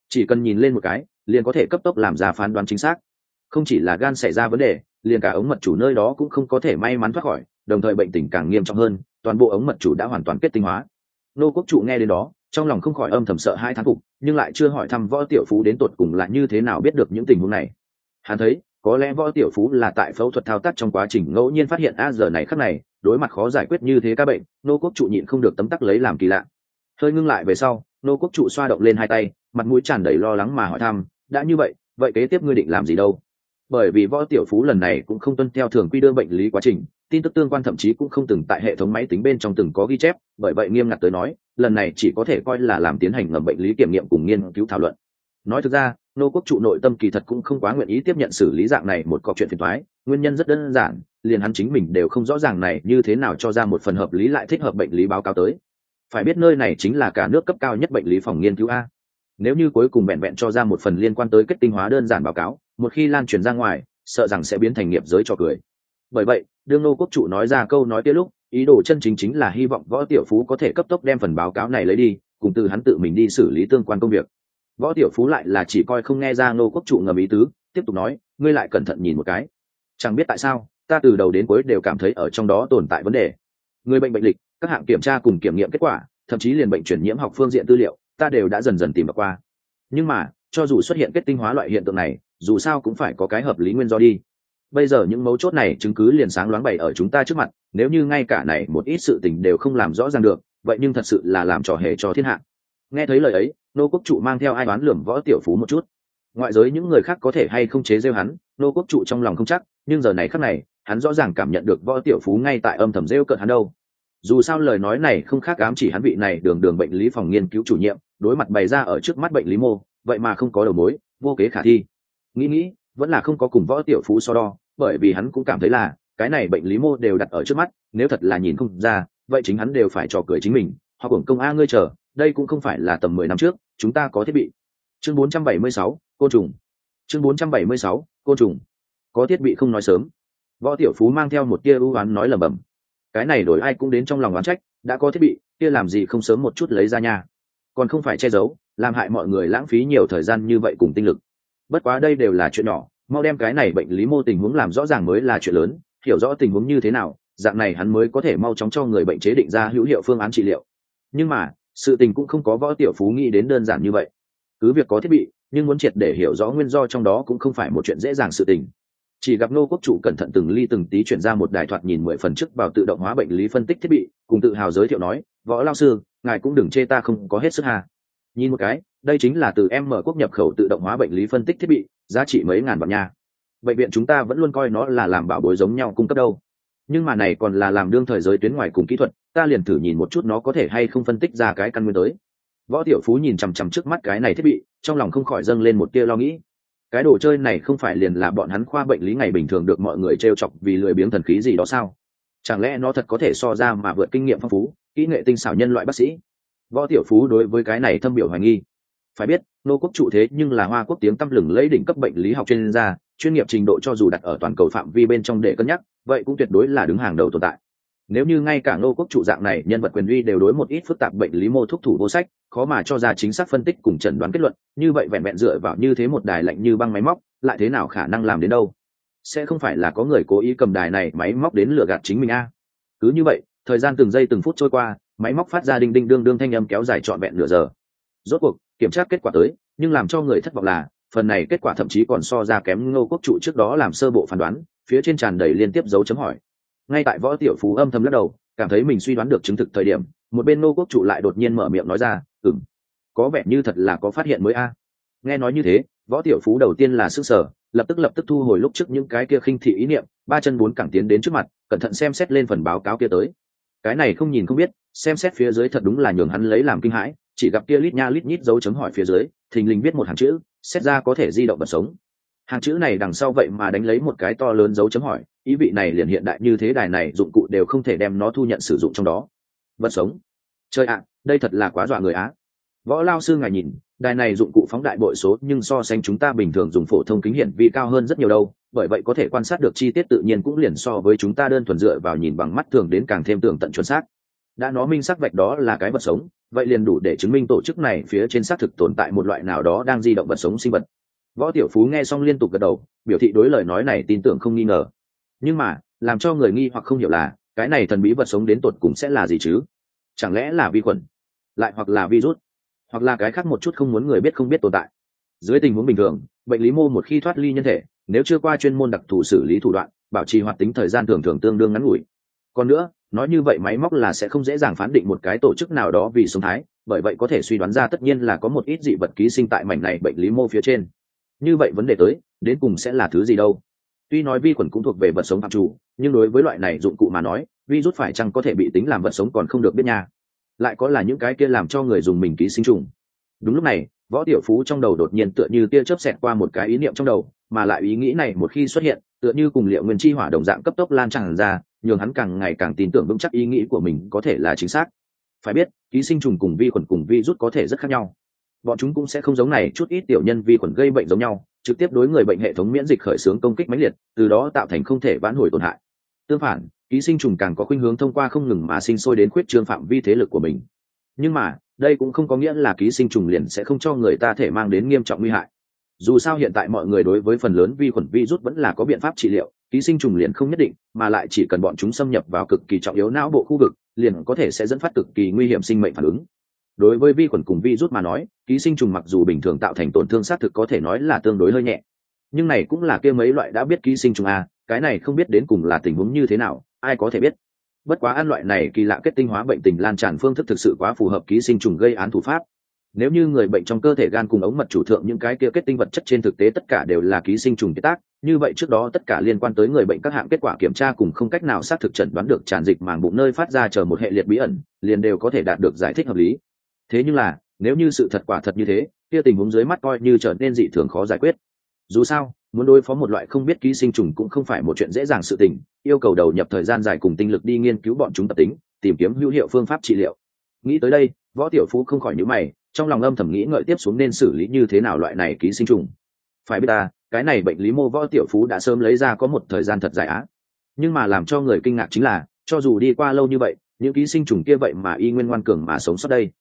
Chỉ cần nhìn lên một cái, liền có thể cấp tốc làm ra phán đoán chính xác. Không chỉ là gan xảy ra vấn đề, liền cả ống mật chủ nơi đó cũng không có thể may mắn thoát khỏi, đồng thời bệnh tình càng nghiêm trọng hơn, toàn bộ ống mật chủ đã hoàn toàn kết tinh hóa nô quốc trụ nghe đến đó, trong lòng không khỏi âm thầm sợ hai thán phục, nhưng lại chưa hỏi thăm võ tiểu phú đến tột cùng là như thế nào biết được những tình huống này. Hắn thấy, có lẽ võ tiểu phú là tại phẫu thuật thao tác trong quá trình ngẫu nhiên phát hiện a giờ này khắc này, đối mặt khó giải quyết như thế các bệnh, nô quốc trụ nhịn không được tấm tắc lấy làm kỳ lạ. Hơi ngưng lại về sau, nô quốc trụ xoa động lên hai tay, mặt mũi tràn đầy lo lắng mà hỏi thăm, đã như vậy vậy kế tiếp ngươi định làm gì đâu? Bởi vì võ tiểu phú lần này cũng không tuân theo thường quy đưa bệnh lý quá trình tin tức tương quan thậm chí cũng không từng tại hệ thống máy tính bên trong từng có ghi chép, bởi vậy nghiêm ngặt tới nói, lần này chỉ có thể coi là làm tiến hành ngầm bệnh lý kiểm nghiệm cùng nghiên cứu thảo luận. Nói thực ra, nô quốc trụ nội tâm kỳ thật cũng không quá nguyện ý tiếp nhận xử lý dạng này một cọc chuyện phiền thoái nguyên nhân rất đơn giản, liền hắn chính mình đều không rõ ràng này như thế nào cho ra một phần hợp lý lại thích hợp bệnh lý báo cáo tới. Phải biết nơi này chính là cả nước cấp cao nhất bệnh lý phòng nghiên cứu a. Nếu như cuối cùng vẹn vẹn cho ra một phần liên quan tới kết tinh hóa đơn giản báo cáo, một khi lan truyền ra ngoài, sợ rằng sẽ biến thành nghiệp giới cho cười bởi vậy, đương nô quốc chủ nói ra câu nói kia lúc, ý đồ chân chính chính là hy vọng võ tiểu phú có thể cấp tốc đem phần báo cáo này lấy đi, cùng từ hắn tự mình đi xử lý tương quan công việc. Võ tiểu phú lại là chỉ coi không nghe ra nô quốc chủ ngầm ý tứ, tiếp tục nói, ngươi lại cẩn thận nhìn một cái. Chẳng biết tại sao, ta từ đầu đến cuối đều cảm thấy ở trong đó tồn tại vấn đề. Người bệnh bệnh lịch, các hạng kiểm tra cùng kiểm nghiệm kết quả, thậm chí liền bệnh chuyển nhiễm học phương diện tư liệu, ta đều đã dần dần tìm được qua. Nhưng mà, cho dù xuất hiện kết tinh hóa loại hiện tượng này, dù sao cũng phải có cái hợp lý nguyên do đi bây giờ những mấu chốt này chứng cứ liền sáng loáng bày ở chúng ta trước mặt, nếu như ngay cả này một ít sự tình đều không làm rõ ràng được, vậy nhưng thật sự là làm trò hề cho thiên hạ. Nghe thấy lời ấy, nô quốc trụ mang theo ai đoán lường võ tiểu phú một chút. Ngoại giới những người khác có thể hay không chế rêu hắn, nô quốc trụ trong lòng không chắc, nhưng giờ này khắc này, hắn rõ ràng cảm nhận được võ tiểu phú ngay tại âm thầm rêu cợt hắn đâu. Dù sao lời nói này không khác ám chỉ hắn vị này đường đường bệnh lý phòng nghiên cứu chủ nhiệm, đối mặt bày ra ở trước mắt bệnh lý mô, vậy mà không có đầu mối, vô kế khả thi. Nghĩ nghĩ, vẫn là không có cùng võ tiểu phú so đo bởi vì hắn cũng cảm thấy là cái này bệnh lý mô đều đặt ở trước mắt nếu thật là nhìn không ra vậy chính hắn đều phải trò cười chính mình. Họ hưởng công a ngươi chờ đây cũng không phải là tầm mười năm trước chúng ta có thiết bị. Chương 476, côn trùng. Chương 476, côn trùng. Có thiết bị không nói sớm. Võ tiểu phú mang theo một tia ưu oán nói lầm bầm cái này đổi ai cũng đến trong lòng oán trách đã có thiết bị kia làm gì không sớm một chút lấy ra nha. Còn không phải che giấu làm hại mọi người lãng phí nhiều thời gian như vậy cùng tinh lực. Bất quá đây đều là chuyện nhỏ mau đem cái này bệnh lý mô tình huống làm rõ ràng mới là chuyện lớn, hiểu rõ tình huống như thế nào, dạng này hắn mới có thể mau chóng cho người bệnh chế định ra hữu hiệu phương án trị liệu. Nhưng mà, sự tình cũng không có võ tiểu phú nghĩ đến đơn giản như vậy. Cứ việc có thiết bị, nhưng muốn triệt để hiểu rõ nguyên do trong đó cũng không phải một chuyện dễ dàng sự tình. Chỉ gặp nô quốc chủ cẩn thận từng ly từng tí chuyển ra một đài thoạt nhìn mười phần chức vào tự động hóa bệnh lý phân tích thiết bị, cùng tự hào giới thiệu nói, võ lao sư, ngài cũng đừng chê ta không có hết sức hà. Nhìn một cái, đây chính là từ em mở quốc nhập khẩu tự động hóa bệnh lý phân tích thiết bị giá trị mấy ngàn vạn nha. Bệnh viện chúng ta vẫn luôn coi nó là làm bảo bối giống nhau cung cấp đâu. Nhưng mà này còn là làm đương thời giới tuyến ngoài cùng kỹ thuật, ta liền thử nhìn một chút nó có thể hay không phân tích ra cái căn nguyên tới. Võ tiểu phú nhìn chằm chằm trước mắt cái này thiết bị, trong lòng không khỏi dâng lên một tia lo nghĩ. Cái đồ chơi này không phải liền là bọn hắn khoa bệnh lý ngày bình thường được mọi người trêu chọc vì lười biếng thần khí gì đó sao? Chẳng lẽ nó thật có thể so ra mà vượt kinh nghiệm phong phú, kỹ nghệ tinh xảo nhân loại bác sĩ? Võ tiểu phú đối với cái này thâm biểu hoài nghi. Phải biết nô quốc trụ thế nhưng là hoa quốc tiếng tăm lừng lấy đỉnh cấp bệnh lý học chuyên gia, chuyên nghiệp trình độ cho dù đặt ở toàn cầu phạm vi bên trong để cân nhắc, vậy cũng tuyệt đối là đứng hàng đầu tồn tại. Nếu như ngay cả nô quốc chủ dạng này, nhân vật quyền uy đều đối một ít phức tạp bệnh lý mô thúc thủ vô sách, khó mà cho ra chính xác phân tích cùng chẩn đoán kết luận, như vậy vẹn vẹn dựa vào như thế một đài lạnh như băng máy móc, lại thế nào khả năng làm đến đâu? Sẽ không phải là có người cố ý cầm đài này máy móc đến lừa gạt chính mình a? Cứ như vậy, thời gian từng giây từng phút trôi qua, máy móc phát ra đinh đinh đương đương thanh âm kéo dài trọn vẹn nửa giờ rốt cuộc, kiểm tra kết quả tới, nhưng làm cho người thất vọng là, phần này kết quả thậm chí còn so ra kém ngô quốc trụ trước đó làm sơ bộ phán đoán, phía trên tràn đầy liên tiếp dấu chấm hỏi. Ngay tại võ tiểu phú âm thầm lắc đầu, cảm thấy mình suy đoán được chứng thực thời điểm, một bên ngô quốc trụ lại đột nhiên mở miệng nói ra ừng có vẻ như thật là có phát hiện mới a. Nghe nói như thế, võ tiểu phú đầu tiên là sức sở lập tức lập tức thu hồi lúc trước những cái kia khinh thị ý niệm, ba chân bốn cẳng tiến đến trước mặt, cẩn thận xem xét lên phần báo cáo kia tới cái này không nhìn không biết, xem xét phía dưới thật đúng là nhường hắn lấy làm kinh hãi, chỉ gặp kia lít nha lít nhít dấu chấm hỏi phía dưới, thình lình viết một hàng chữ, xét ra có thể di động vật sống. Hàng chữ này đằng sau vậy mà đánh lấy một cái to lớn dấu chấm hỏi, ý vị này liền hiện đại như thế đài này dụng cụ đều không thể đem nó thu nhận sử dụng trong đó. Vật sống. Chơi ạ, đây thật là quá dọa người á. Võ lao sư ngài nhìn đài này dụng cụ phóng đại bội số, nhưng so sánh chúng ta bình thường dùng phổ thông kính hiển vi cao hơn rất nhiều đâu, bởi vậy có thể quan sát được chi tiết tự nhiên cũng liền so với chúng ta đơn thuần dựa vào nhìn bằng mắt thường đến càng thêm tường tận chuẩn xác. Đã nó minh xác vạch đó là cái vật sống, vậy liền đủ để chứng minh tổ chức này phía trên xác thực tồn tại một loại nào đó đang di động vật sống sinh vật. Võ tiểu phú nghe xong liên tục gật đầu, biểu thị đối lời nói này tin tưởng không nghi ngờ. Nhưng mà, làm cho người nghi hoặc không hiểu là, cái này thần bí vật sống đến tột cùng sẽ là gì chứ? Chẳng lẽ là vi khuẩn? Lại hoặc là virus? Hoặc là cái khác một chút không muốn người biết không biết tồn tại. Dưới tình huống bình thường, bệnh lý mô một khi thoát ly nhân thể, nếu chưa qua chuyên môn đặc thù xử lý thủ đoạn, bảo trì hoạt tính thời gian thường thường tương đương ngắn ngủi. Còn nữa, nói như vậy máy móc là sẽ không dễ dàng phán định một cái tổ chức nào đó vì sống thái, bởi vậy có thể suy đoán ra tất nhiên là có một ít dị vật ký sinh tại mảnh này bệnh lý mô phía trên. Như vậy vấn đề tới, đến cùng sẽ là thứ gì đâu? Tuy nói vi khuẩn cũng thuộc về vật sống phạm chủ, nhưng đối với loại này dụng cụ mà nói vi rút phải chăng có thể bị tính làm vật sống còn không được biết nha lại có là những cái kia làm cho người dùng mình ký sinh trùng. Đúng lúc này, võ tiểu phú trong đầu đột nhiên tựa như tia chớp xẹt qua một cái ý niệm trong đầu, mà lại ý nghĩ này một khi xuất hiện, tựa như cùng liệu nguyên chi hỏa đồng dạng cấp tốc lan tràn ra, nhường hắn càng ngày càng tin tưởng vững chắc ý nghĩ của mình có thể là chính xác. Phải biết, ký sinh trùng cùng vi khuẩn cùng vi rút có thể rất khác nhau. Bọn chúng cũng sẽ không giống này, chút ít tiểu nhân vi khuẩn gây bệnh giống nhau, trực tiếp đối người bệnh hệ thống miễn dịch khởi xướng công kích mãnh liệt, từ đó tạo thành không thể vãn hồi tổn hại. Tương phản ký sinh trùng càng có khuynh hướng thông qua không ngừng mà sinh sôi đến khuyết trương phạm vi thế lực của mình. Nhưng mà, đây cũng không có nghĩa là ký sinh trùng liền sẽ không cho người ta thể mang đến nghiêm trọng nguy hại. Dù sao hiện tại mọi người đối với phần lớn vi khuẩn virus vẫn là có biện pháp trị liệu, ký sinh trùng liền không nhất định, mà lại chỉ cần bọn chúng xâm nhập vào cực kỳ trọng yếu não bộ khu vực, liền có thể sẽ dẫn phát cực kỳ nguy hiểm sinh mệnh phản ứng. Đối với vi khuẩn cùng virus mà nói, ký sinh trùng mặc dù bình thường tạo thành tổn thương xác thực có thể nói là tương đối hơi nhẹ. Nhưng này cũng là kia mấy loại đã biết ký sinh trùng a cái này không biết đến cùng là tình huống như thế nào ai có thể biết. Bất quá ăn loại này kỳ lạ kết tinh hóa bệnh tình lan tràn phương thức thực sự quá phù hợp ký sinh trùng gây án thủ pháp. Nếu như người bệnh trong cơ thể gan cùng ống mật chủ thượng những cái kia kết tinh vật chất trên thực tế tất cả đều là ký sinh trùng kết tác, như vậy trước đó tất cả liên quan tới người bệnh các hạng kết quả kiểm tra cùng không cách nào xác thực chẩn đoán được tràn dịch màng bụng nơi phát ra chờ một hệ liệt bí ẩn, liền đều có thể đạt được giải thích hợp lý. Thế nhưng là, nếu như sự thật quả thật như thế, kia tình huống dưới mắt coi như trở nên dị thường khó giải quyết. Dù sao, muốn đối phó một loại không biết ký sinh trùng cũng không phải một chuyện dễ dàng sự tình yêu cầu đầu nhập thời gian dài cùng tinh lực đi nghiên cứu bọn chúng tập tính, tìm kiếm hữu hiệu phương pháp trị liệu. Nghĩ tới đây, võ tiểu phú không khỏi nhíu mày, trong lòng âm thầm nghĩ ngợi tiếp xuống nên xử lý như thế nào loại này ký sinh trùng. Phải biết ta, cái này bệnh lý mô võ tiểu phú đã sớm lấy ra có một thời gian thật dài á. Nhưng mà làm cho người kinh ngạc chính là, cho dù đi qua lâu như vậy, những ký sinh trùng kia vậy mà y nguyên ngoan cường mà sống sót đây.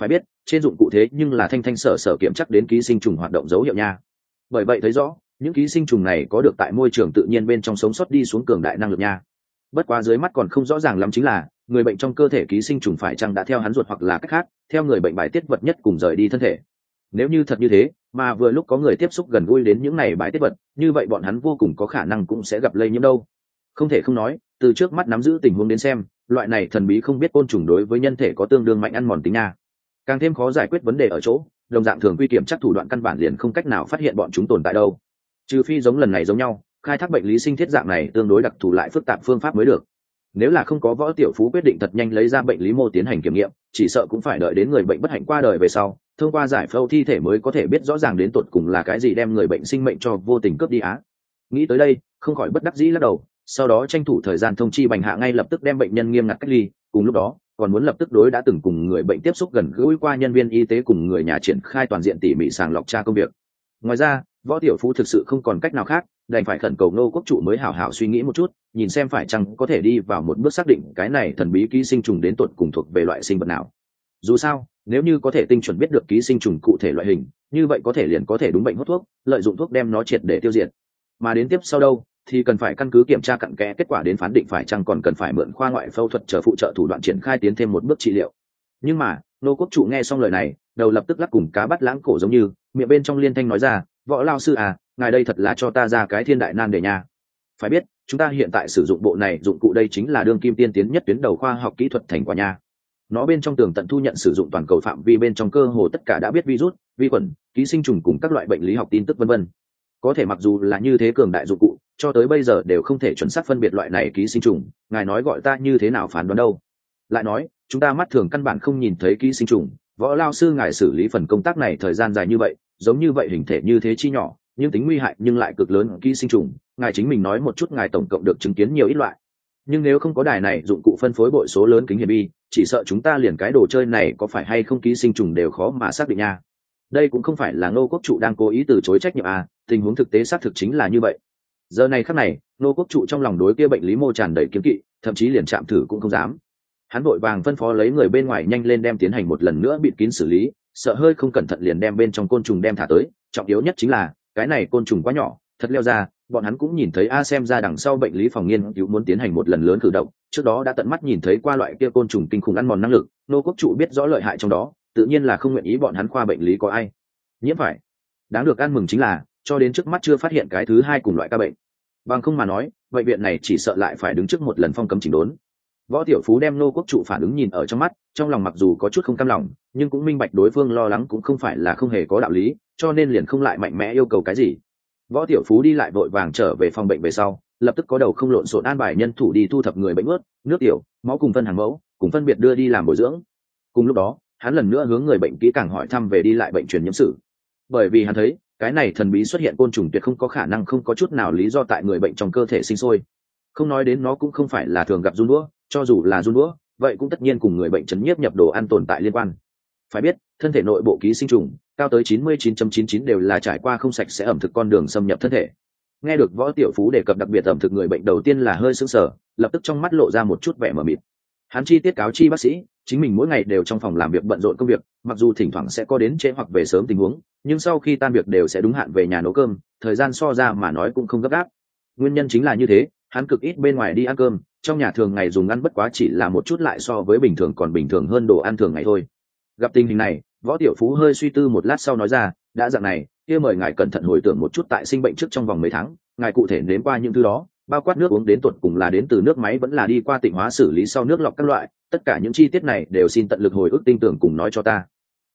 Phải biết, trên dụng cụ thế nhưng là thanh thanh sở sở kiểm chắc đến ký sinh trùng hoạt động dấu hiệu nha. Bởi vậy thấy rõ những ký sinh trùng này có được tại môi trường tự nhiên bên trong sống sót đi xuống cường đại năng lực nha. Bất quá dưới mắt còn không rõ ràng lắm chính là, người bệnh trong cơ thể ký sinh trùng phải chăng đã theo hắn ruột hoặc là cách khác, theo người bệnh bài tiết vật nhất cùng rời đi thân thể. Nếu như thật như thế, mà vừa lúc có người tiếp xúc gần gũi đến những này bài tiết vật, như vậy bọn hắn vô cùng có khả năng cũng sẽ gặp lây nhiễm đâu. Không thể không nói, từ trước mắt nắm giữ tình huống đến xem, loại này thần bí không biết côn trùng đối với nhân thể có tương đương mạnh ăn mòn tính nha. Càng thêm khó giải quyết vấn đề ở chỗ, đồng dạng thường quy kiểm chắc thủ đoạn căn bản liền không cách nào phát hiện bọn chúng tồn tại đâu trừ phi giống lần này giống nhau, khai thác bệnh lý sinh thiết dạng này tương đối đặc thù lại phức tạp phương pháp mới được. Nếu là không có võ tiểu phú quyết định thật nhanh lấy ra bệnh lý mô tiến hành kiểm nghiệm, chỉ sợ cũng phải đợi đến người bệnh bất hạnh qua đời về sau, thông qua giải phẫu thi thể mới có thể biết rõ ràng đến tột cùng là cái gì đem người bệnh sinh mệnh cho vô tình cướp đi á. Nghĩ tới đây, không khỏi bất đắc dĩ lắc đầu, sau đó tranh thủ thời gian thông chi bành hạ ngay lập tức đem bệnh nhân nghiêm ngặt cách ly, cùng lúc đó, còn muốn lập tức đối đã từng cùng người bệnh tiếp xúc gần gũi qua nhân viên y tế cùng người nhà triển khai toàn diện tỉ mỉ sàng lọc tra công việc. Ngoài ra võ tiểu phú thực sự không còn cách nào khác, đành phải khẩn cầu nô quốc trụ mới hảo hảo suy nghĩ một chút, nhìn xem phải chăng có thể đi vào một bước xác định cái này thần bí ký sinh trùng đến tột cùng thuộc về loại sinh vật nào. Dù sao, nếu như có thể tinh chuẩn biết được ký sinh trùng cụ thể loại hình, như vậy có thể liền có thể đúng bệnh hút thuốc, lợi dụng thuốc đem nó triệt để tiêu diệt. Mà đến tiếp sau đâu, thì cần phải căn cứ kiểm tra cặn kẽ kết quả đến phán định phải chăng còn cần phải mượn khoa ngoại phẫu thuật chờ phụ trợ thủ đoạn triển khai tiến thêm một bước trị liệu. Nhưng mà nô quốc trụ nghe xong lời này, đầu lập tức lắc cùng cá bắt lãng cổ giống như, miệng bên trong liên thanh nói ra võ lao sư à ngài đây thật là cho ta ra cái thiên đại nan để nha. Phải biết, chúng ta hiện tại sử dụng bộ này dụng cụ đây chính là đương kim tiên tiến nhất tuyến đầu khoa học kỹ thuật thành quả nha. Nó bên trong tường tận thu nhận sử dụng toàn cầu phạm vi bên trong cơ hồ tất cả đã biết virus, vi khuẩn, ký sinh trùng cùng các loại bệnh lý học tin tức vân vân. Có thể mặc dù là như thế cường đại dụng cụ, cho tới bây giờ đều không thể chuẩn xác phân biệt loại này ký sinh trùng, ngài nói gọi ta như thế nào phán đoán đâu. Lại nói, chúng ta mắt thường căn bản không nhìn thấy ký sinh trùng. Võ lao sư ngài xử lý phần công tác này thời gian dài như vậy giống như vậy hình thể như thế chi nhỏ, nhưng tính nguy hại nhưng lại cực lớn ký sinh trùng. Ngài chính mình nói một chút ngài tổng cộng được chứng kiến nhiều ít loại. Nhưng nếu không có đài này dụng cụ phân phối bội số lớn kính hiển bi, chỉ sợ chúng ta liền cái đồ chơi này có phải hay không ký sinh trùng đều khó mà xác định nha. Đây cũng không phải là ngô quốc trụ đang cố ý từ chối trách nhiệm à tình huống thực tế xác thực chính là như vậy. Giờ này khắc này, ngô quốc trụ trong lòng đối kia bệnh lý mô tràn đầy kiếm kỵ, thậm chí liền chạm thử cũng không dám. Hắn vội vàng phân phó lấy người bên ngoài nhanh lên đem tiến hành một lần nữa bịt kín xử lý sợ hơi không cẩn thận liền đem bên trong côn trùng đem thả tới, trọng yếu nhất chính là, cái này côn trùng quá nhỏ, thật leo ra, bọn hắn cũng nhìn thấy a xem ra đằng sau bệnh lý phòng nghiên cứu muốn tiến hành một lần lớn cử động, trước đó đã tận mắt nhìn thấy qua loại kia côn trùng kinh khủng ăn mòn năng lực, nô quốc trụ biết rõ lợi hại trong đó, tự nhiên là không nguyện ý bọn hắn khoa bệnh lý có ai. Nhiễm phải. Đáng được ăn mừng chính là, cho đến trước mắt chưa phát hiện cái thứ hai cùng loại ca bệnh. Bằng không mà nói, bệnh viện này chỉ sợ lại phải đứng trước một lần phong cấm chỉnh đốn. Võ tiểu phú đem nô quốc trụ phản ứng nhìn ở trong mắt, trong lòng mặc dù có chút không cam lòng nhưng cũng minh bạch đối phương lo lắng cũng không phải là không hề có đạo lý, cho nên liền không lại mạnh mẽ yêu cầu cái gì. Võ tiểu phú đi lại vội vàng trở về phòng bệnh về sau, lập tức có đầu không lộn xộn an bài nhân thủ đi thu thập người bệnh ướt, nước tiểu, máu cùng phân hàng mẫu, cùng phân biệt đưa đi làm bồi dưỡng. Cùng lúc đó, hắn lần nữa hướng người bệnh kỹ càng hỏi thăm về đi lại bệnh truyền nhiễm sử bởi vì hắn thấy, cái này thần bí xuất hiện côn trùng tuyệt không có khả năng không có chút nào lý do tại người bệnh trong cơ thể sinh sôi. Không nói đến nó cũng không phải là thường gặp run đũa, cho dù là run đũa, vậy cũng tất nhiên cùng người bệnh chấn nhiếp nhập đồ ăn tồn tại liên quan phải biết, thân thể nội bộ ký sinh trùng, cao tới 99.99 đều là trải qua không sạch sẽ ẩm thực con đường xâm nhập thân thể. Nghe được võ tiểu phú đề cập đặc biệt ẩm thực người bệnh đầu tiên là hơi sững sờ, lập tức trong mắt lộ ra một chút vẻ mờ mịt. Hắn chi tiết cáo chi bác sĩ, chính mình mỗi ngày đều trong phòng làm việc bận rộn công việc, mặc dù thỉnh thoảng sẽ có đến trễ hoặc về sớm tình huống, nhưng sau khi tan việc đều sẽ đúng hạn về nhà nấu cơm, thời gian so ra mà nói cũng không gấp gáp. Nguyên nhân chính là như thế, hắn cực ít bên ngoài đi ăn cơm, trong nhà thường ngày dùng ăn bất quá chỉ là một chút lại so với bình thường còn bình thường hơn đồ ăn thường ngày thôi gặp tình hình này, võ tiểu phú hơi suy tư một lát sau nói ra, đã dạng này, kia mời ngài cẩn thận hồi tưởng một chút tại sinh bệnh trước trong vòng mấy tháng, ngài cụ thể nếm qua những thứ đó, bao quát nước uống đến tuột cùng là đến từ nước máy vẫn là đi qua tịnh hóa xử lý sau nước lọc các loại, tất cả những chi tiết này đều xin tận lực hồi ức tin tưởng cùng nói cho ta.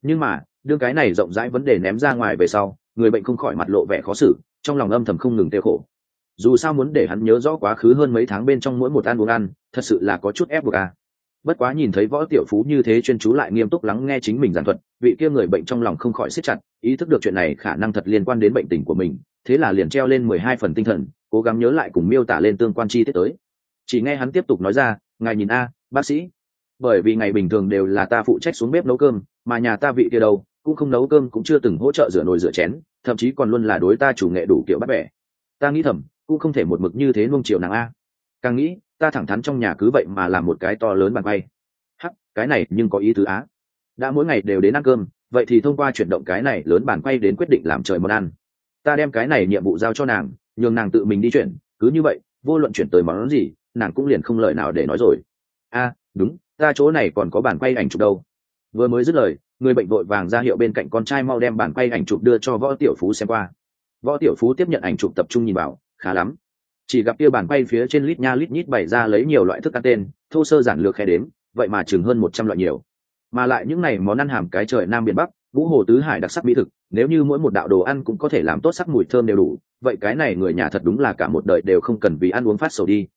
Nhưng mà, đương cái này rộng rãi vấn đề ném ra ngoài về sau, người bệnh không khỏi mặt lộ vẻ khó xử, trong lòng âm thầm không ngừng tiêu khổ. Dù sao muốn để hắn nhớ rõ quá khứ hơn mấy tháng bên trong mỗi một ăn uống ăn, thật sự là có chút ép buộc à bất quá nhìn thấy võ tiểu phú như thế chuyên chú lại nghiêm túc lắng nghe chính mình giảng thuật, vị kia người bệnh trong lòng không khỏi siết chặt, ý thức được chuyện này khả năng thật liên quan đến bệnh tình của mình, thế là liền treo lên mười hai phần tinh thần, cố gắng nhớ lại cùng miêu tả lên tương quan chi tiết tới. Chỉ nghe hắn tiếp tục nói ra, ngài nhìn a, bác sĩ, bởi vì ngày bình thường đều là ta phụ trách xuống bếp nấu cơm, mà nhà ta vị kia đâu, cũng không nấu cơm cũng chưa từng hỗ trợ rửa nồi rửa chén, thậm chí còn luôn là đối ta chủ nghệ đủ kiểu bắt bẻ. Ta nghĩ thầm, cũng không thể một mực như thế nuông chiều nàng a. Càng nghĩ ta thẳng thắn trong nhà cứ vậy mà làm một cái to lớn bàn quay hắc, cái này nhưng có ý tứ á. Đã mỗi ngày đều đến ăn cơm, vậy thì thông qua chuyển động cái này lớn bàn quay đến quyết định làm trời món ăn. Ta đem cái này nhiệm vụ giao cho nàng, nhường nàng tự mình đi chuyển, cứ như vậy, vô luận chuyển tới món gì, nàng cũng liền không lời nào để nói rồi. A, đúng, ta chỗ này còn có bản quay ảnh chụp đâu. Vừa mới dứt lời, người bệnh vội vàng ra hiệu bên cạnh con trai mau đem bản quay ảnh chụp đưa cho võ tiểu phú xem qua. Võ tiểu phú tiếp nhận ảnh chụp tập trung nhìn vào, khá lắm chỉ gặp kia bản quay phía trên lít nha lít nhít bày ra lấy nhiều loại thức ăn tên, thô sơ giản lược khe đếm, vậy mà chừng hơn một trăm loại nhiều. Mà lại những này món ăn hàm cái trời nam biển bắc vũ hồ tứ hải đặc sắc mỹ thực, nếu như mỗi một đạo đồ ăn cũng có thể làm tốt sắc mùi thơm đều đủ, vậy cái này người nhà thật đúng là cả một đời đều không cần vì ăn uống phát sầu đi.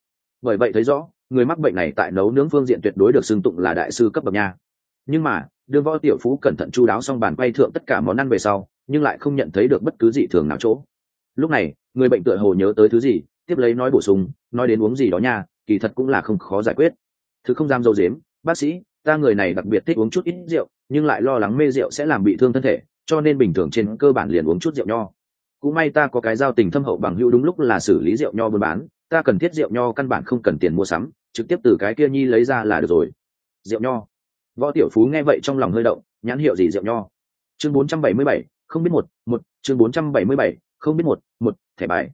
Bởi vậy thấy rõ, người mắc bệnh này tại nấu nướng phương diện tuyệt đối được xưng tụng là đại sư cấp bậc nha. Nhưng mà, đưa võ tiểu phú cẩn thận chu đáo xong bàn quay thượng tất cả món ăn về sau, nhưng lại không nhận thấy được bất cứ gì thường nào chỗ. Lúc này, người bệnh tựa hồ nhớ tới thứ gì tiếp lấy nói bổ sung nói đến uống gì đó nha kỳ thật cũng là không khó giải quyết. Thứ không dám dâu dếm bác sĩ ta người này đặc biệt thích uống chút ít rượu nhưng lại lo lắng mê rượu sẽ làm bị thương thân thể cho nên bình thường trên cơ bản liền uống chút rượu nho. Cũng may ta có cái giao tình thâm hậu bằng hữu đúng lúc là xử lý rượu nho buôn bán ta cần thiết rượu nho căn bản không cần tiền mua sắm trực tiếp từ cái kia nhi lấy ra là được rồi. Rượu nho. Võ tiểu phú nghe vậy trong lòng hơi động nhãn hiệu gì rượu nho? Chương 477, không biết một một chương 477, không biết một một thẻ bài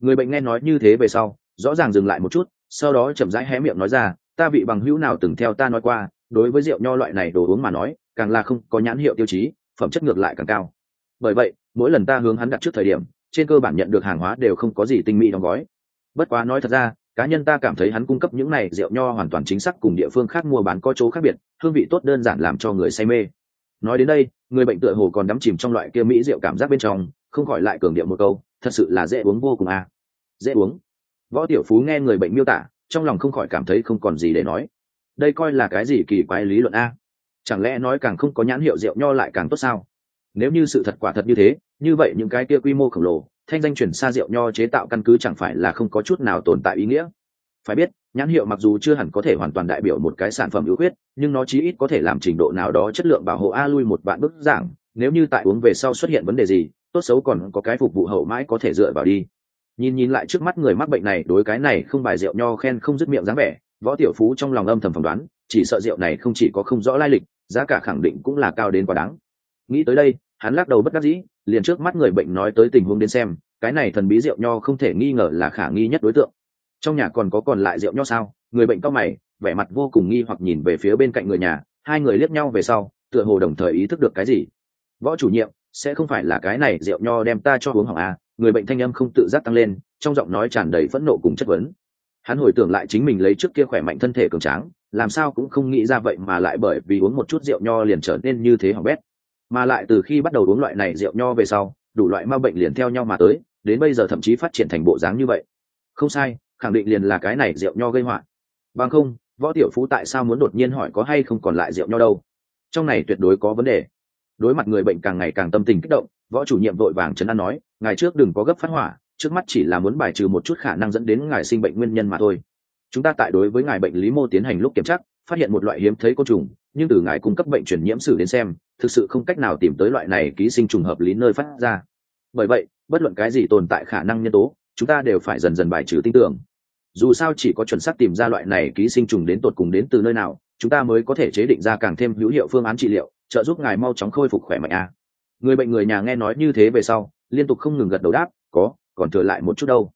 người bệnh nghe nói như thế về sau, rõ ràng dừng lại một chút, sau đó chậm rãi hé miệng nói ra, ta vị bằng hữu nào từng theo ta nói qua, đối với rượu nho loại này đồ uống mà nói, càng là không có nhãn hiệu tiêu chí, phẩm chất ngược lại càng cao. Bởi vậy, mỗi lần ta hướng hắn đặt trước thời điểm, trên cơ bản nhận được hàng hóa đều không có gì tinh mỹ đóng gói. Bất quá nói thật ra, cá nhân ta cảm thấy hắn cung cấp những này rượu nho hoàn toàn chính xác cùng địa phương khác mua bán có chỗ khác biệt, hương vị tốt đơn giản làm cho người say mê. Nói đến đây, người bệnh tựa hồ còn đắm chìm trong loại kia mỹ rượu cảm giác bên trong, không khỏi lại cường điệu một câu thật sự là dễ uống vô cùng à. dễ uống. Võ tiểu phú nghe người bệnh miêu tả, trong lòng không khỏi cảm thấy không còn gì để nói. Đây coi là cái gì kỳ quái lý luận a? Chẳng lẽ nói càng không có nhãn hiệu rượu nho lại càng tốt sao? Nếu như sự thật quả thật như thế, như vậy những cái kia quy mô khổng lồ, thanh danh chuyển xa rượu nho chế tạo căn cứ chẳng phải là không có chút nào tồn tại ý nghĩa? Phải biết, nhãn hiệu mặc dù chưa hẳn có thể hoàn toàn đại biểu một cái sản phẩm ưu khuyết, nhưng nó chí ít có thể làm trình độ nào đó chất lượng bảo hộ a lui một bạn bức giảng nếu như tại uống về sau xuất hiện vấn đề gì tốt xấu còn có cái phục vụ hậu mãi có thể dựa vào đi. Nhìn nhìn lại trước mắt người mắc bệnh này, đối cái này không bài rượu nho khen không dứt miệng dáng vẻ, võ tiểu phú trong lòng âm thầm phỏng đoán, chỉ sợ rượu này không chỉ có không rõ lai lịch, giá cả khẳng định cũng là cao đến quá đáng. Nghĩ tới đây, hắn lắc đầu bất đắc dĩ, liền trước mắt người bệnh nói tới tình huống đến xem, cái này thần bí rượu nho không thể nghi ngờ là khả nghi nhất đối tượng. Trong nhà còn có còn lại rượu nho sao? Người bệnh cao mày, vẻ mặt vô cùng nghi hoặc nhìn về phía bên cạnh người nhà, hai người liếc nhau về sau, tựa hồ đồng thời ý thức được cái gì. Võ chủ nhiệm sẽ không phải là cái này, rượu nho đem ta cho uống hỏng à? Người bệnh thanh âm không tự giác tăng lên, trong giọng nói tràn đầy phẫn nộ cùng chất vấn. Hắn hồi tưởng lại chính mình lấy trước kia khỏe mạnh thân thể cường tráng, làm sao cũng không nghĩ ra vậy mà lại bởi vì uống một chút rượu nho liền trở nên như thế hỏng bét. Mà lại từ khi bắt đầu uống loại này rượu nho về sau, đủ loại ma bệnh liền theo nhau mà tới, đến bây giờ thậm chí phát triển thành bộ dáng như vậy. Không sai, khẳng định liền là cái này rượu nho gây họa. Bằng không, võ tiểu phú tại sao muốn đột nhiên hỏi có hay không còn lại rượu nho đâu? Trong này tuyệt đối có vấn đề đối mặt người bệnh càng ngày càng tâm tình kích động, võ chủ nhiệm vội vàng chấn an nói ngày trước đừng có gấp phát hỏa, trước mắt chỉ là muốn bài trừ một chút khả năng dẫn đến ngài sinh bệnh nguyên nhân mà thôi. Chúng ta tại đối với ngài bệnh lý mô tiến hành lúc kiểm tra, phát hiện một loại hiếm thấy côn trùng, nhưng từ ngài cung cấp bệnh truyền nhiễm sử đến xem, thực sự không cách nào tìm tới loại này ký sinh trùng hợp lý nơi phát ra. Bởi vậy, bất luận cái gì tồn tại khả năng nhân tố, chúng ta đều phải dần dần bài trừ tin tưởng. Dù sao chỉ có chuẩn xác tìm ra loại này ký sinh trùng đến tột cùng đến từ nơi nào, chúng ta mới có thể chế định ra càng thêm hữu hiệu phương án trị liệu trợ giúp ngài mau chóng khôi phục khỏe mạnh a người bệnh người nhà nghe nói như thế về sau, liên tục không ngừng gật đầu đáp, có, còn thừa lại một chút đâu.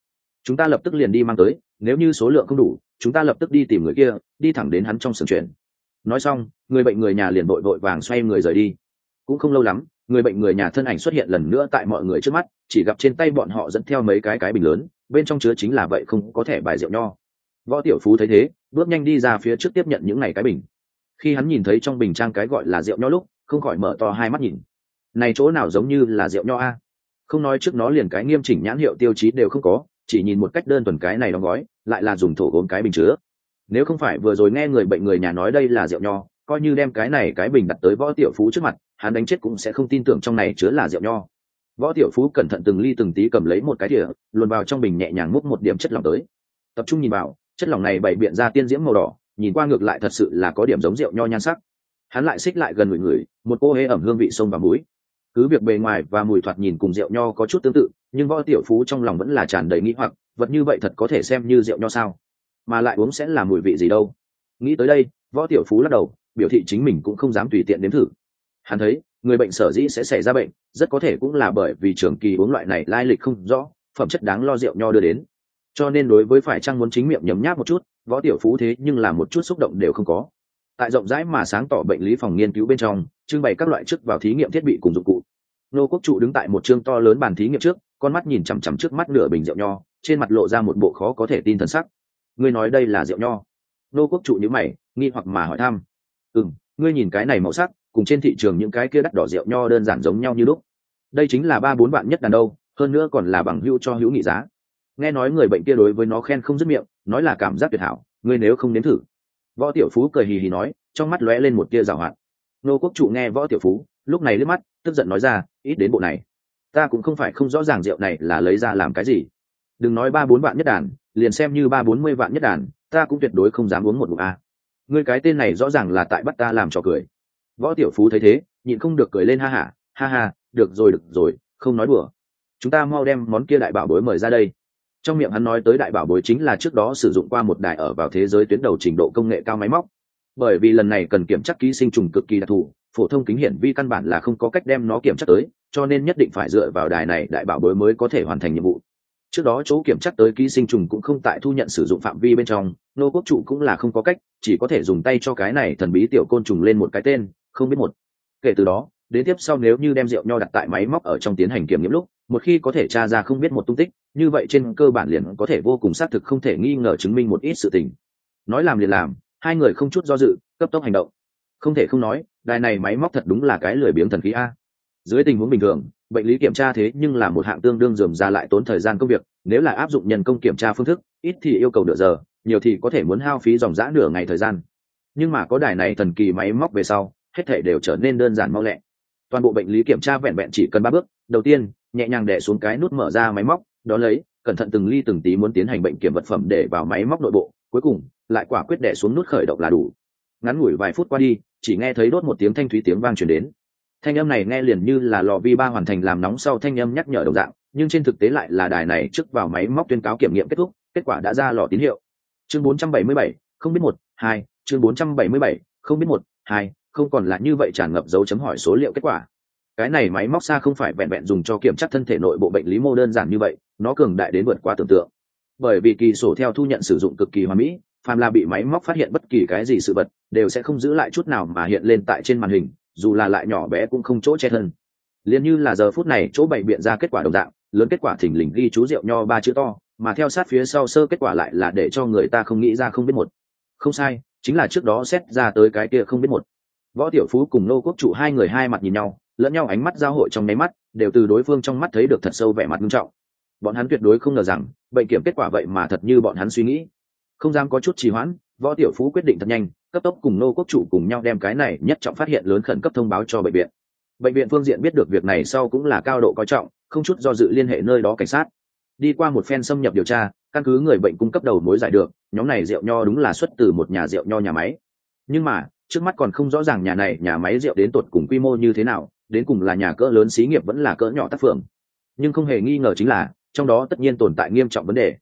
Chúng ta lập tức liền đi mang tới, nếu như số lượng không đủ, chúng ta lập tức đi tìm người kia, đi thẳng đến hắn trong sưởng chuyển. Nói xong, người bệnh người nhà liền vội vội vàng xoay người rời đi. Cũng không lâu lắm, người bệnh người nhà thân ảnh xuất hiện lần nữa tại mọi người trước mắt, chỉ gặp trên tay bọn họ dẫn theo mấy cái cái bình lớn, bên trong chứa chính là vậy không có thể bài rượu nho. Võ tiểu phú thấy thế, bước nhanh đi ra phía trước tiếp nhận những ngày cái bình khi hắn nhìn thấy trong bình trang cái gọi là rượu nho lúc, không khỏi mở to hai mắt nhìn. Này chỗ nào giống như là rượu nho a? Không nói trước nó liền cái nghiêm chỉnh nhãn hiệu tiêu chí đều không có, chỉ nhìn một cách đơn thuần cái này đóng gói, lại là dùng thổ gốm cái bình chứa. Nếu không phải vừa rồi nghe người bệnh người nhà nói đây là rượu nho, coi như đem cái này cái bình đặt tới võ tiểu phú trước mặt, hắn đánh chết cũng sẽ không tin tưởng trong này chứa là rượu nho. Võ tiểu phú cẩn thận từng ly từng tí cầm lấy một cái đĩa luồn vào trong bình nhẹ nhàng múc một điểm chất lỏng tới. Tập trung nhìn vào, chất lỏng này bày biện ra tiên diễm màu đỏ nhìn qua ngược lại thật sự là có điểm giống rượu nho nhan sắc. Hắn lại xích lại gần người người, một cô hê ẩm hương vị sông và muối. Cứ việc bề ngoài và mùi thoạt nhìn cùng rượu nho có chút tương tự, nhưng võ tiểu phú trong lòng vẫn là tràn đầy nghĩ hoặc, vật như vậy thật có thể xem như rượu nho sao? Mà lại uống sẽ là mùi vị gì đâu? Nghĩ tới đây, võ tiểu phú lắc đầu, biểu thị chính mình cũng không dám tùy tiện đến thử. Hắn thấy, người bệnh sở dĩ sẽ xảy ra bệnh, rất có thể cũng là bởi vì trường kỳ uống loại này lai lịch không rõ, phẩm chất đáng lo rượu nho đưa đến cho nên đối với phải chăng muốn chính miệng nhấm nháp một chút, võ tiểu phú thế nhưng là một chút xúc động đều không có. Tại rộng rãi mà sáng tỏ bệnh lý phòng nghiên cứu bên trong, trưng bày các loại chức vào thí nghiệm thiết bị cùng dụng cụ. Nô quốc trụ đứng tại một chương to lớn bàn thí nghiệm trước, con mắt nhìn chằm chằm trước mắt nửa bình rượu nho, trên mặt lộ ra một bộ khó có thể tin thần sắc. Ngươi nói đây là rượu nho? Nô quốc trụ nhữ mày, nghi hoặc mà hỏi thăm. Ừ m ngươi nhìn cái này màu sắc, cùng trên thị trường những cái kia đắt đỏ rượu nho đơn giản giống nhau như lúc. Đây chính là ba bốn bạn nhất đàn đâu, hơn nữa còn là bằng hữu cho hữu nghị giá nghe nói người bệnh kia đối với nó khen không dứt miệng, nói là cảm giác tuyệt hảo, ngươi nếu không nếm thử. Võ tiểu phú cười hì hì nói, trong mắt lóe lên một tia rào hoạt. Nô quốc trụ nghe võ tiểu phú, lúc này liếc mắt, tức giận nói ra, ít đến bộ này. Ta cũng không phải không rõ ràng rượu này là lấy ra làm cái gì. Đừng nói ba bốn vạn nhất đàn, liền xem như ba bốn mươi vạn nhất đàn, ta cũng tuyệt đối không dám uống một bụng a. Ngươi cái tên này rõ ràng là tại bắt ta làm trò cười. Võ tiểu phú thấy thế, nhịn không được cười lên ha hả ha ha, được rồi được rồi, không nói đùa. Chúng ta mau đem món kia đại bảo bối mời ra đây trong miệng hắn nói tới đại bảo bối chính là trước đó sử dụng qua một đài ở vào thế giới tuyến đầu trình độ công nghệ cao máy móc. Bởi vì lần này cần kiểm tra ký sinh trùng cực kỳ đặc thù, phổ thông kính hiển vi căn bản là không có cách đem nó kiểm tra tới, cho nên nhất định phải dựa vào đài này đại bảo bối mới có thể hoàn thành nhiệm vụ. Trước đó chỗ kiểm tra tới ký sinh trùng cũng không tại thu nhận sử dụng phạm vi bên trong, nô quốc trụ cũng là không có cách, chỉ có thể dùng tay cho cái này thần bí tiểu côn trùng lên một cái tên, không biết một. Kể từ đó đến tiếp sau nếu như đem rượu nho đặt tại máy móc ở trong tiến hành kiểm nghiệm lúc, một khi có thể tra ra không biết một tung tích, như vậy trên cơ bản liền có thể vô cùng xác thực không thể nghi ngờ chứng minh một ít sự tình. Nói làm liền làm, hai người không chút do dự, cấp tốc hành động. Không thể không nói, đài này máy móc thật đúng là cái lười biếng thần khí a. Dưới tình huống bình thường, bệnh lý kiểm tra thế nhưng là một hạng tương đương dườm ra lại tốn thời gian công việc, nếu là áp dụng nhân công kiểm tra phương thức, ít thì yêu cầu nửa giờ, nhiều thì có thể muốn hao phí dòng giã nửa ngày thời gian. Nhưng mà có đài này thần kỳ máy móc về sau, hết thể đều trở nên đơn giản mau lẹ toàn bộ bệnh lý kiểm tra vẹn vẹn chỉ cần ba bước. Đầu tiên nhẹ nhàng đẻ xuống cái nút mở ra máy móc đó lấy cẩn thận từng ly từng tí muốn tiến hành bệnh kiểm vật phẩm để vào máy móc nội bộ. Cuối cùng lại quả quyết đẻ xuống nút khởi động là đủ. Ngắn ngủi vài phút qua đi chỉ nghe thấy đốt một tiếng thanh thúy tiếng vang truyền đến. Thanh âm này nghe liền như là lò vi ba hoàn thành làm nóng sau thanh âm nhắc nhở đồng dạng nhưng trên thực tế lại là đài này trước vào máy móc tuyên cáo kiểm nghiệm kết thúc kết quả đã ra lò tín hiệu. Chương 477, không biết một hai chương 477, không biết một hai không còn là như vậy tràn ngập dấu chấm hỏi số liệu kết quả. Cái này máy móc xa không phải vẹn vẹn dùng cho kiểm tra thân thể nội bộ bệnh lý mô đơn giản như vậy, nó cường đại đến vượt qua tưởng tượng. Bởi vì kỳ sổ theo thu nhận sử dụng cực kỳ hoàn mỹ, phàm là bị máy móc phát hiện bất kỳ cái gì sự vật, đều sẽ không giữ lại chút nào mà hiện lên tại trên màn hình, dù là lại nhỏ bé cũng không chỗ che thân. Liền như là giờ phút này, chỗ bày biện ra kết quả đồng dạng, lớn kết quả thỉnh lình ghi chú rượu nho ba chữ to, mà theo sát phía sau sơ kết quả lại là để cho người ta không nghĩ ra không biết một. Không sai, chính là trước đó xét ra tới cái kia không biết một võ tiểu phú cùng nô quốc chủ hai người hai mặt nhìn nhau, lẫn nhau ánh mắt giao hội trong nháy mắt, đều từ đối phương trong mắt thấy được thật sâu vẻ mặt nghiêm trọng. Bọn hắn tuyệt đối không ngờ rằng, bệnh kiểm kết quả vậy mà thật như bọn hắn suy nghĩ. Không dám có chút trì hoãn, võ tiểu phú quyết định thật nhanh, cấp tốc cùng nô quốc chủ cùng nhau đem cái này nhất trọng phát hiện lớn khẩn cấp thông báo cho bệnh viện. Bệnh viện phương diện biết được việc này sau cũng là cao độ coi trọng, không chút do dự liên hệ nơi đó cảnh sát. Đi qua một phen xâm nhập điều tra, căn cứ người bệnh cung cấp đầu mối giải được, nhóm này rượu nho đúng là xuất từ một nhà rượu nho nhà máy. Nhưng mà trước mắt còn không rõ ràng nhà này nhà máy rượu đến tột cùng quy mô như thế nào, đến cùng là nhà cỡ lớn xí nghiệp vẫn là cỡ nhỏ tác phường. Nhưng không hề nghi ngờ chính là, trong đó tất nhiên tồn tại nghiêm trọng vấn đề.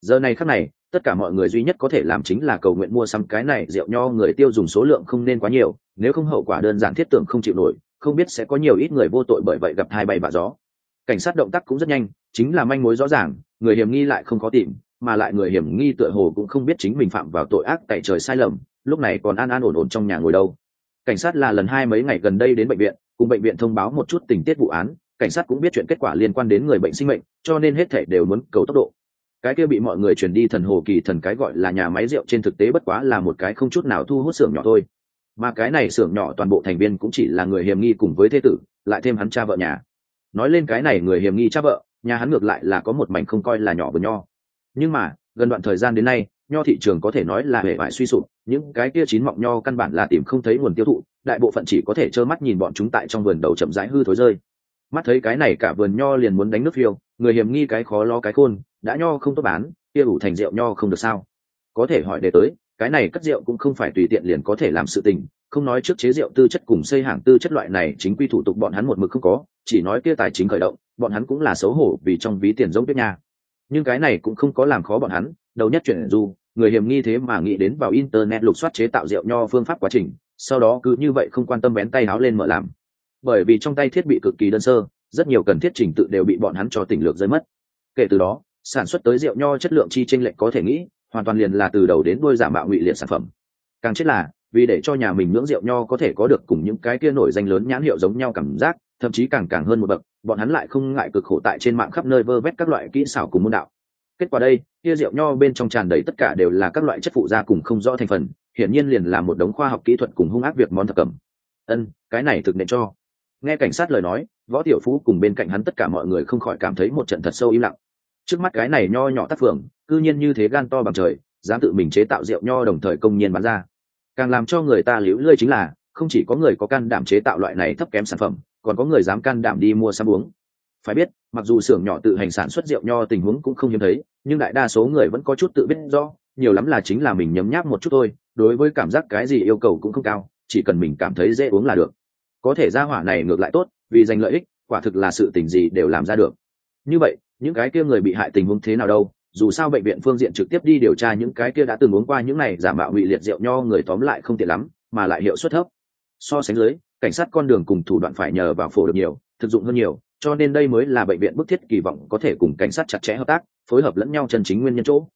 Giờ này khắc này, tất cả mọi người duy nhất có thể làm chính là cầu nguyện mua xăm cái này rượu nho người tiêu dùng số lượng không nên quá nhiều, nếu không hậu quả đơn giản thiết tưởng không chịu nổi, không biết sẽ có nhiều ít người vô tội bởi vậy gặp hai bay bà gió. Cảnh sát động tác cũng rất nhanh, chính là manh mối rõ ràng, người hiểm nghi lại không có tìm, mà lại người hiểm nghi tựa hồ cũng không biết chính mình phạm vào tội ác tại trời sai lầm lúc này còn an an ổn ổn trong nhà ngồi đâu. Cảnh sát là lần hai mấy ngày gần đây đến bệnh viện, cùng bệnh viện thông báo một chút tình tiết vụ án, cảnh sát cũng biết chuyện kết quả liên quan đến người bệnh sinh mệnh, cho nên hết thể đều muốn cầu tốc độ. Cái kia bị mọi người truyền đi thần hồ kỳ thần cái gọi là nhà máy rượu trên thực tế bất quá là một cái không chút nào thu hút xưởng nhỏ thôi. Mà cái này xưởng nhỏ toàn bộ thành viên cũng chỉ là người hiểm nghi cùng với thế tử, lại thêm hắn cha vợ nhà. Nói lên cái này người hiểm nghi cha vợ, nhà hắn ngược lại là có một mảnh không coi là nhỏ vừa nho. Nhưng mà, gần đoạn thời gian đến nay nho thị trường có thể nói là hệ vải suy sụp, những cái kia chín mọng nho căn bản là tìm không thấy nguồn tiêu thụ, đại bộ phận chỉ có thể trơ mắt nhìn bọn chúng tại trong vườn đầu chậm rãi hư thối rơi. Mắt thấy cái này cả vườn nho liền muốn đánh nước phiêu, người hiểm nghi cái khó lo cái khôn, đã nho không tốt bán, kia ủ thành rượu nho không được sao? Có thể hỏi để tới, cái này cất rượu cũng không phải tùy tiện liền có thể làm sự tình, không nói trước chế rượu tư chất cùng xây hàng tư chất loại này chính quy thủ tục bọn hắn một mực không có, chỉ nói kia tài chính khởi động, bọn hắn cũng là xấu hổ vì trong ví tiền giống tuyết nha. Nhưng cái này cũng không có làm khó bọn hắn, đầu nhất chuyển du người hiểm nghi thế mà nghĩ đến vào internet lục soát chế tạo rượu nho phương pháp quá trình, sau đó cứ như vậy không quan tâm bén tay háo lên mở làm. Bởi vì trong tay thiết bị cực kỳ đơn sơ, rất nhiều cần thiết trình tự đều bị bọn hắn cho tỉnh lược rơi mất. Kể từ đó, sản xuất tới rượu nho chất lượng chi tranh lệch có thể nghĩ, hoàn toàn liền là từ đầu đến đuôi giả mạo ngụy liệt sản phẩm. Càng chết là, vì để cho nhà mình ngưỡng rượu nho có thể có được cùng những cái kia nổi danh lớn nhãn hiệu giống nhau cảm giác, thậm chí càng càng hơn một bậc, bọn hắn lại không ngại cực khổ tại trên mạng khắp nơi vơ vét các loại kỹ xảo cùng môn đạo. Kết quả đây kia rượu nho bên trong tràn đầy tất cả đều là các loại chất phụ da cùng không rõ thành phần, hiển nhiên liền là một đống khoa học kỹ thuật cùng hung ác việc món thập cẩm. Ân, cái này thực nện cho. Nghe cảnh sát lời nói, võ tiểu phú cùng bên cạnh hắn tất cả mọi người không khỏi cảm thấy một trận thật sâu im lặng. Trước mắt cái này nho nhỏ tác phường, cư nhiên như thế gan to bằng trời, dám tự mình chế tạo rượu nho đồng thời công nhiên bán ra. Càng làm cho người ta liễu lơi chính là, không chỉ có người có can đảm chế tạo loại này thấp kém sản phẩm, còn có người dám can đảm đi mua xăm uống. Phải biết, mặc dù xưởng nhỏ tự hành sản xuất rượu nho tình huống cũng không hiếm thấy nhưng đại đa số người vẫn có chút tự biết do nhiều lắm là chính là mình nhấm nháp một chút thôi, đối với cảm giác cái gì yêu cầu cũng không cao, chỉ cần mình cảm thấy dễ uống là được. Có thể ra hỏa này ngược lại tốt, vì giành lợi ích, quả thực là sự tình gì đều làm ra được. Như vậy, những cái kia người bị hại tình huống thế nào đâu, dù sao bệnh viện phương diện trực tiếp đi điều tra những cái kia đã từng uống qua những này giả mạo bị liệt rượu nho người tóm lại không tiện lắm, mà lại hiệu suất thấp. So sánh dưới, cảnh sát con đường cùng thủ đoạn phải nhờ vào phổ được nhiều, thực dụng hơn nhiều cho nên đây mới là bệnh viện bức thiết kỳ vọng có thể cùng cảnh sát chặt chẽ hợp tác, phối hợp lẫn nhau chân chính nguyên nhân chỗ.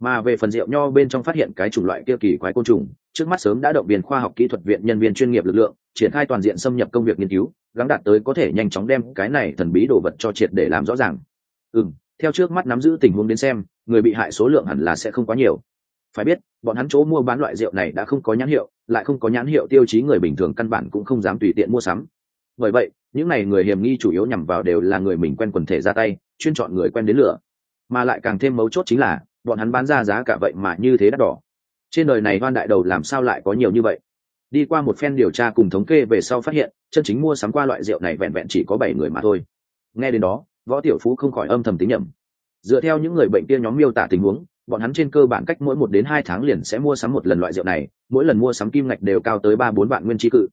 Mà về phần rượu nho bên trong phát hiện cái chủng loại kia kỳ quái côn trùng, trước mắt sớm đã động viên khoa học kỹ thuật viện nhân viên chuyên nghiệp lực lượng, triển khai toàn diện xâm nhập công việc nghiên cứu gắn đạt tới có thể nhanh chóng đem cái này thần bí đồ vật cho triệt để làm rõ ràng. Ừ theo trước mắt nắm giữ tình huống đến xem, người bị hại số lượng hẳn là sẽ không quá nhiều. Phải biết, bọn hắn chỗ mua bán loại rượu này đã không có nhãn hiệu, lại không có nhãn hiệu tiêu chí người bình thường căn bản cũng không dám tùy tiện mua sắm bởi vậy, những n à y người hiểm nghi chủ yếu nhằm vào đều là người mình quen quần thể ra tay, chuyên chọn người quen đến lửa. Mà lại càng thêm mấu chốt chính là, bọn hắn bán ra giá cả vậy mà như thế đắt đỏ. Trên đời này hoan đại đầu làm sao lại có nhiều như vậy? Đi qua một phen điều tra cùng thống kê về sau phát hiện, chân chính mua sắm qua loại rượu này vẹn vẹn chỉ có bảy người mà thôi. Nghe đến đó, võ tiểu phú không khỏi âm thầm tính nhầm dựa theo những người bệnh kia nhóm miêu tả tình huống, bọn hắn trên cơ bản cách mỗi một đến hai tháng liền sẽ mua sắm một lần loại rượu này, mỗi lần mua sắm kim ngạch đều cao tới ba bốn vạn nguyên trí cự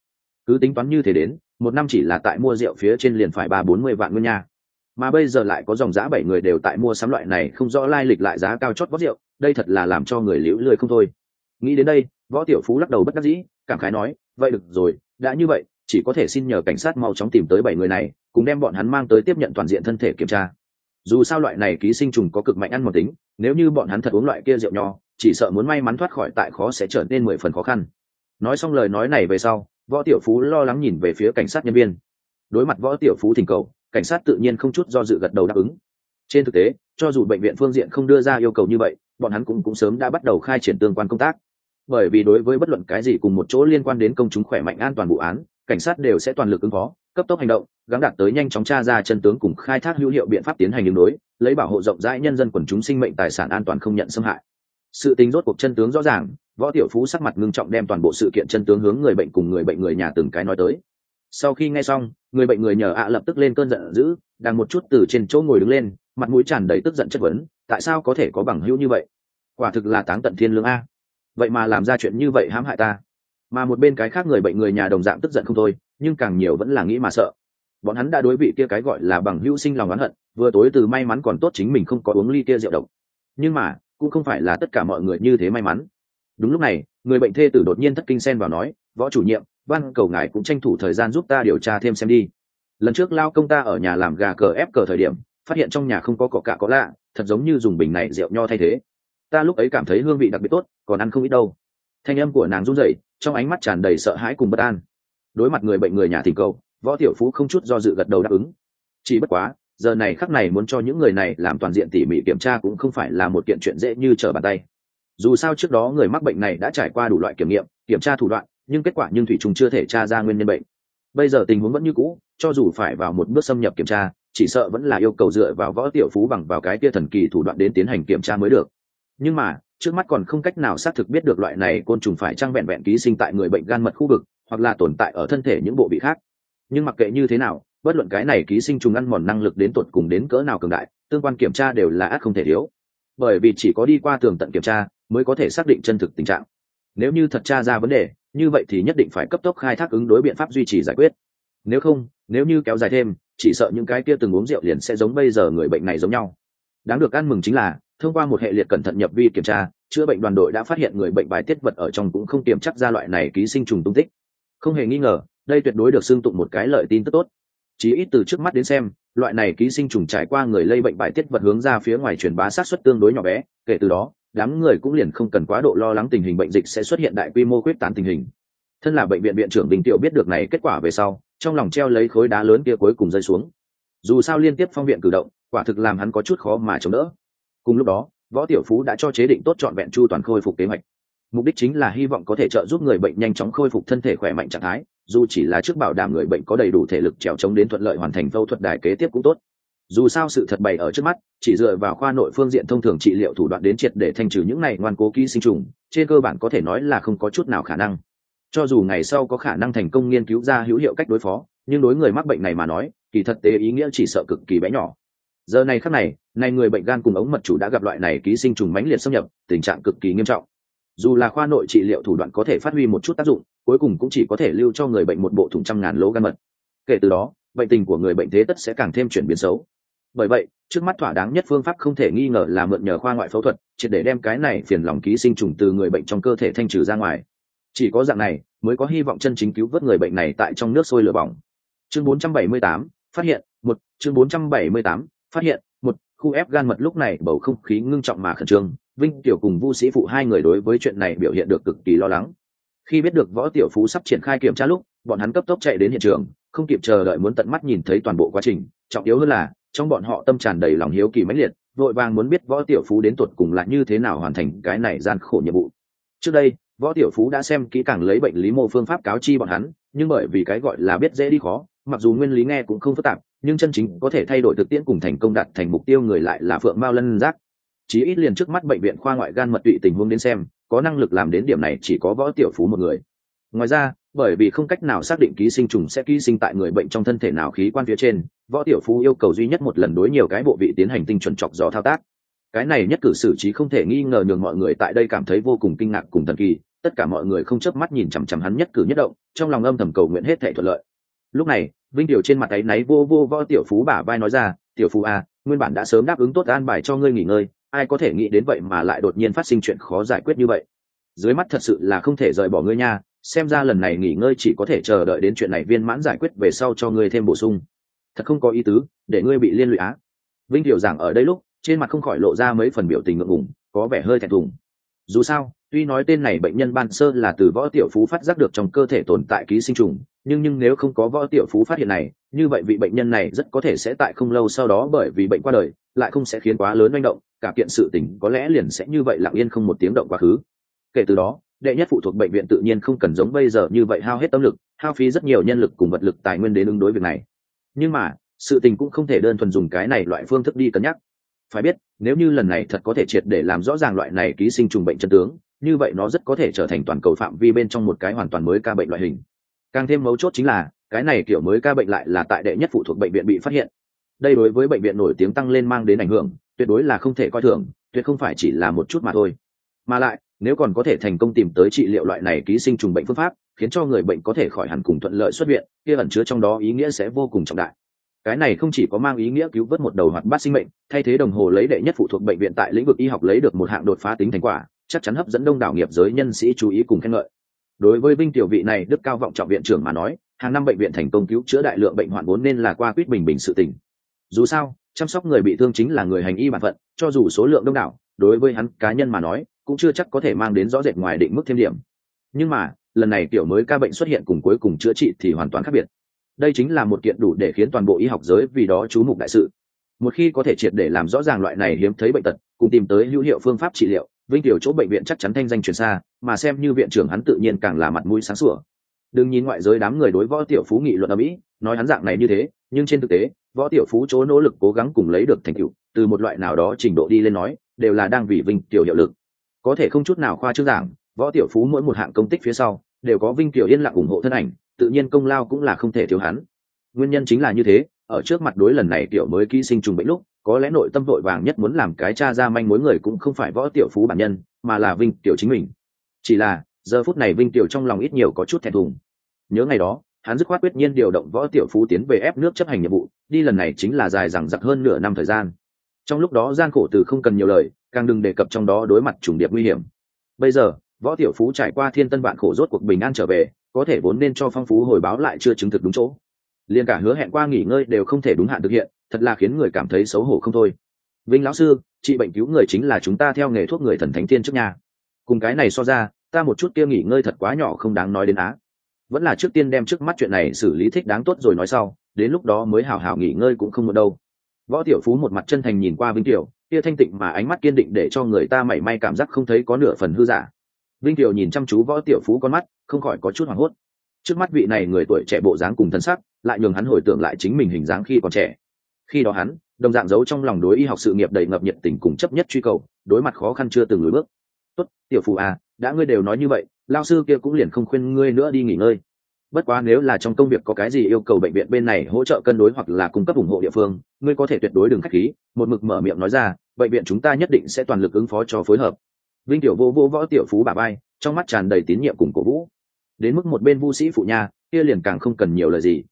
cứ tính toán như thế đến, một năm chỉ là tại mua rượu phía trên liền phải ba bốn mươi vạn nguyên nha. Mà bây giờ lại có dòng giã bảy người đều tại mua sắm loại này không rõ lai lịch lại giá cao chót vót rượu, đây thật là làm cho người liễu lười không thôi. Nghĩ đến đây, võ tiểu phú lắc đầu bất đắc dĩ, cảm khái nói, vậy được rồi, đã như vậy, chỉ có thể xin nhờ cảnh sát mau chóng tìm tới bảy người này, cùng đem bọn hắn mang tới tiếp nhận toàn diện thân thể kiểm tra. Dù sao loại này ký sinh trùng có cực mạnh ăn một tính, nếu như bọn hắn thật uống loại kia rượu nho, chỉ sợ muốn may mắn thoát khỏi tại khó sẽ trở nên mười phần khó khăn. Nói xong lời nói này về sau võ tiểu phú lo lắng nhìn về phía cảnh sát nhân viên. Đối mặt võ tiểu phú thỉnh cầu, cảnh sát tự nhiên không chút do dự gật đầu đáp ứng. Trên thực tế, cho dù bệnh viện phương diện không đưa ra yêu cầu như vậy, bọn hắn cũng cũng sớm đã bắt đầu khai triển tương quan công tác. Bởi vì đối với bất luận cái gì cùng một chỗ liên quan đến công chúng khỏe mạnh an toàn vụ án, cảnh sát đều sẽ toàn lực ứng phó, cấp tốc hành động gắn đạt tới nhanh chóng tra ra chân tướng cùng khai thác hữu hiệu biện pháp tiến hành đường đối lấy bảo hộ rộng rãi nhân dân quần chúng sinh mệnh tài sản an toàn không nhận xâm hại sự tính rốt cuộc chân tướng rõ ràng, võ tiểu phú sắc mặt ngưng trọng đem toàn bộ sự kiện chân tướng hướng người bệnh cùng người bệnh người nhà từng cái nói tới. Sau khi nghe xong, người bệnh người nhờ ạ lập tức lên cơn giận dữ, đang một chút từ trên chỗ ngồi đứng lên, mặt mũi tràn đầy tức giận chất vấn, tại sao có thể có bằng hữu như vậy? Quả thực là táng tận thiên lương a. Vậy mà làm ra chuyện như vậy hãm hại ta. Mà một bên cái khác người bệnh người nhà đồng dạng tức giận không thôi, nhưng càng nhiều vẫn là nghĩ mà sợ. Bọn hắn đã đối vị kia cái gọi là bằng hữu sinh lòng oán hận, vừa tối từ may mắn còn tốt chính mình không có uống ly kia rượu độc. Nhưng mà cũng không phải là tất cả mọi người như thế may mắn. Đúng lúc này, người bệnh thê tử đột nhiên thất kinh sen vào nói, võ chủ nhiệm, văn cầu ngài cũng tranh thủ thời gian giúp ta điều tra thêm xem đi. Lần trước lao công ta ở nhà làm gà cờ ép cờ thời điểm, phát hiện trong nhà không có cỏ cạ có lạ, thật giống như dùng bình này rượu nho thay thế. Ta lúc ấy cảm thấy hương vị đặc biệt tốt, còn ăn không ít đâu. Thanh âm của nàng run rẩy, trong ánh mắt tràn đầy sợ hãi cùng bất an. Đối mặt người bệnh người nhà thỉnh cầu, võ tiểu phú không chút do dự gật đầu đáp ứng. Chỉ bất quá giờ này khắc này muốn cho những người này làm toàn diện tỉ mỉ kiểm tra cũng không phải là một kiện chuyện dễ như trở bàn tay. Dù sao trước đó người mắc bệnh này đã trải qua đủ loại kiểm nghiệm, kiểm tra thủ đoạn, nhưng kết quả nhưng thủy trùng chưa thể tra ra nguyên nhân bệnh. Bây giờ tình huống vẫn như cũ, cho dù phải vào một bước xâm nhập kiểm tra, chỉ sợ vẫn là yêu cầu dựa vào võ tiểu phú bằng vào cái kia thần kỳ thủ đoạn đến tiến hành kiểm tra mới được. Nhưng mà, trước mắt còn không cách nào xác thực biết được loại này côn trùng phải trăng vẹn vẹn ký sinh tại người bệnh gan mật khu vực, hoặc là tồn tại ở thân thể những bộ bị khác. Nhưng mặc kệ như thế nào bất luận cái này ký sinh trùng ăn mòn năng lực đến tột cùng đến cỡ nào cường đại, tương quan kiểm tra đều là ác không thể thiếu. Bởi vì chỉ có đi qua tường tận kiểm tra mới có thể xác định chân thực tình trạng. Nếu như thật tra ra vấn đề, như vậy thì nhất định phải cấp tốc khai thác ứng đối biện pháp duy trì giải quyết. Nếu không, nếu như kéo dài thêm, chỉ sợ những cái kia từng uống rượu liền sẽ giống bây giờ người bệnh này giống nhau. Đáng được ăn mừng chính là, thông qua một hệ liệt cẩn thận nhập vi kiểm tra, chữa bệnh đoàn đội đã phát hiện người bệnh bài tiết vật ở trong cũng không kiểm chắc ra loại này ký sinh trùng tung tích. Không hề nghi ngờ, đây tuyệt đối được xưng tụng một cái lợi tin tức tốt chỉ ít từ trước mắt đến xem, loại này ký sinh trùng trải qua người lây bệnh bài tiết vật hướng ra phía ngoài truyền bá sát xuất tương đối nhỏ bé, kể từ đó, đám người cũng liền không cần quá độ lo lắng tình hình bệnh dịch sẽ xuất hiện đại quy mô quyết tán tình hình. Thân là bệnh viện viện trưởng đình tiệu biết được này kết quả về sau, trong lòng treo lấy khối đá lớn kia cuối cùng rơi xuống. Dù sao liên tiếp phong viện cử động, quả thực làm hắn có chút khó mà chống đỡ. Cùng lúc đó, võ tiểu phú đã cho chế định tốt trọn vẹn chu toàn khôi phục kế hoạch mục đích chính là hy vọng có thể trợ giúp người bệnh nhanh chóng khôi phục thân thể khỏe mạnh trạng thái, dù chỉ là trước bảo đảm người bệnh có đầy đủ thể lực trèo chống đến thuận lợi hoàn thành phẫu thuật đài kế tiếp cũng tốt. Dù sao sự thật bày ở trước mắt, chỉ dựa vào khoa nội phương diện thông thường trị liệu thủ đoạn đến triệt để thanh trừ những này ngoan cố ký sinh trùng, trên cơ bản có thể nói là không có chút nào khả năng. Cho dù ngày sau có khả năng thành công nghiên cứu ra hữu hiệu cách đối phó, nhưng đối người mắc bệnh này mà nói, kỳ thật tế ý nghĩa chỉ sợ cực kỳ bé nhỏ. Giờ này khắc này, nay người bệnh gan cùng ống mật chủ đã gặp loại này ký sinh trùng mãnh liệt xâm nhập, tình trạng cực kỳ nghiêm trọng dù là khoa nội trị liệu thủ đoạn có thể phát huy một chút tác dụng cuối cùng cũng chỉ có thể lưu cho người bệnh một bộ thùng trăm ngàn lỗ gan mật. Kể từ đó bệnh tình của người bệnh thế tất sẽ càng thêm chuyển biến xấu. Bởi vậy trước mắt thỏa đáng nhất phương pháp không thể nghi ngờ là mượn nhờ khoa ngoại phẫu thuật triệt để đem cái này phiền lòng ký sinh trùng từ người bệnh trong cơ thể thanh trừ ra ngoài. Chỉ có dạng này mới có hy vọng chân chính cứu vớt người bệnh này tại trong nước sôi lửa bỏng. Chương 478, phát hiện một chương 478, phát hiện một khu ép gan mật lúc này bầu không khí ngưng trọng mà khẩn trương vinh tiểu cùng vu sĩ phụ hai người đối với chuyện này biểu hiện được cực kỳ lo lắng. Khi biết được võ tiểu phú sắp triển khai kiểm tra lúc, bọn hắn cấp tốc chạy đến hiện trường, không kịp chờ đợi muốn tận mắt nhìn thấy toàn bộ quá trình, trọng yếu hơn là, trong bọn họ tâm tràn đầy lòng hiếu kỳ mãnh liệt, vội vàng muốn biết võ tiểu phú đến tuột cùng là như thế nào hoàn thành cái này gian khổ nhiệm vụ. Trước đây, võ tiểu phú đã xem kỹ càng lấy bệnh lý mô phương pháp cáo chi bọn hắn, nhưng bởi vì cái gọi là biết dễ đi khó, mặc dù nguyên lý nghe cũng không phức tạp, nhưng chân chính có thể thay đổi thực tiễn cùng thành công đạt thành mục tiêu người lại là phượng mao lân giác chí ít liền trước mắt bệnh viện khoa ngoại gan mật tụy tình huống đến xem, có năng lực làm đến điểm này chỉ có võ tiểu phú một người. Ngoài ra, bởi vì không cách nào xác định ký sinh trùng sẽ ký sinh tại người bệnh trong thân thể nào khí quan phía trên, võ tiểu phú yêu cầu duy nhất một lần đối nhiều cái bộ vị tiến hành tinh chuẩn chọc dò thao tác. Cái này nhất cử xử trí không thể nghi ngờ nhường mọi người tại đây cảm thấy vô cùng kinh ngạc cùng thần kỳ, tất cả mọi người không chớp mắt nhìn chằm chằm hắn nhất cử nhất động, trong lòng âm thầm cầu nguyện hết thể thuận lợi. Lúc này, vinh điều trên mặt ấy náy vô vô võ tiểu phú bả vai nói ra, tiểu phú à nguyên bản đã sớm đáp ứng tốt an bài cho ngươi nghỉ ngơi ai có thể nghĩ đến vậy mà lại đột nhiên phát sinh chuyện khó giải quyết như vậy? Dưới mắt thật sự là không thể rời bỏ ngươi nha, xem ra lần này nghỉ ngơi chỉ có thể chờ đợi đến chuyện này viên mãn giải quyết về sau cho ngươi thêm bổ sung. Thật không có ý tứ, để ngươi bị liên lụy á. Vinh tiểu giảng ở đây lúc, trên mặt không khỏi lộ ra mấy phần biểu tình ngượng ngùng, có vẻ hơi thẹn thùng. Dù sao, tuy nói tên này bệnh nhân ban sơ là từ võ tiểu phú phát giác được trong cơ thể tồn tại ký sinh trùng, nhưng nhưng nếu không có võ tiểu phú phát hiện này, như vậy vị bệnh nhân này rất có thể sẽ tại không lâu sau đó bởi vì bệnh qua đời, lại không sẽ khiến quá lớn manh động cả kiện sự tình có lẽ liền sẽ như vậy lặng yên không một tiếng động quá khứ. Kể từ đó, đệ nhất phụ thuộc bệnh viện tự nhiên không cần giống bây giờ như vậy hao hết tâm lực, hao phí rất nhiều nhân lực cùng vật lực tài nguyên đến ứng đối việc này. Nhưng mà, sự tình cũng không thể đơn thuần dùng cái này loại phương thức đi cân nhắc. Phải biết, nếu như lần này thật có thể triệt để làm rõ ràng loại này ký sinh trùng bệnh chân tướng, như vậy nó rất có thể trở thành toàn cầu phạm vi bên trong một cái hoàn toàn mới ca bệnh loại hình. Càng thêm mấu chốt chính là, cái này kiểu mới ca bệnh lại là tại đệ nhất phụ thuộc bệnh viện bị phát hiện. Đây đối với bệnh viện nổi tiếng tăng lên mang đến ảnh hưởng tuyệt đối là không thể coi thường, tuyệt không phải chỉ là một chút mà thôi. Mà lại, nếu còn có thể thành công tìm tới trị liệu loại này ký sinh trùng bệnh phương pháp, khiến cho người bệnh có thể khỏi hẳn cùng thuận lợi xuất viện, kia ẩn chứa trong đó ý nghĩa sẽ vô cùng trọng đại. Cái này không chỉ có mang ý nghĩa cứu vớt một đầu hoạt bát sinh mệnh, thay thế đồng hồ lấy đệ nhất phụ thuộc bệnh viện tại lĩnh vực y học lấy được một hạng đột phá tính thành quả, chắc chắn hấp dẫn đông đảo nghiệp giới nhân sĩ chú ý cùng khen ngợi. Đối với vinh tiểu vị này đức cao vọng trọng viện trưởng mà nói, hàng năm bệnh viện thành công cứu chữa đại lượng bệnh hoạn vốn nên là qua quyết bình bình sự tình. Dù sao chăm sóc người bị thương chính là người hành y bản phận, cho dù số lượng đông đảo, đối với hắn cá nhân mà nói, cũng chưa chắc có thể mang đến rõ rệt ngoài định mức thêm điểm. Nhưng mà, lần này tiểu mới ca bệnh xuất hiện cùng cuối cùng chữa trị thì hoàn toàn khác biệt. Đây chính là một kiện đủ để khiến toàn bộ y học giới vì đó chú mục đại sự. Một khi có thể triệt để làm rõ ràng loại này hiếm thấy bệnh tật, cùng tìm tới hữu hiệu phương pháp trị liệu, vinh tiểu chỗ bệnh viện chắc chắn thanh danh truyền xa, mà xem như viện trưởng hắn tự nhiên càng là mặt mũi sáng sủa. Đừng nhìn ngoại giới đám người đối võ tiểu phú nghị luận ở mỹ nói hắn dạng này như thế, nhưng trên thực tế, võ tiểu phú chỗ nỗ lực cố gắng cùng lấy được thành tựu, từ một loại nào đó trình độ đi lên nói, đều là đang vì vinh tiểu hiệu lực. Có thể không chút nào khoa trương giảng, võ tiểu phú mỗi một hạng công tích phía sau, đều có vinh tiểu yên lặng ủng hộ thân ảnh, tự nhiên công lao cũng là không thể thiếu hắn. Nguyên nhân chính là như thế, ở trước mặt đối lần này tiểu mới ký sinh trùng bệnh lúc, có lẽ nội tâm vội vàng nhất muốn làm cái cha ra manh mối người cũng không phải võ tiểu phú bản nhân, mà là vinh tiểu chính mình. Chỉ là, giờ phút này vinh tiểu trong lòng ít nhiều có chút thẹn thùng. Nhớ ngày đó hắn dứt khoát quyết nhiên điều động võ tiểu phú tiến về ép nước chấp hành nhiệm vụ, đi lần này chính là dài dằng dặc hơn nửa năm thời gian. Trong lúc đó gian khổ từ không cần nhiều lời, càng đừng đề cập trong đó đối mặt trùng điệp nguy hiểm. Bây giờ, võ tiểu phú trải qua thiên tân vạn khổ rốt cuộc bình an trở về, có thể vốn nên cho phong phú hồi báo lại chưa chứng thực đúng chỗ. Liền cả hứa hẹn qua nghỉ ngơi đều không thể đúng hạn thực hiện, thật là khiến người cảm thấy xấu hổ không thôi. Vinh lão sư, trị bệnh cứu người chính là chúng ta theo nghề thuốc người thần thánh tiên trước nhà. Cùng cái này so ra, ta một chút kia nghỉ ngơi thật quá nhỏ không đáng nói đến á vẫn là trước tiên đem trước mắt chuyện này xử lý thích đáng tốt rồi nói sau, đến lúc đó mới hào hào nghỉ ngơi cũng không một đâu. Võ tiểu phú một mặt chân thành nhìn qua vinh tiểu kia thanh tịnh mà ánh mắt kiên định để cho người ta mảy may cảm giác không thấy có nửa phần hư giả. Vinh tiểu nhìn chăm chú võ tiểu phú con mắt, không khỏi có chút hoảng hốt. Trước mắt vị này người tuổi trẻ bộ dáng cùng thân sắc, lại nhường hắn hồi tưởng lại chính mình hình dáng khi còn trẻ. Khi đó hắn, đồng dạng giấu trong lòng đối y học sự nghiệp đầy ngập nhiệt tình cùng chấp nhất truy cầu, đối mặt khó khăn chưa từng lùi bước. Tốt, tiểu phú à đã ngươi đều nói như vậy lao sư kia cũng liền không khuyên ngươi nữa đi nghỉ ngơi. Bất quá nếu là trong công việc có cái gì yêu cầu bệnh viện bên này hỗ trợ cân đối hoặc là cung cấp ủng hộ địa phương, ngươi có thể tuyệt đối đừng k h á c h khí, một mực mở miệng nói ra, bệnh viện chúng ta nhất định sẽ toàn lực ứng phó cho phối hợp. Vinh tiểu vô vô võ tiểu phú bà bay trong mắt tràn đầy tín nhiệm cùng cổ vũ. Đến mức một bên vu sĩ phụ nha, kia liền càng không cần nhiều lời gì.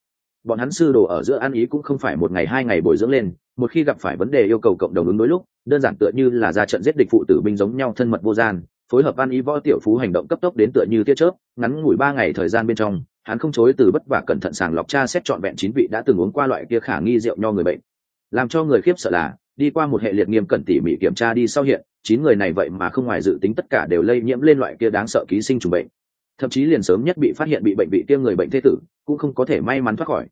Bọn hắn sư đồ ở giữa ăn ý cũng không phải một ngày hai ngày bồi dưỡng lên, một khi gặp phải vấn đề yêu cầu cộng đồng ứng đối lúc, đơn giản tựa như là ra trận giết địch phụ tử binh giống nhau thân mật vô gian phối hợp ăn ý võ tiểu phú hành động cấp tốc đến tựa như tiết chớp, ngắn ngủi ba ngày thời gian bên trong, hắn không chối từ bất vả cẩn thận sàng lọc tra xét trọn vẹn chín vị đã từng uống qua loại kia khả nghi rượu nho người bệnh. Làm cho người khiếp sợ là, đi qua một hệ liệt nghiêm cẩn tỉ mỉ kiểm tra đi sau hiện, chín người này vậy mà không ngoài dự tính tất cả đều lây nhiễm lên loại kia đáng sợ ký sinh trùng bệnh. Thậm chí liền sớm nhất bị phát hiện bị bệnh bị tiêm người bệnh thế tử, cũng không có thể may mắn thoát khỏi.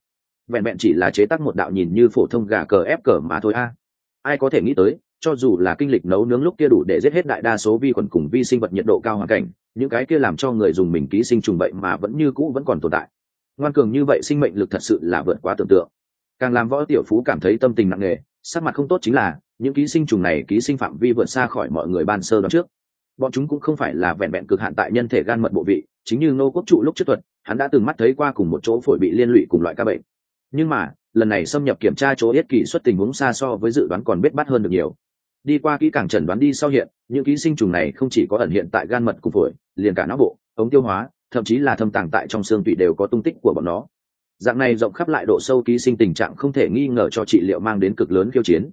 Vẹn vẹn chỉ là chế tác một đạo nhìn như phổ thông gà cờ ép cờ mà thôi a. Ai có thể nghĩ tới cho dù là kinh lịch nấu nướng lúc kia đủ để giết hết đại đa số vi khuẩn cùng vi sinh vật nhiệt độ cao hoàn cảnh, những cái kia làm cho người dùng mình ký sinh trùng bệnh mà vẫn như cũ vẫn còn tồn tại. Ngoan cường như vậy sinh mệnh lực thật sự là vượt quá tưởng tượng. Càng làm võ tiểu phú cảm thấy tâm tình nặng nề, sắc mặt không tốt chính là, những ký sinh trùng này ký sinh phạm vi vượt xa khỏi mọi người ban sơ đó trước. Bọn chúng cũng không phải là vẹn vẹn cực hạn tại nhân thể gan mật bộ vị, chính như nô quốc trụ lúc trước thuật, hắn đã từng mắt thấy qua cùng một chỗ phổi bị liên lụy cùng loại ca bệnh. Nhưng mà, lần này xâm nhập kiểm tra chỗ yết kỳ xuất tình huống xa so với dự đoán còn biết bắt hơn được nhiều đi qua kỹ càng chẩn đoán đi sau hiện, những ký sinh trùng này không chỉ có ẩn hiện tại gan mật cùng phổi, liền cả não bộ, ống tiêu hóa, thậm chí là thâm tàng tại trong xương tủy đều có tung tích của bọn nó. Dạng này rộng khắp lại độ sâu ký sinh tình trạng không thể nghi ngờ cho trị liệu mang đến cực lớn khiêu chiến.